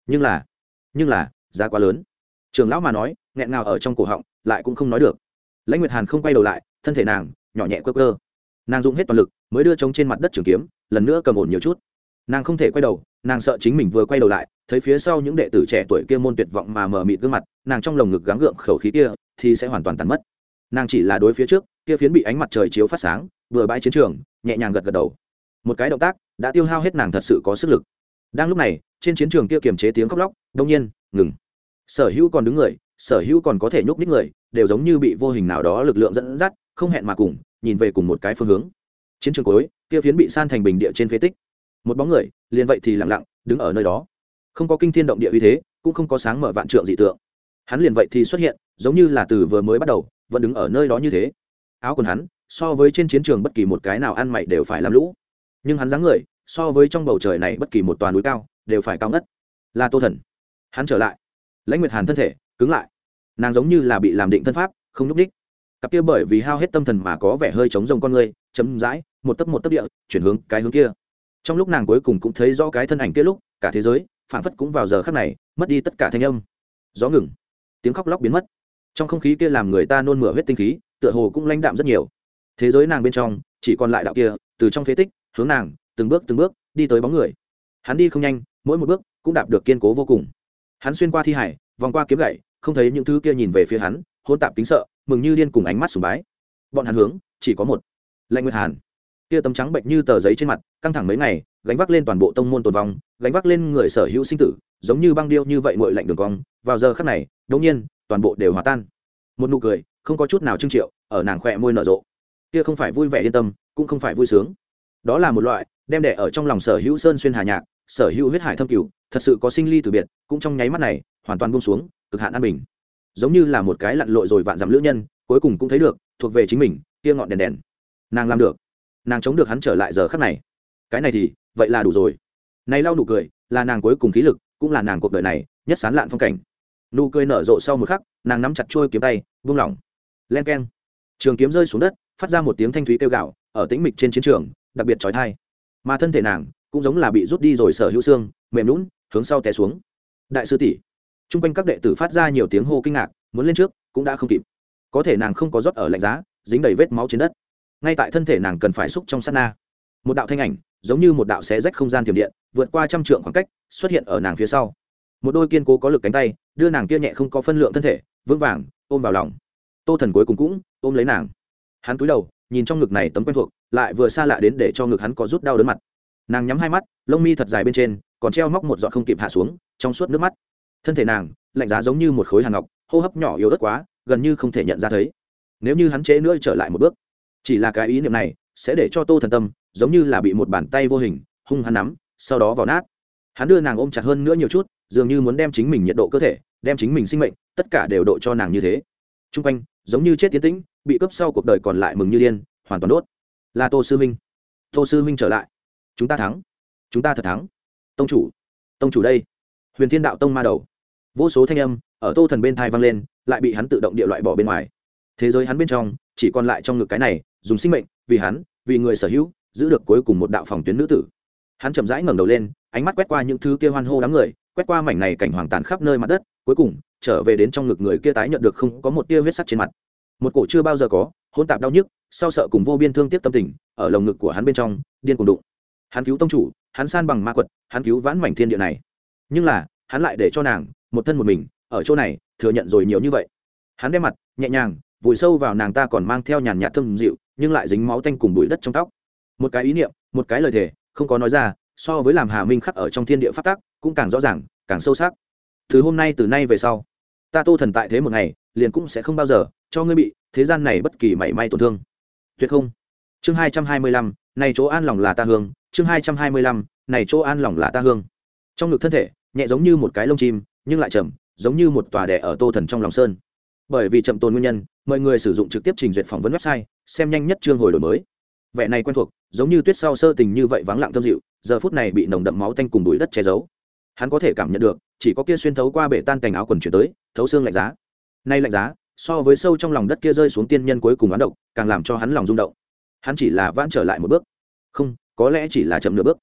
Nhưng là nhưng là, giá quá lớn. Trường lão mà nói, nghẹn ngào ở trong cổ họng, lại cũng không nói được. Lãnh nguyệt hàn không quay đầu lại, thân thể nàng, nhỏ nhẹ cơ cơ nàng dùng hết toàn lực, mới đưa trống trên mặt đất trường kiếm, lần nữa cầm ổn nhiều chút nàng không thể quay đầu, nàng sợ chính mình vừa quay đầu lại, thấy phía sau những đệ tử trẻ tuổi kia môn tuyệt vọng mà mờ mịt gương mặt, nàng trong lồng ngực gắng gượng khẩu khí kia thì sẽ hoàn toàn tàn mất. Nàng chỉ là đối phía trước, kia phiến bị ánh mặt trời chiếu phát sáng, vừa bãi chiến trường, nhẹ nhàng gật gật đầu. Một cái động tác đã tiêu hao hết nàng thật sự có sức lực. Đang lúc này, trên chiến trường kia kiềm chế tiếng khóc lóc, đông nhiên, ngừng. Sở hữu còn đứng người, sở hữu còn có thể nhúc nhích người, đều giống như bị vô hình nào đó lực lượng dẫn dắt, không hẹn mà cùng, nhìn về cùng một cái phương hướng. Chiến trường cuối, kia phiến bị san thành bình địa trên phế tích một bóng người, liền vậy thì lặng lặng, đứng ở nơi đó. Không có kinh thiên động địa uy thế, cũng không có sáng mở vạn trượng dị tượng. Hắn liền vậy thì xuất hiện, giống như là từ vừa mới bắt đầu, vẫn đứng ở nơi đó như thế. Áo quần hắn, so với trên chiến trường bất kỳ một cái nào ăn mày đều phải làm lũ. Nhưng hắn dáng người, so với trong bầu trời này bất kỳ một toàn núi cao, đều phải cao ngất. Là tô thần. Hắn trở lại. Lãnh nguyệt hàn thân thể, cứng lại. Nàng giống như là bị làm định thân pháp, không nhúc ních cặp kia bởi vì hao hết tâm thần mà có vẻ hơi trống rông con người chấm dãi một tấc một tấc địa, chuyển hướng cái hướng kia trong lúc nàng cuối cùng cũng thấy rõ cái thân ảnh kia lúc, cả thế giới phản phất cũng vào giờ khắc này, mất đi tất cả thanh âm. Gió ngừng. Tiếng khóc lóc biến mất. Trong không khí kia làm người ta nôn mửa huyết tinh khí, tựa hồ cũng lãnh đạm rất nhiều. Thế giới nàng bên trong, chỉ còn lại đạo kia, từ trong phế tích, hướng nàng, từng bước từng bước, đi tới bóng người. Hắn đi không nhanh, mỗi một bước cũng đạp được kiên cố vô cùng. Hắn xuyên qua thi hải, vòng qua kiếm gậy, không thấy những thứ kia nhìn về phía hắn hôn tạp kính sợ, mừng như điên cùng ánh mắt sùng bái. Bọn hắn hướng, chỉ có một. Lạnh nguyệt hàn kia tấm trắng bệnh như tờ giấy trên mặt, căng thẳng mấy ngày, gánh vác lên toàn bộ tông môn tồn vong, gánh vác lên người sở hữu sinh tử, giống như băng điêu như vậy ngội lạnh đường cong. Vào giờ khắc này đống nhiên, toàn bộ đều hòa tan. Một nụ cười, không có chút nào trưng triệu ở nàng khỏe môi nở rộ. Kia không phải vui vẻ yên tâm, cũng không phải vui sướng. Đó là một loại, đem đẻ ở trong lòng sở hữu sơn xuyên hà nhạc, sở hữu huyết hải thâm cửu, thật sự có sinh ly từ biệt, cũng trong nháy mắt này, hoàn toàn buông xuống, cực hạn an bình. Giống như là một cái lặn lội rồi vạn dặm lữ nhân, cuối cùng cũng thấy được, thuộc về chính mình, kia ngọn đèn đèn. Nàng làm được nàng chống được hắn trở lại giờ khắc này. Cái này thì, vậy là đủ rồi. Này lau nụ cười, là nàng cuối cùng khí lực, cũng là nàng cuộc đời này nhất sán lạn phong cảnh. Nụ cười nở rộ sau một khắc, nàng nắm chặt trôi kiếm tay buông lỏng len keng. Trường kiếm rơi xuống đất, phát ra một tiếng thanh thúy kêu gạo ở tĩnh mịch trên chiến trường, đặc biệt trói thai. Mà thân thể nàng, cũng giống là bị rút đi rồi sở hữu xương, mềm lún hướng sau té xuống. Đại sư tỷ. T r u n g quanh các đệ tử phát ra nhiều tiếng hô kinh ngạc, muốn lên trước, cũng đã không kịp. Có thể nàng không có rót ở lạnh giá, dính đầy vết máu trên đất ngay tại thân thể nàng cần phải xúc trong sát na. Một đạo thanh ảnh, giống như một đạo xé rách không gian tiềm điện, vượt qua trăm trượng khoảng cách, xuất hiện ở nàng phía sau. Một đôi kiên cố có lực cánh tay, đưa nàng kia nhẹ không có phân lượng thân thể, vững vàng, ôm vào lòng. Tô thần cuối cùng cũng ôm lấy nàng. Hắn cúi đầu, nhìn trong ngực này tấm quen thuộc, lại vừa xa lạ đến để cho ngực hắn có rút đau đớn mặt. Nàng nhắm hai mắt, lông mi thật dài bên trên, còn treo móc một giọt không kịp hạ xuống, trong suốt nước mắt. Thân thể nàng, lạnh giá giống như một khối hàng ngọc, hô hấp nhỏ yếu ớt quá, gần như không thể nhận ra thấy. Nếu như hắn trễ nữa trở lại một bước chỉ là cái ý niệm này sẽ để cho tô thần tâm giống như là bị một bàn tay vô hình hung hắn nắm, sau đó vào nát. Hắn đưa nàng ôm chặt hơn nữa nhiều chút, dường như muốn đem chính mình nhiệt độ cơ thể, đem chính mình sinh mệnh, tất cả đều độ cho nàng như thế. T r u n g quanh, giống như chết tiến tĩnh, bị cướp sau cuộc đời còn lại mừng như điên, hoàn toàn đốt. Là tô sư minh. Tô sư minh trở lại. Chúng ta thắng. Chúng ta thật thắng. Tông chủ. Tông chủ đây. Huyền thiên đạo tông ma đầu. Vô số thanh âm ở tô thần bên thai vang lên, lại bị hắn tự động địa loại bỏ bên ngoài. Thế giới hắn bên trong, chỉ còn lại trong ngực cái này dùng sinh mệnh, vì hắn, vì người sở hữu, giữ được cuối cùng một đạo phòng tuyến nữ tử. Hắn chậm rãi ngẩng đầu lên, ánh mắt quét qua những thứ kia hoan hô đám người, quét qua mảnh này cảnh hoàng tàn khắp nơi mặt đất, cuối cùng, trở về đến trong ngực người kia tái nhận được không có một tia huyết sắc trên mặt. Một cổ chưa bao giờ có hôn tạp đau nhức, sau sợ cùng vô biên thương tiếc tâm tình, ở lồng ngực của hắn bên trong, điên cùng đụng. Hắn cứu tông chủ, hắn san bằng ma quật, hắn cứu vãn mảnh thiên địa này. Nhưng là, hắn lại để cho nàng, một thân một mình, ở chỗ này, thừa nhận rồi nhiều như vậy. Hắn đem mặt, nhẹ nhàng vùi sâu vào nàng ta còn mang theo nhàn nhạt thâm dịu nhưng lại dính máu tanh cùng bụi đất trong tóc. Một cái ý niệm một cái lời thề không có nói ra so với làm hà minh khắc ở trong thiên địa phát tác cũng càng rõ ràng càng sâu sắc. Từ hôm nay từ nay về sau ta tô thần tại thế một ngày liền cũng sẽ không bao giờ cho ngươi bị thế gian này bất kỳ mảy may tổn thương. Tuyệt không. Chương hai trăm hai mươi lăm này chỗ an lòng là ta hương. Chương hai trăm hai mươi lăm này chỗ an lòng là ta hương. Trong ngực thân thể nhẹ giống như một cái lông chim nhưng lại trầm, giống như một tòa đẻ ở tô thần trong lòng sơn bởi vì chậm tồn nguyên nhân, mọi người sử dụng trực tiếp trình duyệt phỏng vấn website, xem nhanh nhất chương hồi đổi mới. Vẻ này quen thuộc, giống như tuyết sau sơ tình như vậy vắng lặng thâm dịu, giờ phút này bị nồng đậm máu tanh cùng bụi đất che giấu. Hắn có thể cảm nhận được, chỉ có kia xuyên thấu qua bể tan cành áo quần chuyển tới, thấu xương lạnh giá. Nay lạnh giá, so với sâu trong lòng đất kia rơi xuống tiên nhân cuối cùng oán độc, càng làm cho hắn lòng rung động. Hắn chỉ là vãn trở lại một bước. Không, có lẽ chỉ là chậm nửa bước.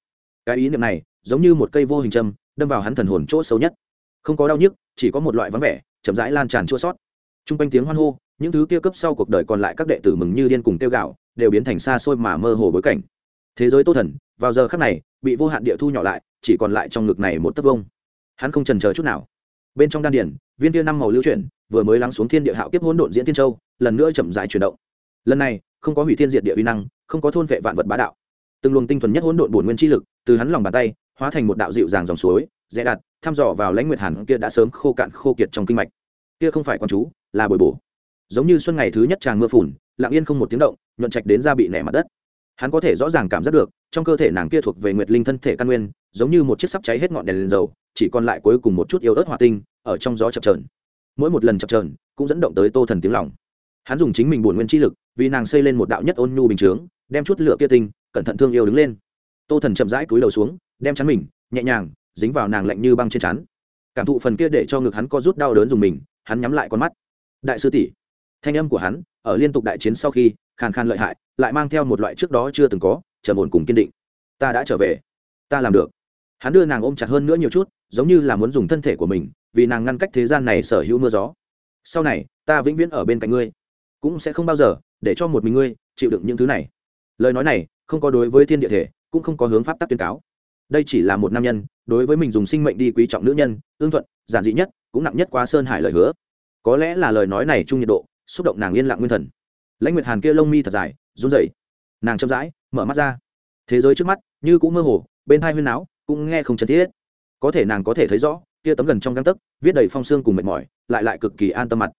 Cái ý niệm này, giống như một cây vô hình châm, đâm vào hắn thần hồn chỗ xấu nhất. Không có đau nhức, chỉ có một loại vắng vẻ, chậm rãi lan tràn chua sót t r u n g quanh tiếng hoan hô, những thứ kia cấp sau cuộc đời còn lại các đệ tử mừng như điên cùng tiêu gạo đều biến thành xa xôi mà mơ hồ bối cảnh. Thế giới tô thần, vào giờ khắc này, bị vô hạn địa thu nhỏ lại, chỉ còn lại trong ngực này một tấc vông. Hắn không trần c chút nào. Bên trong đan điển viên tia năm màu lưu chuyển, vừa mới lắng xuống thiên địa hạo kiếp hỗn độn diễn thiên châu, lần nữa chậm dài chuyển động. Lần này, không có hủy thiên diệt địa uy năng, không có thôn vệ vạn vật bá đạo. Từng luồng tinh thuần nhất hỗn độn bổn nguyên chi lực, từ hắn lòng bàn tay, hóa thành một đạo dịu dàng dòng suối dễ đạt, thăm dò vào lãnh nguyệt hàn kia đã sớm khô cạn khô kiệt trong kinh mạch. Kia không phải quan chú là bồi bổ. Giống như xuân ngày thứ nhất tràng mưa phùn, lặng yên không một tiếng động, nhuận trạch đến ra bị nẻ mặt đất. Hắn có thể rõ ràng cảm giác được, trong cơ thể nàng kia thuộc về nguyệt linh thân thể căn nguyên, giống như một chiếc sắp cháy hết ngọn đèn lên dầu, chỉ còn lại cuối cùng một chút yếu ớt hỏa tinh, ở trong gió chập trờn mỗi một lần chập trờn cũng dẫn động tới tô thần tiếng lòng. Hắn dùng chính mình buồn nguyên chi lực, vì nàng xây lên một đạo nhất ôn nhu bình chướng, đem chút lửa kia tinh, cẩn thận thương yêu đứng lên. Tô thần chậm rãi cúi đầu xuống, đem chắn mình, nhẹ nhàng, dính vào nàng lạnh như băng trên chắn. Cảm thụ phần kia để cho ngực hắn có rút đau đớn dùng mình, hắn nhắm lại con mắt đại sư tỷ. Thanh âm của hắn, ở liên tục đại chiến sau khi, khàn khàn lợi hại, lại mang theo một loại trước đó chưa từng có trở ổn cùng kiên định. Ta đã trở về. Ta làm được. Hắn đưa nàng ôm chặt hơn nữa nhiều chút, giống như là muốn dùng thân thể của mình, vì nàng ngăn cách thế gian này sở hữu mưa gió. Sau này, ta vĩnh viễn ở bên cạnh ngươi. Cũng sẽ không bao giờ, để cho một mình ngươi chịu đựng những thứ này. Lời nói này, không có đối với thiên địa thể, cũng không có hướng pháp tắc tuyên cáo. Đây chỉ là một nam nhân, đối với mình dùng sinh mệnh đi quý trọng nữ nhân ương thuận, giản dị nhất, cũng nặng nhất quá sơn hải lời hứa có lẽ là lời nói này chung nhiệt độ, xúc động nàng yên lặng nguyên thần. Lãnh nguyệt hàn kia lông mi thật dài, run rẩy. Nàng chậm rãi, mở mắt ra. Thế giới trước mắt, như cũng mơ hồ, bên hai huyên áo cũng nghe không chân thiết. Có thể nàng có thể thấy rõ, kia tấm gần trong găng tấc, viết đầy phong xương cùng mệt mỏi, lại lại cực kỳ an tâm mặt.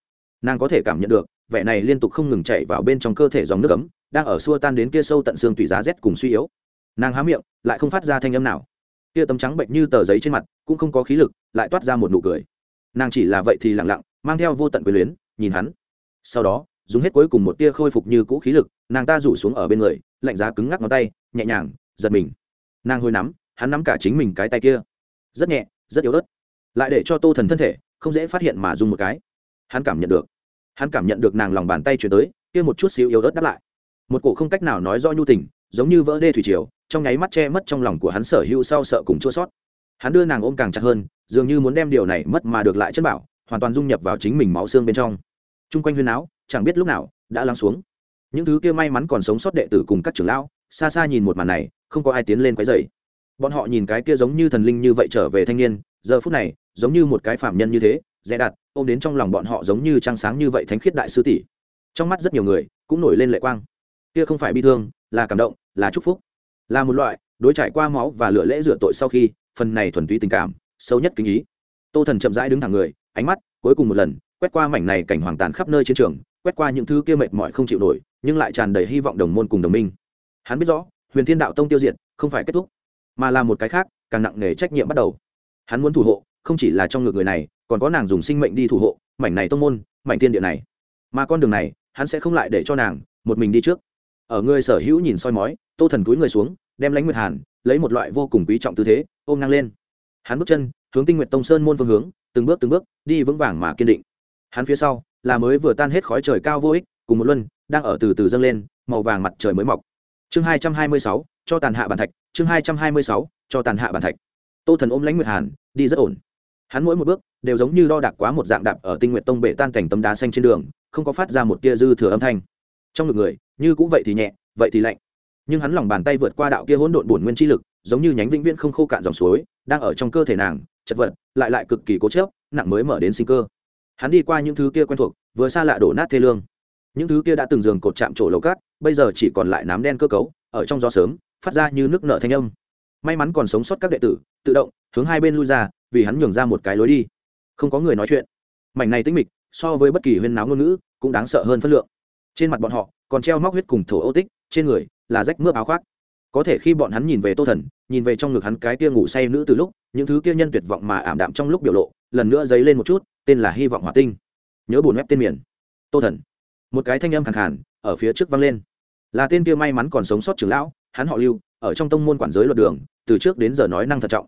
Nàng có thể cảm nhận được, vẻ này liên tục không ngừng chạy vào bên trong cơ thể dòng nước ấm, đang ở xua tan đến kia sâu tận xương tùy giá rét cùng suy yếu. Nàng há miệng, lại không phát ra thanh âm nào. Kia tấm trắng bệnh như tờ giấy trên mặt, cũng không có khí lực, lại toát ra một nụ cười. Nàng chỉ là vậy thì lặng lặng mang theo vô tận quyền luyến, nhìn hắn. Sau đó, dùng hết cuối cùng một tia khôi phục như cũ khí lực, nàng ta rủ xuống ở bên người, lạnh giá cứng ngắc ngón tay, nhẹ nhàng, giật mình. Nàng hôi nắm, hắn nắm cả chính mình cái tay kia. Rất nhẹ, rất yếu ớt. Lại để cho tô thần thân thể, không dễ phát hiện mà dùng một cái. Hắn cảm nhận được. Hắn cảm nhận được nàng lòng bàn tay chuyển tới, kia một chút xíu yếu ớt đáp lại. Một cổ không cách nào nói do nhu tình, giống như vỡ đê thủy triều, trong nháy mắt che mất trong lòng của hắn sở hữu sau sợ cùng chua sót. Hắn đưa nàng ôm càng chặt hơn, dường như muốn đem điều này mất mà được lại chân bảo hoàn toàn dung nhập vào chính mình máu xương bên trong. T r u n g quanh huyên áo chẳng biết lúc nào, đã lắng xuống. Những thứ kia may mắn còn sống sót đệ tử cùng các trưởng lão, xa xa nhìn một màn này, không có ai tiến lên quấy dày bọn họ nhìn cái kia giống như thần linh như vậy trở về thanh niên, giờ phút này, giống như một cái phạm nhân như thế, dè đặt ôm đến trong lòng bọn họ giống như trăng sáng như vậy thánh khiết đại sư tỷ. Trong mắt rất nhiều người, cũng nổi lên lệ quang. Kia không phải bi thương, là cảm động, là chúc phúc. Là một loại, đối trải qua máu và lửa lễ rửa tội sau khi, phần này thuần túy tình cảm, sâu nhất kinh ý. Tô thần chậm rãi đứng thẳng người ánh mắt, cuối cùng một lần, quét qua mảnh này cảnh hoàng tàn khắp nơi chiến trường, quét qua những thứ kia mệt mỏi không chịu nổi, nhưng lại tràn đầy hy vọng đồng môn cùng đồng minh. Hắn biết rõ, huyền thiên đạo tông tiêu diệt, không phải kết thúc, mà là một cái khác, càng nặng nề trách nhiệm bắt đầu. Hắn muốn thủ hộ, không chỉ là trong ngược người này, còn có nàng dùng sinh mệnh đi thủ hộ, mảnh này tông môn, mảnh thiên địa này. Mà con đường này, hắn sẽ không lại để cho nàng, một mình đi trước. Ở người sở hữu nhìn soi mói, tô thần cúi người xuống, đem lãnh nguyệt hàn, lấy một loại vô cùng quý trọng tư thế, ôm ngang lên. Hắn bước chân, hướng tinh nguyện tông sơn môn phương hướng từng bước từng bước đi vững vàng mà kiên định. Hắn phía sau là mới vừa tan hết khói trời cao vô ích, cùng một luân đang ở từ từ dâng lên, màu vàng mặt trời mới mọc. Chương hai trăm hai mươi sáu, cho tàn hạ bàn thạch, chương hai trăm hai mươi sáu, cho tàn hạ bàn thạch. Tô thần ôm lãnh nguyệt hàn, đi rất ổn. Hắn mỗi một bước đều giống như đo đạc quá một dạng đạp ở tinh nguyện tông bể tan cảnh tấm đá xanh trên đường, không có phát ra một tia dư thừa âm thanh. Trong ngực người, như cũng vậy thì nhẹ, vậy thì lạnh. Nhưng hắn lòng bàn tay vượt qua đạo kia hỗn độn bổn nguyên chi lực, giống như nhánh vĩnh viễn không khô cạn dòng suối, đang ở trong cơ thể nàng chật vật, lại lại cực kỳ cố chớp nặng mới mở đến sinh cơ. Hắn đi qua những thứ kia quen thuộc, vừa xa lạ đổ nát thê lương. Những thứ kia đã từng giường cột chạm trổ lầu cát, bây giờ chỉ còn lại nám đen cơ cấu, ở trong gió sớm, phát ra như nước nợ thanh âm. May mắn còn sống sót các đệ tử, tự động, hướng hai bên lui ra, vì hắn nhường ra một cái lối đi. Không có người nói chuyện. Mảnh này tĩnh mịch, so với bất kỳ huyên náo ngôn ngữ, cũng đáng sợ hơn phân lượng. Trên mặt bọn họ, còn treo móc huyết cùng thổ ô tích, trên người là rách mướp áo khoác có thể khi bọn hắn nhìn về tô thần, nhìn về trong ngực hắn cái kia ngủ say nữ từ lúc, những thứ kia nhân tuyệt vọng mà ảm đạm trong lúc biểu lộ, lần nữa dấy lên một chút, tên là hy vọng hỏa tinh. Nhớ bùn web tên miền. Tô thần. Một cái thanh âm khẳng khản ở phía trước vang lên. Là tên kia may mắn còn sống sót trưởng lão, hắn họ lưu, ở trong tông môn quản giới luật đường, từ trước đến giờ nói năng thận trọng.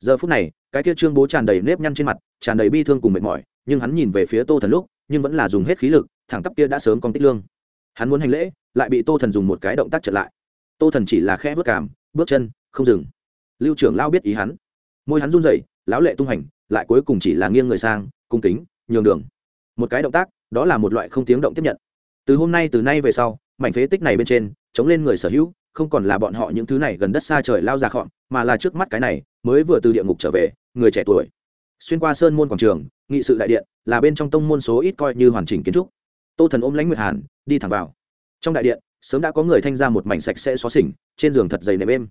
Giờ phút này, cái kia trương bố tràn đầy nếp nhăn trên mặt, tràn đầy bi thương cùng mệt mỏi, nhưng hắn nhìn về phía tô thần lúc, nhưng vẫn là dùng hết khí lực, thẳng tắp kia đã sớm con tích lương. Hắn muốn hành lễ, lại bị tô thần dùng một cái động tác trở lại tô thần chỉ là khẽ vớt cảm bước chân, không dừng. Lưu trưởng lao biết ý hắn. Môi hắn run rẩy, lão lệ tung hành, lại cuối cùng chỉ là nghiêng người sang, cung kính, nhường đường. Một cái động tác, đó là một loại không tiếng động tiếp nhận. Từ hôm nay từ nay về sau, mảnh phế tích này bên trên, chống lên người sở hữu, không còn là bọn họ những thứ này gần đất xa trời lao ra khọn mà là trước mắt cái này, mới vừa từ địa ngục trở về, người trẻ tuổi. Xuyên qua sơn môn quảng trường, nghị sự đại điện, là bên trong tông môn số ít coi như hoàn chỉnh kiến trúc. Tô thần ôm lãnh nguyệt hàn, đi thẳng vào. Trong đại điện sớm đã có người thanh ra một mảnh sạch sẽ xóa xỉnh, trên giường thật dày nệm êm.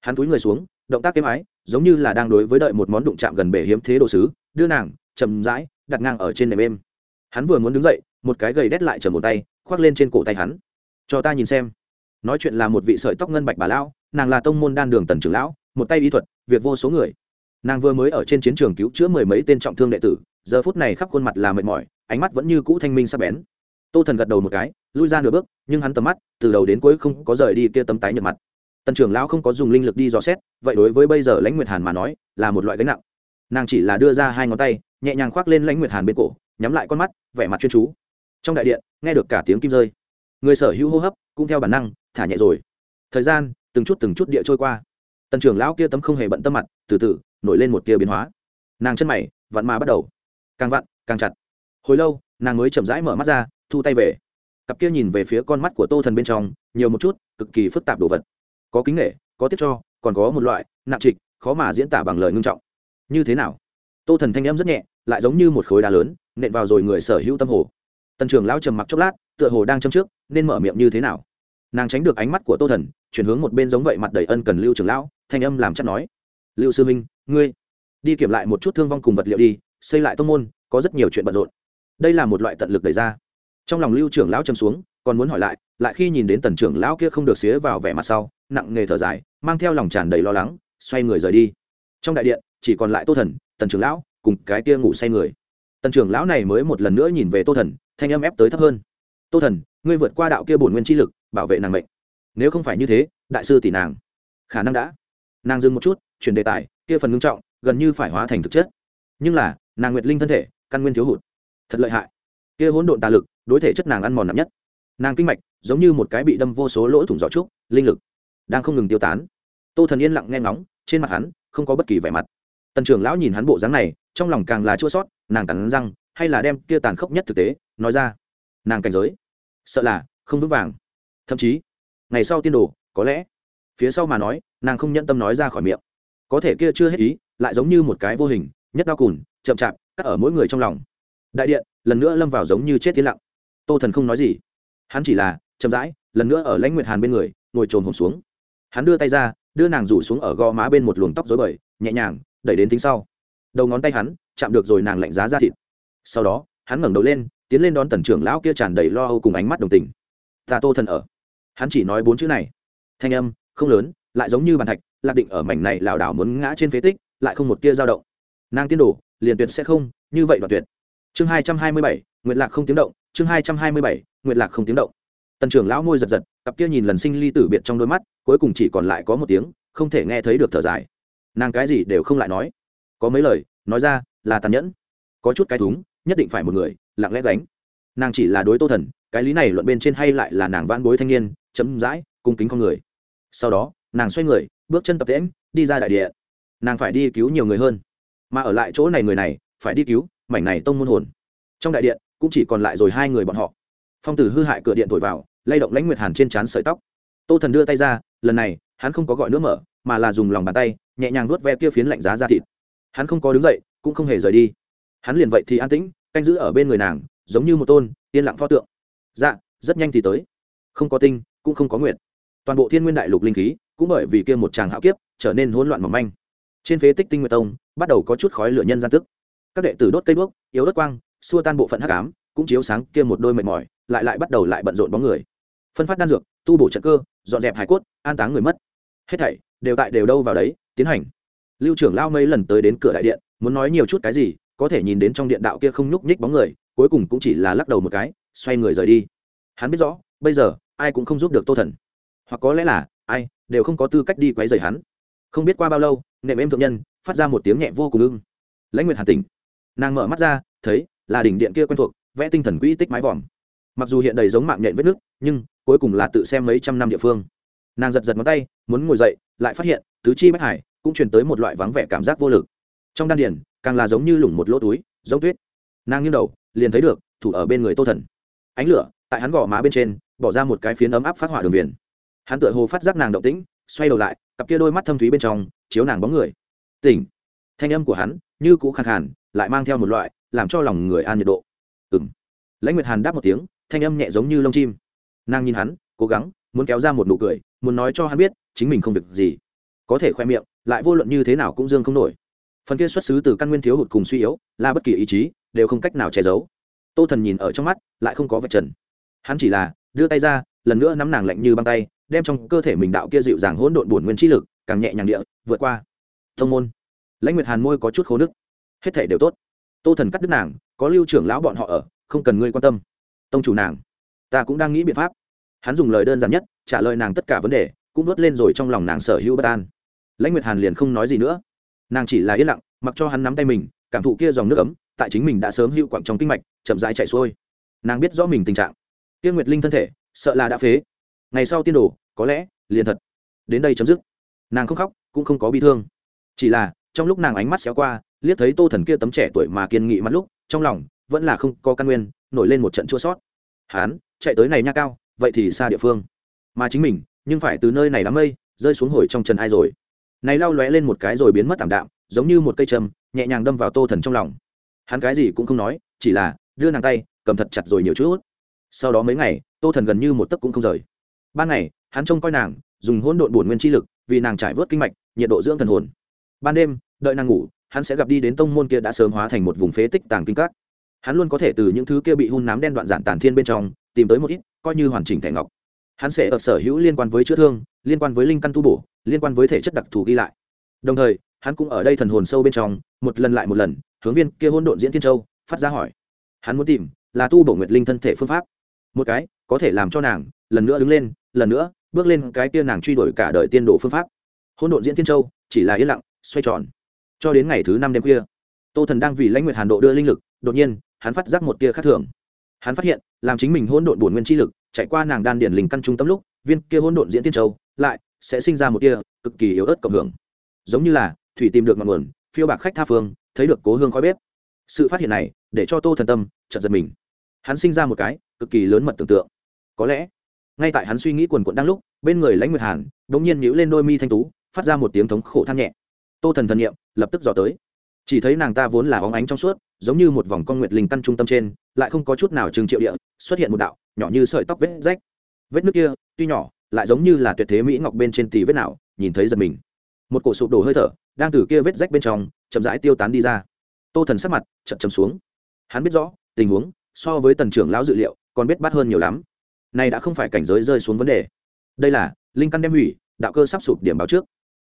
Hắn túi người xuống, động tác êm ái, giống như là đang đối với đợi một món đụng chạm gần bể hiếm thế đồ sứ, đưa nàng chầm rãi, đặt ngang ở trên nệm êm. Hắn vừa muốn đứng dậy, một cái gầy đét lại chầm một tay, khoác lên trên cổ tay hắn. Cho ta nhìn xem. Nói chuyện là một vị sợi tóc ngân bạch bà lão, nàng là tông môn đan đường tần trưởng lão, một tay y thuật, việc vô số người. Nàng vừa mới ở trên chiến trường cứu chữa mười mấy tên trọng thương đệ tử, giờ phút này khắp khuôn mặt là mệt mỏi, ánh mắt vẫn như cũ thanh minh sắc bén. Tô thần gật đầu một cái lui ra nửa bước, nhưng hắn tầm mắt, từ đầu đến cuối không có rời đi kia tấm tái nhợt mặt. Tần trưởng lão không có dùng linh lực đi dò xét, vậy đối với bây giờ lãnh nguyệt hàn mà nói, là một loại gánh nặng. Nàng chỉ là đưa ra hai ngón tay, nhẹ nhàng khoác lên lãnh nguyệt hàn bên cổ, nhắm lại con mắt, vẻ mặt chuyên chú. Trong đại điện, nghe được cả tiếng kim rơi. Người sở hữu hô hấp, cũng theo bản năng, thả nhẹ rồi. Thời gian, từng chút từng chút địa trôi qua. Tần trưởng lão kia tấm không hề bận tâm mặt, từ từ, nổi lên một tia biến hóa. Nàng chân mày, vặn mà bắt đầu. Càng vặn, càng chặt. Hồi lâu, nàng mới chậm rãi mở mắt ra, thu tay về cặp kia nhìn về phía con mắt của tô thần bên trong, nhiều một chút, cực kỳ phức tạp đồ vật. Có kính nghệ có tiết cho, còn có một loại, nặng trịch, khó mà diễn tả bằng lời ngưng trọng. Như thế nào? Tô thần thanh em rất nhẹ, lại giống như một khối đá lớn, nện vào rồi người sở hữu tâm hồ. Tần trưởng lão trầm mặc chốc lát, tựa hồ đang châm trước, nên mở miệng như thế nào? Nàng tránh được ánh mắt của tô thần, chuyển hướng một bên giống vậy mặt đầy ân cần lưu trưởng lão, thanh âm làm chắc nói. Lưu sư minh ngươi, đi kiểm lại một chút thương vong cùng vật liệu đi, xây lại tông môn, có rất nhiều chuyện bận rộn. Đây là một loại tận lực đẩy ra trong lòng lưu trưởng lão châm xuống, còn muốn hỏi lại lại khi nhìn đến tần trưởng lão kia không được xía vào vẻ mặt sau, nặng nghề thở dài, mang theo lòng tràn đầy lo lắng, xoay người rời đi. Trong đại điện, chỉ còn lại tô thần, tần trưởng lão, cùng cái kia ngủ say người. Tần trưởng lão này mới một lần nữa nhìn về tô thần, thanh âm ép tới thấp hơn. Tô thần, ngươi vượt qua đạo kia bổn nguyên chi lực, bảo vệ nàng mệnh. Nếu không phải như thế, đại sư tỷ nàng, khả năng đã. Nàng dừng một chút, chuyển đề tài, kia phần ngưng trọng, gần như phải hóa thành thực chất. Nhưng là, nàng nguyệt linh thân thể, căn nguyên thiếu hụt. Thật lợi hại. Kia hỗn độn tà lực đối thể chất nàng ăn mòn nặng nhất. Nàng kinh mạch, giống như một cái bị đâm vô số lỗ thủng giỏ trúc, linh lực đang không ngừng tiêu tán. Tô thần yên lặng nghe ngóng, trên mặt hắn không có bất kỳ vẻ mặt. Tần trưởng lão nhìn hắn bộ dáng này, trong lòng càng là chua sót nàng cắn răng, hay là đem kia tàn khốc nhất thực tế, nói ra. Nàng cảnh giới, sợ là không vững vàng. Thậm chí, ngày sau tiên đồ, có lẽ, phía sau mà nói, nàng không nhận tâm nói ra khỏi miệng. Có thể kia chưa hết ý, lại giống như một cái vô hình, nhất đau cùn, chậm chạp, cắt ở mỗi người trong lòng. Đại điện, lần nữa lâm vào giống như chết tiến lặng tô thần không nói gì. Hắn chỉ là chậm rãi, lần nữa ở lãnh nguyệt hàn bên người, ngồi trồn hồn xuống. Hắn đưa tay ra, đưa nàng rủ xuống ở gò má bên một luồng tóc dối bời, nhẹ nhàng, đẩy đến tính sau. Đầu ngón tay hắn chạm được rồi nàng lạnh giá ra thịt. Sau đó, hắn ngẩng đầu lên, tiến lên đón tần trưởng lão kia tràn đầy lo âu cùng ánh mắt đồng tình. Ta tô thần ở. Hắn chỉ nói bốn chữ này. Thanh âm không lớn, lại giống như bàn thạch, lạc định ở mảnh này lảo đảo muốn ngã trên phế tích, lại không một tia dao động. Nàng tiên đổ liền tuyệt sẽ không, như vậy đoạn tuyệt. Chương hai trăm hai mươi bảy nguyện lạc không tiếng động chương hai trăm hai mươi bảy nguyện lạc không tiếng động. Tần trưởng lão môi giật giật, cặp kia nhìn lần sinh ly tử biệt trong đôi mắt, cuối cùng chỉ còn lại có một tiếng, không thể nghe thấy được thở dài. Nàng cái gì đều không lại nói. Có mấy lời, nói ra, là tàn nhẫn. Có chút cái thúng, nhất định phải một người, lặng lẽ gánh. Nàng chỉ là đối tô thần, cái lý này luận bên trên hay lại là nàng van bối thanh niên, chấm dãi, cung kính con người. Sau đó, nàng xoay người, bước chân tập tễm đi ra đại địa. Nàng phải đi cứu nhiều người hơn. Mà ở lại chỗ này người này, phải đi cứu mảnh này tông môn hồn. Trong đại điện cũng chỉ còn lại rồi hai người bọn họ. Phong tử hư hại cửa điện thổi vào, lay động lãnh nguyệt hàn trên trán sợi tóc. Tô thần đưa tay ra, lần này, hắn không có gọi nước mở, mà là dùng lòng bàn tay, nhẹ nhàng nuốt ve kia phiến lạnh giá ra thịt. Hắn không có đứng dậy, cũng không hề rời đi. Hắn liền vậy thì an tĩnh, canh giữ ở bên người nàng, giống như một tôn, yên lặng pho tượng. Dạ rất nhanh thì tới. Không có tinh, cũng không có nguyện toàn bộ thiên nguyên đại lục linh khí, cũng bởi vì kia một tràng hạo kiếp, trở nên hỗn loạn mỏng manh. Trên phế tích tinh nguyệt tông, bắt đầu có chút khói lửa nhân gian tức. Các đệ tử đốt cây đuốc, yếu đất quang xua tan bộ phận hắc ám, cũng chiếu sáng kia một đôi mệt mỏi, lại lại bắt đầu lại bận rộn bóng người. Phân phát đan dược, tu bổ trận cơ, dọn dẹp hải cốt, an táng người mất. Hết thảy đều tại đều đâu vào đấy, tiến hành. Lưu trưởng lao mấy lần tới đến cửa đại điện, muốn nói nhiều chút cái gì, có thể nhìn đến trong điện đạo kia không nhúc nhích bóng người, cuối cùng cũng chỉ là lắc đầu một cái, xoay người rời đi. Hắn biết rõ, bây giờ, ai cũng không giúp được tô thần. Hoặc có lẽ là, ai, đều không có tư cách đi quấy rầy hắn. Không biết qua bao lâu, nệm êm thượng nhân, phát ra một tiếng nhẹ vô cùng ưng. Lãnh nguyệt hàn tỉnh. Nàng mở mắt ra, thấy là đỉnh điện kia quen thuộc, vẽ tinh thần quỹ tích mái vòm. Mặc dù hiện đầy giống mạng nhện vết nước, nhưng cuối cùng là tự xem mấy trăm năm địa phương. Nàng giật giật ngón tay, muốn ngồi dậy, lại phát hiện tứ chi bách hải cũng truyền tới một loại vắng vẻ cảm giác vô lực. Trong đan điền, càng là giống như lủng một lỗ túi, giống tuyết. Nàng nghiêng đầu, liền thấy được thủ ở bên người tô thần. Ánh lửa, tại hắn gò má bên trên, bỏ ra một cái phiến ấm áp phát hỏa đường viền. Hắn tựa hồ phát giác nàng động tĩnh, xoay đầu lại, cặp kia đôi mắt thâm thúy bên trong, chiếu nàng bóng người. Tỉnh. Thanh âm của hắn, như cũ khàn khàn, lại mang theo một loại làm cho lòng người an nhiệt độ. Ừ m lãnh nguyệt hàn đáp một tiếng, thanh âm nhẹ giống như lông chim. Nàng nhìn hắn, cố gắng, muốn kéo ra một nụ cười, muốn nói cho hắn biết, chính mình không việc gì. Có thể khoe miệng, lại vô luận như thế nào cũng dương không nổi. Phần kia xuất xứ từ căn nguyên thiếu hụt cùng suy yếu, là bất kỳ ý chí, đều không cách nào che giấu. Tô thần nhìn ở trong mắt, lại không có vật trần. Hắn chỉ là đưa tay ra, lần nữa nắm nàng lạnh như băng tay, đem trong cơ thể mình đạo kia dịu dàng hỗn độn bổn nguyên chi lực, càng nhẹ nhàng địa, vượt qua. Thông môn. Lãnh nguyệt hàn môi có chút khô nức. Hết thể đều tốt tô thần cắt đứt nàng, có lưu trưởng lão bọn họ ở, không cần ngươi quan tâm. Tông chủ nàng, ta cũng đang nghĩ biện pháp. Hắn dùng lời đơn giản nhất, trả lời nàng tất cả vấn đề, cũng vớt lên rồi trong lòng nàng sở hữu bất an. Lãnh nguyệt hàn liền không nói gì nữa. Nàng chỉ là yên lặng, mặc cho hắn nắm tay mình, cảm thụ kia dòng nước ấm, tại chính mình đã sớm hữu quặng trong kinh mạch, chậm rãi chạy xuôi. Nàng biết rõ mình tình trạng. Tiên nguyệt linh thân thể, sợ là đã phế. Ngày sau tiên đồ, có lẽ, liền thật. Đến đây chấm dứt. Nàng không khóc, cũng không có bi thương. Chỉ là, trong lúc nàng ánh mắt xéo qua liếc thấy tô thần kia tấm trẻ tuổi mà kiên nghị mắt lúc, trong lòng vẫn là không có căn nguyên, nổi lên một trận chua sót. Hán, chạy tới này nha cao, vậy thì xa địa phương. Mà chính mình, nhưng phải từ nơi này đám mây, rơi xuống hồi trong trần ai rồi. Này lao lóe lên một cái rồi biến mất tảm đạm, giống như một cây châm, nhẹ nhàng đâm vào tô thần trong lòng. Hắn cái gì cũng không nói, chỉ là đưa nàng tay, cầm thật chặt rồi nhiều chút. Sau đó mấy ngày, tô thần gần như một tấc cũng không rời. Ban ngày, hắn trông coi nàng, dùng hỗn độn bổn nguyên chi lực, vì nàng trải vớt kinh mạch, nhiệt độ dưỡng thần hồn. Ban đêm, đợi nàng ngủ hắn sẽ gặp đi đến tông môn kia đã sớm hóa thành một vùng phế tích tàng kinh các. Hắn luôn có thể từ những thứ kia bị hun nám đen đoạn giản tàn thiên bên trong, tìm tới một ít, coi như hoàn chỉnh thẻ ngọc. Hắn sẽ ở sở hữu liên quan với chữa thương, liên quan với linh căn tu bổ, liên quan với thể chất đặc thù ghi lại. Đồng thời, hắn cũng ở đây thần hồn sâu bên trong, một lần lại một lần, hướng viên kia hôn độn diễn thiên châu, phát ra hỏi. Hắn muốn tìm, là tu bổ nguyệt linh thân thể phương pháp. Một cái, có thể làm cho nàng, lần nữa đứng lên, lần nữa, bước lên cái kia nàng truy đuổi cả đời tiên độ phương pháp. Hôn độn diễn thiên châu, chỉ là yên lặng, xoay tròn cho đến ngày thứ năm đêm khuya, tô thần đang vì lãnh nguyệt hàn độ đưa linh lực, đột nhiên, hắn phát giác một tia khác thường. Hắn phát hiện, làm chính mình hỗn độn bổn nguyên chi lực, chạy qua nàng đan điển linh căn trung tâm lúc, viên kia hỗn độn diễn tiên châu, lại sẽ sinh ra một tia cực kỳ yếu ớt cộng hưởng. Giống như là thủy tìm được ngọn nguồn, phiêu bạc khách tha phương, thấy được cố hương khói bếp. Sự phát hiện này, để cho tô thần tâm chật giật mình. Hắn sinh ra một cái cực kỳ lớn mật tưởng tượng. Có lẽ, ngay tại hắn suy nghĩ quần quận đang lúc, bên người lãnh nguyệt hàn đ ỗ n g nhiên nhíu lên đôi mi thanh tú, phát ra một tiếng thống khổ than nhẹ tô thần thần nghiệm lập tức dò tới. Chỉ thấy nàng ta vốn là óng ánh trong suốt, giống như một vòng con nguyệt linh căn trung tâm trên, lại không có chút nào trừng triệu địa, xuất hiện một đạo, nhỏ như sợi tóc vết rách. Vết nước kia, tuy nhỏ, lại giống như là tuyệt thế mỹ ngọc bên trên tì vết nào, nhìn thấy giật mình. Một cổ sụp đổ hơi thở, đang từ kia vết rách bên trong, chậm rãi tiêu tán đi ra. Tô thần sắc mặt chậm chậm xuống. Hắn biết rõ, tình huống, so với tần trưởng lão dự liệu, còn biết bắt hơn nhiều lắm. Này đã không phải cảnh giới rơi xuống vấn đề. Đây là, linh căn đem hủy, đạo cơ sắp sụp điểm báo trước.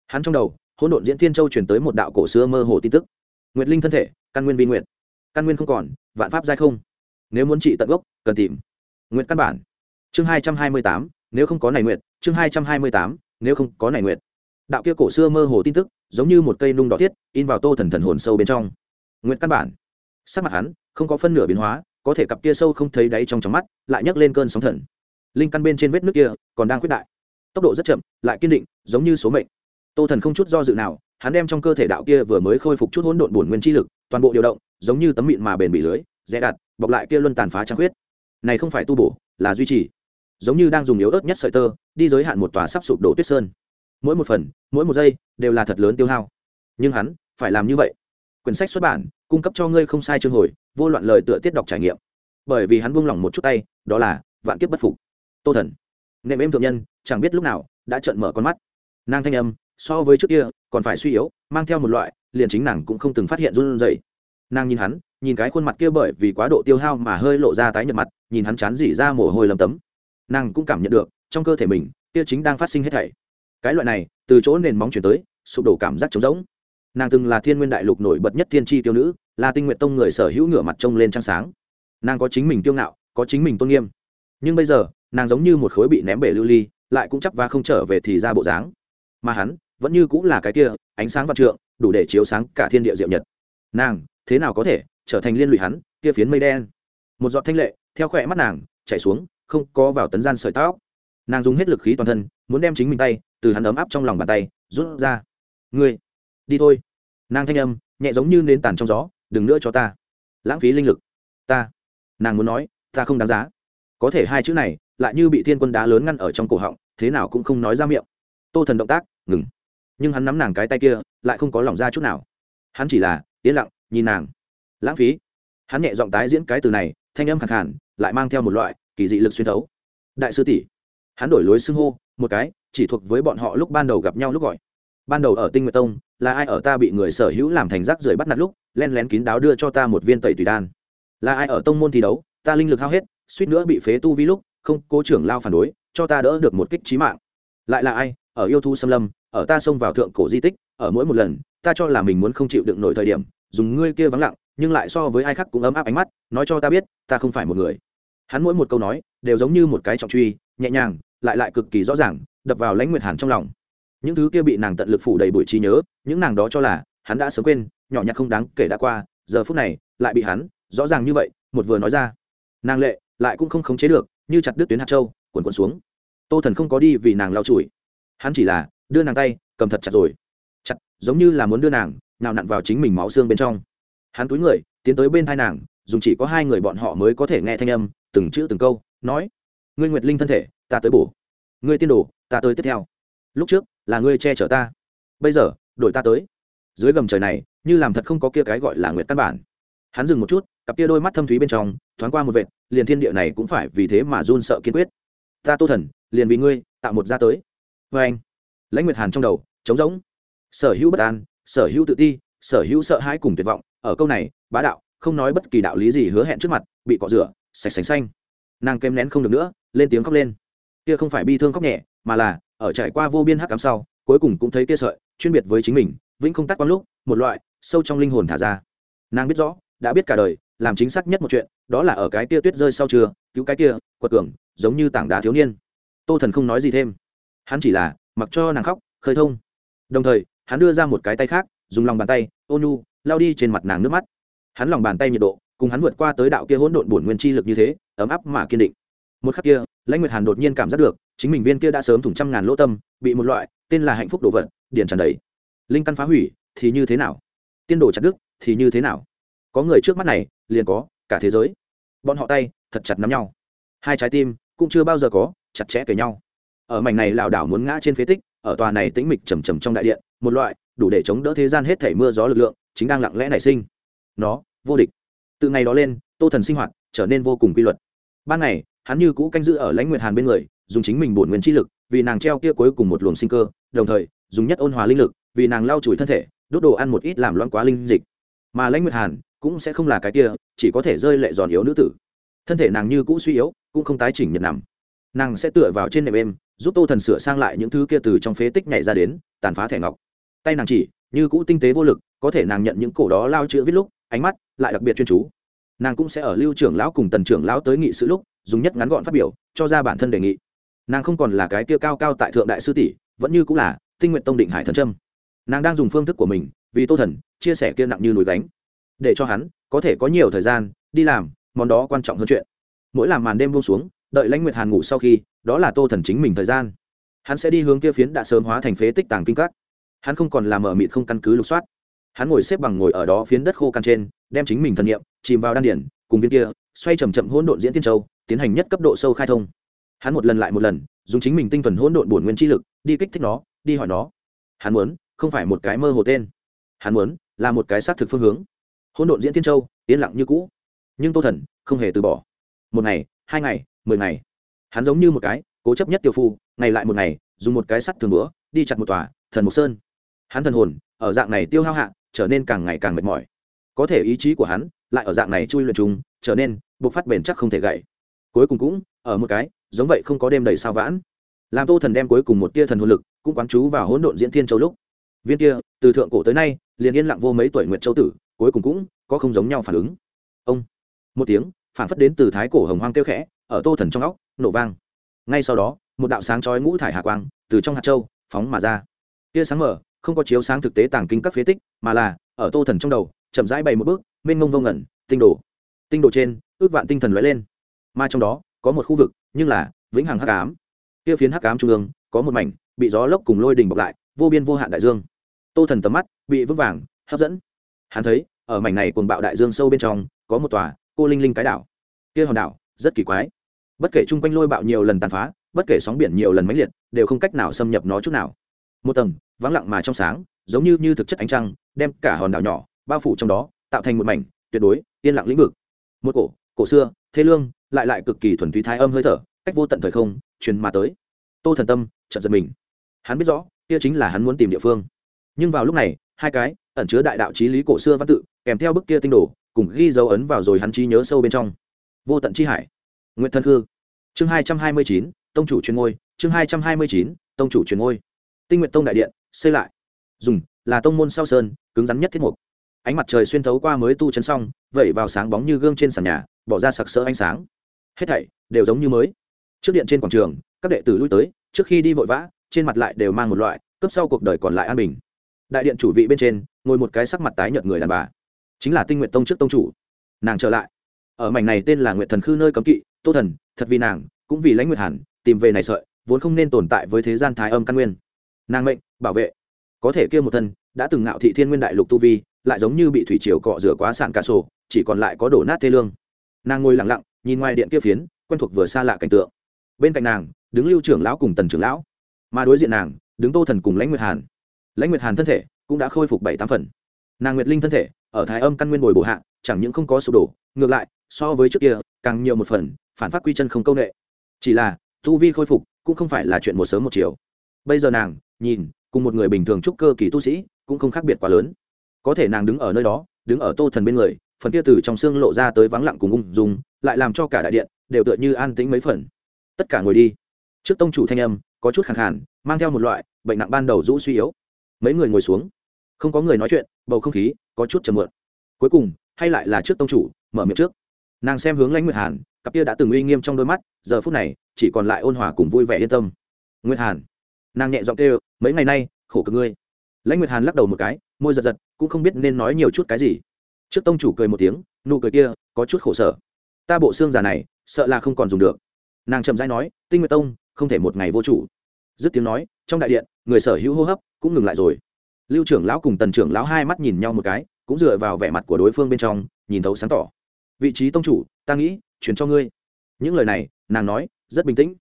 Hắn trong đầu hỗn độn diễn thiên châu chuyển tới một đạo cổ xưa mơ hồ tin tức. Nguyệt linh thân thể, căn nguyên vi nguyện căn nguyên không còn, vạn pháp giai không. Nếu muốn trị tận gốc, cần tìm nguyện căn bản. Chương hai trăm hai mươi tám, nếu không có này nguyện chương hai trăm hai mươi tám, nếu không có này nguyện đạo kia cổ xưa mơ hồ tin tức, giống như một cây nung đỏ thiết, in vào tô thần thần hồn sâu bên trong. Nguyện căn bản. Sắc mặt hắn, không có phân nửa biến hóa, có thể cặp kia sâu không thấy đáy trong trong mắt, lại nhấc lên cơn sóng thần. Linh căn bên trên vết nước kia, còn đang khuyết đại. Tốc độ rất chậm, lại kiên định, giống như số mệnh tô thần không chút do dự nào, hắn đem trong cơ thể đạo kia vừa mới khôi phục chút hỗn độn bổn nguyên chi lực, toàn bộ điều động, giống như tấm mịn mà bền bị lưới dễ đặt, bọc lại kia luân tàn phá trang khuyết. Này không phải tu bổ, là duy trì. Giống như đang dùng yếu ớt nhất sợi tơ, đi giới hạn một tòa sắp sụp đổ tuyết sơn. Mỗi một phần, mỗi một giây, đều là thật lớn tiêu hao. Nhưng hắn, phải làm như vậy. Quyển sách xuất bản, cung cấp cho ngươi không sai chương hồi, vô loạn lời tựa tiết đọc trải nghiệm. Bởi vì hắn buông lỏng một chút tay, đó là, vạn kiếp bất phục. Tô thần, nệm êm thượng nhân, chẳng biết lúc nào, đã trợn mở con mắt. Nàng thanh âm so với trước kia, còn phải suy yếu, mang theo một loại, liền chính nàng cũng không từng phát hiện run rẩy. Nàng nhìn hắn, nhìn cái khuôn mặt kia bởi vì quá độ tiêu hao mà hơi lộ ra tái nhợt mặt, nhìn hắn chán dỉ ra mồ hôi lấm tấm. Nàng cũng cảm nhận được, trong cơ thể mình, kia chính đang phát sinh hết thảy. Cái loại này, từ chỗ nền móng chuyển tới, sụp đổ cảm giác trống rỗng. Nàng từng là thiên nguyên đại lục nổi bật nhất thiên tri tiêu nữ, là tinh nguyện tông người sở hữu ngửa mặt trông lên trăng sáng. Nàng có chính mình kiêu ngạo, có chính mình tôn nghiêm. Nhưng bây giờ, nàng giống như một khối bị ném bể lưu ly, lại cũng chắc và không trở về thì ra bộ dáng. Mà hắn vẫn như cũng là cái kia, ánh sáng vạn trượng, đủ để chiếu sáng cả thiên địa diệu nhật. Nàng, thế nào có thể trở thành liên lụy hắn, kia phiến mây đen? Một giọt thanh lệ, theo khỏe mắt nàng, chảy xuống, không có vào tấn gian sợi tóc. Nàng dùng hết lực khí toàn thân, muốn đem chính mình tay, từ hắn ấm áp trong lòng bàn tay, rút ra. Ngươi, đi thôi. Nàng thanh âm, nhẹ giống như nến tàn trong gió, đừng nữa cho ta. Lãng phí linh lực. Ta. Nàng muốn nói, ta không đáng giá. Có thể hai chữ này, lại như bị thiên quân đá lớn ngăn ở trong cổ họng, thế nào cũng không nói ra miệng. Tô thần động tác, ngừng nhưng hắn nắm nàng cái tay kia, lại không có lòng ra chút nào. Hắn chỉ là, yên lặng, nhìn nàng. Lãng phí. Hắn nhẹ giọng tái diễn cái từ này, thanh âm khẳng hẳn lại mang theo một loại kỳ dị lực xuyên thấu. Đại sư tỷ. Hắn đổi lối xưng hô, một cái, chỉ thuộc với bọn họ lúc ban đầu gặp nhau lúc gọi. Ban đầu ở tinh nguyệt tông, là ai ở ta bị người sở hữu làm thành rác rưởi bắt nạt lúc, len lén kín đáo đưa cho ta một viên tẩy tùy đan. Là ai ở tông môn thi đấu, ta linh lực hao hết, suýt nữa bị phế tu vi lúc, không, cố trưởng lao phản đối, cho ta đỡ được một kích trí mạng. Lại là ai, ở yêu thu xâm lâm ở ta xông vào thượng cổ di tích, ở mỗi một lần, ta cho là mình muốn không chịu đựng nổi thời điểm, dùng ngươi kia vắng lặng, nhưng lại so với ai khác cũng ấm áp ánh mắt, nói cho ta biết, ta không phải một người. Hắn mỗi một câu nói, đều giống như một cái trọng truy, nhẹ nhàng, lại lại cực kỳ rõ ràng, đập vào lãnh nguyệt hàn trong lòng. Những thứ kia bị nàng tận lực phủ đầy bụi trí nhớ, những nàng đó cho là, hắn đã sớm quên, nhỏ nhặt không đáng kể đã qua, giờ phút này, lại bị hắn, rõ ràng như vậy, một vừa nói ra. Nàng lệ, lại cũng không khống chế được, như chặt đứt tuyến hạt châu, quần quần xuống. Tô thần không có đi vì nàng lao chùi. Hắn chỉ là đưa nàng tay, cầm thật chặt rồi. Chặt, giống như là muốn đưa nàng, nào nặn vào chính mình máu xương bên trong. Hắn túi người, tiến tới bên thai nàng, dùng chỉ có hai người bọn họ mới có thể nghe thanh âm, từng chữ từng câu, nói, ngươi nguyệt linh thân thể, ta tới bổ. Ngươi tiên đồ, ta tới tiếp theo. Lúc trước, là ngươi che chở ta. Bây giờ, đổi ta tới. Dưới gầm trời này, như làm thật không có kia cái gọi là nguyệt căn bản. Hắn dừng một chút, cặp kia đôi mắt thâm thúy bên trong, thoáng qua một vệt, liền thiên địa này cũng phải vì thế mà run sợ kiên quyết. Ta tô thần, liền vì ngươi, tạo một ra tới. Vê anh lãnh nguyệt hàn trong đầu, trống rỗng. Sở hữu bất an, sở hữu tự ti, sở hữu sợ hãi cùng tuyệt vọng, ở câu này, bá đạo, không nói bất kỳ đạo lý gì hứa hẹn trước mặt, bị cọ rửa, sạch sành xanh. Nàng kém nén không được nữa, lên tiếng khóc lên. Kia không phải bi thương khóc nhẹ, mà là, ở trải qua vô biên hắc cám sau, cuối cùng cũng thấy kia sợi, chuyên biệt với chính mình, vĩnh không tắt quang lúc, một loại, sâu trong linh hồn thả ra. Nàng biết rõ, đã biết cả đời, làm chính xác nhất một chuyện, đó là ở cái kia tuyết rơi sau trưa, cứu cái kia, quật cường, giống như tảng đá thiếu niên. Tô thần không nói gì thêm. Hắn chỉ là mặc cho nàng khóc, khơi thông. Đồng thời, hắn đưa ra một cái tay khác, dùng lòng bàn tay ôn nhu, lao đi trên mặt nàng nước mắt. Hắn lòng bàn tay nhiệt độ, cùng hắn vượt qua tới đạo kia hỗn độn bổn nguyên chi lực như thế, ấm áp mà kiên định. Một khắc kia, lãnh nguyệt hàn đột nhiên cảm giác được, chính mình viên kia đã sớm thủng trăm ngàn lỗ tâm, bị một loại, tên là hạnh phúc đồ vật điền tràn đầy. Linh căn phá hủy, thì như thế nào? Tiên đồ chặt đức thì như thế nào? Có người trước mắt này, liền có, cả thế giới. Bọn họ tay, thật chặt nắm nhau. Hai trái tim, cũng chưa bao giờ có, chặt chẽ kể nhau ở mảnh này lảo đảo muốn ngã trên phế tích, ở tòa này tĩnh mịch trầm trầm trong đại điện, một loại đủ để chống đỡ thế gian hết thảy mưa gió lực lượng, chính đang lặng lẽ nảy sinh. Nó, vô địch. Từ ngày đó lên, tô thần sinh hoạt trở nên vô cùng quy luật. Ban ngày, hắn như cũ canh giữ ở lãnh nguyệt hàn bên người, dùng chính mình bổn nguyên chi lực, vì nàng treo kia cuối cùng một luồng sinh cơ, đồng thời, dùng nhất ôn hòa linh lực, vì nàng lau chùi thân thể, đốt đồ ăn một ít làm loãng quá linh dịch. Mà lãnh nguyệt hàn cũng sẽ không là cái kia, chỉ có thể rơi lệ giòn yếu nữ tử. Thân thể nàng như cũ suy yếu, cũng không tái chỉnh nhật nằm. Nàng sẽ tựa vào trên nệm êm giúp tô thần sửa sang lại những thứ kia từ trong phế tích nhảy ra đến, tàn phá thẻ ngọc. Tay nàng chỉ, như cũ tinh tế vô lực, có thể nàng nhận những cổ đó lao chữ viết lúc, ánh mắt lại đặc biệt chuyên chú. Nàng cũng sẽ ở lưu trưởng lão cùng tần trưởng lão tới nghị sự lúc, dùng nhất ngắn gọn phát biểu, cho ra bản thân đề nghị. Nàng không còn là cái kia cao cao tại thượng đại sư tỷ, vẫn như cũng là tinh nguyện tông định hải thần trâm nàng đang dùng phương thức của mình, vì tô thần, chia sẻ kia nặng như núi gánh. Để cho hắn có thể có nhiều thời gian đi làm món đó quan trọng hơn chuyện. Mỗi làm màn đêm buông xuống đợi lãnh nguyệt hàn ngủ sau khi, đó là tô thần chính mình thời gian. Hắn sẽ đi hướng kia phiến đã sớm hóa thành phế tích tàng kinh các. Hắn không còn làm mở mịt không căn cứ lục soát. Hắn ngồi xếp bằng ngồi ở đó phiến đất khô căn trên, đem chính mình thần nghiệm chìm vào đan điển, cùng viên kia, xoay chầm chậm hỗn độn diễn tiên châu, tiến hành nhất cấp độ sâu khai thông. Hắn một lần lại một lần, dùng chính mình tinh thuần hỗn độn bổn nguyên chi lực, đi kích thích nó, đi hỏi nó. Hắn muốn, không phải một cái mơ hồ tên. Hắn muốn, là một cái xác thực phương hướng. Hỗn độn diễn tiên châu, yên lặng như cũ. Nhưng tô thần, không hề từ bỏ. Một ngày, hai ngày mười ngày. Hắn giống như một cái cố chấp nhất tiêu phu, ngày lại một ngày, dùng một cái sắt thường búa, đi chặt một tòa thần một sơn. Hắn thần hồn ở dạng này tiêu hao hạ, trở nên càng ngày càng mệt mỏi. Có thể ý chí của hắn lại ở dạng này chui luyện trùng trở nên buộc phát bền chắc không thể gãy. Cuối cùng cũng ở một cái, giống vậy không có đêm đầy sao vãn. Làm tô thần đem cuối cùng một tia thần hồn lực cũng quán chú vào hỗn độn diễn thiên châu lúc. Viên kia, từ thượng cổ tới nay, liền yên lặng vô mấy tuổi nguyệt châu tử, cuối cùng cũng có không giống nhau phản ứng. Ông, một tiếng, phản phất đến từ thái cổ hồng hoang kêu khẽ ở tô thần trong óc, nổ vang. Ngay sau đó, một đạo sáng chói ngũ thải hạ quang từ trong hạt châu phóng mà ra. Tia sáng mở, không có chiếu sáng thực tế tàng kinh các phế tích, mà là, ở tô thần trong đầu, chậm rãi bày một bước, mênh mông vô ngẩn, tinh đồ. Tinh đồ trên, ước vạn tinh thần lóe lên. Mà trong đó, có một khu vực, nhưng là, vĩnh hằng hắc ám. Kia phiến hắc ám trung ương, có một mảnh, bị gió lốc cùng lôi đình bọc lại, vô biên vô hạn đại dương. Tô thần tầm mắt, bị vững vàng, hấp dẫn. Hắn thấy, ở mảnh này cuồng bạo đại dương sâu bên trong, có một tòa, cô linh linh cái đảo. Kia hòn đảo, rất kỳ quái bất kể chung quanh lôi bạo nhiều lần tàn phá, bất kể sóng biển nhiều lần mãnh liệt, đều không cách nào xâm nhập nó chút nào. Một tầng, vắng lặng mà trong sáng, giống như như thực chất ánh trăng, đem cả hòn đảo nhỏ, bao phủ trong đó, tạo thành một mảnh tuyệt đối, yên lặng lĩnh vực. Một cổ cổ xưa thế lương, lại lại cực kỳ thuần túy thái âm hơi thở, cách vô tận thời không, truyền mà tới. Tô thần tâm chợt giật mình. Hắn biết rõ, kia chính là hắn muốn tìm địa phương. Nhưng vào lúc này, hai cái, ẩn chứa đại đạo trí lý cổ xưa văn tự, kèm theo bức kia tinh đồ, cùng ghi dấu ấn vào rồi hắn trí nhớ sâu bên trong. Vô tận chi hải nguyễn thân khư. Chương hai trăm hai mươi chín, tông chủ truyền ngôi. Chương hai trăm hai mươi chín, tông chủ truyền ngôi. Tinh nguyện tông đại điện, xây lại. Dùng, là tông môn sao sơn, cứng rắn nhất thiết mục. Ánh mặt trời xuyên thấu qua mới tu chân xong vẩy vào sáng bóng như gương trên sàn nhà, bỏ ra sặc sỡ ánh sáng. Hết thảy đều giống như mới. Trước điện trên quảng trường, các đệ tử lui tới, trước khi đi vội vã, trên mặt lại đều mang một loại, cấp sau cuộc đời còn lại an bình. Đại điện chủ vị bên trên, ngồi một cái sắc mặt tái nhợt người đàn bà. Chính là tinh nguyện tông trước tông chủ. Nàng trở lại. Ở mảnh này tên là nguyện thần khư nơi cấm kỵ tô thần, thật vì nàng, cũng vì lãnh nguyệt hàn, tìm về này sợi, vốn không nên tồn tại với thế gian thái âm căn nguyên. Nàng mệnh, bảo vệ. Có thể kia một thân, đã từng ngạo thị thiên nguyên đại lục tu vi, lại giống như bị thủy triều cọ rửa quá sạn cả sổ, chỉ còn lại có đổ nát thê lương. Nàng ngồi lặng lặng, nhìn ngoài điện kia phiến, quen thuộc vừa xa lạ cảnh tượng. Bên cạnh nàng, đứng lưu trưởng lão cùng tần trưởng lão. Mà đối diện nàng, đứng tô thần cùng lãnh nguyệt hàn. Lãnh nguyệt hàn thân thể cũng đã khôi phục bảy tám phần. Nàng nguyệt linh thân thể, ở thái âm căn nguyên bồi bổ hạ, chẳng những không có sụp đổ, ngược lại, so với trước kia, càng nhiều một phần phản phát quy chân không công nghệ chỉ là, tu vi khôi phục cũng không phải là chuyện một sớm một chiều. Bây giờ nàng, nhìn, cùng một người bình thường trúc cơ kỳ tu sĩ cũng không khác biệt quá lớn. Có thể nàng đứng ở nơi đó, đứng ở tô thần bên người, phần kia từ trong xương lộ ra tới vắng lặng cùng ung dung, lại làm cho cả đại điện đều tựa như an tĩnh mấy phần. Tất cả ngồi đi. Trước tông chủ thanh âm, có chút khẳng hẳn mang theo một loại bệnh nặng ban đầu rũ suy yếu. Mấy người ngồi xuống. Không có người nói chuyện, bầu không khí có chút chầm mượn cuối cùng, hay lại là trước tông chủ, mở miệng trước. Nàng xem hướng lãnh nguyệt hàn cặp kia đã từng uy nghiêm trong đôi mắt, giờ phút này, chỉ còn lại ôn hòa cùng vui vẻ yên tâm. Nguyệt hàn, nàng nhẹ giọng kêu, mấy ngày nay, khổ cực ngươi. Lãnh nguyệt hàn lắc đầu một cái, môi giật giật, cũng không biết nên nói nhiều chút cái gì. Trước tông chủ cười một tiếng, nụ cười kia, có chút khổ sở. Ta bộ xương già này, sợ là không còn dùng được. Nàng chậm rãi nói, tinh nguyệt tông, không thể một ngày vô chủ. Dứt tiếng nói, trong đại điện, người sở hữu hô hấp cũng ngừng lại rồi. Lưu trưởng lão cùng tần trưởng lão hai mắt nhìn nhau một cái, cũng dựa vào vẻ mặt của đối phương bên trong, nhìn thấu sáng tỏ. Vị trí tông chủ, ta nghĩ chuyển cho ngươi. Những lời này, nàng nói, rất bình tĩnh.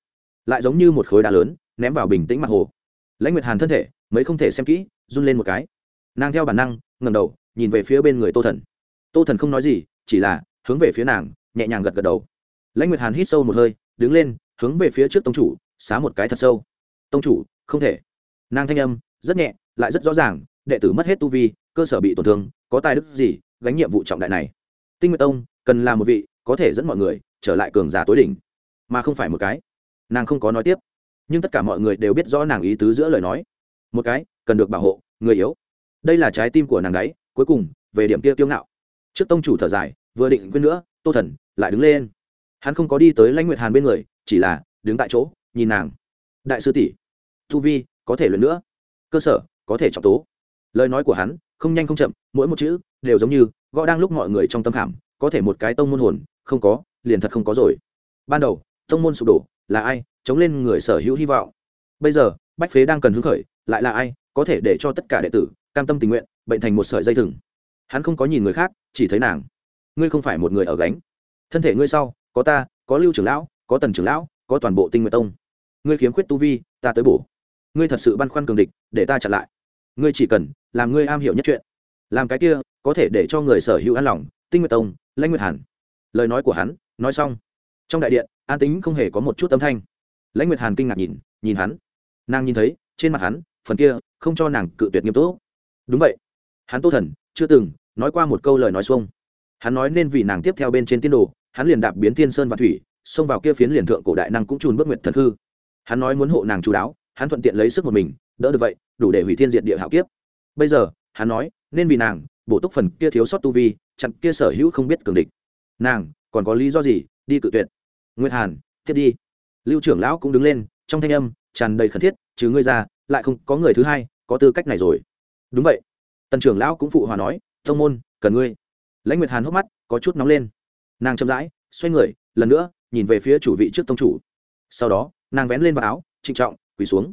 Lại giống như một khối đá lớn, ném vào bình tĩnh mặt hồ. Lãnh nguyệt hàn thân thể, mấy không thể xem kỹ, run lên một cái. Nàng theo bản năng ngầm đầu, nhìn về phía bên người tô thần. Tô thần không nói gì, chỉ là hướng về phía nàng, nhẹ nhàng gật gật đầu. Lãnh nguyệt hàn hít sâu một hơi, đứng lên, hướng về phía trước tông chủ, xá một cái thật sâu. Tông chủ, không thể. Nàng thanh âm, rất nhẹ, lại rất rõ ràng, đệ tử mất hết tu vi, cơ sở bị tổn thương, có tài đức gì, gánh nhiệm vụ trọng đại này. Tinh nguyệt tông, cần là một vị có thể dẫn mọi người trở lại cường giả tối đỉnh, mà không phải một cái. Nàng không có nói tiếp, nhưng tất cả mọi người đều biết rõ nàng ý tứ giữa lời nói. Một cái, cần được bảo hộ, người yếu. Đây là trái tim của nàng đấy, cuối cùng, về điểm kia tiêu ngạo. Trước tông chủ thở dài, vừa định quên nữa, tô thần lại đứng lên. Hắn không có đi tới lãnh nguyệt hàn bên người, chỉ là đứng tại chỗ, nhìn nàng. Đại sư tỷ thu vi có thể luyện nữa. Cơ sở có thể trọng tố. Lời nói của hắn không nhanh không chậm, mỗi một chữ đều giống như gõ đang lúc mọi người trong tâm khảm, có thể một cái tông môn hồn không có, liền thật không có rồi. Ban đầu, tông môn sụp đổ, là ai, chống lên người sở hữu hy vọng. Bây giờ, bách phế đang cần hứng khởi, lại là ai, có thể để cho tất cả đệ tử, cam tâm tình nguyện, bệnh thành một sợi dây thừng. Hắn không có nhìn người khác, chỉ thấy nàng. Ngươi không phải một người ở gánh. Thân thể ngươi sau, có ta, có lưu trưởng lão, có tần trưởng lão, có toàn bộ tinh nguyện tông. Ngươi khiếm khuyết tu vi, ta tới bổ. Ngươi thật sự băn khoăn cường địch, để ta chặn lại. Ngươi chỉ cần, làm ngươi am hiểu nhất chuyện. Làm cái kia, có thể để cho người sở hữu an lòng, tinh nguyện tông, lãnh nguyệt hẳn lời nói của hắn, nói xong, trong đại điện, an tính không hề có một chút âm thanh. Lãnh nguyệt hàn kinh ngạc nhìn nhìn hắn. Nàng nhìn thấy, trên mặt hắn, phần kia, không cho nàng cự tuyệt nghiêm túc. Đúng vậy. Hắn tô thần, chưa từng nói qua một câu lời nói xuông. Hắn nói nên vì nàng tiếp theo bên trên tiên đồ, hắn liền đạp biến thiên sơn và thủy, xông vào kia phiến liền thượng cổ đại năng cũng trùn bước nguyệt thần hư hắn nói muốn hộ nàng chú đáo, hắn thuận tiện lấy sức một mình, đỡ được vậy, đủ để hủy thiên diệt địa hạo kiếp. Bây giờ, hắn nói, nên vì nàng bổ túc phần kia thiếu sót tu vi, chặn kia sở hữu không biết cường địch nàng, còn có lý do gì? Đi cự tuyệt. Nguyệt hàn, tiếp đi. Lưu trưởng lão cũng đứng lên, trong thanh âm tràn đầy khẩn thiết chứ ngươi ra, lại không có người thứ hai có tư cách này rồi. Đúng vậy. Tần trưởng lão cũng phụ hòa nói, thông môn, cần ngươi. Lãnh nguyệt hàn hốc mắt có chút nóng lên. Nàng chậm rãi, xoay người, lần nữa nhìn về phía chủ vị trước tông chủ. Sau đó, nàng vén lên vào áo, trịnh trọng, quỳ xuống.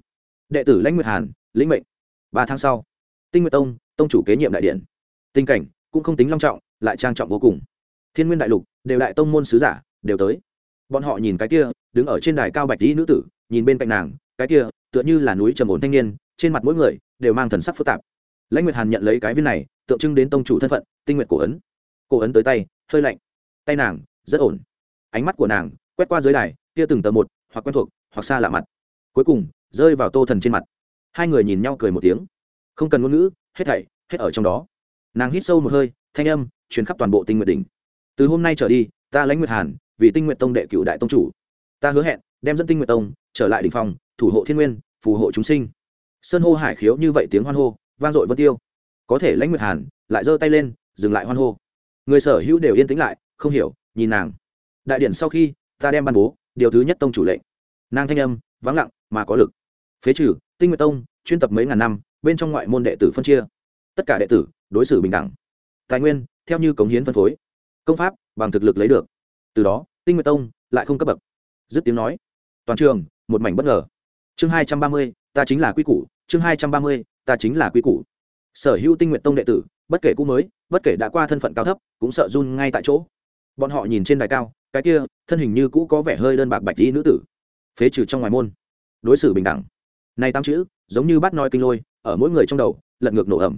Đệ tử lãnh nguyệt hàn, lĩnh mệnh. Ba tháng sau, tinh nguyệt tông tông chủ kế nhiệm đại điện. Tình cảnh cũng không tính long trọng, lại trang trọng vô cùng thiên nguyên đại lục, đều đại tông môn sứ giả, đều tới. Bọn họ nhìn cái kia, đứng ở trên đài cao bạch tý nữ tử, nhìn bên cạnh nàng, cái kia, tựa như là núi trầm ổn thanh niên, trên mặt mỗi người, đều mang thần sắc phức tạp. Lãnh nguyệt hàn nhận lấy cái viên này, tượng trưng đến tông chủ thân phận, tinh nguyệt cổ ấn. Cổ ấn tới tay, hơi lạnh. Tay nàng, rất ổn. Ánh mắt của nàng, quét qua dưới đài, kia từng tờ một, hoặc quen thuộc, hoặc xa lạ mặt. Cuối cùng, rơi vào tô thần trên mặt. Hai người nhìn nhau cười một tiếng. Không cần ngôn ngữ, hết thảy, hết ở trong đó. Nàng hít sâu một hơi, thanh âm chuyến khắp toàn bộ tinh nguyện đỉnh từ hôm nay trở đi, ta lãnh nguyệt hàn, vì tinh nguyện tông đệ cựu đại tông chủ. Ta hứa hẹn, đem dẫn tinh nguyện tông trở lại đ ỉ n h phòng thủ hộ thiên nguyên, phù hộ chúng sinh. Sơn hô hải khiếu như vậy tiếng hoan hô, vang dội vân tiêu. Có thể lãnh nguyệt hàn, lại giơ tay lên, dừng lại hoan hô. Người sở hữu đều yên tĩnh lại, không hiểu, nhìn nàng. Đại điện sau khi, ta đem ban bố, điều thứ nhất tông chủ lệnh. Nàng thanh âm, vắng lặng, mà có lực. Phế trừ, tinh nguyệt tông, chuyên tập mấy ngàn năm, bên trong ngoại môn đệ tử phân chia. Tất cả đệ tử, đối xử bình đẳng. Tài nguyên, theo như cống hiến phân phối công pháp bằng thực lực lấy được. Từ đó, tinh nguyệt tông lại không cấp bậc. Dứt tiếng nói, toàn trường, một mảnh bất ngờ. Chương hai trăm ba mươi, ta chính là quy củ. Chương hai trăm ba mươi, ta chính là quy củ. Sở hữu tinh nguyện tông đệ tử, bất kể cũ mới, bất kể đã qua thân phận cao thấp, cũng sợ run ngay tại chỗ. Bọn họ nhìn trên đài cao, cái kia, thân hình như cũ có vẻ hơi đơn bạc bạch dĩ nữ tử. Phế trừ trong ngoài môn. Đối xử bình đẳng. Này tám chữ, giống như bát nói kinh lôi, ở mỗi người trong đầu, lật ngược nổ ẩm.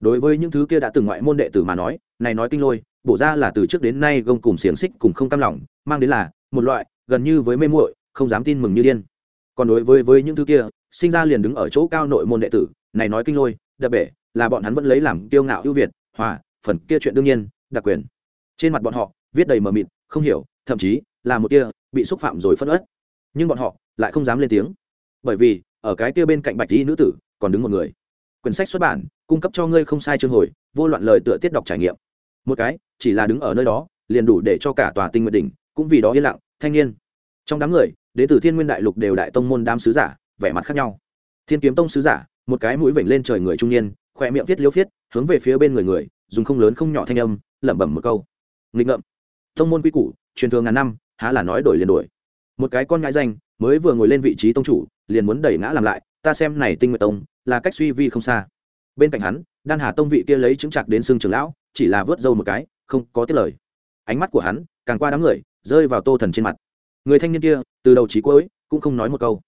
Đối với những thứ kia đã từng ngoại môn đệ tử mà nói, này nói kinh lôi bổ ra là từ trước đến nay gông cùng xiềng xích cùng không cam lòng, mang đến là một loại gần như với mê muội, không dám tin mừng như điên. Còn đối với với những thứ kia, sinh ra liền đứng ở chỗ cao nội môn đệ tử, này nói kinh lôi, đập bể, là bọn hắn vẫn lấy làm kiêu ngạo ưu việt, hòa, phần kia chuyện đương nhiên, đặc quyền. Trên mặt bọn họ, viết đầy mờ mịt, không hiểu, thậm chí là một kia bị xúc phạm rồi phất ớt nhưng bọn họ lại không dám lên tiếng. Bởi vì, ở cái kia bên cạnh bạch y nữ tử, còn đứng một người. Quyển sách xuất bản, cung cấp cho ngươi không sai chương hồi, vô loạn lời tựa tiết đọc trải nghiệm một cái, chỉ là đứng ở nơi đó, liền đủ để cho cả tòa tinh nguyện đỉnh cũng vì đó yên lặng, thanh niên. Trong đám người đến từ thiên nguyên đại lục đều đại tông môn đám sứ giả, vẻ mặt khác nhau. Thiên kiếm tông sứ giả, một cái mũi vểnh lên trời người trung niên, khỏe miệng viết liêu viết, hướng về phía bên người người, dùng không lớn không nhỏ thanh âm, lẩm bẩm một câu. Nghịch ngợm. Tông môn quy củ, truyền thường ngàn năm, há là nói đổi liền đổi. Một cái con ngại danh, mới vừa ngồi lên vị trí tông chủ, liền muốn đẩy ngã làm lại, ta xem này tinh nguyện tông, là cách suy vi không xa. Bên cạnh hắn, đan hà tông vị kia lấy chứng chặt đến xương trường lão chỉ là vớt dâu một cái, không có tiết lời. Ánh mắt của hắn càng qua đám người, rơi vào tô thần trên mặt. Người thanh niên kia, từ đầu trí cuối, cũng không nói một câu.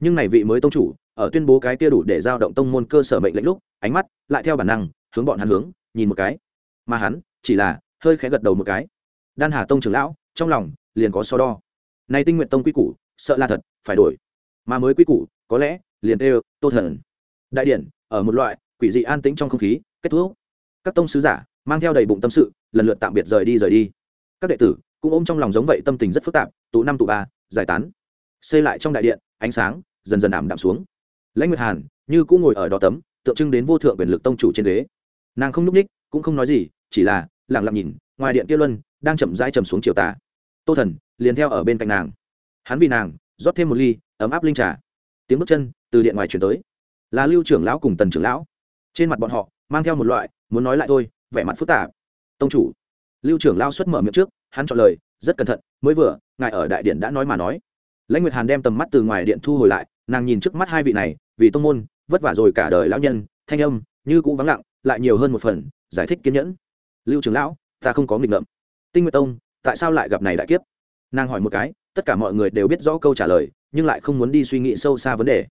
Nhưng này vị mới tông chủ, ở tuyên bố cái kia đủ để giao động tông môn cơ sở mệnh lệnh lúc, ánh mắt lại theo bản năng, hướng bọn hắn hướng, nhìn một cái. Mà hắn, chỉ là hơi khẽ gật đầu một cái. Đan hà tông trưởng lão, trong lòng liền có so đo. Này tinh nguyện tông quy củ, sợ là thật, phải đổi. Mà mới quy củ, có lẽ liền đều, tô thần. Đại điển ở một loại quỷ dị an tĩnh trong không khí, kết thúc. Các tông sứ giả mang theo đầy bụng tâm sự, lần lượt tạm biệt rời đi rời đi. Các đệ tử cũng ôm trong lòng giống vậy tâm tình rất phức tạp, tụ năm tụ ba, giải tán. Xây lại trong đại điện, ánh sáng dần dần ảm đạm xuống. Lãnh nguyệt hàn như cũng ngồi ở đó tấm, tượng trưng đến vô thượng quyền lực tông chủ trên ghế. Nàng không núp ních cũng không nói gì, chỉ là lẳng lặng nhìn, ngoài điện kia luân đang chậm rãi chầm xuống chiều tà. Tô thần liền theo ở bên cạnh nàng. Hắn vì nàng rót thêm một ly ấm áp linh trà. Tiếng bước chân từ điện ngoài chuyển tới. Là lưu trưởng lão cùng tần trưởng lão. Trên mặt bọn họ mang theo một loại, muốn nói lại thôi vẻ mặt phức tạp. Tông chủ. Lưu trưởng lao xuất mở miệng trước, hắn chọn lời, rất cẩn thận, mới vừa, ngài ở đại điện đã nói mà nói. Lãnh nguyệt hàn đem tầm mắt từ ngoài điện thu hồi lại, nàng nhìn trước mắt hai vị này, vì tông môn, vất vả rồi cả đời lão nhân, thanh âm, như cũng vắng lặng, lại nhiều hơn một phần, giải thích kiên nhẫn. Lưu trưởng lão, ta không có nghịch ngợm. Tinh nguyệt tông, tại sao lại gặp này đại kiếp? Nàng hỏi một cái, tất cả mọi người đều biết rõ câu trả lời, nhưng lại không muốn đi suy nghĩ sâu xa vấn đề.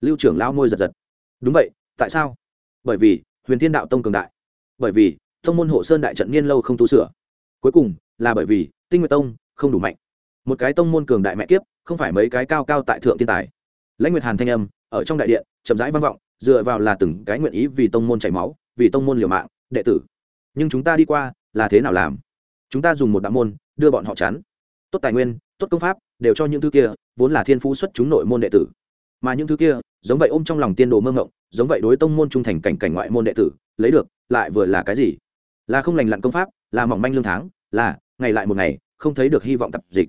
Lưu trưởng lão môi giật giật. Đúng vậy, tại sao? Bởi vì, huyền thiên đạo tông cường đại. Bởi vì tông môn hộ sơn đại trận niên lâu không tu sửa. Cuối cùng, là bởi vì, tinh nguyệt tông không đủ mạnh. Một cái tông môn cường đại mẹ kiếp, không phải mấy cái cao cao tại thượng thiên tài. Lãnh nguyệt hàn thanh âm, ở trong đại điện, chậm rãi vang vọng, dựa vào là từng cái nguyện ý vì tông môn chảy máu, vì tông môn liều mạng, đệ tử. Nhưng chúng ta đi qua, là thế nào làm? Chúng ta dùng một đạo môn, đưa bọn họ chắn tốt tài nguyên, tốt công pháp, đều cho những thứ kia, vốn là thiên phú xuất chúng nội môn đệ tử. Mà những thứ kia, giống vậy ôm trong lòng tiên đồ mơ ngộng giống vậy đối tông môn trung thành cảnh cảnh ngoại môn đệ tử, lấy được, lại vừa là cái gì? Là không lành lặn công pháp, là mỏng manh lương tháng, là, ngày lại một ngày, không thấy được hy vọng tập dịch.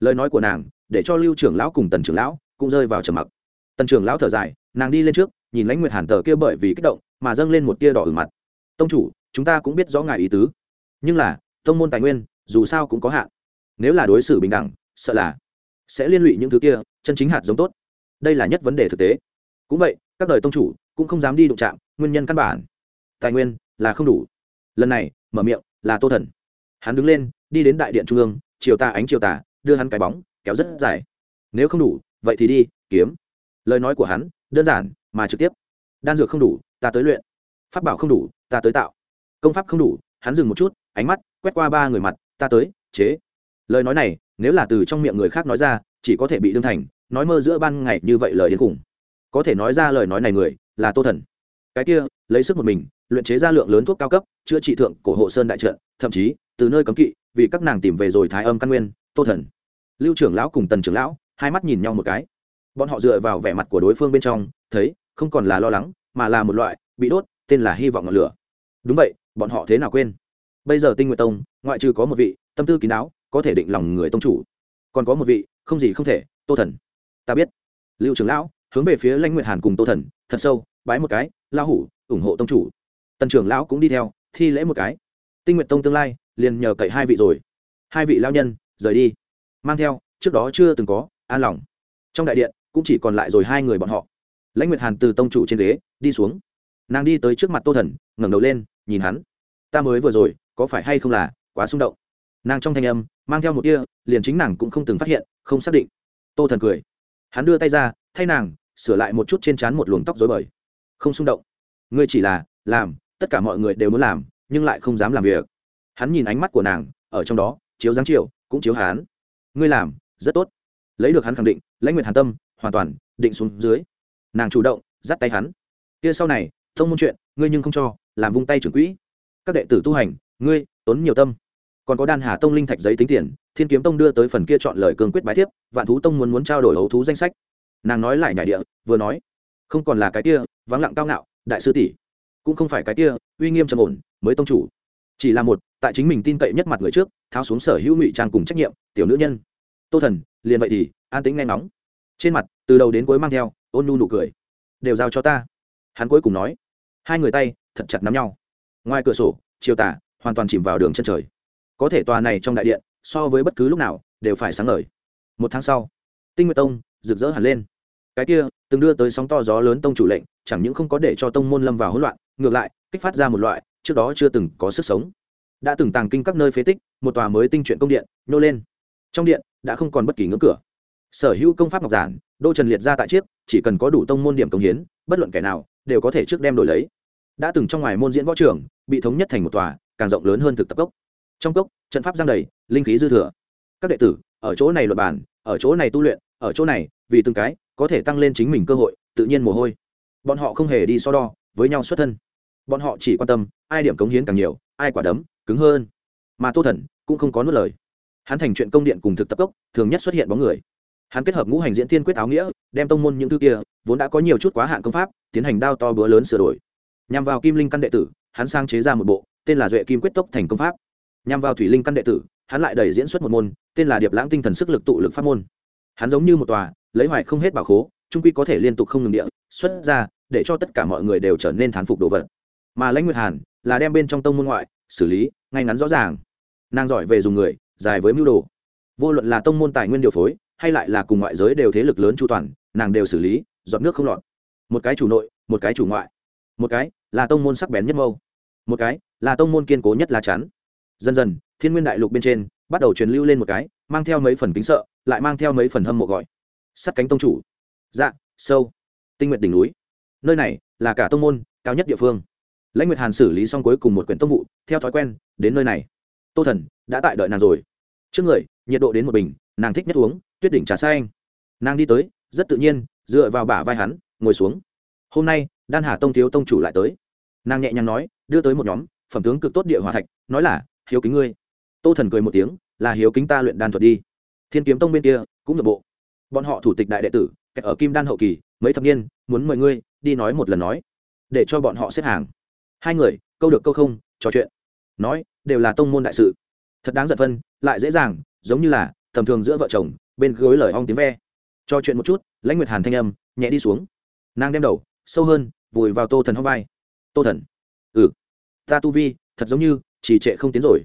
Lời nói của nàng, để cho lưu trưởng lão cùng tần trưởng lão cũng rơi vào trầm mặc. Tần trưởng lão thở dài, nàng đi lên trước, nhìn lãnh nguyệt hàn tờ kia bởi vì kích động, mà dâng lên một tia đỏ ở mặt. Tông chủ, chúng ta cũng biết rõ ngài ý tứ. Nhưng là, tông môn tài nguyên, dù sao cũng có hạn. Nếu là đối xử bình đẳng, sợ là sẽ liên lụy những thứ kia, chân chính hạt giống tốt. Đây là nhất vấn đề thực tế. Cũng vậy, các đời tông chủ cũng không dám đi đụng chạm, nguyên nhân căn bản. Tài nguyên là không đủ lần này, mở miệng là tô thần. Hắn đứng lên, đi đến đại điện trung ương, chiều tà ánh chiều tà, đưa hắn cái bóng, kéo rất dài. Nếu không đủ, vậy thì đi, kiếm. Lời nói của hắn, đơn giản, mà trực tiếp. Đan dược không đủ, ta tới luyện. Pháp bảo không đủ, ta tới tạo. Công pháp không đủ, hắn dừng một chút, ánh mắt quét qua ba người mặt, ta tới, chế. Lời nói này, nếu là từ trong miệng người khác nói ra, chỉ có thể bị đương thành, nói mơ giữa ban ngày như vậy lời đến cùng có thể nói ra lời nói này người, là tô thần. Cái kia, lấy sức một mình luyện chế ra lượng lớn thuốc cao cấp, chữa trị thượng cổ hộ sơn đại trận, thậm chí, từ nơi cấm kỵ, vì các nàng tìm về rồi thái âm căn nguyên, tô thần. Lưu trưởng lão cùng tần trưởng lão, hai mắt nhìn nhau một cái. Bọn họ dựa vào vẻ mặt của đối phương bên trong, thấy, không còn là lo lắng, mà là một loại, bị đốt, tên là hy vọng ngọn lửa. Đúng vậy, bọn họ thế nào quên? Bây giờ tinh nguyện tông, ngoại trừ có một vị, tâm tư kín đáo, có thể định lòng người tông chủ. Còn có một vị, không gì không thể, tô thần. Ta biết. Lưu trưởng lão, hướng về phía lãnh nguyệt hàn cùng tô thần, thật sâu, bái một cái lao hủ, ủng hộ tông chủ tần trưởng lão cũng đi theo, thi lễ một cái. Tinh nguyện tông tương lai, liền nhờ cậy hai vị rồi. Hai vị lao nhân, rời đi. Mang theo, trước đó chưa từng có, an lòng. Trong đại điện, cũng chỉ còn lại rồi hai người bọn họ. Lãnh nguyệt hàn từ tông chủ trên ghế, đi xuống. Nàng đi tới trước mặt tô thần, ngẩng đầu lên, nhìn hắn. Ta mới vừa rồi, có phải hay không là, quá xung động. Nàng trong thanh âm, mang theo một tia, liền chính nàng cũng không từng phát hiện, không xác định. Tô thần cười. Hắn đưa tay ra, thay nàng, sửa lại một chút trên trán một luồng tóc dối bời. Không xung động. Ngươi chỉ là, làm tất cả mọi người đều muốn làm, nhưng lại không dám làm việc. Hắn nhìn ánh mắt của nàng, ở trong đó, chiếu dáng chiều, cũng chiếu hắn. Ngươi làm, rất tốt. Lấy được hắn khẳng định, lãnh nguyệt hàn tâm, hoàn toàn, định xuống dưới. Nàng chủ động, dắt tay hắn. Kia sau này, thông môn chuyện, ngươi nhưng không cho, làm vung tay trưởng quỹ. Các đệ tử tu hành, ngươi, tốn nhiều tâm. Còn có đan hà tông linh thạch giấy tính tiền, thiên kiếm tông đưa tới phần kia chọn lời cương quyết bái thiếp, vạn thú tông muốn muốn trao đổi hấu thú danh sách. Nàng nói lại nhảy địa, vừa nói, không còn là cái kia, vắng lặng cao ngạo, đại sư tỷ cũng không phải cái kia, uy nghiêm trầm ổn, mới tông chủ. Chỉ là một, tại chính mình tin cậy nhất mặt người trước, tháo xuống sở hữu ngụy trang cùng trách nhiệm, tiểu nữ nhân. Tô thần, liền vậy thì, an tĩnh nghe ngóng. Trên mặt, từ đầu đến cuối mang theo, ôn nhu nụ cười. Đều giao cho ta. Hắn cuối cùng nói. Hai người tay, thật chặt nắm nhau. Ngoài cửa sổ chiều tả, hoàn toàn chìm vào đường chân trời. Có thể tòa này trong đại điện, so với bất cứ lúc nào, đều phải sáng ngời. Một tháng sau, tinh nguyệt tông, rực rỡ hẳn lên. Cái kia, từng đưa tới sóng to gió lớn tông chủ lệnh chẳng những không có để cho tông môn lâm vào hỗn loạn, ngược lại, kích phát ra một loại trước đó chưa từng có sức sống. Đã từng tàng kinh các nơi phế tích, một tòa mới tinh truyện công điện, nhô lên. Trong điện, đã không còn bất kỳ ngưỡng cửa. Sở hữu công pháp ngọc giản, đô trần liệt ra tại chiếc, chỉ cần có đủ tông môn điểm công hiến, bất luận kẻ nào, đều có thể trước đem đổi lấy. Đã từng trong ngoài môn diễn võ trường, bị thống nhất thành một tòa, càng rộng lớn hơn thực tập cốc. Trong cốc, trận pháp giang đầy, linh khí dư thừa. Các đệ tử, ở chỗ này luật bản ở chỗ này tu luyện, ở chỗ này, vì từng cái, có thể tăng lên chính mình cơ hội, tự nhiên mồ hôi bọn họ không hề đi so đo với nhau xuất thân. Bọn họ chỉ quan tâm, ai điểm cống hiến càng nhiều, ai quả đấm cứng hơn. Mà tô thần cũng không có nuốt lời. Hắn thành chuyện công điện cùng thực tập cốc, thường nhất xuất hiện bóng người. Hắn kết hợp ngũ hành diễn thiên quyết áo nghĩa, đem tông môn những thứ kia, vốn đã có nhiều chút quá hạn công pháp, tiến hành đao to bữa lớn sửa đổi. Nhằm vào kim linh căn đệ tử, hắn sang chế ra một bộ, tên là duệ kim quyết tốc thành công pháp. Nhằm vào thủy linh căn đệ tử, hắn lại đẩy diễn xuất một môn, tên là điệp lãng tinh thần sức lực tụ lực pháp môn. Hắn giống như một tòa, lấy hoài không hết bảo khố, trung quy có thể liên tục không ngừng địa xuất ra, để cho tất cả mọi người đều trở nên thán phục đồ vật. Mà lãnh nguyệt hàn là đem bên trong tông môn ngoại xử lý ngay ngắn rõ ràng. Nàng giỏi về dùng người, dài với mưu đồ. Vô luận là tông môn tài nguyên điều phối, hay lại là cùng ngoại giới đều thế lực lớn chu toàn, nàng đều xử lý, dọn nước không lọt. Một cái chủ nội, một cái chủ ngoại. Một cái là tông môn sắc bén nhất mâu. Một cái là tông môn kiên cố nhất lá chắn. Dần dần, thiên nguyên đại lục bên trên bắt đầu truyền lưu lên một cái, mang theo mấy phần kính sợ, lại mang theo mấy phần hâm mộ gọi. Sắt cánh tông chủ. Dạ sâu tinh nguyện đỉnh núi. Nơi này là cả tông môn, cao nhất địa phương. Lãnh nguyệt hàn xử lý xong cuối cùng một quyển tông vụ, theo thói quen, đến nơi này. Tô thần đã tại đợi nàng rồi. Trước người, nhiệt độ đến một bình, nàng thích nhất uống, tuyết đỉnh trà xa anh. Nàng đi tới, rất tự nhiên, dựa vào bả vai hắn, ngồi xuống. Hôm nay, đan hà tông thiếu tông chủ lại tới. Nàng nhẹ nhàng nói, đưa tới một nhóm, phẩm tướng cực tốt địa hòa thạch, nói là, hiếu kính ngươi. Tô thần cười một tiếng, là hiếu kính ta luyện đan thuật đi. Thiên kiếm tông bên kia cũng được bộ. Bọn họ thủ tịch đại đệ tử, kẹt ở kim đan hậu kỳ mấy thập niên, muốn mời ngươi, đi nói một lần nói, để cho bọn họ xếp hàng. Hai người, câu được câu không, trò chuyện. Nói, đều là tông môn đại sự. Thật đáng giận phân, lại dễ dàng, giống như là, tầm thường giữa vợ chồng, bên gối lời ong tiếng ve. Cho chuyện một chút, lãnh nguyệt hàn thanh âm, nhẹ đi xuống. Nàng đem đầu, sâu hơn, vùi vào tô thần hóc vai. Tô thần. Ừ. Ta tu vi, thật giống như, trì trệ không tiến rồi.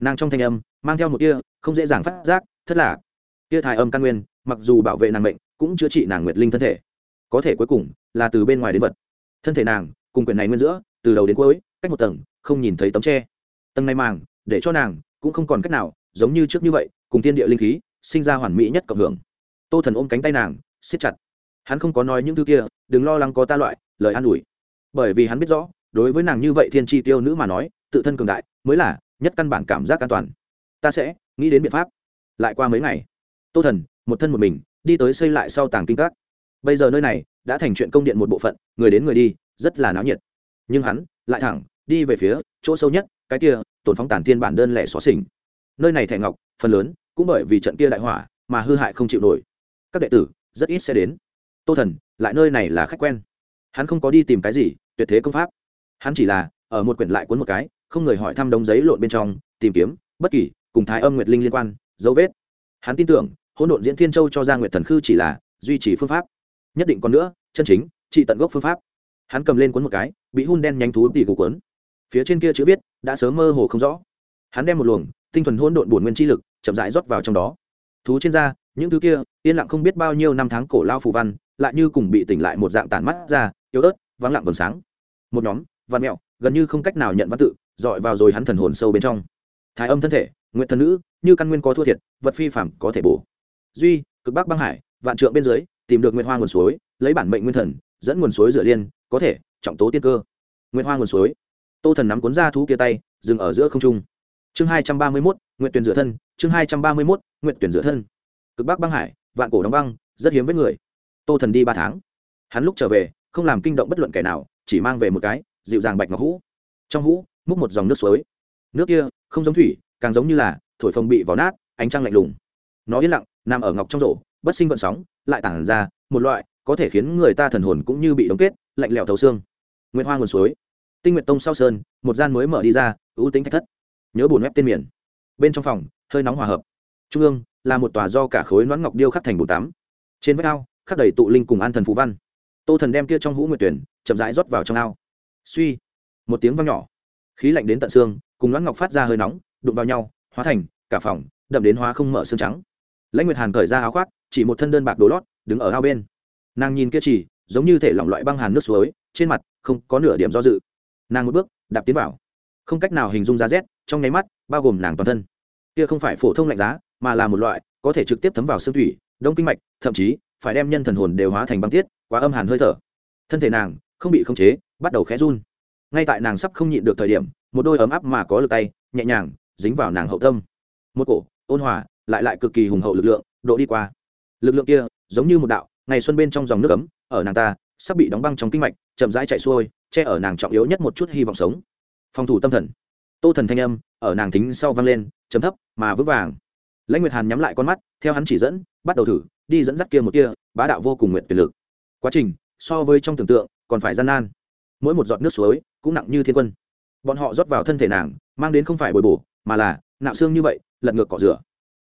Nàng trong thanh âm, mang theo một tia, không dễ dàng phát giác, thất là tia thai âm căn nguyên, mặc dù bảo vệ nàng mệnh, cũng chữa trị nàng nguyệt linh thân thể có thể cuối cùng là từ bên ngoài đến vật. Thân thể nàng, cùng quyển này nguyên giữa, từ đầu đến cuối, cách một tầng, không nhìn thấy tấm tre. Tầng này màng, để cho nàng cũng không còn cách nào, giống như trước như vậy, cùng thiên địa linh khí sinh ra hoàn mỹ nhất cộng hưởng. Tô thần ôm cánh tay nàng, siết chặt. Hắn không có nói những thứ kia, đừng lo lắng có ta loại, lời an ủi. Bởi vì hắn biết rõ, đối với nàng như vậy thiên tri tiêu nữ mà nói, tự thân cường đại, mới là nhất căn bản cảm giác an toàn. Ta sẽ nghĩ đến biện pháp. Lại qua mấy ngày, tô thần một thân một mình đi tới xây lại sau tàng kinh các bây giờ nơi này đã thành chuyện công điện một bộ phận, người đến người đi, rất là náo nhiệt. Nhưng hắn lại thẳng đi về phía chỗ sâu nhất, cái kia tổn phóng tản thiên bản đơn lẻ xóa xỉnh. Nơi này thẻ ngọc, phần lớn cũng bởi vì trận kia đại hỏa mà hư hại không chịu nổi. Các đệ tử rất ít sẽ đến. Tô thần, lại nơi này là khách quen. Hắn không có đi tìm cái gì, tuyệt thế công pháp. Hắn chỉ là ở một quyển lại cuốn một cái, không người hỏi thăm đống giấy lộn bên trong, tìm kiếm bất kỳ cùng thái âm nguyệt linh liên quan, dấu vết. Hắn tin tưởng, hỗn độn diễn thiên châu cho ra nguyệt thần khư chỉ là duy trì phương pháp nhất định còn nữa, chân chính, trị tận gốc phương pháp. Hắn cầm lên cuốn một cái, bị hun đen nhanh thú tỉ cục cuốn. Phía trên kia chữ viết, đã sớm mơ hồ không rõ. Hắn đem một luồng, tinh thuần hỗn độn bổn nguyên chi lực, chậm rãi rót vào trong đó. Thú trên da, những thứ kia, yên lặng không biết bao nhiêu năm tháng cổ lao phù văn, lại như cùng bị tỉnh lại một dạng tản mắt ra, yếu ớt, vắng lặng vầng sáng. Một nhóm, văn mẹo, gần như không cách nào nhận văn tự, dọi vào rồi hắn thần hồn sâu bên trong. Thái âm thân thể nguyện thần nữ, như căn nguyên có thua thiệt, vật phi phạm có thể bổ. Duy, cực bắc băng hải, vạn trượng bên dưới tìm được nguyên hoa nguồn suối, lấy bản mệnh nguyên thần, dẫn nguồn suối rửa liên, có thể, trọng tố tiên cơ. Nguyên hoa nguồn suối. Tô thần nắm cuốn ra thú kia tay, dừng ở giữa không trung. Chương hai trăm ba mươi mốt nguyện tuyển rửa thân. Chương hai trăm ba mươi mốt nguyện tuyển rửa thân. Cực bắc băng hải, vạn cổ đóng băng, rất hiếm với người. Tô thần đi ba tháng. Hắn lúc trở về, không làm kinh động bất luận kẻ nào, chỉ mang về một cái, dịu dàng bạch ngọc hũ. Trong hũ, múc một dòng nước suối. Nước kia, không giống thủy, càng giống như là thổi phồng bị vỏ nát, ánh trăng lạnh lùng. Nó yên lặng, nằm ở ngọc trong rổ bất sinh vận sóng, lại tản ra một loại có thể khiến người ta thần hồn cũng như bị đóng kết, lạnh lẽo thấu xương. Nguyễn hoa nguồn suối, tinh Nguyệt tông sau sơn, một gian mới mở đi ra, ưu tính thạch thất. Nhớ bùn web tên miền. Bên trong phòng, hơi nóng hòa hợp. Trung ương là một tòa do cả khối nón ngọc điêu khắc thành bùn tắm. Trên vách ao, khắc đầy tụ linh cùng an thần phú văn. Tô thần đem kia trong hũ nguyệt tuyển, chậm rãi rót vào trong ao. Suy, một tiếng vang nhỏ. Khí lạnh đến tận xương, cùng nón ngọc phát ra hơi nóng, đụng vào nhau, hóa thành cả phòng, đậm đến hóa không mở xương trắng lãnh nguyệt hàn cởi ra áo khoác, chỉ một thân đơn bạc đồ lót, đứng ở ao bên. Nàng nhìn kia chỉ, giống như thể lỏng loại băng hàn nước suối, trên mặt không có nửa điểm do dự. Nàng một bước, đạp tiến vào. Không cách nào hình dung giá rét, trong nháy mắt, bao gồm nàng toàn thân. Kia không phải phổ thông lạnh giá, mà là một loại, có thể trực tiếp thấm vào xương thủy, đông kinh mạch, thậm chí, phải đem nhân thần hồn đều hóa thành băng tiết, quá âm hàn hơi thở. Thân thể nàng, không bị khống chế, bắt đầu khẽ run. Ngay tại nàng sắp không nhịn được thời điểm, một đôi ấm áp mà có lực tay, nhẹ nhàng, dính vào nàng hậu tâm. Một cổ, ôn hòa lại lại cực kỳ hùng hậu lực lượng, độ đi qua. Lực lượng kia, giống như một đạo, ngày xuân bên trong dòng nước ấm, ở nàng ta, sắp bị đóng băng trong kinh mạch, chậm rãi chạy xuôi, che ở nàng trọng yếu nhất một chút hy vọng sống. Phòng thủ tâm thần. Tô thần thanh âm, ở nàng thính sau vang lên chấm thấp, mà vững vàng. Lãnh nguyệt hàn nhắm lại con mắt, theo hắn chỉ dẫn, bắt đầu thử, đi dẫn dắt kia một kia, bá đạo vô cùng nguyện tuyệt lực. Quá trình, so với trong tưởng tượng, còn phải gian nan. Mỗi một giọt nước suối, cũng nặng như thiên quân. Bọn họ rót vào thân thể nàng, mang đến không phải bồi bổ, mà là, nạo xương như vậy, lật ngược cỏ rửa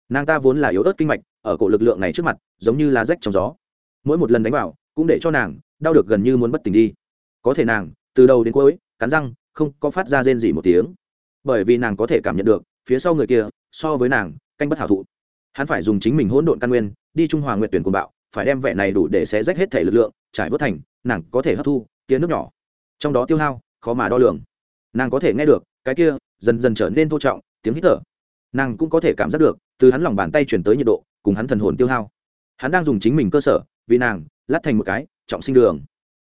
nàng ta vốn là yếu ớt kinh mạch, ở cổ lực lượng này trước mặt, giống như lá rách trong gió. Mỗi một lần đánh vào, cũng để cho nàng đau được gần như muốn bất tỉnh đi. Có thể nàng, từ đầu đến cuối, cắn răng, không có phát ra rên gì một tiếng. Bởi vì nàng có thể cảm nhận được, phía sau người kia, so với nàng, canh bất hảo thụ. Hắn phải dùng chính mình hỗn độn căn nguyên, đi trung hòa nguyện tuyển cùng bạo, phải đem vẻ này đủ để xé rách hết thể lực lượng, trải vớt thành, nàng có thể hấp thu, tia nước nhỏ. Trong đó tiêu hao, khó mà đo lường. Nàng có thể nghe được, cái kia, dần dần trở nên thô trọng, tiếng hít thở nàng cũng có thể cảm giác được, từ hắn lòng bàn tay chuyển tới nhiệt độ, cùng hắn thần hồn tiêu hao. Hắn đang dùng chính mình cơ sở, vì nàng, lát thành một cái, trọng sinh đường.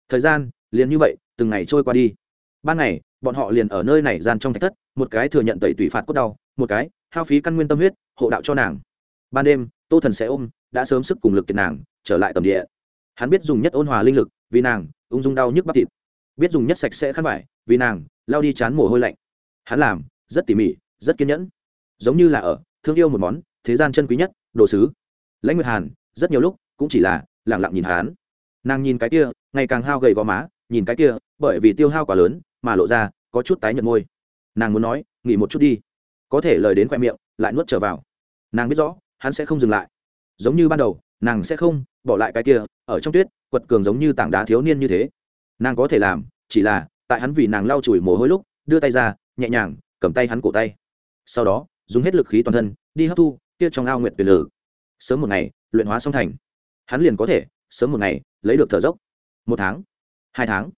Thời gian, liền như vậy, từng ngày trôi qua đi. Ban ngày, bọn họ liền ở nơi này gian trong thạch thất, một cái thừa nhận tẩy tủy phạt cốt đau, một cái, hao phí căn nguyên tâm huyết, hộ đạo cho nàng. Ban đêm, tô thần sẽ ôm, đã sớm sức cùng lực kiệt nàng, trở lại tầm địa. Hắn biết dùng nhất ôn hòa linh lực, vì nàng, ung dung đau nhức bắp thịt. Biết dùng nhất sạch sẽ khăn vải, vì nàng lao đi chán mồ hôi lạnh. Hắn làm, rất tỉ mỉ, rất kiên nhẫn giống như là ở, thương yêu một món, thế gian chân quý nhất, đồ sứ. Lãnh nguyệt hàn, rất nhiều lúc, cũng chỉ là lẳng lặng nhìn hắn. Nàng nhìn cái kia, ngày càng hao gầy gò má, nhìn cái kia, bởi vì tiêu hao quá lớn, mà lộ ra, có chút tái nhợt môi. Nàng muốn nói, nghỉ một chút đi. Có thể lời đến khoe miệng, lại nuốt trở vào. Nàng biết rõ, hắn sẽ không dừng lại. Giống như ban đầu, nàng sẽ không bỏ lại cái kia, ở trong tuyết, quật cường giống như tảng đá thiếu niên như thế. Nàng có thể làm, chỉ là, tại hắn vì nàng lau chùi mồ hôi lúc, đưa tay ra, nhẹ nhàng, cầm tay hắn cổ tay. Sau đó dùng hết lực khí toàn thân, đi hấp thu kia trong ao nguyện tuyệt lử. Sớm một ngày, luyện hóa xong thành. Hắn liền có thể, sớm một ngày, lấy được thở dốc. Một tháng, hai tháng,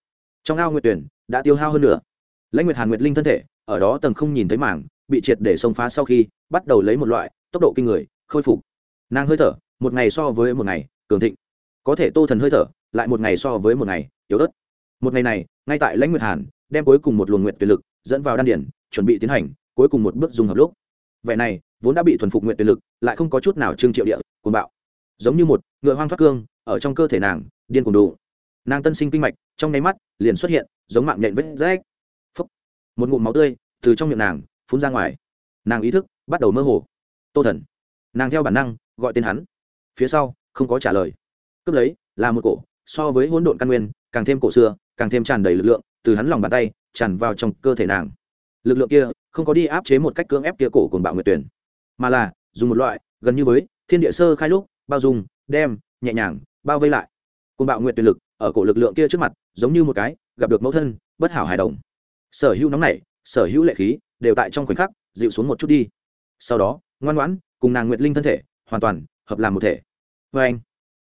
trong ao nguyệt tuyển đã tiêu hao hơn nữa lãnh nguyệt hàn nguyệt linh thân thể, ở đó tầng không nhìn thấy mảng bị triệt để xông phá sau khi bắt đầu lấy một loại tốc độ kinh người, khôi phục. Nàng hơi thở, một ngày so với một ngày, cường thịnh. Có thể tô thần hơi thở, lại một ngày so với một ngày, yếu ớt. Một ngày này, ngay tại lãnh nguyệt hàn đem cuối cùng một luồng nguyện tuyệt lực dẫn vào đan điển chuẩn bị tiến hành cuối cùng một bước dùng hợp lúc vẻ này, vốn đã bị thuần phục nguyện tuyệt lực, lại không có chút nào trương triệu địa, cuồng bạo. Giống như một ngựa hoang thoát cương, ở trong cơ thể nàng, điên cuồng đủ nàng tân sinh kinh mạch, trong nháy mắt, liền xuất hiện, giống mạng nhện vết rách. Phấp một ngụm máu tươi từ trong miệng nàng, phun ra ngoài. Nàng ý thức, bắt đầu mơ hồ. Tô thần. Nàng theo bản năng, gọi tên hắn. Phía sau, không có trả lời. Cướp lấy, là một cổ, so với hỗn độn căn nguyên, càng thêm cổ xưa, càng thêm tràn đầy lực lượng, từ hắn lòng bàn tay, tràn vào trong cơ thể nàng. Lực lượng kia không có đi áp chế một cách cưỡng ép kia cổ cùng bạo nguyệt tuyển, mà là dùng một loại gần như với thiên địa sơ khai lúc, bao dung, đem, nhẹ nhàng, bao vây lại. Cùng bạo nguyệt tuyển lực ở cổ lực lượng kia trước mặt, giống như một cái, gặp được mẫu thân, bất hảo hài đồng. Sở hữu nóng này sở hữu lệ khí, đều tại trong khoảnh khắc, dịu xuống một chút đi. Sau đó, ngoan ngoãn, cùng nàng nguyệt linh thân thể, hoàn toàn, hợp làm một thể. Vê anh,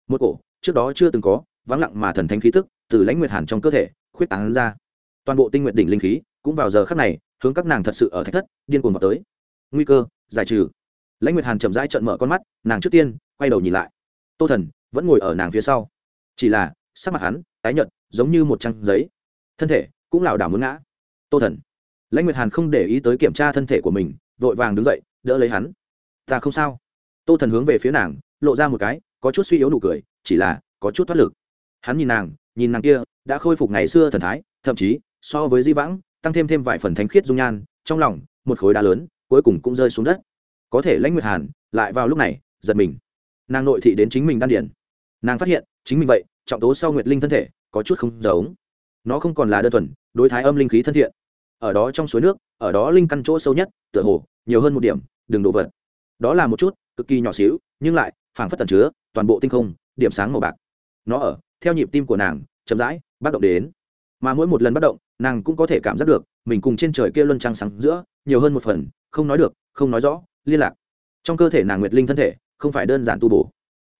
một cổ, trước đó chưa từng có, vắng lặng mà thần thánh khí tức, từ lãnh nguyệt hàn trong cơ thể, khuyết tán ra. Toàn bộ tinh nguyện đỉnh linh khí cũng vào giờ khắc này, hướng các nàng thật sự ở thách thất, điên cuồng vào tới. Nguy cơ, giải trừ. Lãnh nguyệt hàn chậm rãi trợn mở con mắt, nàng trước tiên, quay đầu nhìn lại. Tô thần vẫn ngồi ở nàng phía sau. Chỉ là, sắc mặt hắn, tái nhợt, giống như một trang giấy. Thân thể cũng lảo đảo muốn ngã. Tô thần. Lãnh nguyệt hàn không để ý tới kiểm tra thân thể của mình, vội vàng đứng dậy, đỡ lấy hắn. Ta không sao. Tô thần hướng về phía nàng, lộ ra một cái, có chút suy yếu nụ cười, chỉ là, có chút thoát lực. Hắn nhìn nàng nhìn nàng kia, đã khôi phục ngày xưa thần thái, thậm chí, so với di vãng tăng thêm thêm vài phần thánh khiết dung nhan, trong lòng, một khối đá lớn, cuối cùng cũng rơi xuống đất. Có thể lãnh nguyệt hàn lại vào lúc này, giật mình. Nàng nội thị đến chính mình đan điển nàng phát hiện, chính mình vậy, trọng tố sau nguyệt linh thân thể, có chút không giống. Nó không còn là đơn thuần, đối thái âm linh khí thân thiện. Ở đó trong suối nước, ở đó linh căn chỗ sâu nhất, tựa hồ, nhiều hơn một điểm, đừng đổ vật. Đó là một chút, cực kỳ nhỏ xíu, nhưng lại, phảng phất tần chứa, toàn bộ tinh không, điểm sáng màu bạc. Nó ở, theo nhịp tim của nàng, chậm rãi, bắt động đến. Mà mỗi một lần bắt động nàng cũng có thể cảm giác được, mình cùng trên trời kia luân trăng sáng giữa, nhiều hơn một phần, không nói được, không nói rõ, liên lạc. Trong cơ thể nàng nguyệt linh thân thể, không phải đơn giản tu bổ,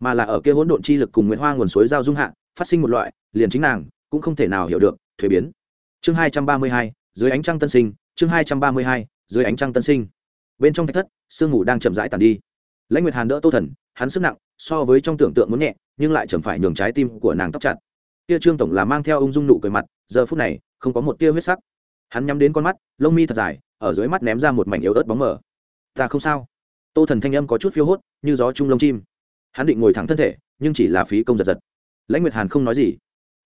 mà là ở kia hỗn độn chi lực cùng nguyệt hoa nguồn suối giao dung hạ, phát sinh một loại, liền chính nàng cũng không thể nào hiểu được, thuế biến. Chương hai trăm ba mươi hai, dưới ánh trăng tân sinh, chương hai trăm ba mươi hai, dưới ánh trăng tân sinh. Bên trong thạch thất, sương mù đang chậm rãi tàn đi. Lãnh nguyệt hàn đỡ tô thần, hắn sức nặng, so với trong tưởng tượng muốn nhẹ, nhưng lại chầm phải nhường trái tim của nàng tóc chặt. Kia trương tổng là mang theo ung dung nụ cười mặt, giờ phút này không có một tia huyết sắc. Hắn nhắm đến con mắt, lông mi thật dài, ở dưới mắt ném ra một mảnh yếu ớt bóng mờ. Ta không sao. Tô thần thanh âm có chút phiêu hốt, như gió trung lông chim. Hắn định ngồi thẳng thân thể, nhưng chỉ là phí công giật giật. Lãnh nguyệt hàn không nói gì.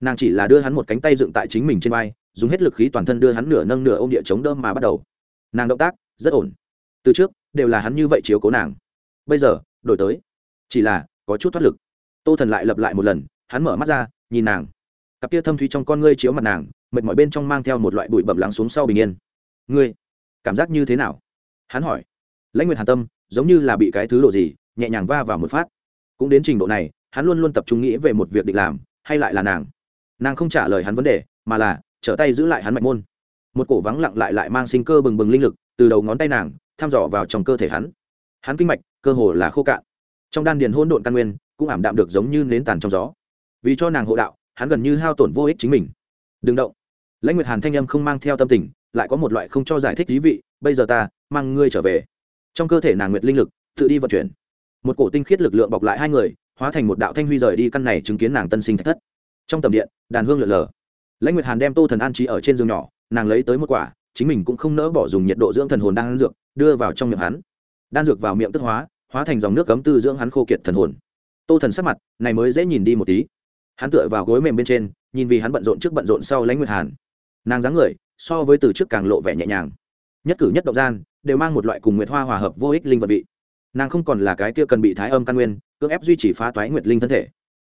Nàng chỉ là đưa hắn một cánh tay dựng tại chính mình trên vai, dùng hết lực khí toàn thân đưa hắn nửa nâng nửa ôm địa chống đơm mà bắt đầu. Nàng động tác, rất ổn. Từ trước, đều là hắn như vậy chiếu cố nàng. Bây giờ, đổi tới. Chỉ là, có chút thoát lực. Tô thần lại lập lại một lần, hắn mở mắt ra, nhìn nàng. Cặp kia thâm thúy trong con ngươi chiếu mặt nàng mệt mỏi bên trong mang theo một loại bụi bẩm lắng xuống sau bình yên. Ngươi, cảm giác như thế nào? Hắn hỏi. Lãnh nguyệt hàn tâm, giống như là bị cái thứ độ gì, nhẹ nhàng va vào một phát. Cũng đến trình độ này, hắn luôn luôn tập trung nghĩ về một việc định làm, hay lại là nàng. Nàng không trả lời hắn vấn đề, mà là trở tay giữ lại hắn mạch môn. Một cổ vắng lặng lại lại mang sinh cơ bừng bừng linh lực từ đầu ngón tay nàng, thăm dò vào trong cơ thể hắn. Hắn kinh mạch, cơ hồ là khô cạn. Trong đan điền hôn độn căn nguyên, cũng ảm đạm được giống như nến tàn trong gió. Vì cho nàng hộ đạo, hắn gần như hao tổn vô ích chính mình. Đừng động lãnh nguyệt hàn thanh âm không mang theo tâm tình, lại có một loại không cho giải thích thí vị, bây giờ ta mang ngươi trở về. Trong cơ thể nàng nguyệt linh lực, tự đi vận chuyển. Một cổ tinh khiết lực lượng bọc lại hai người, hóa thành một đạo thanh huy rời đi căn này chứng kiến nàng tân sinh thạch thất. Trong tầm điện, đàn hương lượn lờ. Lãnh nguyệt hàn đem tô thần an trí ở trên giường nhỏ, nàng lấy tới một quả, chính mình cũng không nỡ bỏ dùng nhiệt độ dưỡng thần hồn đan dược, đưa vào trong miệng hắn. Đan dược vào miệng tức hóa hóa thành dòng nước cấm tư dưỡng hắn khô kiệt thần hồn. Tô thần sắc mặt, này mới dễ nhìn đi một tí. Hắn tựa vào gối mềm bên trên, nhìn vì hắn bận rộn trước bận rộn sau lãnh nguyệt hàn nàng dáng người so với từ trước càng lộ vẻ nhẹ nhàng. Nhất cử nhất động gian, đều mang một loại cùng nguyệt hoa hòa hợp vô ích linh vật vị. Nàng không còn là cái kia cần bị thái âm căn nguyên, cưỡng ép duy trì phá toái nguyệt linh thân thể.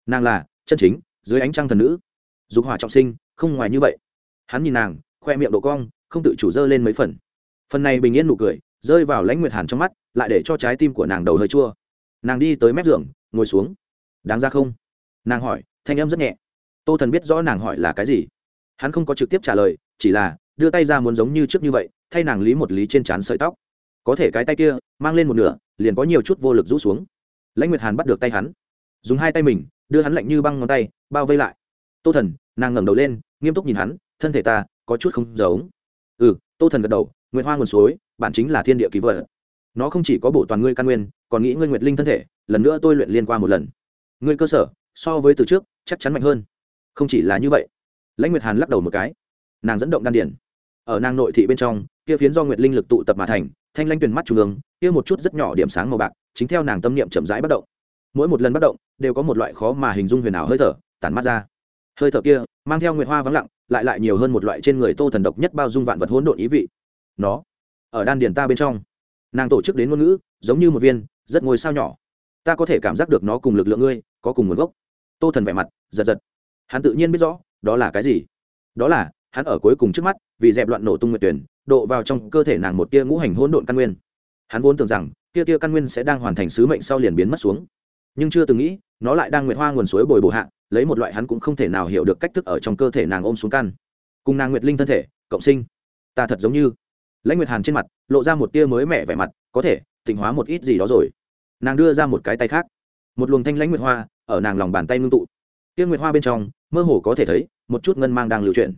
Nàng là chân chính, dưới ánh trăng thần nữ. Dục hỏa trọng sinh, không ngoài như vậy. Hắn nhìn nàng, khoe miệng độ cong, không tự chủ dơ lên mấy phần. Phần này bình yên nụ cười, rơi vào lãnh nguyệt hàn trong mắt, lại để cho trái tim của nàng đầu hơi chua. Nàng đi tới mép giường, ngồi xuống. Đáng ra không? Nàng hỏi, thanh âm rất nhẹ. Tô thần biết rõ nàng hỏi là cái gì hắn không có trực tiếp trả lời, chỉ là đưa tay ra muốn giống như trước như vậy, thay nàng lý một lý trên trán sợi tóc. Có thể cái tay kia mang lên một nửa, liền có nhiều chút vô lực rũ xuống. Lãnh nguyệt hàn bắt được tay hắn, dùng hai tay mình, đưa hắn lạnh như băng ngón tay, bao vây lại. Tô thần, nàng ngẩng đầu lên, nghiêm túc nhìn hắn, thân thể ta có chút không giống. Ừ tô thần gật đầu, nguyệt hoa nguồn suối, bản chính là thiên địa kỳ vợ nó không chỉ có bổ toàn ngươi căn nguyên, còn nghĩ ngươi nguyệt linh thân thể, lần nữa tôi luyện liên qua một lần. Ngươi cơ sở, so với từ trước, chắc chắn mạnh hơn. Không chỉ là như vậy lãnh nguyệt hàn lắc đầu một cái. Nàng dẫn động đan điển ở nàng nội thị bên trong, kia phiến do nguyệt linh lực tụ tập mà thành, thanh lanh tuyền mắt trung ương, kia một chút rất nhỏ điểm sáng màu bạc, chính theo nàng tâm niệm chậm rãi bắt động. Mỗi một lần bắt động, đều có một loại khó mà hình dung huyền ảo hơi thở, tản mắt ra. Hơi thở kia, mang theo nguyệt hoa vắng lặng, lại lại nhiều hơn một loại trên người tô thần độc nhất bao dung vạn vật hỗn độn ý vị. Nó, ở đan điển ta bên trong, nàng tổ chức đến ngôn ngữ, giống như một viên, rất ngôi sao nhỏ. Ta có thể cảm giác được nó cùng lực lượng ngươi, có cùng nguồn gốc. Tô thần vẻ mặt, giật giật. Hắn tự nhiên biết rõ đó là cái gì? Đó là, hắn ở cuối cùng trước mắt, vì dẹp loạn nổ tung nguyệt tuyển, độ vào trong cơ thể nàng một tia ngũ hành hỗn độn căn nguyên. Hắn vốn tưởng rằng, tia tia căn nguyên sẽ đang hoàn thành sứ mệnh sau liền biến mất xuống. Nhưng chưa từng nghĩ, nó lại đang nguyệt hoa nguồn suối bồi bổ hạ, lấy một loại hắn cũng không thể nào hiểu được cách thức ở trong cơ thể nàng ôm xuống căn. Cùng nàng nguyệt linh thân thể, cộng sinh. Ta thật giống như, lãnh nguyệt hàn trên mặt, lộ ra một tia mới mẻ vẻ mặt, có thể, tịnh hóa một ít gì đó rồi. Nàng đưa ra một cái tay khác. Một luồng thanh lãnh nguyệt hoa, ở nàng lòng bàn tay ngưng tụ. Tiên nguyệt hoa bên trong, mơ hồ có thể thấy, một chút ngân mang đang lưu chuyển.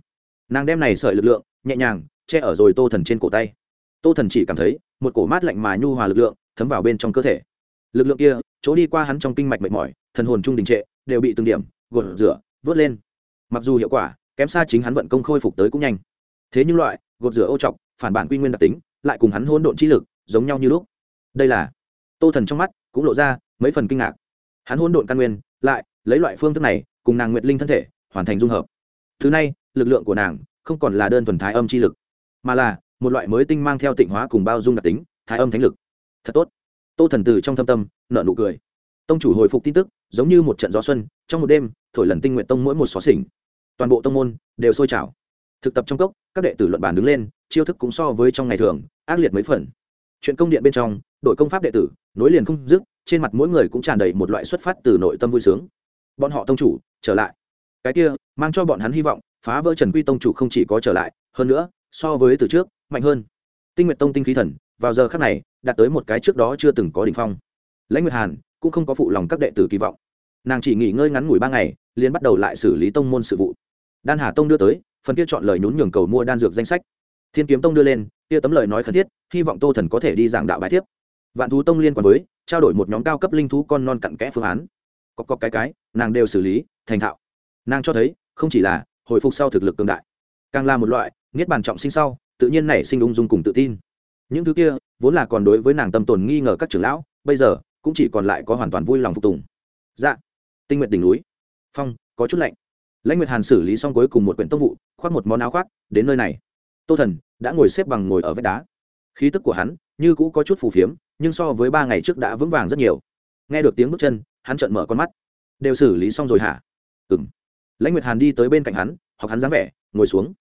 Nàng đem này sợi lực lượng, nhẹ nhàng, che ở rồi tô thần trên cổ tay. Tô thần chỉ cảm thấy, một cổ mát lạnh mà nhu hòa lực lượng, thấm vào bên trong cơ thể. Lực lượng kia, chỗ đi qua hắn trong kinh mạch mệt mỏi, thần hồn trung đình trệ, đều bị từng điểm, gột rửa, vớt lên. Mặc dù hiệu quả, kém xa chính hắn vận công khôi phục tới cũng nhanh. Thế nhưng loại, gột rửa ô trọc, phản bản quy nguyên đặc tính, lại cùng hắn hôn độn chi lực, giống nhau như lúc. Đây là tô thần trong mắt, cũng lộ ra mấy phần kinh ngạc. Hắn hôn độn căn nguyên, lại lấy loại phương thức này, cùng nàng nguyệt linh thân thể, hoàn thành dung hợp. Thứ này, lực lượng của nàng không còn là đơn thuần thái âm chi lực, mà là một loại mới tinh mang theo tịnh hóa cùng bao dung đặc tính, thái âm thánh lực. Thật tốt. Tô thần từ trong thâm tâm nợ nụ cười. Tông chủ hồi phục tin tức, giống như một trận gió xuân, trong một đêm, thổi lần tinh nguyện tông mỗi một xó xỉnh. Toàn bộ tông môn đều sôi trào. Thực tập trong cốc, các đệ tử luận bàn đứng lên, chiêu thức cũng so với trong ngày thường, ác liệt mấy phần. Chuyện công điện bên trong, đội công pháp đệ tử, nối liền không dứt, trên mặt mỗi người cũng tràn đầy một loại xuất phát từ nội tâm vui sướng bọn họ tông chủ, trở lại. Cái kia, mang cho bọn hắn hy vọng, phá vỡ trần quy tông chủ không chỉ có trở lại, hơn nữa, so với từ trước, mạnh hơn. Tinh nguyện tông tinh khí thần, vào giờ khác này, đạt tới một cái trước đó chưa từng có đ ỉ n h phong. Lãnh nguyệt hàn, cũng không có phụ lòng các đệ tử kỳ vọng. Nàng chỉ nghỉ ngơi ngắn ngủi ba ngày, liền bắt đầu lại xử lý tông môn sự vụ. Đan hà tông đưa tới, phần kia chọn lời nhún nhường cầu mua đan dược danh sách. Thiên kiếm tông đưa lên, kia tấm lời nói khẩn thiết, hy vọng tô thần có thể đi giảng đạo bài thiếp. Vạn thú tông liên quan với, trao đổi một nhóm cao cấp linh thú con non cặn kẽ phương án có có cái cái, nàng đều xử lý, thành thạo. Nàng cho thấy, không chỉ là hồi phục sau thực lực cường đại, càng là một loại niết bàn trọng sinh sau, tự nhiên nảy sinh ung dung cùng tự tin. Những thứ kia, vốn là còn đối với nàng tâm tồn nghi ngờ các trưởng lão, bây giờ, cũng chỉ còn lại có hoàn toàn vui lòng phục tùng. Dạ. Tinh nguyện đỉnh núi. Phong, có chút lạnh. Lãnh nguyệt hàn xử lý xong cuối cùng một quyển tông vụ, khoác một món áo khoác, đến nơi này. Tô thần đã ngồi xếp bằng ngồi ở vách đá. Khí tức của hắn như cũ có chút phù phiếm, nhưng so với ba ngày trước đã vững vàng rất nhiều. Nghe được tiếng bước chân hắn trợn mở con mắt. Đều xử lý xong rồi hả? Ừng lãnh nguyệt hàn đi tới bên cạnh hắn học hắn dáng vẻ, ngồi xuống.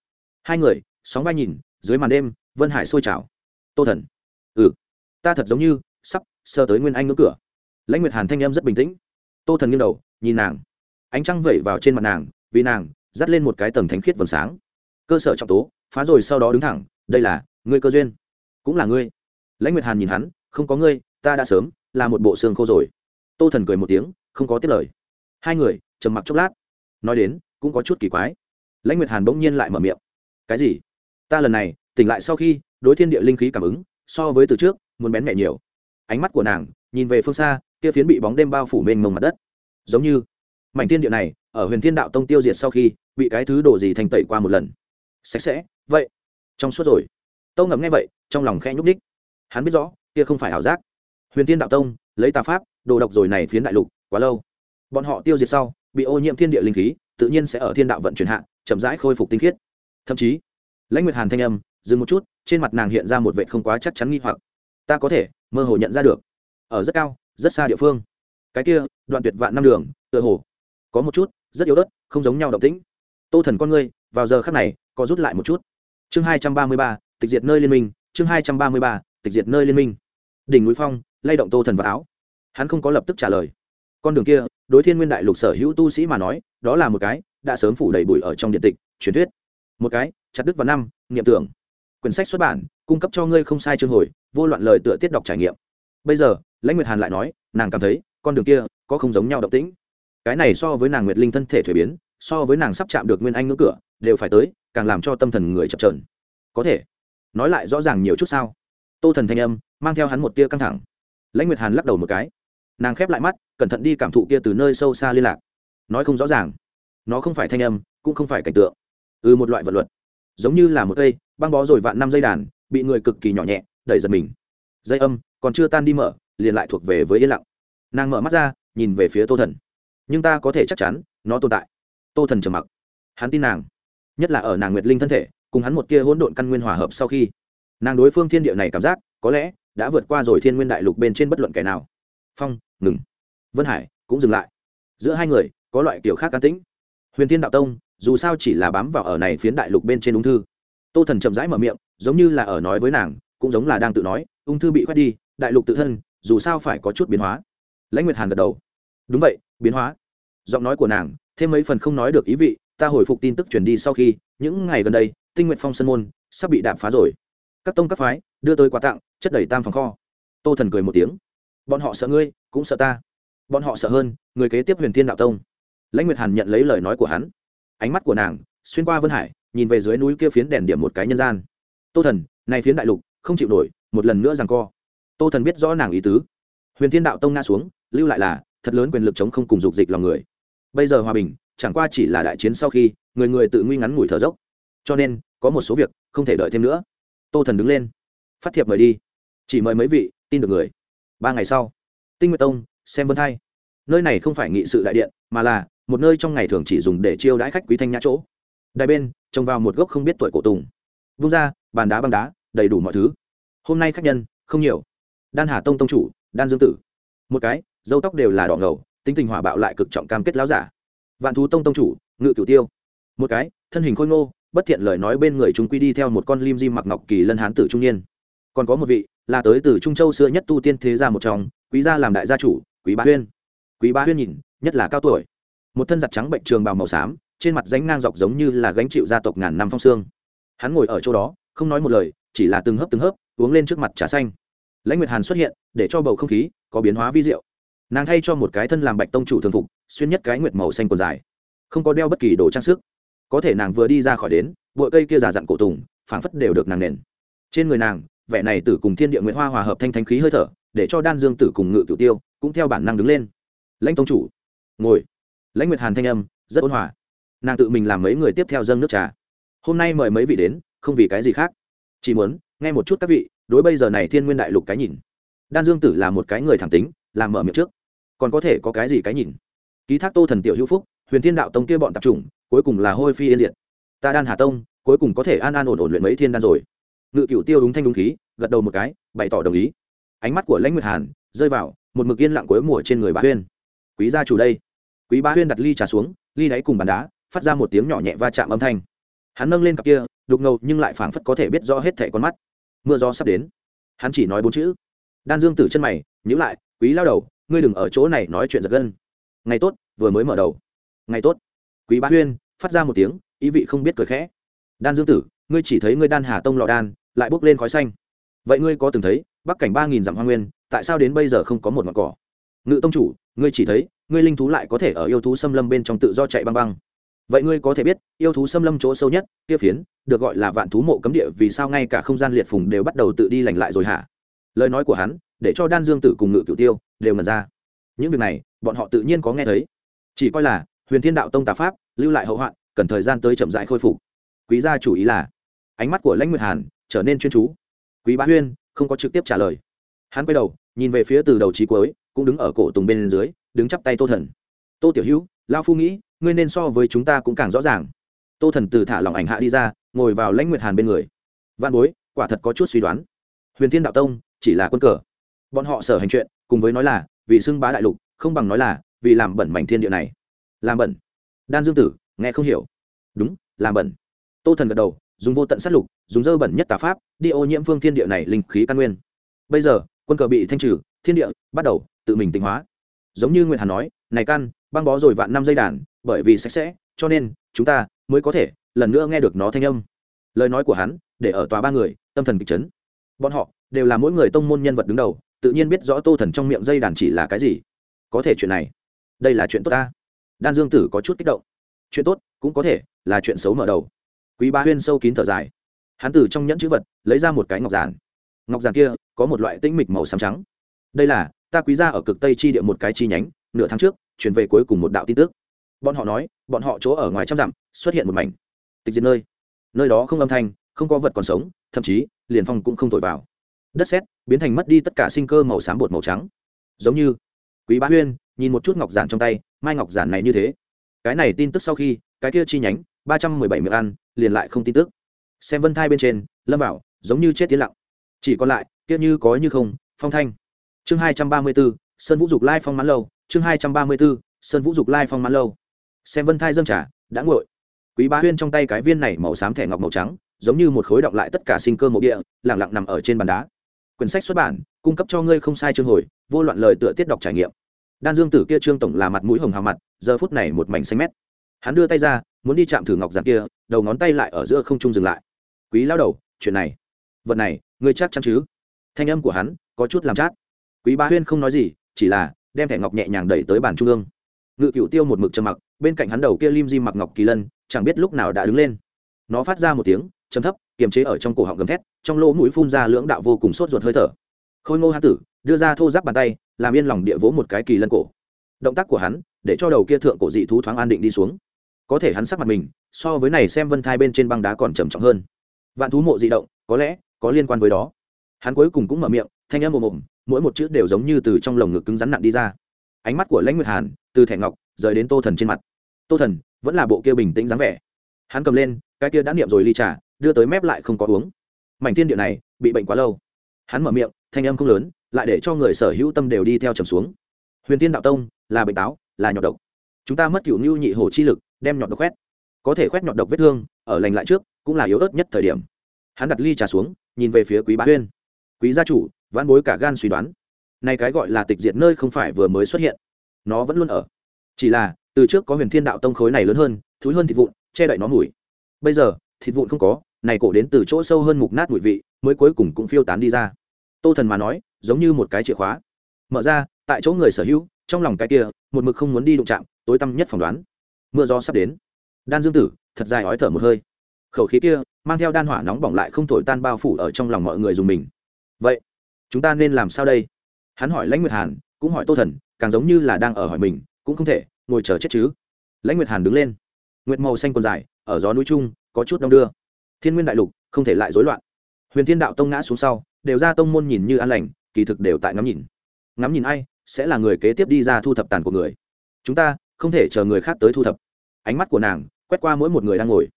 Hai người, sóng vai nhìn, dưới màn đêm, vân hải sôi trào. Tô thần. Ừ. Ta thật giống như, sắp sơ tới nguyên anh ngưỡng cửa. Lãnh nguyệt hàn thanh em rất bình tĩnh. Tô thần nghiêng đầu, nhìn nàng. Ánh trăng vẩy vào trên mặt nàng, vì nàng, dắt lên một cái tầng thánh khiết vầng sáng. Cơ sở trọng tố, phá rồi sau đó đứng thẳng, đây là, ngươi cơ duyên. Cũng là ngươi. Lãnh nguyệt hàn nhìn hắn, không có ngươi, ta đã sớm là một bộ xương khô rồi tô thần cười một tiếng, không có tiếp lời. Hai người, trầm mặc chốc lát. Nói đến, cũng có chút kỳ quái. Lãnh nguyệt hàn bỗng nhiên lại mở miệng. Cái gì? Ta lần này, tỉnh lại sau khi, đối thiên địa linh khí cảm ứng, so với từ trước, muốn bén nhẹ nhiều. Ánh mắt của nàng, nhìn về phương xa, kia phiến bị bóng đêm bao phủ mênh mông mặt đất. Giống như, mảnh thiên địa này, ở huyền thiên đạo tông tiêu diệt sau khi, bị cái thứ đổ gì thành tẩy qua một lần. Sạch sẽ, vậy. Trong suốt rồi. Tâu ngầm nghe vậy, trong lòng khe nhúc đích hắn biết rõ, kia không phải ảo giác. Huyền thiên đạo tông lấy tà pháp, đồ độc rồi này phiến đại lục, quá lâu. Bọn họ tiêu diệt sau, bị ô nhiễm thiên địa linh khí, tự nhiên sẽ ở thiên đạo vận chuyển hạ, chậm rãi khôi phục tinh khiết. Thậm chí, lãnh nguyệt hàn thanh âm, dừng một chút, trên mặt nàng hiện ra một vệ không quá chắc chắn nghi hoặc. Ta có thể, mơ hồ nhận ra được. Ở rất cao, rất xa địa phương. Cái kia, đoạn tuyệt vạn năm đường, tựa hồ, có một chút, rất yếu ớt, không giống nhau động tĩnh. Tô thần con ngươi, vào giờ khắc này có rút lại một chút. Chương hai trăm ba mươi ba, tịch diệt nơi liên minh, chương hai trăm ba mươi ba, tịch diệt nơi liên minh. Đỉnh núi phong lay động tô thần vào áo. Hắn không có lập tức trả lời. Con đường kia, đối thiên nguyên đại lục sở hữu tu sĩ mà nói, đó là một cái đã sớm phủ đầy bụi ở trong điện tịch, truyền thuyết. Một cái, chặt đứt vào năm, niệm tưởng. Quyển sách xuất bản, cung cấp cho ngươi không sai chương hồi, vô loạn lời tựa tiết đọc trải nghiệm. Bây giờ, lãnh nguyệt hàn lại nói, nàng cảm thấy, con đường kia có không giống nhau động tĩnh. Cái này so với nàng nguyệt linh thân thể thuế biến, so với nàng sắp chạm được nguyên anh ngưỡng cửa, đều phải tới, càng làm cho tâm thần người chập trờn có thể, nói lại rõ ràng nhiều chút sao? Tô thần thanh âm, mang theo hắn một tia căng thẳng lãnh nguyệt hàn lắc đầu một cái. Nàng khép lại mắt, cẩn thận đi cảm thụ kia từ nơi sâu xa liên lạc. Nói không rõ ràng. Nó không phải thanh âm, cũng không phải cảnh tượng. Ừ một loại vật luật. Giống như là một cây băng bó rồi vạn năm dây đàn, bị người cực kỳ nhỏ nhẹ, đẩy giật mình. Dây âm, còn chưa tan đi mở, liền lại thuộc về với yên lặng. Nàng mở mắt ra, nhìn về phía tô thần. Nhưng ta có thể chắc chắn, nó tồn tại. Tô thần trầm mặc. Hắn tin nàng. Nhất là ở nàng nguyệt linh thân thể, cùng hắn một kia hỗn độn căn nguyên hòa hợp sau khi, nàng đối phương thiên địa này cảm giác, có lẽ đã vượt qua rồi thiên nguyên đại lục bên trên bất luận kẻ nào. Phong, ngừng. Vân hải, cũng dừng lại. Giữa hai người, có loại kiểu khác can tĩnh. Huyền thiên đạo tông, dù sao chỉ là bám vào ở này phiến đại lục bên trên ung thư. Tô thần chậm rãi mở miệng, giống như là ở nói với nàng, cũng giống là đang tự nói, ung thư bị khoét đi, đại lục tự thân, dù sao phải có chút biến hóa. Lãnh nguyệt hàn gật đầu. Đúng vậy, biến hóa. Giọng nói của nàng, thêm mấy phần không nói được ý vị, ta hồi phục tin tức truyền đi sau khi, những ngày gần đây, tinh nguyện phong sân môn, sắp bị đạp phá rồi. Các tông các phái đưa tới quà tặng, chất đầy tam phòng kho. Tô thần cười một tiếng. Bọn họ sợ ngươi, cũng sợ ta. Bọn họ sợ hơn, người kế tiếp huyền thiên đạo tông. Lãnh nguyệt hàn nhận lấy lời nói của hắn. Ánh mắt của nàng, xuyên qua vân hải, nhìn về dưới núi kia phiến đèn điểm một cái nhân gian. Tô thần, này phiến đại lục, không chịu nổi, một lần nữa rằng co. Tô thần biết rõ nàng ý tứ. Huyền thiên đạo tông nga xuống, lưu lại là, thật lớn quyền lực chống không cùng dục dịch lòng người. Bây giờ hòa bình, chẳng qua chỉ là đại chiến sau khi, người người tự nguy ngắn ngủi thở dốc. Cho nên, có một số việc, không thể đợi thêm nữa. Tô thần đứng lên phát thiệp mời đi. Chỉ mời mấy vị, tin được người. Ba ngày sau, tinh nguyệt tông, xem vân thay nơi này không phải nghị sự đại điện, mà là một nơi trong ngày thường chỉ dùng để chiêu đãi khách quý thanh nhã chỗ. Đài bên, trông vào một gốc không biết tuổi cổ tùng. Vung ra, bàn đá băng đá, đầy đủ mọi thứ. Hôm nay khách nhân, không nhiều. Đan hà tông tông chủ, đan dương tử. Một cái, dâu tóc đều là đỏ ngầu, tính tình hỏa bạo lại cực trọng cam kết láo giả. Vạn thú tông tông chủ, ngự cửu tiêu. Một cái, thân hình khôi ngô, bất thiện lời nói bên người chúng quy đi theo một con lim di mặc ngọc kỳ lân hán tử trung niên còn có một vị, là tới từ trung châu xưa nhất tu tiên thế gia một trong, quý gia làm đại gia chủ, quý bá huyên. Quý bá huyên nhìn, nhất là cao tuổi. Một thân giặt trắng bệnh trường bào màu xám, trên mặt ránh ngang dọc giống như là gánh chịu gia tộc ngàn năm phong xương. Hắn ngồi ở chỗ đó, không nói một lời, chỉ là từng hớp từng hớp, uống lên trước mặt trà xanh. Lãnh nguyệt hàn xuất hiện, để cho bầu không khí có biến hóa vi diệu. Nàng thay cho một cái thân làm bạch tông chủ thường phục, xuyên nhất cái nguyệt màu xanh còn dài. Không có đeo bất kỳ đồ trang sức. Có thể nàng vừa đi ra khỏi đến, bụi cây kia già dặn cổ tùng, phảng phất đều được nàng nền. Trên người nàng vẻ này tử cùng thiên địa nguyễn hoa hòa hợp thanh thanh khí hơi thở, để cho đan dương tử cùng ngự cửu tiêu cũng theo bản năng đứng lên. Lãnh tông chủ, ngồi. Lãnh nguyệt hàn thanh âm, rất ôn hòa. Nàng tự mình làm mấy người tiếp theo dâng nước trà. Hôm nay mời mấy vị đến, không vì cái gì khác. Chỉ muốn, nghe một chút các vị, đối bây giờ này thiên nguyên đại lục cái nhìn. Đan dương tử là một cái người thẳng tính, làm mở miệng trước. Còn có thể có cái gì cái nhìn? Ký thác tô thần tiểu hữu phúc, huyền thiên đạo tông kia bọn tập trung cuối cùng là hôi phi yên diệt. Ta đan hà tông, cuối cùng có thể an an ổn ổn luyện mấy thiên đan rồi ngự cựu tiêu đúng thanh đúng khí, gật đầu một cái, bày tỏ đồng ý. Ánh mắt của lãnh nguyệt hàn rơi vào một mực yên lặng cuối mùa trên người bá huyên. Quý gia chủ đây. Quý bá huyên đặt ly trà xuống, ly đáy cùng bàn đá, phát ra một tiếng nhỏ nhẹ va chạm âm thanh. Hắn nâng lên cặp kia, đục ngầu nhưng lại phảng phất có thể biết rõ hết thẻ con mắt. Mưa gió sắp đến. Hắn chỉ nói bốn chữ. Đan dương tử chân mày nhữ lại, quý lao đầu, ngươi đừng ở chỗ này nói chuyện giật gân. Ngày tốt, vừa mới mở đầu. Ngày tốt. Quý bá huyên phát ra một tiếng, ý vị không biết cười khẽ. Đan dương tử ngươi chỉ thấy ngươi đan hà tông lọ đan, lại bốc lên khói xanh. Vậy ngươi có từng thấy, bắc cảnh ba nghìn dặm hoa nguyên, tại sao đến bây giờ không có một ngọn cỏ? Ngự tông chủ, ngươi chỉ thấy, ngươi linh thú lại có thể ở yêu thú xâm lâm bên trong tự do chạy băng băng. Vậy ngươi có thể biết, yêu thú xâm lâm chỗ sâu nhất, kia phiến, được gọi là vạn thú mộ cấm địa, vì sao ngay cả không gian liệt phùng đều bắt đầu tự đi lành lại rồi hả? Lời nói của hắn, để cho đan dương tử cùng ngự cửu tiêu, đều ngần ra. Những việc này, bọn họ tự nhiên có nghe thấy. Chỉ coi là, huyền thiên đạo tông tà pháp, lưu lại hậu hoạn, cần thời gian tới chậm dại khôi phục. Quý gia chủ ý là ánh mắt của lãnh nguyệt hàn trở nên chuyên chú. Quý bá huyên không có trực tiếp trả lời. Hắn quay đầu, nhìn về phía từ đầu trí cuối, cũng đứng ở cổ tùng bên dưới, đứng chắp tay tô thần. Tô tiểu hữu lao phu nghĩ, ngươi nên so với chúng ta cũng càng rõ ràng. Tô thần từ thả lòng ảnh hạ đi ra, ngồi vào lãnh nguyệt hàn bên người. Văn bối, quả thật có chút suy đoán. Huyền thiên đạo tông chỉ là quân cờ. Bọn họ sở hành chuyện, cùng với nói là, vì xưng bá đại lục, không bằng nói là, vì làm bẩn mảnh thiên địa này. Làm bẩn? Đan dương tử, nghe không hiểu. Đúng, làm bẩn. Tô thần gật đầu dùng vô tận sát lục, dùng dơ bẩn nhất tà pháp, đi ô nhiễm phương thiên địa này linh khí căn nguyên. Bây giờ, quân cờ bị thanh trừ, thiên địa bắt đầu tự mình tịnh hóa. Giống như nguyệt hàn nói, này căn, băng bó rồi vạn năm dây đàn, bởi vì sạch sẽ, cho nên chúng ta mới có thể lần nữa nghe được nó thanh âm. Lời nói của hắn để ở tòa ba người, tâm thần kịch chấn. Bọn họ đều là mỗi người tông môn nhân vật đứng đầu, tự nhiên biết rõ tô thần trong miệng dây đàn chỉ là cái gì. Có thể chuyện này, đây là chuyện tốt ta. Đan dương tử có chút kích động. Chuyện tốt cũng có thể là chuyện xấu mở đầu quý ba huyên sâu kín thở dài. Hắn từ trong nhẫn chữ vật, lấy ra một cái ngọc giản. Ngọc giản kia có một loại tĩnh mịch màu xám trắng. Đây là, ta quý ra ở cực tây chi địa một cái chi nhánh, nửa tháng trước, chuyển về cuối cùng một đạo tin tức. Bọn họ nói, bọn họ chỗ ở ngoài trăm dặm, xuất hiện một mảnh. Tịch diệt nơi. Nơi đó không âm thanh, không có vật còn sống, thậm chí, liền phong cũng không thổi vào. Đất sét, biến thành mất đi tất cả sinh cơ màu xám bột màu trắng. Giống như, quý bá huyên, nhìn một chút ngọc giản trong tay, mai ngọc giản này như thế. Cái này tin tức sau khi cái kia chi nhánh, ba trăm mười bảy miệng ăn, liền lại không tin tức. Xem vân thai bên trên, lâm bảo, giống như chết tiến lặng. Chỉ còn lại, kia như có như không, phong thanh. Chương hai trăm ba mươi b ố sơn vũ dục lai phong mãn lâu. Chương hai trăm ba mươi b ố sơn vũ dục lai phong mãn lâu. Xem vân thai dâng trả đã nguội. Quý bá huyên trong tay cái viên này màu xám thẻ ngọc màu trắng, giống như một khối động lại tất cả sinh cơ mộ địa, lẳng lặng nằm ở trên bàn đá. Quyển sách xuất bản, cung cấp cho ngươi không sai chương hồi, vô loạn lời tựa tiết đọc trải nghiệm. Đan dương tử kia trương tổng là mặt mũi hồng hào mặt, giờ phút này một mảnh xanh mét hắn đưa tay ra, muốn đi chạm thử ngọc giản kia, đầu ngón tay lại ở giữa không trung dừng lại. Quý lao đầu, chuyện này, vật này, ngươi chắc chắn chứ? Thanh âm của hắn có chút làm chát. Quý Ba huyên không nói gì, chỉ là đem thẻ ngọc nhẹ nhàng đẩy tới bàn trung ương. Ngự cựu tiêu một mực trầm mặc, bên cạnh hắn đầu kia lim di mặc ngọc kỳ lân, chẳng biết lúc nào đã đứng lên. Nó phát ra một tiếng chấm thấp, kiềm chế ở trong cổ họng gầm thét, trong lỗ mũi phun ra lưỡng đạo vô cùng sốt ruột hơi thở. Khôi ngô hán tử đưa ra thô giáp bàn tay, làm yên lòng địa vỗ một cái kỳ lân cổ. Động tác của hắn, để cho đầu kia thượng cổ dị thú thoáng an định đi xuống có thể hắn sắc mặt mình, so với này xem vân thai bên trên băng đá còn trầm trọng hơn. Vạn thú mộ di động, có lẽ, có liên quan với đó. Hắn cuối cùng cũng mở miệng, thanh âm ồm ồm, mỗi một chữ đều giống như từ trong lồng ngực cứng rắn nặng đi ra. Ánh mắt của lãnh nguyệt hàn, từ thẻ ngọc, rời đến tô thần trên mặt. Tô thần, vẫn là bộ kia bình tĩnh dáng vẻ. Hắn cầm lên, cái kia đã niệm rồi ly trà, đưa tới mép lại không có uống. Mảnh thiên địa này, bị bệnh quá lâu. Hắn mở miệng, thanh âm không lớn, lại để cho người sở hữu tâm đều đi theo trầm xuống. Huyền tiên đạo tông, là bệnh táo, là nhọc độc. Chúng ta mất cựu ngưu nhị hồ chi lực đem nhọn độc quét có thể quét nhọn độc vết thương, ở lành lại trước, cũng là yếu ớt nhất thời điểm. Hắn đặt ly trà xuống, nhìn về phía quý bá huyên quý gia chủ, vãn bối cả gan suy đoán. Nay cái gọi là tịch diệt nơi không phải vừa mới xuất hiện. Nó vẫn luôn ở. Chỉ là, từ trước có huyền thiên đạo tông khối này lớn hơn, thúi hơn thịt vụn, che đậy nó mùi. Bây giờ, thịt vụn không có, này cổ đến từ chỗ sâu hơn mục nát mùi vị, mới cuối cùng cũng phiêu tán đi ra. Tô thần mà nói, giống như một cái chìa khóa. Mở ra, tại chỗ người sở hữu, trong lòng cái kia, một mực không muốn đi đụng chạm, tối tăm nhất phỏng đoán mưa gió sắp đến. Đan dương tử, thật dài ói thở một hơi. Khẩu khí kia, mang theo đan hỏa nóng bỏng lại không thổi tan bao phủ ở trong lòng mọi người dùng mình. Vậy, chúng ta nên làm sao đây? Hắn hỏi lãnh nguyệt hàn, cũng hỏi tô thần, càng giống như là đang ở hỏi mình, cũng không thể, ngồi chờ chết chứ. Lãnh nguyệt hàn đứng lên. Nguyệt màu xanh còn dài, ở gió núi trung, có chút đông đưa. Thiên nguyên đại lục, không thể lại rối loạn. Huyền thiên đạo tông ngã xuống sau, đều ra tông môn nhìn như an lành, kỳ thực đều tại ngắm nhìn. Ngắm nhìn ai, sẽ là người kế tiếp đi ra thu thập tàn của người. Chúng ta không thể chờ người khác tới thu thập. Ánh mắt của nàng quét qua mỗi một người đang ngồi.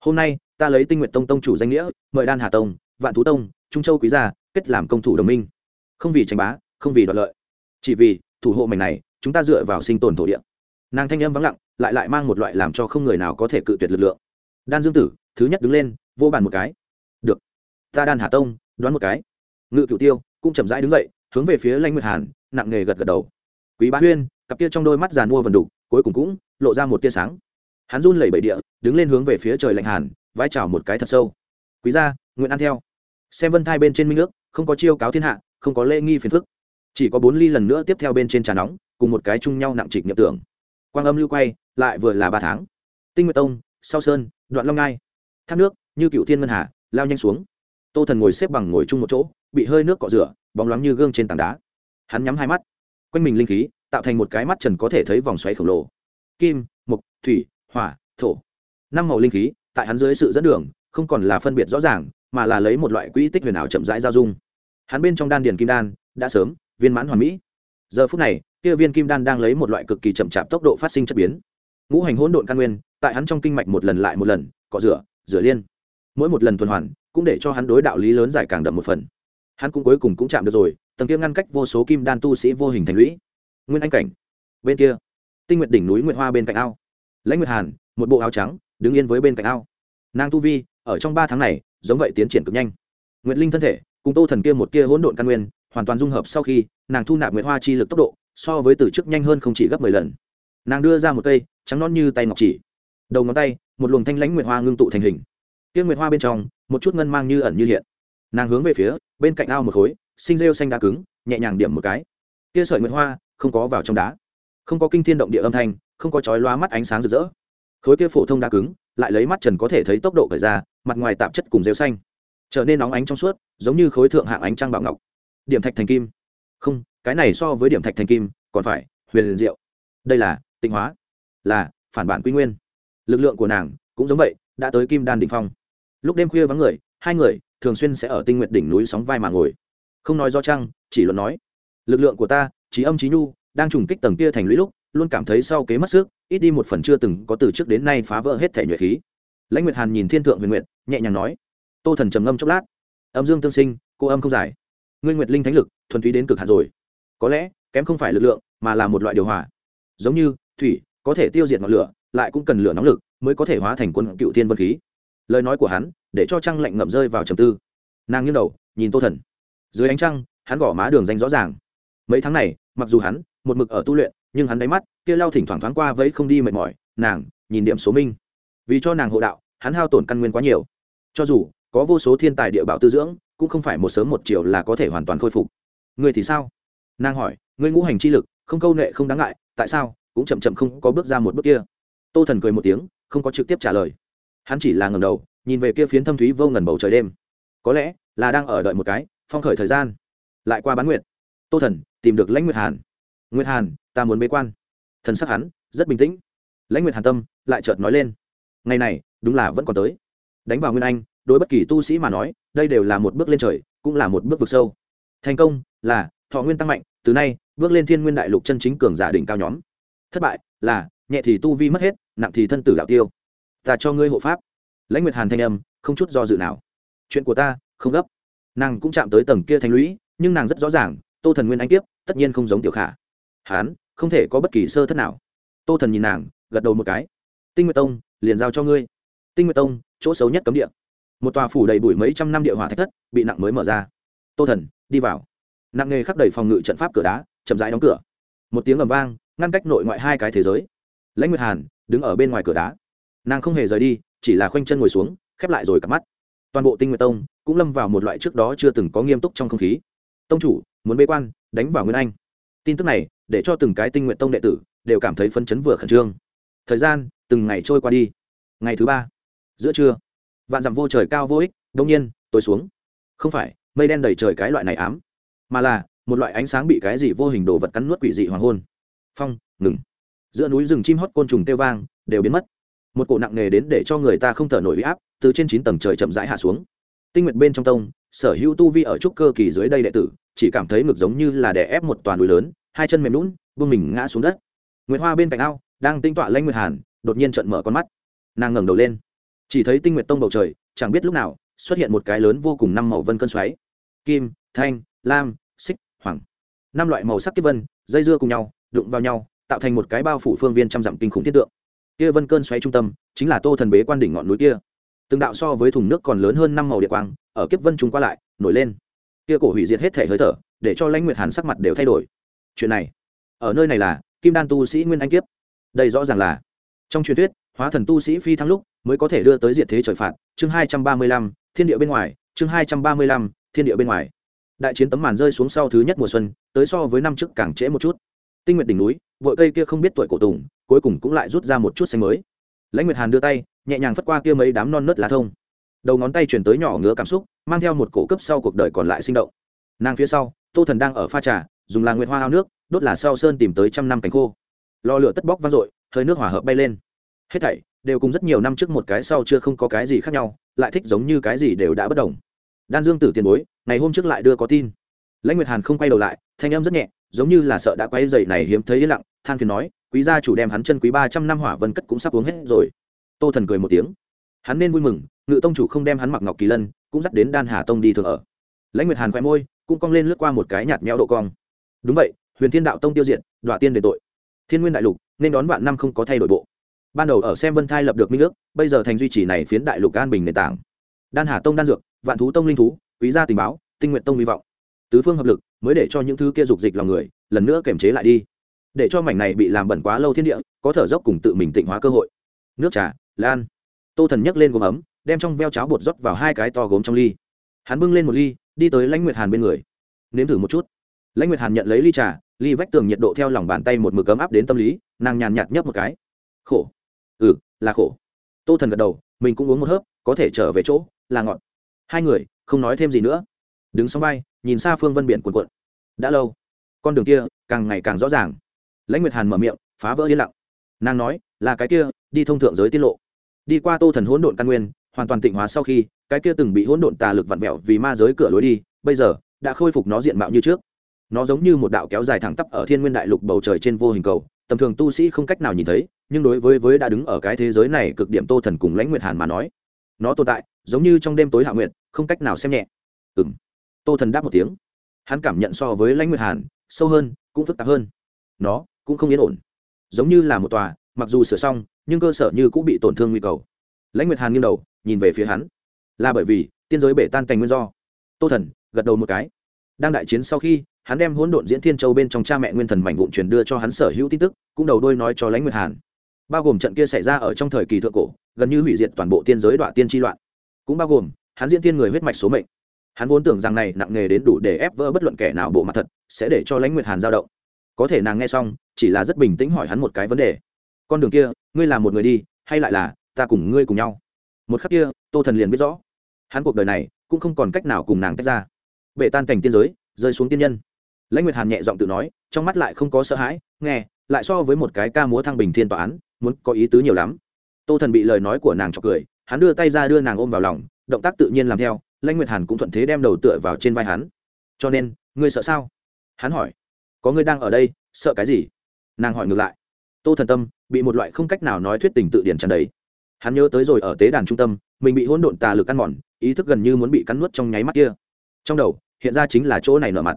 Hôm nay, ta lấy tinh nguyện tông tông chủ danh nghĩa, mời đan hà tông, vạn thú tông, trung châu quý gia kết làm công thủ đồng minh. Không vì tranh bá, không vì đoạt lợi. Chỉ vì thủ hộ mảnh này, chúng ta dựa vào sinh tồn thổ địa. Nàng thanh âm vắng lặng, lại lại mang một loại làm cho không người nào có thể cự tuyệt lực lượng. Đan dương tử, thứ nhất đứng lên, vô bàn một cái. Được. Ta đan hà tông, đoán một cái. Ngự cựu tiêu cũng chậm rãi đứng dậy, hướng về phía lanh nguyệt hàn, nặng nề gật gật đầu. Quý bá huyên cặp kia trong đôi mắt giàn mua vần đục, cuối cùng cũng lộ ra một tia sáng. Hắn run lẩy bẩy địa, đứng lên hướng về phía trời lạnh hàn vái chào một cái thật sâu. Quý gia, nguyện ăn theo. Xem vân thai bên trên minh nước không có chiêu cáo thiên hạ, không có lễ nghi phiền phức. Chỉ có bốn ly lần nữa tiếp theo bên trên trà nóng, cùng một cái chung nhau nặng trịch nhập tưởng. Quang âm lưu quay, lại vừa là ba tháng. Tinh nguyệt tông, sau sơn, đoạn long ngai. Thác nước, như cựu thiên ngân hà, lao nhanh xuống. Tô thần ngồi xếp bằng ngồi chung một chỗ, bị hơi nước cọ rửa, bóng loáng như gương trên tảng đá. Hắn nhắm hai mắt. Quanh mình linh khí tạo thành một cái mắt trần có thể thấy vòng xoáy khổng lồ. Kim mục thủy, hỏa, thổ. Năm màu linh khí, tại hắn dưới sự dẫn đường, không còn là phân biệt rõ ràng, mà là lấy một loại quỹ tích huyền ảo chậm rãi giao dung. Hắn bên trong đan điền kim đan, đã sớm, viên mãn hoàn mỹ. Giờ phút này, kia viên kim đan đang lấy một loại cực kỳ chậm chạp tốc độ phát sinh chất biến. Ngũ hành hỗn độn căn nguyên, tại hắn trong kinh mạch một lần lại một lần, cọ rửa rửa liên. Mỗi một lần tuần hoàn, cũng để cho hắn đối đạo lý lớn giải càng đậm một phần. Hắn cũng cuối cùng cũng chạm được rồi, tầng kia ngăn cách vô số kim đan tu sĩ vô hình thành lũy nguyên anh cảnh. Bên kia, tinh nguyệt đỉnh núi nguyệt hoa bên cạnh ao. Lãnh nguyệt hàn, một bộ áo trắng, đứng yên với bên cạnh ao. Nàng tu vi, ở trong ba tháng này, giống vậy tiến triển cực nhanh. Nguyệt linh thân thể, cùng tô thần kia một kia hỗn độn căn nguyên, hoàn toàn dung hợp sau khi, nàng thu nạp nguyệt hoa chi lực tốc độ, so với từ trước nhanh hơn không chỉ gấp mười lần. Nàng đưa ra một cây, trắng non như tay ngọc chỉ. Đầu ngón tay, một luồng thanh lãnh nguyệt hoa ngưng tụ thành hình. Kia nguyệt hoa bên trong, một chút ngân mang như ẩn như hiện. Nàng hướng về phía, bên cạnh ao một khối, sinh rêu xanh đá cứng, nhẹ nhàng điểm một cái. Kia sợi nguyệt hoa không có vào trong đá. Không có kinh thiên động địa âm thanh, không có chói loa mắt ánh sáng rực rỡ. Khối kia phổ thông đá cứng, lại lấy mắt trần có thể thấy tốc độ cởi ra, mặt ngoài tạp chất cùng rêu xanh. Trở nên nóng ánh trong suốt, giống như khối thượng hạng ánh trăng bạo ngọc. Điểm thạch thành kim. Không, cái này so với điểm thạch thành kim, còn phải, huyền liền diệu. Đây là, tịnh hóa. Là, phản bản quy nguyên. Lực lượng của nàng, cũng giống vậy, đã tới kim đan đ ỉ n h phong. Lúc đêm khuya vắng người, hai người, thường xuyên sẽ ở tinh nguyện đỉnh núi sóng vai mà ngồi. Không nói do trăng chỉ luận nói. Lực lượng của ta trí âm trí nhu, đang trùng kích tầng kia thành lũy lúc, luôn cảm thấy sau kế mất sức, ít đi một phần chưa từng có từ trước đến nay phá vỡ hết thể nhuệ khí. Lãnh nguyệt hàn nhìn thiên thượng huyền nguyện nhẹ nhàng nói, tô thần trầm ngâm chốc lát. Âm dương tương sinh, cô âm không giải. Ngươi nguyệt linh thánh lực, thuần túy đến cực hạn rồi. Có lẽ, kém không phải lực lượng, mà là một loại điều hòa. Giống như, thủy, có thể tiêu diệt ngọn lửa, lại cũng cần lửa nóng lực, mới có thể hóa thành quân cựu thiên vân khí. Lời nói của hắn, để cho trăng lạnh ngậm rơi vào trầm tư. Nàng nghiêng đầu, nhìn tô thần. Dưới ánh trăng, hắn gõ má đường danh rõ ràng. Mấy tháng này mặc dù hắn, một mực ở tu luyện, nhưng hắn đáy mắt, kia lao thỉnh thoảng thoáng qua với không đi mệt mỏi, nàng, nhìn điểm số minh. Vì cho nàng hộ đạo, hắn hao tổn căn nguyên quá nhiều. Cho dù, có vô số thiên tài địa bảo tư dưỡng, cũng không phải một sớm một chiều là có thể hoàn toàn khôi phục. Người thì sao? Nàng hỏi, ngươi ngũ hành chi lực, không câu nệ, không đáng ngại, tại sao, cũng chậm chậm không có bước ra một bước kia. Tô thần cười một tiếng, không có trực tiếp trả lời. Hắn chỉ là ngầm đầu, nhìn về kia phiến thâm thúy vô ngần bầu trời đêm. Có lẽ là đang ở đợi một cái, phong khởi thời gian. Lại qua bán nguyện tô thần, tìm được lãnh nguyệt hàn. Nguyệt hàn, ta muốn bế quan. Thần sắc hắn, rất bình tĩnh. Lãnh nguyệt hàn tâm, lại chợt nói lên. Ngày này, đúng là vẫn còn tới. Đánh vào nguyên anh, đối bất kỳ tu sĩ mà nói, đây đều là một bước lên trời, cũng là một bước vực sâu. Thành công, là, thọ nguyên tăng mạnh, từ nay, bước lên thiên nguyên đại lục chân chính cường giả đỉnh cao nhóm. Thất bại, là, nhẹ thì tu vi mất hết, nặng thì thân tử đạo tiêu. Ta cho ngươi hộ pháp. Lãnh nguyệt hàn thanh âm, không chút do dự nào. Chuyện của ta, không gấp. Nàng cũng chạm tới tầng kia thành lũy, nhưng nàng rất rõ ràng tô thần nguyên anh kiếp tất nhiên không giống tiểu khả. Hán, không thể có bất kỳ sơ thất nào. Tô thần nhìn nàng, gật đầu một cái. Tinh nguyệt tông, liền giao cho ngươi. Tinh nguyệt tông, chỗ xấu nhất cấm địa. Một tòa phủ đầy bụi mấy trăm năm địa hỏa thạch thất, bị nặng mới mở ra. Tô thần, đi vào. Nặng nghề khắc đầy phòng ngự trận pháp cửa đá, chậm rãi đóng cửa. Một tiếng ầm vang, ngăn cách nội ngoại hai cái thế giới. Lãnh nguyệt hàn, đứng ở bên ngoài cửa đá. Nàng không hề rời đi, chỉ là khoanh chân ngồi xuống, khép lại rồi cặp mắt. Toàn bộ tinh nguyệt tông, cũng lâm vào một loại trước đó chưa từng có nghiêm túc trong không khí tông chủ, muốn bế quan, đánh vào nguyên anh. Tin tức này, để cho từng cái tinh nguyện tông đệ tử, đều cảm thấy phấn chấn vừa khẩn trương. Thời gian, từng ngày trôi qua đi. Ngày thứ ba, giữa trưa, vạn dặm vô trời cao vô ích, đông nhiên, tối xuống. Không phải, mây đen đầy trời cái loại này ám, mà là, một loại ánh sáng bị cái gì vô hình đồ vật cắn nuốt quỷ dị hoàng hôn. Phong, ngừng. Giữa núi rừng chim hót côn trùng têu vang, đều biến mất. Một cổ nặng nề đến để cho người ta không thở nổi huy áp, từ trên chín tầng trời chậm rãi hạ xuống. Tinh nguyện bên trong tông sở hữu tu vi ở trúc cơ kỳ dưới đây đệ tử, chỉ cảm thấy ngực giống như là đè ép một toàn núi lớn, hai chân mềm lún buông mình ngã xuống đất. Nguyệt hoa bên cạnh ao, đang tinh tọa lanh nguyệt hàn, đột nhiên trận mở con mắt. Nàng ngẩng đầu lên. Chỉ thấy tinh nguyệt tông bầu trời, chẳng biết lúc nào, xuất hiện một cái lớn vô cùng năm màu vân cơn xoáy. Kim, thanh, lam, xích, hoàng. Năm loại màu sắc kiếp vân, dây dưa cùng nhau, đụng vào nhau, tạo thành một cái bao phủ phương viên trăm dặm kinh khủng thiết tượng. Kia vân cơn xoáy trung tâm, chính là tô thần bế quan đỉnh ngọn núi kia từng đạo so với thùng nước còn lớn hơn năm màu địa quang, ở kiếp vân chúng qua lại, nổi lên. Kia cổ hủy diệt hết thể hơi thở, để cho lãnh nguyệt hàn sắc mặt đều thay đổi. Chuyện này, ở nơi này là kim đan tu sĩ nguyên anh kiếp. Đây rõ ràng là trong truyền thuyết, hóa thần tu sĩ phi thăng lúc mới có thể đưa tới diệt thế trời phạt. Chương hai trăm ba mươi lăm, thiên địa bên ngoài, chương hai trăm ba mươi lăm, thiên địa bên ngoài. Đại chiến tấm màn rơi xuống sau thứ nhất mùa xuân, tới so với năm trước càng trễ một chút. Tinh nguyệt đỉnh núi, vội cây kia không biết tuổi cổ tùng, cuối cùng cũng lại rút ra một chút xanh mới lãnh nguyệt hàn đưa tay, nhẹ nhàng phất qua kia mấy đám non nớt lá thông. Đầu ngón tay chuyển tới nhỏ ngứa cảm xúc, mang theo một cổ cấp sau cuộc đời còn lại sinh động. Nàng phía sau, tô thần đang ở pha trà, dùng là nguyệt hoa ao nước, đốt là sau sơn tìm tới trăm năm cánh khô. Lò lửa tất bóc vang dội, hơi nước hòa hợp bay lên. Hết thảy đều cùng rất nhiều năm trước một cái sau chưa không có cái gì khác nhau, lại thích giống như cái gì đều đã bất đồng. Đan dương tử tiền bối, ngày hôm trước lại đưa có tin. Lãnh nguyệt hàn không quay đầu lại, thanh âm rất nhẹ, giống như là sợ đã quay dậy này hiếm thấy yên lặng, than phiền nói quý gia chủ đem hắn chân quý ba trăm năm hỏa vân cất cũng sắp uống hết rồi. Tô thần cười một tiếng. Hắn nên vui mừng, ngự tông chủ không đem hắn mặc ngọc kỳ lân, cũng dắt đến đan hà tông đi thường ở. Lãnh nguyệt hàn khoe môi, cũng cong lên lướt qua một cái nhạt nhẽo độ cong. Đúng vậy, huyền thiên đạo tông tiêu diệt đọa tiên đền tội. Thiên nguyên đại lục, nên đón vạn năm không có thay đổi bộ. Ban đầu ở xem vân thai lập được minh ước, bây giờ thành duy trì này phiến đại lục an bình nền tảng. Đan hà tông đan dược, vạn thú tông linh thú, quý gia tình báo, tinh nguyện tông hy vọng. Tứ phương hợp lực, mới để cho những thứ kia dục dịch lòng người, lần nữa kiềm chế lại đi để cho mảnh này bị làm bẩn quá lâu thiên địa có thở dốc cùng tự mình tịnh hóa cơ hội. Nước trà lan. Tô thần nhấc lên gốm ấm đem trong veo cháo bột rót vào hai cái to gốm trong ly. Hắn bưng lên một ly đi tới lãnh nguyệt hàn bên người. Nếm thử một chút. Lãnh nguyệt hàn nhận lấy ly trà ly vách tường nhiệt độ theo lòng bàn tay một mực ấm áp đến tâm lý nàng nhàn nhạt nhấp một cái. Khổ. Ừ là khổ. Tô thần gật đầu mình cũng uống một hớp có thể trở về chỗ là ngọt. Hai người không nói thêm gì nữa. Đứng sau bay, nhìn xa phương vân biển cuồn cuộn. Đã lâu. Con đường kia càng ngày càng rõ ràng lãnh nguyệt hàn mở miệng, phá vỡ yên lặng. Nàng nói, là cái kia, đi thông thượng giới tiết lộ. Đi qua tô thần hỗn độn căn nguyên, hoàn toàn tịnh hóa sau khi, cái kia từng bị hỗn độn tà lực vặn vẹo vì ma giới cửa lối đi, bây giờ, đã khôi phục nó diện mạo như trước. Nó giống như một đạo kéo dài thẳng tắp ở thiên nguyên đại lục bầu trời trên vô hình cầu, tầm thường tu sĩ không cách nào nhìn thấy, nhưng đối với với đã đứng ở cái thế giới này cực điểm tô thần cùng lãnh nguyệt hàn mà nói, nó tồn tại, giống như trong đêm tối hạ nguyệt, không cách nào xem nhẹ. Ừ m tô thần đáp một tiếng. Hắn cảm nhận so với lãnh nguyệt hàn, sâu hơn, cũng phức tạp hơn. Nó cũng không yên ổn. Giống như là một tòa, mặc dù sửa xong, nhưng cơ sở như cũng bị tổn thương nguy cầu. Lãnh nguyệt hàn nghiêng đầu, nhìn về phía hắn. Là bởi vì, tiên giới bể tan cành nguyên do. Tô thần, gật đầu một cái. Đang đại chiến sau khi, hắn đem hỗn độn diễn thiên châu bên trong cha mẹ nguyên thần mảnh vụn truyền đưa cho hắn sở hữu tin tức, cũng đầu đôi nói cho lãnh nguyệt hàn. Bao gồm trận kia xảy ra ở trong thời kỳ thượng cổ, gần như hủy diệt toàn bộ tiên giới đoạn tiên tri loạn. Cũng bao gồm, hắn diễn tiên người huyết mạch số mệnh. Hắn vốn tưởng rằng này nặng nề đến đủ để ép vỡ bất luận kẻ nào bộ mặt thật, sẽ để cho lãnh nguyệt hàn dao động có thể nàng nghe xong, chỉ là rất bình tĩnh hỏi hắn một cái vấn đề. Con đường kia, ngươi là một người đi, hay lại là, ta cùng ngươi cùng nhau? Một khắc kia, tô thần liền biết rõ. Hắn cuộc đời này, cũng không còn cách nào cùng nàng tách ra. Bệ tan cảnh tiên giới, rơi xuống tiên nhân. Lãnh nguyệt hàn nhẹ giọng tự nói, trong mắt lại không có sợ hãi, nghe, lại so với một cái ca múa thăng bình thiên tòa án, muốn có ý tứ nhiều lắm. Tô thần bị lời nói của nàng chọc cười, hắn đưa tay ra đưa nàng ôm vào lòng, động tác tự nhiên làm theo, lãnh nguyệt hàn cũng thuận thế đem đầu tựa vào trên vai hắn. Cho nên, ngươi sợ sao? Hắn hỏi có ngươi đang ở đây, sợ cái gì? Nàng hỏi ngược lại. Tô thần tâm bị một loại không cách nào nói thuyết tình tự điển tràn đấy. hắn nhớ tới rồi ở tế đàn trung tâm, mình bị hỗn độn tà lực ăn mòn, ý thức gần như muốn bị cắn nuốt trong nháy mắt kia. Trong đầu, hiện ra chính là chỗ này nở mặt.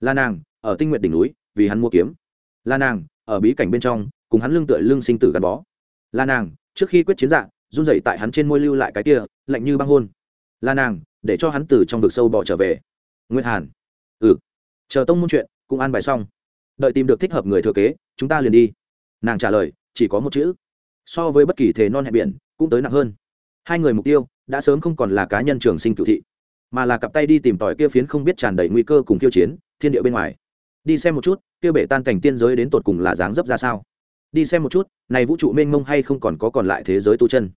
Là nàng, ở tinh nguyện đỉnh núi, vì hắn mua kiếm. Là nàng, ở bí cảnh bên trong, cùng hắn lưng tựa lưng sinh tử gắn bó. Là nàng, trước khi quyết chiến dạng run rẩy tại hắn trên môi lưu lại cái kia, lạnh như băng hôn. Là nàng, để cho hắn từ trong vực sâu bỏ trở về. Nguyệt hàn. Ừ. Chờ tông môn chuyện cũng an bài xong. Đợi tìm được thích hợp người thừa kế, chúng ta liền đi. Nàng trả lời, chỉ có một chữ. So với bất kỳ thế non hẹn biển, cũng tới nặng hơn. Hai người mục tiêu, đã sớm không còn là cá nhân trường sinh cựu thị, mà là cặp tay đi tìm tòi kia phiến không biết tràn đầy nguy cơ cùng khiêu chiến, thiên địa bên ngoài. Đi xem một chút, kia bể tan cảnh tiên giới đến tột cùng là dáng dấp ra sao. Đi xem một chút, này vũ trụ mênh mông hay không còn có còn lại thế giới tu chân.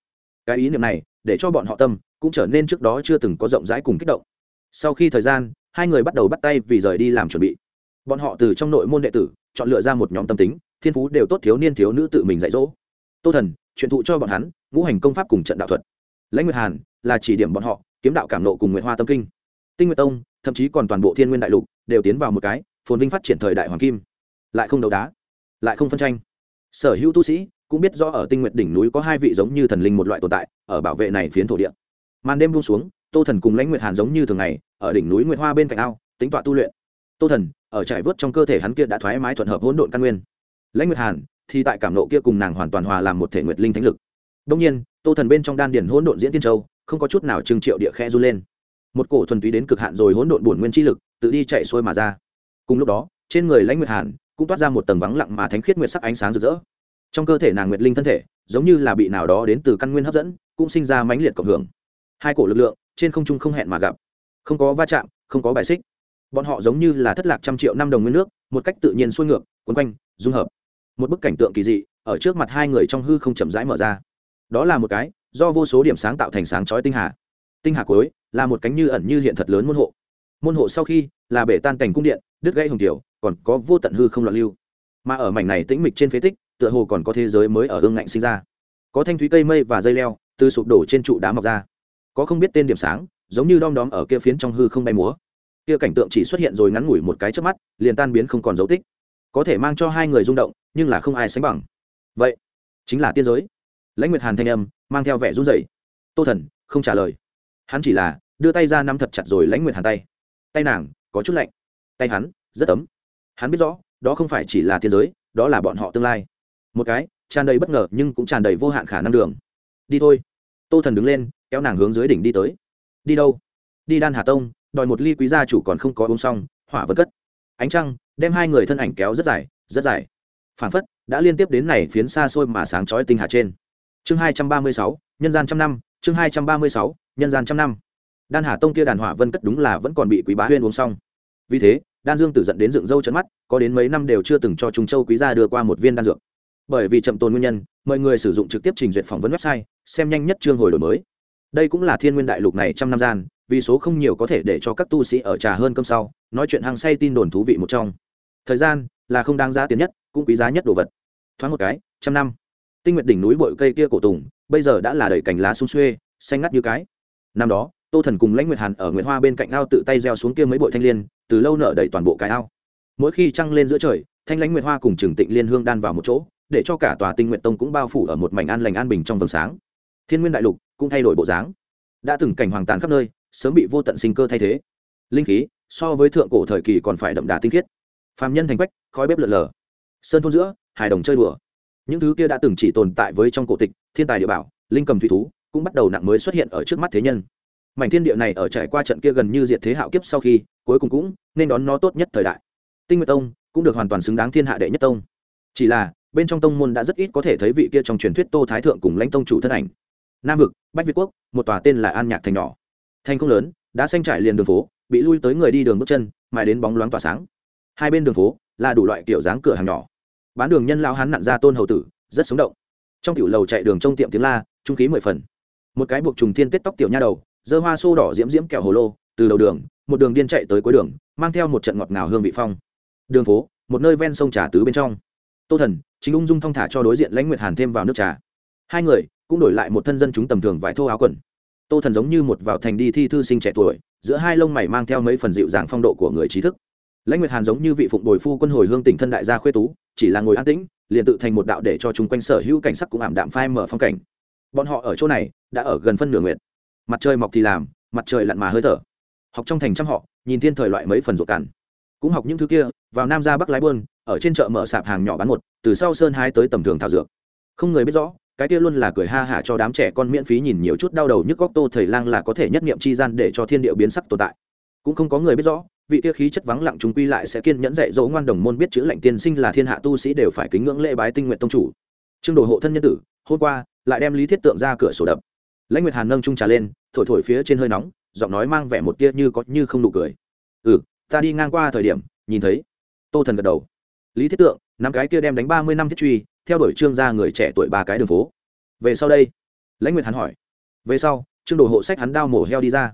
Cái ý niệm này, để cho bọn họ tâm, cũng trở nên trước đó chưa từng có rộng rãi cùng kích động. Sau khi thời gian, hai người bắt đầu bắt tay vì rời đi làm chuẩn bị bọn họ từ trong nội môn đệ tử, chọn lựa ra một nhóm tâm tính, thiên phú đều tốt thiếu niên thiếu nữ tự mình dạy dỗ. Tô thần, truyền thụ cho bọn hắn, ngũ hành công pháp cùng trận đạo thuật. Lãnh nguyệt hàn là chỉ điểm bọn họ, kiếm đạo cảm nộ cùng nguyệt hoa tâm kinh. Tinh nguyệt tông, thậm chí còn toàn bộ thiên nguyên đại lục, đều tiến vào một cái, phồn vinh phát triển thời đại hoàng kim. Lại không đấu đá, lại không phân tranh. Sở hữu tu sĩ cũng biết rõ ở tinh nguyệt đỉnh núi có hai vị giống như thần linh một loại tồn tại, ở bảo vệ này phiến thổ địa. Màn đêm buông xuống, tô thần cùng lãnh nguyệt hàn giống như thường ngày, ở đỉnh núi nguyệt hoa bên cạnh ao, tính tọa tu luyện. Tô thần ở trải vớt trong cơ thể hắn kia đã thoái mái thuận hợp hỗn độn căn nguyên. Lãnh nguyệt hàn, thì tại cảm nộ kia cùng nàng hoàn toàn hòa làm một thể nguyệt linh thánh lực. Đông nhiên, tô thần bên trong đan điển hỗn độn diễn tiên châu, không có chút nào trưng triệu địa khe run lên. Một cổ thuần túy đến cực hạn rồi hỗn độn bổn nguyên chi lực, tự đi chạy xuôi mà ra. Cùng lúc đó, trên người lãnh nguyệt hàn cũng toát ra một tầng vắng lặng mà thánh khiết nguyệt sắc ánh sáng rực rỡ. Trong cơ thể nàng nguyệt linh thân thể, giống như là bị nào đó đến từ căn nguyên hấp dẫn, cũng sinh ra mãnh liệt cộng hưởng. Hai cổ lực lượng, trên không trung không hẹn mà gặp. Không có va chạm, không có bài xích bọn họ giống như là thất lạc trăm triệu năm đồng nguyên nước, một cách tự nhiên xuôi ngược, quấn quanh, dung hợp. Một bức cảnh tượng kỳ dị, ở trước mặt hai người trong hư không chậm rãi mở ra. Đó là một cái, do vô số điểm sáng tạo thành sáng chói tinh hà. Tinh hà cuối, là một cánh như ẩn như hiện thật lớn môn hộ. Môn hộ sau khi, là bể tan cảnh cung điện, đứt gãy hồng tiểu còn có vô tận hư không loạn lưu. Mà ở mảnh này tĩnh mịch trên phế tích, tựa hồ còn có thế giới mới ở hương ngạnh sinh ra. Có thanh thúy cây mây và dây leo, từ sụp đổ trên trụ đá mọc ra. Có không biết tên điểm sáng, giống như đom đóm ở kia phiến trong hư không bay múa kia cảnh tượng chỉ xuất hiện rồi ngắn ngủi một cái trước mắt, liền tan biến không còn dấu tích. Có thể mang cho hai người rung động, nhưng là không ai sánh bằng. Vậy, chính là tiên giới. Lãnh nguyệt hàn thanh âm, mang theo vẻ run rẩy. Tô thần, không trả lời. Hắn chỉ là, đưa tay ra nắm thật chặt rồi lãnh nguyệt hàn tay. Tay nàng, có chút lạnh. Tay hắn, rất ấm. Hắn biết rõ, đó không phải chỉ là tiên giới, đó là bọn họ tương lai. Một cái, tràn đầy bất ngờ nhưng cũng tràn đầy vô hạn khả năng đường. Đi thôi. Tô thần đứng lên, kéo nàng hướng dưới đỉnh đi tới. Đi đâu? Đi đan hà tông đòi một ly quý gia chủ còn không có uống xong, hỏa vẫn cất. Ánh trăng đem hai người thân ảnh kéo rất dài rất dài. Phản phất đã liên tiếp đến này phiến xa xôi mà sáng chói tinh hà trên. Chương hai trăm ba mươi sáu, nhân gian trăm năm, chương hai trăm ba mươi sáu, nhân gian trăm năm. Đan hà tông kia đàn hỏa vân cất đúng là vẫn còn bị quý bá huyên uống xong. Vì thế, đan dương tử giận đến dựng râu chấn mắt, có đến mấy năm đều chưa từng cho trung châu quý gia đưa qua một viên đan dược. Bởi vì chậm tồn nguyên nhân, mọi người sử dụng trực tiếp trình duyệt phỏng vấn website, xem nhanh nhất chương hồi đổi mới. Đây cũng là thiên nguyên đại lục này trăm năm gian vì số không nhiều có thể để cho các tu sĩ ở trà hơn cơm sau, nói chuyện hàng say tin đồn thú vị một trong. Thời gian là không đáng giá tiền nhất, cũng quý giá nhất đồ vật. Thoáng một cái, trăm năm. Tinh nguyệt đỉnh núi bội cây kia cổ tùng, bây giờ đã là đầy cành lá sung xuê, xanh ngắt như cái. Năm đó, tô thần cùng lãnh nguyệt hàn ở nguyệt hoa bên cạnh ao tự tay gieo xuống kia mấy bội thanh liên, từ lâu nở đầy toàn bộ cái ao. Mỗi khi trăng lên giữa trời, thanh lãnh nguyệt hoa cùng trường tịnh liên hương đan vào một chỗ, để cho cả tòa tinh nguyện tông cũng bao phủ ở một mảnh an lành an bình trong vầng sáng. Thiên nguyên đại lục cũng thay đổi bộ dáng. Đã từng cảnh hoàng tàn khắp nơi sớm bị vô tận sinh cơ thay thế. Linh khí, so với thượng cổ thời kỳ còn phải đậm đà tinh khiết. Phàm nhân thành quách, khói bếp lợn lờ. Sơn thôn giữa, hài đồng chơi đùa. Những thứ kia đã từng chỉ tồn tại với trong cổ tịch, thiên tài địa bảo, linh cầm thủy thú, cũng bắt đầu nặng mới xuất hiện ở trước mắt thế nhân. Mảnh thiên địa này ở trải qua trận kia gần như diệt thế hạo kiếp sau khi, cuối cùng cũng nên đón nó tốt nhất thời đại. Tinh nguyệt tông cũng được hoàn toàn xứng đáng thiên hạ đệ nhất tông. Chỉ là, bên trong tông môn đã rất ít có thể thấy vị kia trong truyền thuyết tô thái thượng cùng lãnh tông chủ thân ảnh. Nam vực, bách việt quốc, một tòa tên là an nhạc thành nhỏ thành không lớn đã xanh trải liền đường phố, bị lui tới người đi đường bước chân, mãi đến bóng loáng tỏa sáng. Hai bên đường phố là đủ loại kiểu dáng cửa hàng nhỏ. Bán đường nhân lao hắn nặn ra tôn hầu tử, rất sống động. Trong tiểu lầu chạy đường trong tiệm tiếng la, trung khí mười phần. Một cái buộc trùng thiên tết tóc tiểu nha đầu, dơ hoa xô đỏ diễm diễm kẹo hồ lô, từ đầu đường, một đường điên chạy tới cuối đường, mang theo một trận ngọt ngào hương vị phong. Đường phố, một nơi ven sông trà tứ bên trong. Tô thần, chính ung dung thong thả cho đối diện lãnh nguyệt hàn thêm vào nước trà. Hai người, cũng đổi lại một thân dân chúng tầm thường vải thô áo quần tô thần giống như một vào thành đi thi thư sinh trẻ tuổi, giữa hai lông mày mang theo mấy phần dịu dàng phong độ của người trí thức. Lãnh nguyệt hàn giống như vị phụng bồi phu quân hồi hương tỉnh thân đại gia khuê tú, chỉ là ngồi an tĩnh, liền tự thành một đạo để cho chúng quanh sở hữu cảnh sắc cũng ảm đạm phai mở phong cảnh. Bọn họ ở chỗ này, đã ở gần phân nửa nguyệt. Mặt trời mọc thì làm, mặt trời lặn mà hơi thở. Học trong thành trăm họ, nhìn thiên thời loại mấy phần ruột cằn. Cũng học những thứ kia, vào nam ra bắc lái buôn, ở trên chợ mở sạp hàng nhỏ bán một, từ sau sơn hai tới tầm thường thảo dược. Không người biết rõ cái kia luôn là cười ha hả cho đám trẻ con miễn phí nhìn nhiều chút đau đầu nhức góc tô thầy lang là có thể nhất nghiệm chi gian để cho thiên địa biến sắc tồn tại. Cũng không có người biết rõ, vị kia khí chất vắng lặng chúng quy lại sẽ kiên nhẫn dạy dỗ ngoan đồng môn biết chữ lệnh tiên sinh là thiên hạ tu sĩ đều phải kính ngưỡng lễ bái tinh nguyện tông chủ. Trương đồ hộ thân nhân tử, hôm qua, lại đem lý thiết tượng ra cửa sổ đập. Lãnh nguyệt hàn nâng trung trà lên, thổi thổi phía trên hơi nóng, giọng nói mang vẻ một tia như có như không nụ cười. Ừ ta đi ngang qua thời điểm, nhìn thấy. Tô thần gật đầu lý thiết tượng năm cái kia đem đánh ba mươi năm thiết truy, theo đuổi trương gia người trẻ tuổi ba cái đường phố. Về sau đây? Lãnh nguyệt hắn hỏi. Về sau, trương đồ hộ sách hắn đao mổ heo đi ra.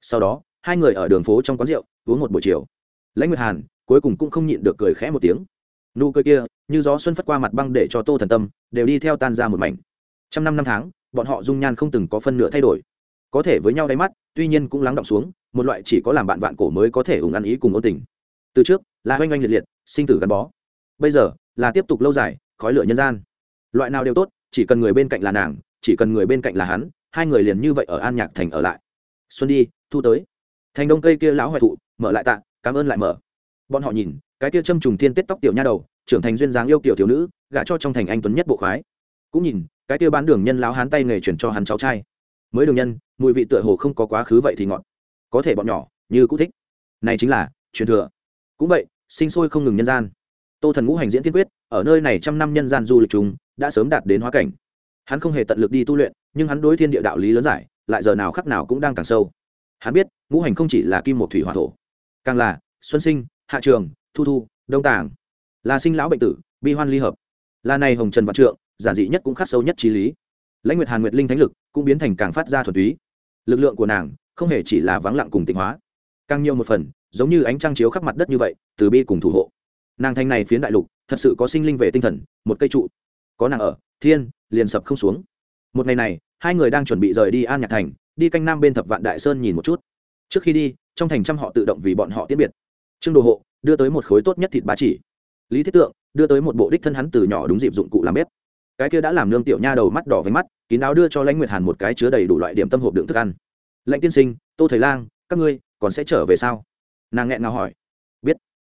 Sau đó, hai người ở đường phố trong quán rượu, uống một buổi chiều. Lãnh nguyệt hàn, cuối cùng cũng không nhịn được cười khẽ một tiếng. Nụ cười kia, như gió xuân phất qua mặt băng để cho tô thần tâm, đều đi theo tan ra một mảnh. Trăm năm năm tháng, bọn họ dung nhan không từng có phân nửa thay đổi. Có thể với nhau đáy mắt, tuy nhiên cũng lắng động xuống, một loại chỉ có làm bạn vạn cổ mới có thể ủng ăn ý cùng ôn tình. Từ trước, là oanh oanh liệt liệt, sinh tử gắn bó bây giờ là tiếp tục lâu dài, khói lửa nhân gian. Loại nào đều tốt, chỉ cần người bên cạnh là nàng, chỉ cần người bên cạnh là hắn, hai người liền như vậy ở an nhạc thành ở lại. Xuân đi, thu tới. Thành đông cây kia lão hoại thụ, mở lại tạ, cảm ơn lại mở. Bọn họ nhìn, cái kia châm trùng thiên tết tóc tiểu nha đầu, trưởng thành duyên dáng yêu kiểu thiếu nữ, gả cho trong thành anh tuấn nhất bộ khoái. Cũng nhìn, cái kia bán đường nhân lão hán tay nghề chuyển cho hắn cháu trai. Mới đường nhân, mùi vị tựa hồ không có quá khứ vậy thì ngọt. Có thể bọn nhỏ, như cũng thích. Này chính là, truyền thừa. Cũng vậy, sinh sôi không ngừng nhân gian tô thần ngũ hành diễn tiên quyết, ở nơi này trăm năm nhân gian du lịch chúng, đã sớm đạt đến hóa cảnh. Hắn không hề tận lực đi tu luyện, nhưng hắn đối thiên địa đạo lý lớn giải, lại giờ nào khắc nào cũng đang càng sâu. Hắn biết, ngũ hành không chỉ là kim một thủy hỏa thổ, càng là xuân sinh, hạ trường, thu thu, đông tàng. Là sinh lão bệnh tử, bi hoan ly hợp. Là này hồng trần vạn trượng, giản dị nhất cũng khắc sâu nhất trí lý. Lãnh nguyệt hàn nguyệt linh thánh lực cũng biến thành càng phát ra thuần túy. Lực lượng của nàng không hề chỉ là vắng lặng cùng tịnh hóa, càng nhiều một phần, giống như ánh trăng chiếu khắp mặt đất như vậy, từ bi cùng thủ hộ nàng thanh này phiến đại lục, thật sự có sinh linh về tinh thần, một cây trụ. Có nàng ở, thiên, liền sập không xuống. Một ngày này, hai người đang chuẩn bị rời đi an nhạc thành, đi canh nam bên thập vạn đại sơn nhìn một chút. Trước khi đi, trong thành trăm họ tự động vì bọn họ tiết biệt. Trương đồ hộ, đưa tới một khối tốt nhất thịt bá chỉ. Lý thiết tượng, đưa tới một bộ đích thân hắn từ nhỏ đúng dịp dụng cụ làm bếp. Cái kia đã làm nương tiểu nha đầu mắt đỏ với mắt, kín áo đưa cho lãnh nguyệt hàn một cái chứa đầy đủ loại điểm tâm hộp đựng thức ăn. Lãnh tiên sinh, tô thầy lang, các ngươi còn sẽ trở về sao? Nàng nghẹn ngào hỏi. Biết.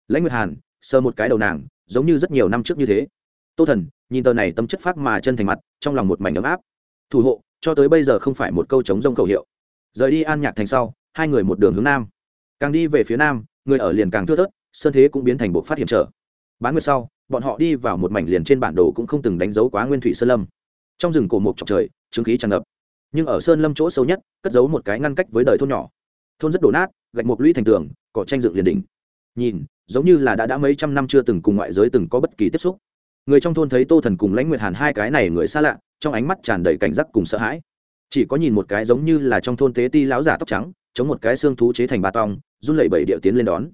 Lãnh nguyệt hàn sờ một cái đầu nàng, giống như rất nhiều năm trước như thế. Tô thần, nhìn tờ này tâm chất phát mà chân thành mặt, trong lòng một mảnh ấm áp. Thủ hộ, cho tới bây giờ không phải một câu chống rông khẩu hiệu. Rời đi an nhạc thành sau, hai người một đường hướng nam. Càng đi về phía nam, người ở liền càng thưa thớt, sơn thế cũng biến thành bộ phát hiểm trở. Bán nguyệt sau, bọn họ đi vào một mảnh liền trên bản đồ cũng không từng đánh dấu quá nguyên thủy sơn lâm. Trong rừng cổ mộc trọc trời trướng khí tràn ngập. Nhưng ở sơn lâm chỗ sâu nhất, cất giấu một cái ngăn cách với đời thôn nhỏ. Thôn rất đổ nát, gạch mộc lũy thành tường, cỏ tranh dựng liền đỉnh. Nhìn giống như là đã đã mấy trăm năm chưa từng cùng ngoại giới từng có bất kỳ tiếp xúc. Người trong thôn thấy tô thần cùng lãnh nguyệt hàn hai cái này người xa lạ, trong ánh mắt tràn đầy cảnh giác cùng sợ hãi. Chỉ có nhìn một cái giống như là trong thôn tế ti láo giả tóc trắng, chống một cái xương thú chế thành ba tong run lẩy bẩy điệu tiến lên đón.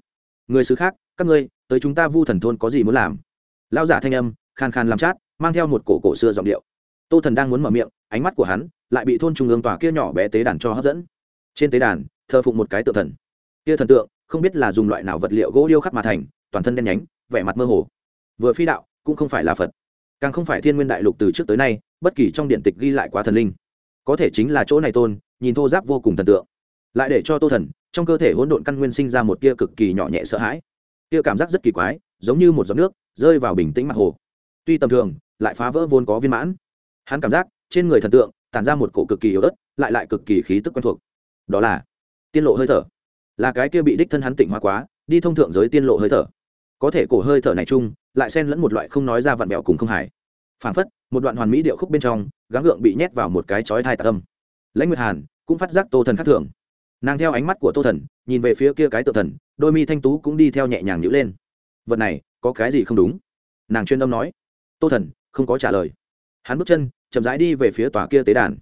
Người xứ khác, các ngươi, tới chúng ta vu thần thôn có gì muốn làm? Lão giả thanh âm, khan khan làm chát, mang theo một cổ cổ xưa giọng điệu. Tô thần đang muốn mở miệng, ánh mắt của hắn lại bị thôn trung ương tòa kia nhỏ bé tế đàn cho hấp dẫn. Trên tế đàn, thờ phụng một cái tượng thần. Kia thần tượng không biết là dùng loại nào vật liệu gỗ điêu khắc mà thành, toàn thân đen nhánh, vẻ mặt mơ hồ. Vừa phi đạo, cũng không phải là phật. Càng không phải thiên nguyên đại lục từ trước tới nay, bất kỳ trong điện tịch ghi lại quá thần linh. Có thể chính là chỗ này tôn, nhìn thô giáp vô cùng thần tượng. Lại để cho tô thần, trong cơ thể hỗn độn căn nguyên sinh ra một tia cực kỳ nhỏ nhẹ sợ hãi. Tia cảm giác rất kỳ quái, giống như một giọt nước, rơi vào bình tĩnh mặt hồ. Tuy tầm thường, lại phá vỡ vốn có viên mãn. Hắn cảm giác, trên người thần tượng, tản ra một cổ cực kỳ yếu ớt, lại lại cực kỳ khí tức quen thuộc. Đó là, tiên lộ hơi thở là cái kia bị đích thân hắn tỉnh hóa quá, đi thông thượng giới tiên lộ hơi thở. Có thể cổ hơi thở này chung, lại xen lẫn một loại không nói ra vặn vẹo cùng không hài. phảng phất, một đoạn hoàn mỹ điệu khúc bên trong, gắng gượng bị nhét vào một cái chói thai tạc âm. Lãnh nguyệt hàn cũng phát giác tô thần khác thường. Nàng theo ánh mắt của tô thần, nhìn về phía kia cái tự thần, đôi mi thanh tú cũng đi theo nhẹ nhàng nhữ lên. Vật này, có cái gì không đúng? Nàng chuyên âm nói. Tô thần, không có trả lời. Hắn bước chân, chậm rãi đi về phía tòa kia tế đàn.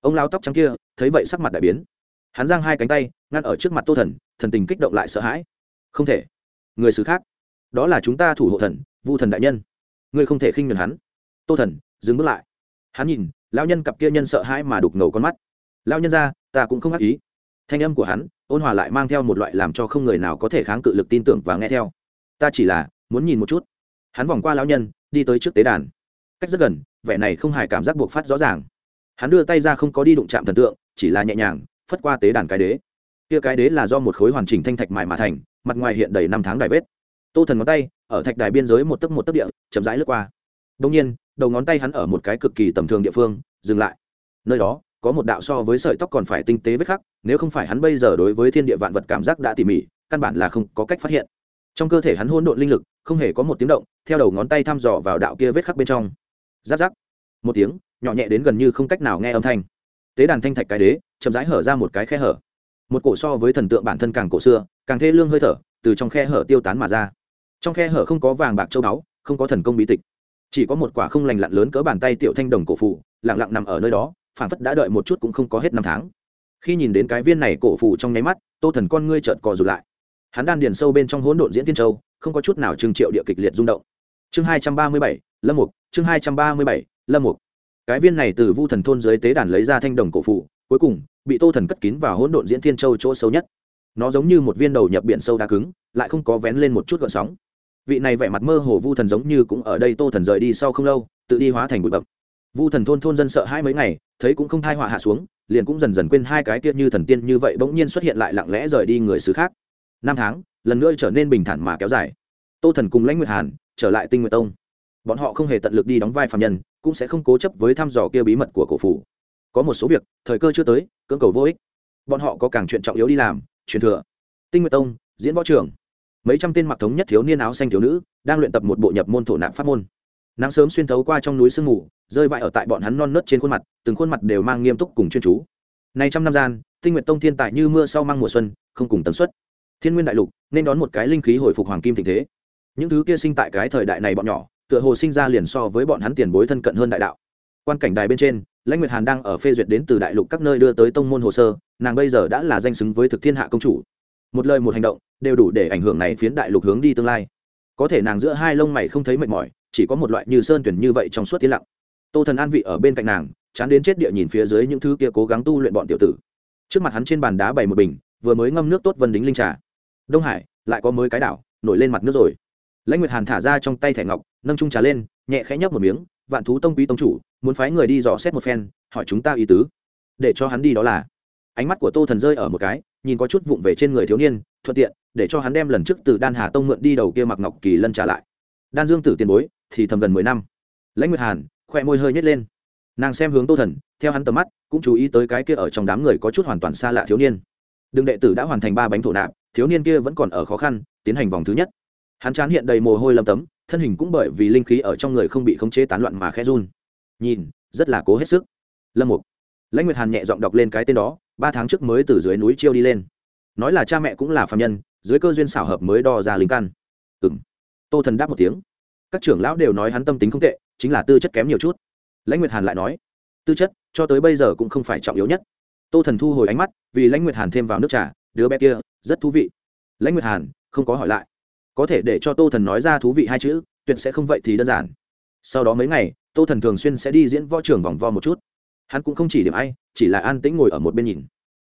Ông lao tóc trắng kia, thấy vậy sắc mặt đại biến. Hắn giang hai cánh tay ngăn ở trước mặt tô thần thần tình kích động lại sợ hãi. Không thể. Người xứ khác. Đó là chúng ta thủ hộ thần, vu thần đại nhân. Ngươi không thể khinh nhường hắn. Tô thần, dừng bước lại. Hắn nhìn, lão nhân cặp kia nhân sợ hãi mà đục ngầu con mắt. Lão nhân ra, ta cũng không ác ý. Thanh âm của hắn, ôn hòa lại mang theo một loại làm cho không người nào có thể kháng cự lực tin tưởng và nghe theo. Ta chỉ là, muốn nhìn một chút. Hắn vòng qua lão nhân, đi tới trước tế đàn. Cách rất gần, vẻ này không hài cảm giác buộc phát rõ ràng. Hắn đưa tay ra không có đi đụng chạm thần tượng, chỉ là nhẹ nhàng, phất qua tế đàn cái đế kia cái đế là do một khối hoàn chỉnh thanh thạch mài mà thành, mặt ngoài hiện đầy năm tháng đài vết. Tô thần ngón tay, ở thạch đài biên giới một tấc một tấc địa, chậm rãi lướt qua. Đông nhiên, đầu ngón tay hắn ở một cái cực kỳ tầm thường địa phương, dừng lại. Nơi đó, có một đạo so với sợi tóc còn phải tinh tế vết khắc, nếu không phải hắn bây giờ đối với thiên địa vạn vật cảm giác đã tỉ mỉ, căn bản là không có cách phát hiện. Trong cơ thể hắn hôn độn linh lực, không hề có một tiếng động, theo đầu ngón tay thăm dò vào đạo kia vết khắc bên trong. Giáp giáp một tiếng, nhỏ nhẹ đến gần như không cách nào nghe âm thanh. Tế đàn thanh thạch cái đế, chậm rãi hở ra một cái khe hở một cổ so với thần tượng bản thân càng cổ xưa, càng thê lương hơi thở, từ trong khe hở tiêu tán mà ra. Trong khe hở không có vàng bạc châu báu, không có thần công bí tịch. Chỉ có một quả không lành lặn lớn cỡ bàn tay tiểu thanh đồng cổ phụ lặng lặng nằm ở nơi đó phản phất đã đợi một chút cũng không có hết năm tháng. Khi nhìn đến cái viên này cổ phụ trong nháy mắt, tô thần con ngươi trợn cò rụt lại. Hắn đan điền sâu bên trong hỗn độn diễn tiên châu, không có chút nào trừng triệu địa kịch liệt rung động. Chương hai trăm ba mươi bảy, lâm mục, chương hai trăm ba mươi bảy, lâm mục. Cái viên này từ vu thần thôn dưới tế đàn lấy ra thanh đồng cổ phụ cuối cùng bị tô thần cất kín vào hỗn độn diễn thiên châu chỗ sâu nhất. Nó giống như một viên đầu nhập biển sâu đá cứng, lại không có vén lên một chút gợn sóng. Vị này vẻ mặt mơ hồ vu thần giống như cũng ở đây tô thần rời đi sau không lâu, tự đi hóa thành bụi bậm. Vu thần thôn thôn dân sợ hai mấy ngày, thấy cũng không thai họa hạ xuống, liền cũng dần dần quên hai cái kia như thần tiên như vậy bỗng nhiên xuất hiện lại lặng lẽ rời đi người xứ khác. Năm tháng, lần nữa trở nên bình thản mà kéo dài. Tô thần cùng lãnh nguyệt hàn trở lại tinh nguyệt tông. Bọn họ không hề tận lực đi đóng vai phạm nhân, cũng sẽ không cố chấp với thăm dò kia bí mật của cổ phủ có một số việc, thời cơ chưa tới, cưỡng cầu vô ích. Bọn họ có càng chuyện trọng yếu đi làm, truyền thừa. Tinh nguyệt tông, diễn võ trường. Mấy trăm tên mặc thống nhất thiếu niên áo xanh thiếu nữ, đang luyện tập một bộ nhập môn thổ nạp pháp môn. Nắng sớm xuyên thấu qua trong núi sương mù, rơi vãi ở tại bọn hắn non nớt trên khuôn mặt, từng khuôn mặt đều mang nghiêm túc cùng chuyên chú. Nay trăm năm gian, tinh nguyệt tông thiên tài như mưa sau mang mùa xuân, không cùng tần suất. Thiên nguyên đại lục, nên đón một cái linh khí hồi phục hoàng kim tình thế. Những thứ kia sinh tại cái thời đại này bọn nhỏ, tựa hồ sinh ra liền so với bọn hắn tiền bối thân cận hơn đại đạo. Quan cảnh đài bên trên lãnh nguyệt hàn đang ở phê duyệt đến từ đại lục các nơi đưa tới tông môn hồ sơ, nàng bây giờ đã là danh xứng với thực thiên hạ công chủ. Một lời một hành động, đều đủ để ảnh hưởng này phiến đại lục hướng đi tương lai. Có thể nàng giữa hai lông mày không thấy mệt mỏi, chỉ có một loại như sơn tuyển như vậy trong suốt tiến lặng. Tô thần an vị ở bên cạnh nàng, chán đến chết địa nhìn phía dưới những thứ kia cố gắng tu luyện bọn tiểu tử. Trước mặt hắn trên bàn đá bày một bình, vừa mới ngâm nước tốt vân đính linh trà. Đông hải, lại có mới cái đảo, nổi lên mặt nước rồi. Lãnh nguyệt hàn thả ra trong tay thẻ ngọc, nâng trung trà lên, nhẹ khẽ nhấp một miếng, vạn thú tông quý tông chủ muốn phái người đi dò xét một phen, hỏi chúng ta ý tứ. Để cho hắn đi đó là. Ánh mắt của tô thần rơi ở một cái, nhìn có chút vụng về trên người thiếu niên, thuận tiện, để cho hắn đem lần trước từ đan hà tông mượn đi đầu kia mặc ngọc kỳ lân trả lại. Đan dương tử tiền bối, thì thầm gần mười năm. Lãnh nguyệt hàn, khoe môi hơi nhét lên. Nàng xem hướng tô thần, theo hắn tầm mắt, cũng chú ý tới cái kia ở trong đám người có chút hoàn toàn xa lạ thiếu niên. Đừng đệ tử đã hoàn thành ba bánh thổ nạp, thiếu niên kia vẫn còn ở khó khăn, tiến hành vòng thứ nhất. Hắn chán hiện đầy mồ hôi lâm tấm, thân hình cũng bởi vì linh khí ở trong người không bị khống chế tán loạn mà khẽ run nhìn, rất là cố hết sức. Lâm mục, lãnh nguyệt hàn nhẹ giọng đọc lên cái tên đó, ba tháng trước mới từ dưới núi chiêu đi lên. Nói là cha mẹ cũng là phạm nhân, dưới cơ duyên xảo hợp mới đo ra linh căn. Ừm. Tô thần đáp một tiếng. Các trưởng lão đều nói hắn tâm tính không tệ, chính là tư chất kém nhiều chút. Lãnh nguyệt hàn lại nói, tư chất, cho tới bây giờ cũng không phải trọng yếu nhất. Tô thần thu hồi ánh mắt, vì lãnh nguyệt hàn thêm vào nước trà, đứa bé kia, rất thú vị. Lãnh nguyệt hàn, không có hỏi lại. Có thể để cho tô thần nói ra thú vị hai chữ, tuyệt sẽ không vậy thì đơn giản. Sau đó mấy ngày tô thần thường xuyên sẽ đi diễn võ trường vòng vo một chút. Hắn cũng không chỉ điểm ai, chỉ là an tĩnh ngồi ở một bên nhìn.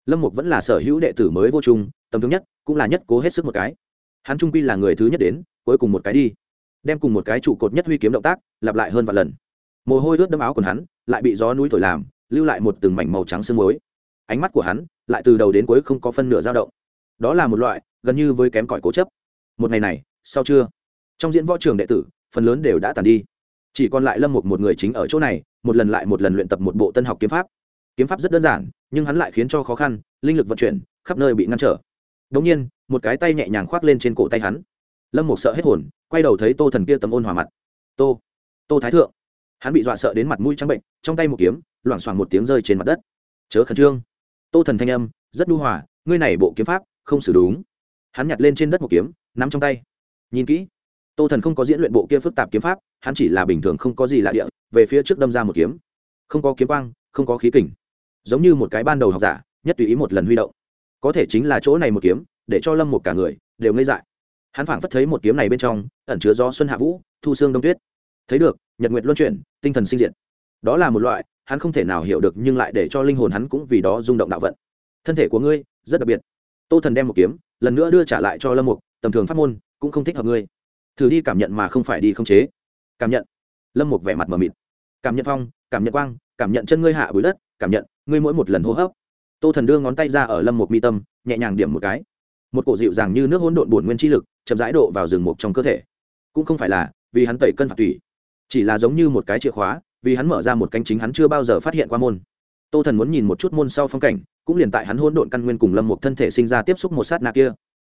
Lâm mục vẫn là sở hữu đệ tử mới vô trung, tầm thứ nhất cũng là nhất cố hết sức một cái. Hắn trung quy là người thứ nhất đến, cuối cùng một cái đi. Đem cùng một cái trụ cột nhất huy kiếm động tác, lặp lại hơn vài lần. Mồ hôi ướt đẫm áo quần hắn, lại bị gió núi thổi làm, lưu lại một từng mảnh màu trắng sương muối. Ánh mắt của hắn, lại từ đầu đến cuối không có phân nửa dao động. Đó là một loại, gần như với kém cỏi cố chấp. Một ngày này, sau trưa, trong diễn võ trường đệ tử, phần lớn đều đã tàn đi chỉ còn lại lâm một một người chính ở chỗ này, một lần lại một lần luyện tập một bộ tân học kiếm pháp. Kiếm pháp rất đơn giản, nhưng hắn lại khiến cho khó khăn, linh lực vận chuyển, khắp nơi bị ngăn trở. Đống nhiên, một cái tay nhẹ nhàng khoác lên trên cổ tay hắn. Lâm một sợ hết hồn, quay đầu thấy tô thần kia tấm ôn hòa mặt. Tô tô thái thượng. Hắn bị dọa sợ đến mặt mũi trắng bệnh, trong tay một kiếm, loảng xoảng một tiếng rơi trên mặt đất. Chớ khẩn trương. Tô thần thanh âm, rất nhu hòa, ngươi này bộ kiếm pháp, không xử đúng. Hắn nhặt lên trên đất một kiếm, nắm trong tay. Nhìn kỹ tô thần không có diễn luyện bộ kia phức tạp kiếm pháp, hắn chỉ là bình thường không có gì lạ địa, về phía trước đâm ra một kiếm. Không có kiếm quang, không có khí kình. Giống như một cái ban đầu học giả, nhất tùy ý một lần huy động. Có thể chính là chỗ này một kiếm, để cho lâm một cả người, đều ngây dại. Hắn phảng phất thấy một kiếm này bên trong, ẩn chứa gió xuân hạ vũ, thu sương đông tuyết. Thấy được, nhật nguyệt luân chuyển, tinh thần sinh diệt. Đó là một loại, hắn không thể nào hiểu được nhưng lại để cho linh hồn hắn cũng vì đó rung động đạo vận. Thân thể của ngươi, rất đặc biệt. Tô thần đem một kiếm, lần nữa đưa trả lại cho lâm mục, tầm thường pháp môn, cũng không thích hợp ngươi thử đi cảm nhận mà không phải đi không chế. Cảm nhận. Lâm mục vẻ mặt mờ mịt. Cảm nhận phong, cảm nhận quang, cảm nhận chân ngươi hạ bụi đất, cảm nhận, ngươi mỗi một lần hô hấp. Tô thần đưa ngón tay ra ở lâm mục mi tâm, nhẹ nhàng điểm một cái. Một cổ dịu dàng như nước hỗn độn bổn nguyên chi lực, chậm rãi độ vào rừng mục trong cơ thể. Cũng không phải là vì hắn tẩy cân phạt tủy, chỉ là giống như một cái chìa khóa, vì hắn mở ra một cánh chính hắn chưa bao giờ phát hiện qua môn. Tô thần muốn nhìn một chút môn sau phong cảnh, cũng liền tại hắn hỗn độn căn nguyên cùng lâm một thân thể sinh ra tiếp xúc một sát nạ kia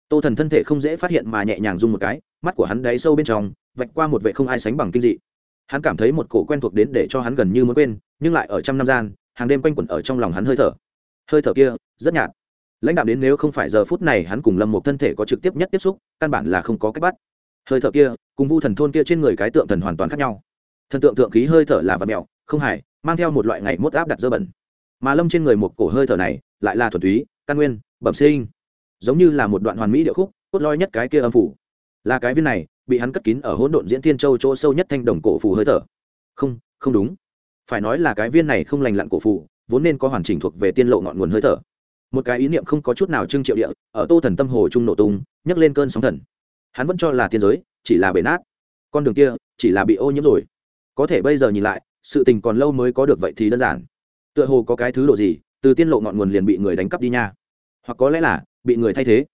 tô thần thân thể không dễ phát hiện mà nhẹ nhàng rung một cái, mắt của hắn đáy sâu bên trong, vạch qua một vệ không ai sánh bằng kinh dị. Hắn cảm thấy một cổ quen thuộc đến để cho hắn gần như muốn quên, nhưng lại ở trăm năm gian, hàng đêm quanh quẩn ở trong lòng hắn hơi thở. Hơi thở kia, rất nhạt. Lãnh đạo đến nếu không phải giờ phút này hắn cùng lâm một thân thể có trực tiếp nhất tiếp xúc, căn bản là không có cách bắt. Hơi thở kia, cùng vu thần thôn kia trên người cái tượng thần hoàn toàn khác nhau. Thần tượng tượng khí hơi thở là vật mẹo, không hải mang theo một loại ngày mốt áp đặt dơ bẩn. Mà lâm trên người một cổ hơi thở này, lại là thuần túy, căn nguyên, bẩm sinh giống như là một đoạn hoàn mỹ địa khúc, cốt lõi nhất cái kia âm phủ. Là cái viên này, bị hắn cất kín ở hỗn độn diễn thiên châu chỗ sâu nhất thanh đồng cổ phù hơi thở. Không không đúng. Phải nói là cái viên này không lành lặn cổ phù, vốn nên có hoàn chỉnh thuộc về tiên lộ ngọn nguồn hơi thở. Một cái ý niệm không có chút nào trưng triệu địa, ở tô thần tâm hồ trung nổ tung, nhấc lên cơn sóng thần. Hắn vẫn cho là tiên giới, chỉ là bể nát. Con đường kia, chỉ là bị ô nhiễm rồi. Có thể bây giờ nhìn lại, sự tình còn lâu mới có được vậy thì đơn giản. Tựa hồ có cái thứ độ gì, từ tiên lộ ngọn nguồn liền bị người đánh cắp đi nha. Hoặc có lẽ là bị người thay thế.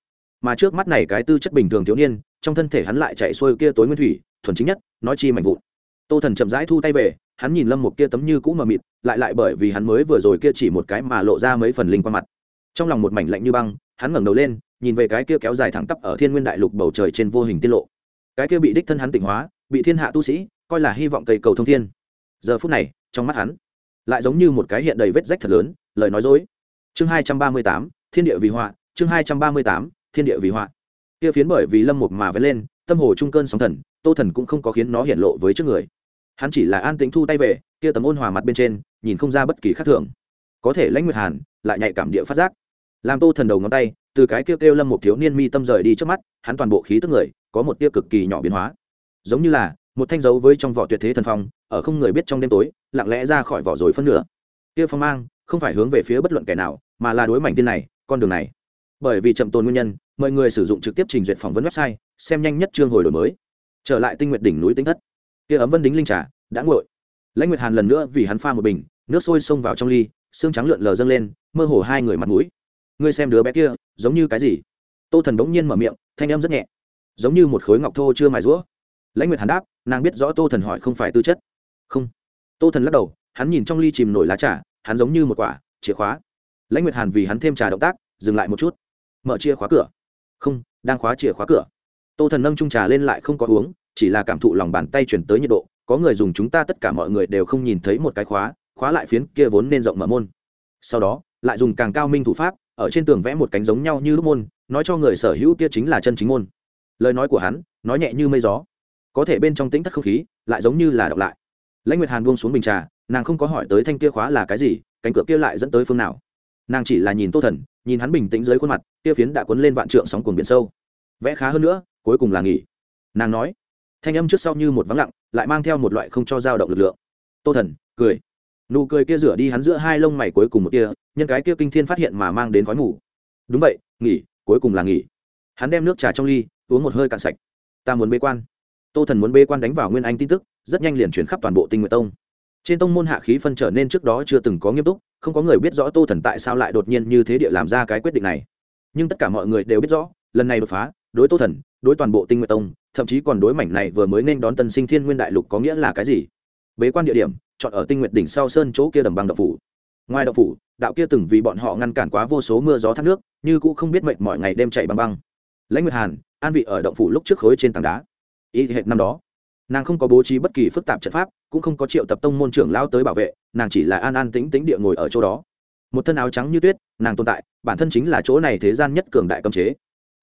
Mà trước mắt này cái tư chất bình thường thiếu niên, trong thân thể hắn lại chạy xuôi kia tối nguyên thủy, thuần chính nhất, nói chi mạnh vụn. Tô thần chậm rãi thu tay về, hắn nhìn lâm một kia tấm như cũ mờ mịt, lại lại bởi vì hắn mới vừa rồi kia chỉ một cái mà lộ ra mấy phần linh qua mặt. Trong lòng một mảnh lạnh như băng, hắn ngẩng đầu lên, nhìn về cái kia kéo dài thẳng tắp ở thiên nguyên đại lục bầu trời trên vô hình tiết lộ. Cái kia bị đích thân hắn tỉnh hóa, bị thiên hạ tu sĩ, coi là hy vọng cây cầu thông thiên. Giờ phút này, trong mắt hắn, lại giống như một cái hiện đầy vết rách thật lớn, lời nói dối. Chương hai trăm ba mươi tám, thiên địa vì họa chương hai trăm ba mươi tám, thiên địa vì họa. Kia phiến bởi vì lâm mục mà vén lên, tâm hồ trung cơn sóng thần, tô thần cũng không có khiến nó hiện lộ với trước người. Hắn chỉ là an tĩnh thu tay về, kia tấm ôn hòa mặt bên trên, nhìn không ra bất kỳ khác thường. Có thể lãnh nguyệt hàn, lại nhạy cảm địa phát giác. Làm tô thần đầu ngón tay, từ cái kêu kêu lâm một thiếu niên mi tâm rời đi trước mắt, hắn toàn bộ khí tức người, có một tia cực kỳ nhỏ biến hóa. Giống như là, một thanh dấu với trong vỏ tuyệt thế thần phong, ở không người biết trong đêm tối, lặng lẽ ra khỏi vỏ rồi phân nửa. Tia phong mang, không phải hướng về phía bất luận kẻ nào, mà là đối mảnh tiên này, con đường này bởi vì chậm tồn nguyên nhân, mọi người sử dụng trực tiếp trình duyệt phỏng vấn website, xem nhanh nhất chương hồi đổi mới. Trở lại tinh nguyện đỉnh núi tinh thất. Kia ấm vân đính linh trà, đã nguội. Lãnh nguyệt hàn lần nữa vì hắn pha một bình, nước sôi xông vào trong ly, xương trắng lượn lờ dâng lên, mơ hồ hai người mặt mũi. Ngươi xem đứa bé kia, giống như cái gì? Tô thần bỗng nhiên mở miệng, thanh âm rất nhẹ. Giống như một khối ngọc thô chưa mài rũa. Lãnh nguyệt hàn đáp, nàng biết rõ tô thần hỏi không phải tư chất. Không. Tô thần lắc đầu, hắn nhìn trong ly chìm nổi lá trà, hắn giống như một quả chìa khóa. Lãnh nguyệt hàn vì hắn thêm trà động tác, dừng lại một chút mở chìa khóa cửa. Không, đang khóa chìa khóa cửa. Tô thần nâng trung trà lên lại không có uống, chỉ là cảm thụ lòng bàn tay chuyển tới nhiệt độ. Có người dùng chúng ta tất cả mọi người đều không nhìn thấy một cái khóa khóa lại phiến kia vốn nên rộng mở môn. Sau đó, lại dùng càng cao minh thủ pháp, ở trên tường vẽ một cánh giống nhau như lúc môn, nói cho người sở hữu kia chính là chân chính môn. Lời nói của hắn, nói nhẹ như mây gió. Có thể bên trong tính thất không khí, lại giống như là đọc lại. Lãnh nguyệt hàn buông xuống bình trà, nàng không có hỏi tới thanh kia khóa là cái gì, cánh cửa kia lại dẫn tới phương nào nàng chỉ là nhìn tô thần, nhìn hắn bình tĩnh dưới khuôn mặt kia phiến đã cuốn lên vạn trượng sóng cuồng biển sâu. Vẽ khá hơn nữa, cuối cùng là nghỉ. Nàng nói, thanh âm trước sau như một vắng lặng, lại mang theo một loại không cho dao động lực lượng. Tô thần, cười. Nụ cười kia rửa đi hắn giữa hai lông mày cuối cùng một kia nhân cái kia kinh thiên phát hiện mà mang đến khói mù. Đúng vậy, nghỉ, cuối cùng là nghỉ. Hắn đem nước trà trong ly, uống một hơi cạn sạch. Ta muốn bế quan. Tô thần muốn bế quan đánh vào nguyên anh tin tức, rất nhanh liền chuyển khắp toàn bộ tinh nguyện tông trên tông môn hạ khí phân trở nên trước đó chưa từng có nghiêm túc, không có người biết rõ tô thần tại sao lại đột nhiên như thế địa làm ra cái quyết định này. Nhưng tất cả mọi người đều biết rõ, lần này đột phá, đối tô thần, đối toàn bộ tinh nguyện tông, thậm chí còn đối mảnh này vừa mới nên đón tân sinh thiên nguyên đại lục có nghĩa là cái gì? Bế quan địa điểm, chọn ở tinh nguyện đỉnh sau sơn chỗ kia đầm băng đậu phủ. Ngoài đậu phủ, đạo kia từng vì bọn họ ngăn cản quá vô số mưa gió thác nước, như cũng không biết mệnh mọi ngày đêm chạy băng băng. Lãnh nguyệt hàn, an vị ở động phủ lúc trước khối trên tảng đá. Ý hệ năm đó nàng không có bố trí bất kỳ phức tạp trận pháp, cũng không có triệu tập tông môn trưởng lao tới bảo vệ, nàng chỉ là an an tính tính địa ngồi ở chỗ đó. Một thân áo trắng như tuyết, nàng tồn tại, bản thân chính là chỗ này thế gian nhất cường đại cấm chế.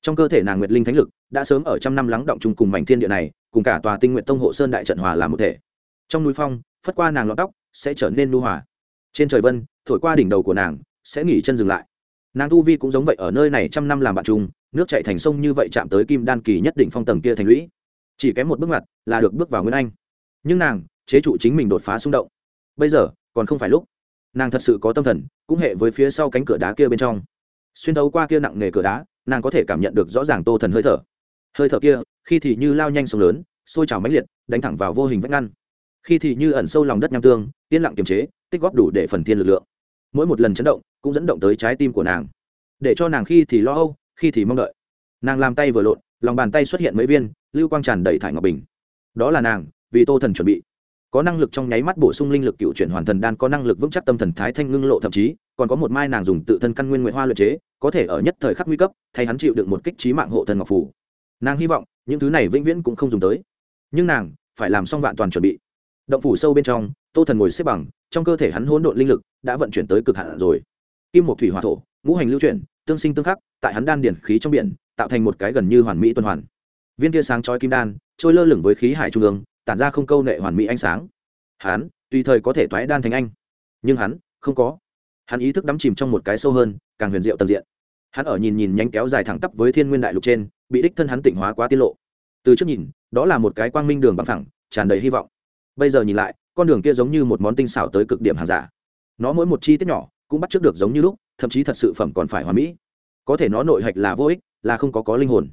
Trong cơ thể nàng nguyệt linh thánh lực, đã sớm ở trăm năm lắng động chung cùng mảnh thiên địa này, cùng cả tòa tinh nguyện tông hộ sơn đại trận hòa làm một thể. Trong núi phong, phất qua nàng lọt tóc, sẽ trở nên nu hòa. Trên trời vân, thổi qua đỉnh đầu của nàng, sẽ nghỉ chân dừng lại. Nàng tu vi cũng giống vậy ở nơi này trăm năm làm bạn chung nước chạy thành sông như vậy chạm tới kim đan kỳ nhất định phong tầng kia thành lũy chỉ kém một bước ngoặt là được bước vào nguyên anh. Nhưng nàng, chế trụ chính mình đột phá xung động. Bây giờ, còn không phải lúc. Nàng thật sự có tâm thần, cũng hệ với phía sau cánh cửa đá kia bên trong. Xuyên thấu qua kia nặng nề cửa đá, nàng có thể cảm nhận được rõ ràng tô thần hơi thở. Hơi thở kia, khi thì như lao nhanh sông lớn, sôi trào mãnh liệt, đánh thẳng vào vô hình vách ngăn. Khi thì như ẩn sâu lòng đất nham tương, yên lặng kiềm chế, tích góp đủ để phần thiên lực lượng. Mỗi một lần chấn động, cũng dẫn động tới trái tim của nàng. Để cho nàng khi thì lo âu, khi thì mong đợi. Nàng làm tay vừa lộn, lòng bàn tay xuất hiện mấy viên lưu quang tràn đầy thải ngọc bình. Đó là nàng, vì tô thần chuẩn bị. Có năng lực trong nháy mắt bổ sung linh lực cựu chuyển hoàn thần đan, có năng lực vững chắc tâm thần thái thanh ngưng lộ thậm chí, còn có một mai nàng dùng tự thân căn nguyên nguyện hoa luyện chế, có thể ở nhất thời khắc nguy cấp, thay hắn chịu được một kích trí mạng hộ thần ngọc phủ. Nàng hy vọng, những thứ này vĩnh viễn cũng không dùng tới. Nhưng nàng, phải làm xong vạn toàn chuẩn bị. Động phủ sâu bên trong, tô thần ngồi xếp bằng, trong cơ thể hắn hỗn độn linh lực đã vận chuyển tới cực hạn rồi. Kim một thủy hòa thổ, ngũ hành lưu chuyển, tương sinh tương khắc, tại hắn đan điển khí trong biển, tạo thành một cái gần như hoàn mỹ tuần hoàn viên kia sáng chói kim đan, trôi lơ lửng với khí hải trung ương, tản ra không câu nệ hoàn mỹ ánh sáng. Hắn, tùy thời có thể toái đan thành anh. Nhưng hắn, không có. Hắn ý thức đắm chìm trong một cái sâu hơn, càng huyền diệu tận diện. Hắn ở nhìn nhìn nhánh kéo dài thẳng tắp với thiên nguyên đại lục trên, bị đích thân hắn tỉnh hóa quá tiết lộ. Từ trước nhìn, đó là một cái quang minh đường bằng thẳng tràn đầy hy vọng. Bây giờ nhìn lại, con đường kia giống như một món tinh xảo tới cực điểm hàng giả. Nó mỗi một chi tiết nhỏ, cũng bắt trước được giống như lúc, thậm chí thật sự phẩm còn phải hoàn mỹ. Có thể nó nội hạch là vô ích, là không có có linh hồn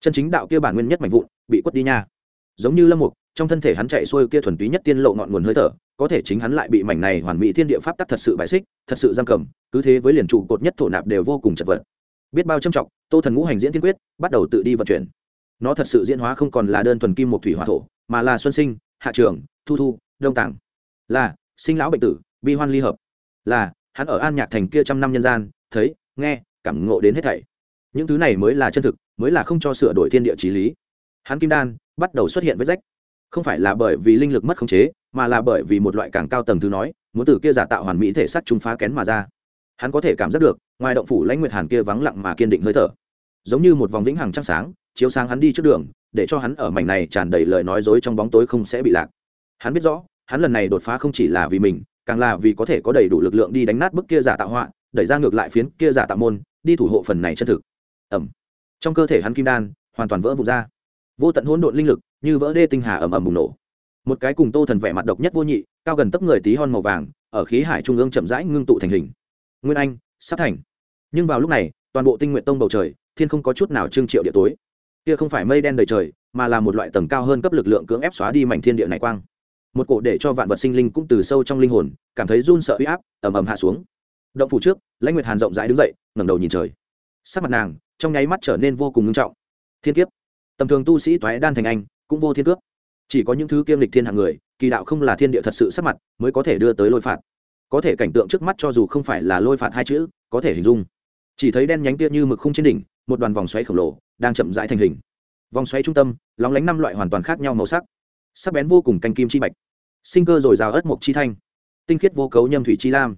chân chính đạo kia bản nguyên nhất mạnh vụn, bị quất đi nha. Giống như lâm mục, trong thân thể hắn chạy xuôi kia thuần túy nhất tiên lộ ngọn nguồn hơi thở, có thể chính hắn lại bị mảnh này hoàn mỹ thiên địa pháp tắc thật sự bại xích, thật sự giam cầm, cứ thế với liền trụ cột nhất thổ nạp đều vô cùng chật vật. Biết bao trâm trọng, tô thần ngũ hành diễn tiên quyết, bắt đầu tự đi vận chuyển. Nó thật sự diễn hóa không còn là đơn thuần kim một thủy hỏa thổ, mà là xuân sinh, hạ trường, thu thu, đông tàng là, sinh lão bệnh tử, bi hoan ly hợp. Là, hắn ở an nhạc thành kia trăm năm nhân gian, thấy, nghe, cảm ngộ đến hết thảy những thứ này mới là chân thực, mới là không cho sửa đổi thiên địa trí lý. Hắn kim đan, bắt đầu xuất hiện vết rách. Không phải là bởi vì linh lực mất khống chế, mà là bởi vì một loại càng cao tầng thứ nói, muốn từ kia giả tạo hoàn mỹ thể sắt chúng phá kén mà ra. Hắn có thể cảm giác được, ngoài động phủ lãnh nguyệt hàn kia vắng lặng mà kiên định hơi thở. Giống như một vòng vĩnh hằng trăng sáng, chiếu sáng hắn đi trước đường, để cho hắn ở mảnh này tràn đầy lời nói dối trong bóng tối không sẽ bị lạc. Hắn biết rõ, hắn lần này đột phá không chỉ là vì mình, càng là vì có thể có đầy đủ lực lượng đi đánh nát bức kia giả tạo họa, đẩy ra ngược lại phiến kia giả tạo môn, đi thủ hộ phần này chân thực ẩm. Trong cơ thể hắn kim đan, hoàn toàn vỡ vụt ra. Vô tận hỗn độn linh lực, như vỡ đê tinh hà ầm ầm bùng nổ. Một cái cùng tô thần vẻ mặt độc nhất vô nhị, cao gần tấp người tí hon màu vàng, ở khí hải trung ương chậm rãi ngưng tụ thành hình. Nguyên anh, sắp thành. Nhưng vào lúc này, toàn bộ tinh nguyện tông bầu trời, thiên không có chút nào trương triệu địa tối. Kia không phải mây đen đầy trời, mà là một loại tầng cao hơn cấp lực lượng cưỡng ép xóa đi mảnh thiên địa này quang. Một cổ để cho vạn vật sinh linh cũng từ sâu trong linh hồn, cảm thấy run sợ uy áp, ầm ầm hạ xuống. Động phủ trước, lãnh nguyệt hàn rộng rãi đứng dậy, ngẩng đầu nhìn trời. Sắc mặt nàng trong nháy mắt trở nên vô cùng nghiêm trọng. Thiên kiếp. Tầm thường tu sĩ toái đan thành anh, cũng vô thiên cướp chỉ có những thứ kiêm lịch thiên hạng người, kỳ đạo không là thiên địa thật sự sắc mặt, mới có thể đưa tới lôi phạt. Có thể cảnh tượng trước mắt cho dù không phải là lôi phạt hai chữ, có thể hình dung. Chỉ thấy đen nhánh tia như mực không trên đỉnh, một đoàn vòng xoáy khổng lồ, đang chậm rãi thành hình. Vòng xoáy trung tâm, lóng lánh năm loại hoàn toàn khác nhau màu sắc. Sắc bén vô cùng canh kim chi bạch. Sinh cơ dồi dào ớt mộc chi thanh. Tinh khiết vô cấu nhâm thủy chi lam.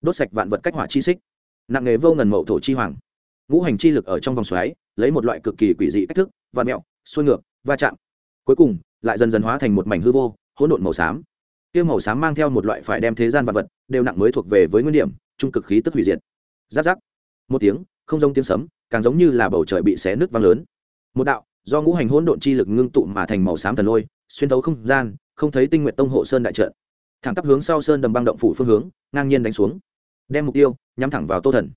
Đốt sạch vạn vật cách hỏa chi xích. Nặng nghề vô ngần mậu thổ chi hoàng ngũ hành chi lực ở trong vòng xoáy, lấy một loại cực kỳ quỷ dị cách thức và mẹo, xuôi ngược, va chạm. Cuối cùng, lại dần dần hóa thành một mảnh hư vô, hỗn độn màu xám. Tiêu màu xám mang theo một loại phải đem thế gian vật vật đều nặng mới thuộc về với nguyên điểm, trung cực khí tức hủy diệt. Giáp giáp. Một tiếng, không giống tiếng sấm, càng giống như là bầu trời bị xé nước vang lớn. Một đạo, do ngũ hành hỗn độn chi lực ngưng tụ mà thành màu xám thần lôi, xuyên thấu không gian, không thấy tinh nguyện tông hộ sơn đại trận. Thẳng tắp hướng sau sơn đầm băng động phủ phương hướng, ngang nhiên đánh xuống. Đem mục tiêu, nhắm thẳng vào tô thần.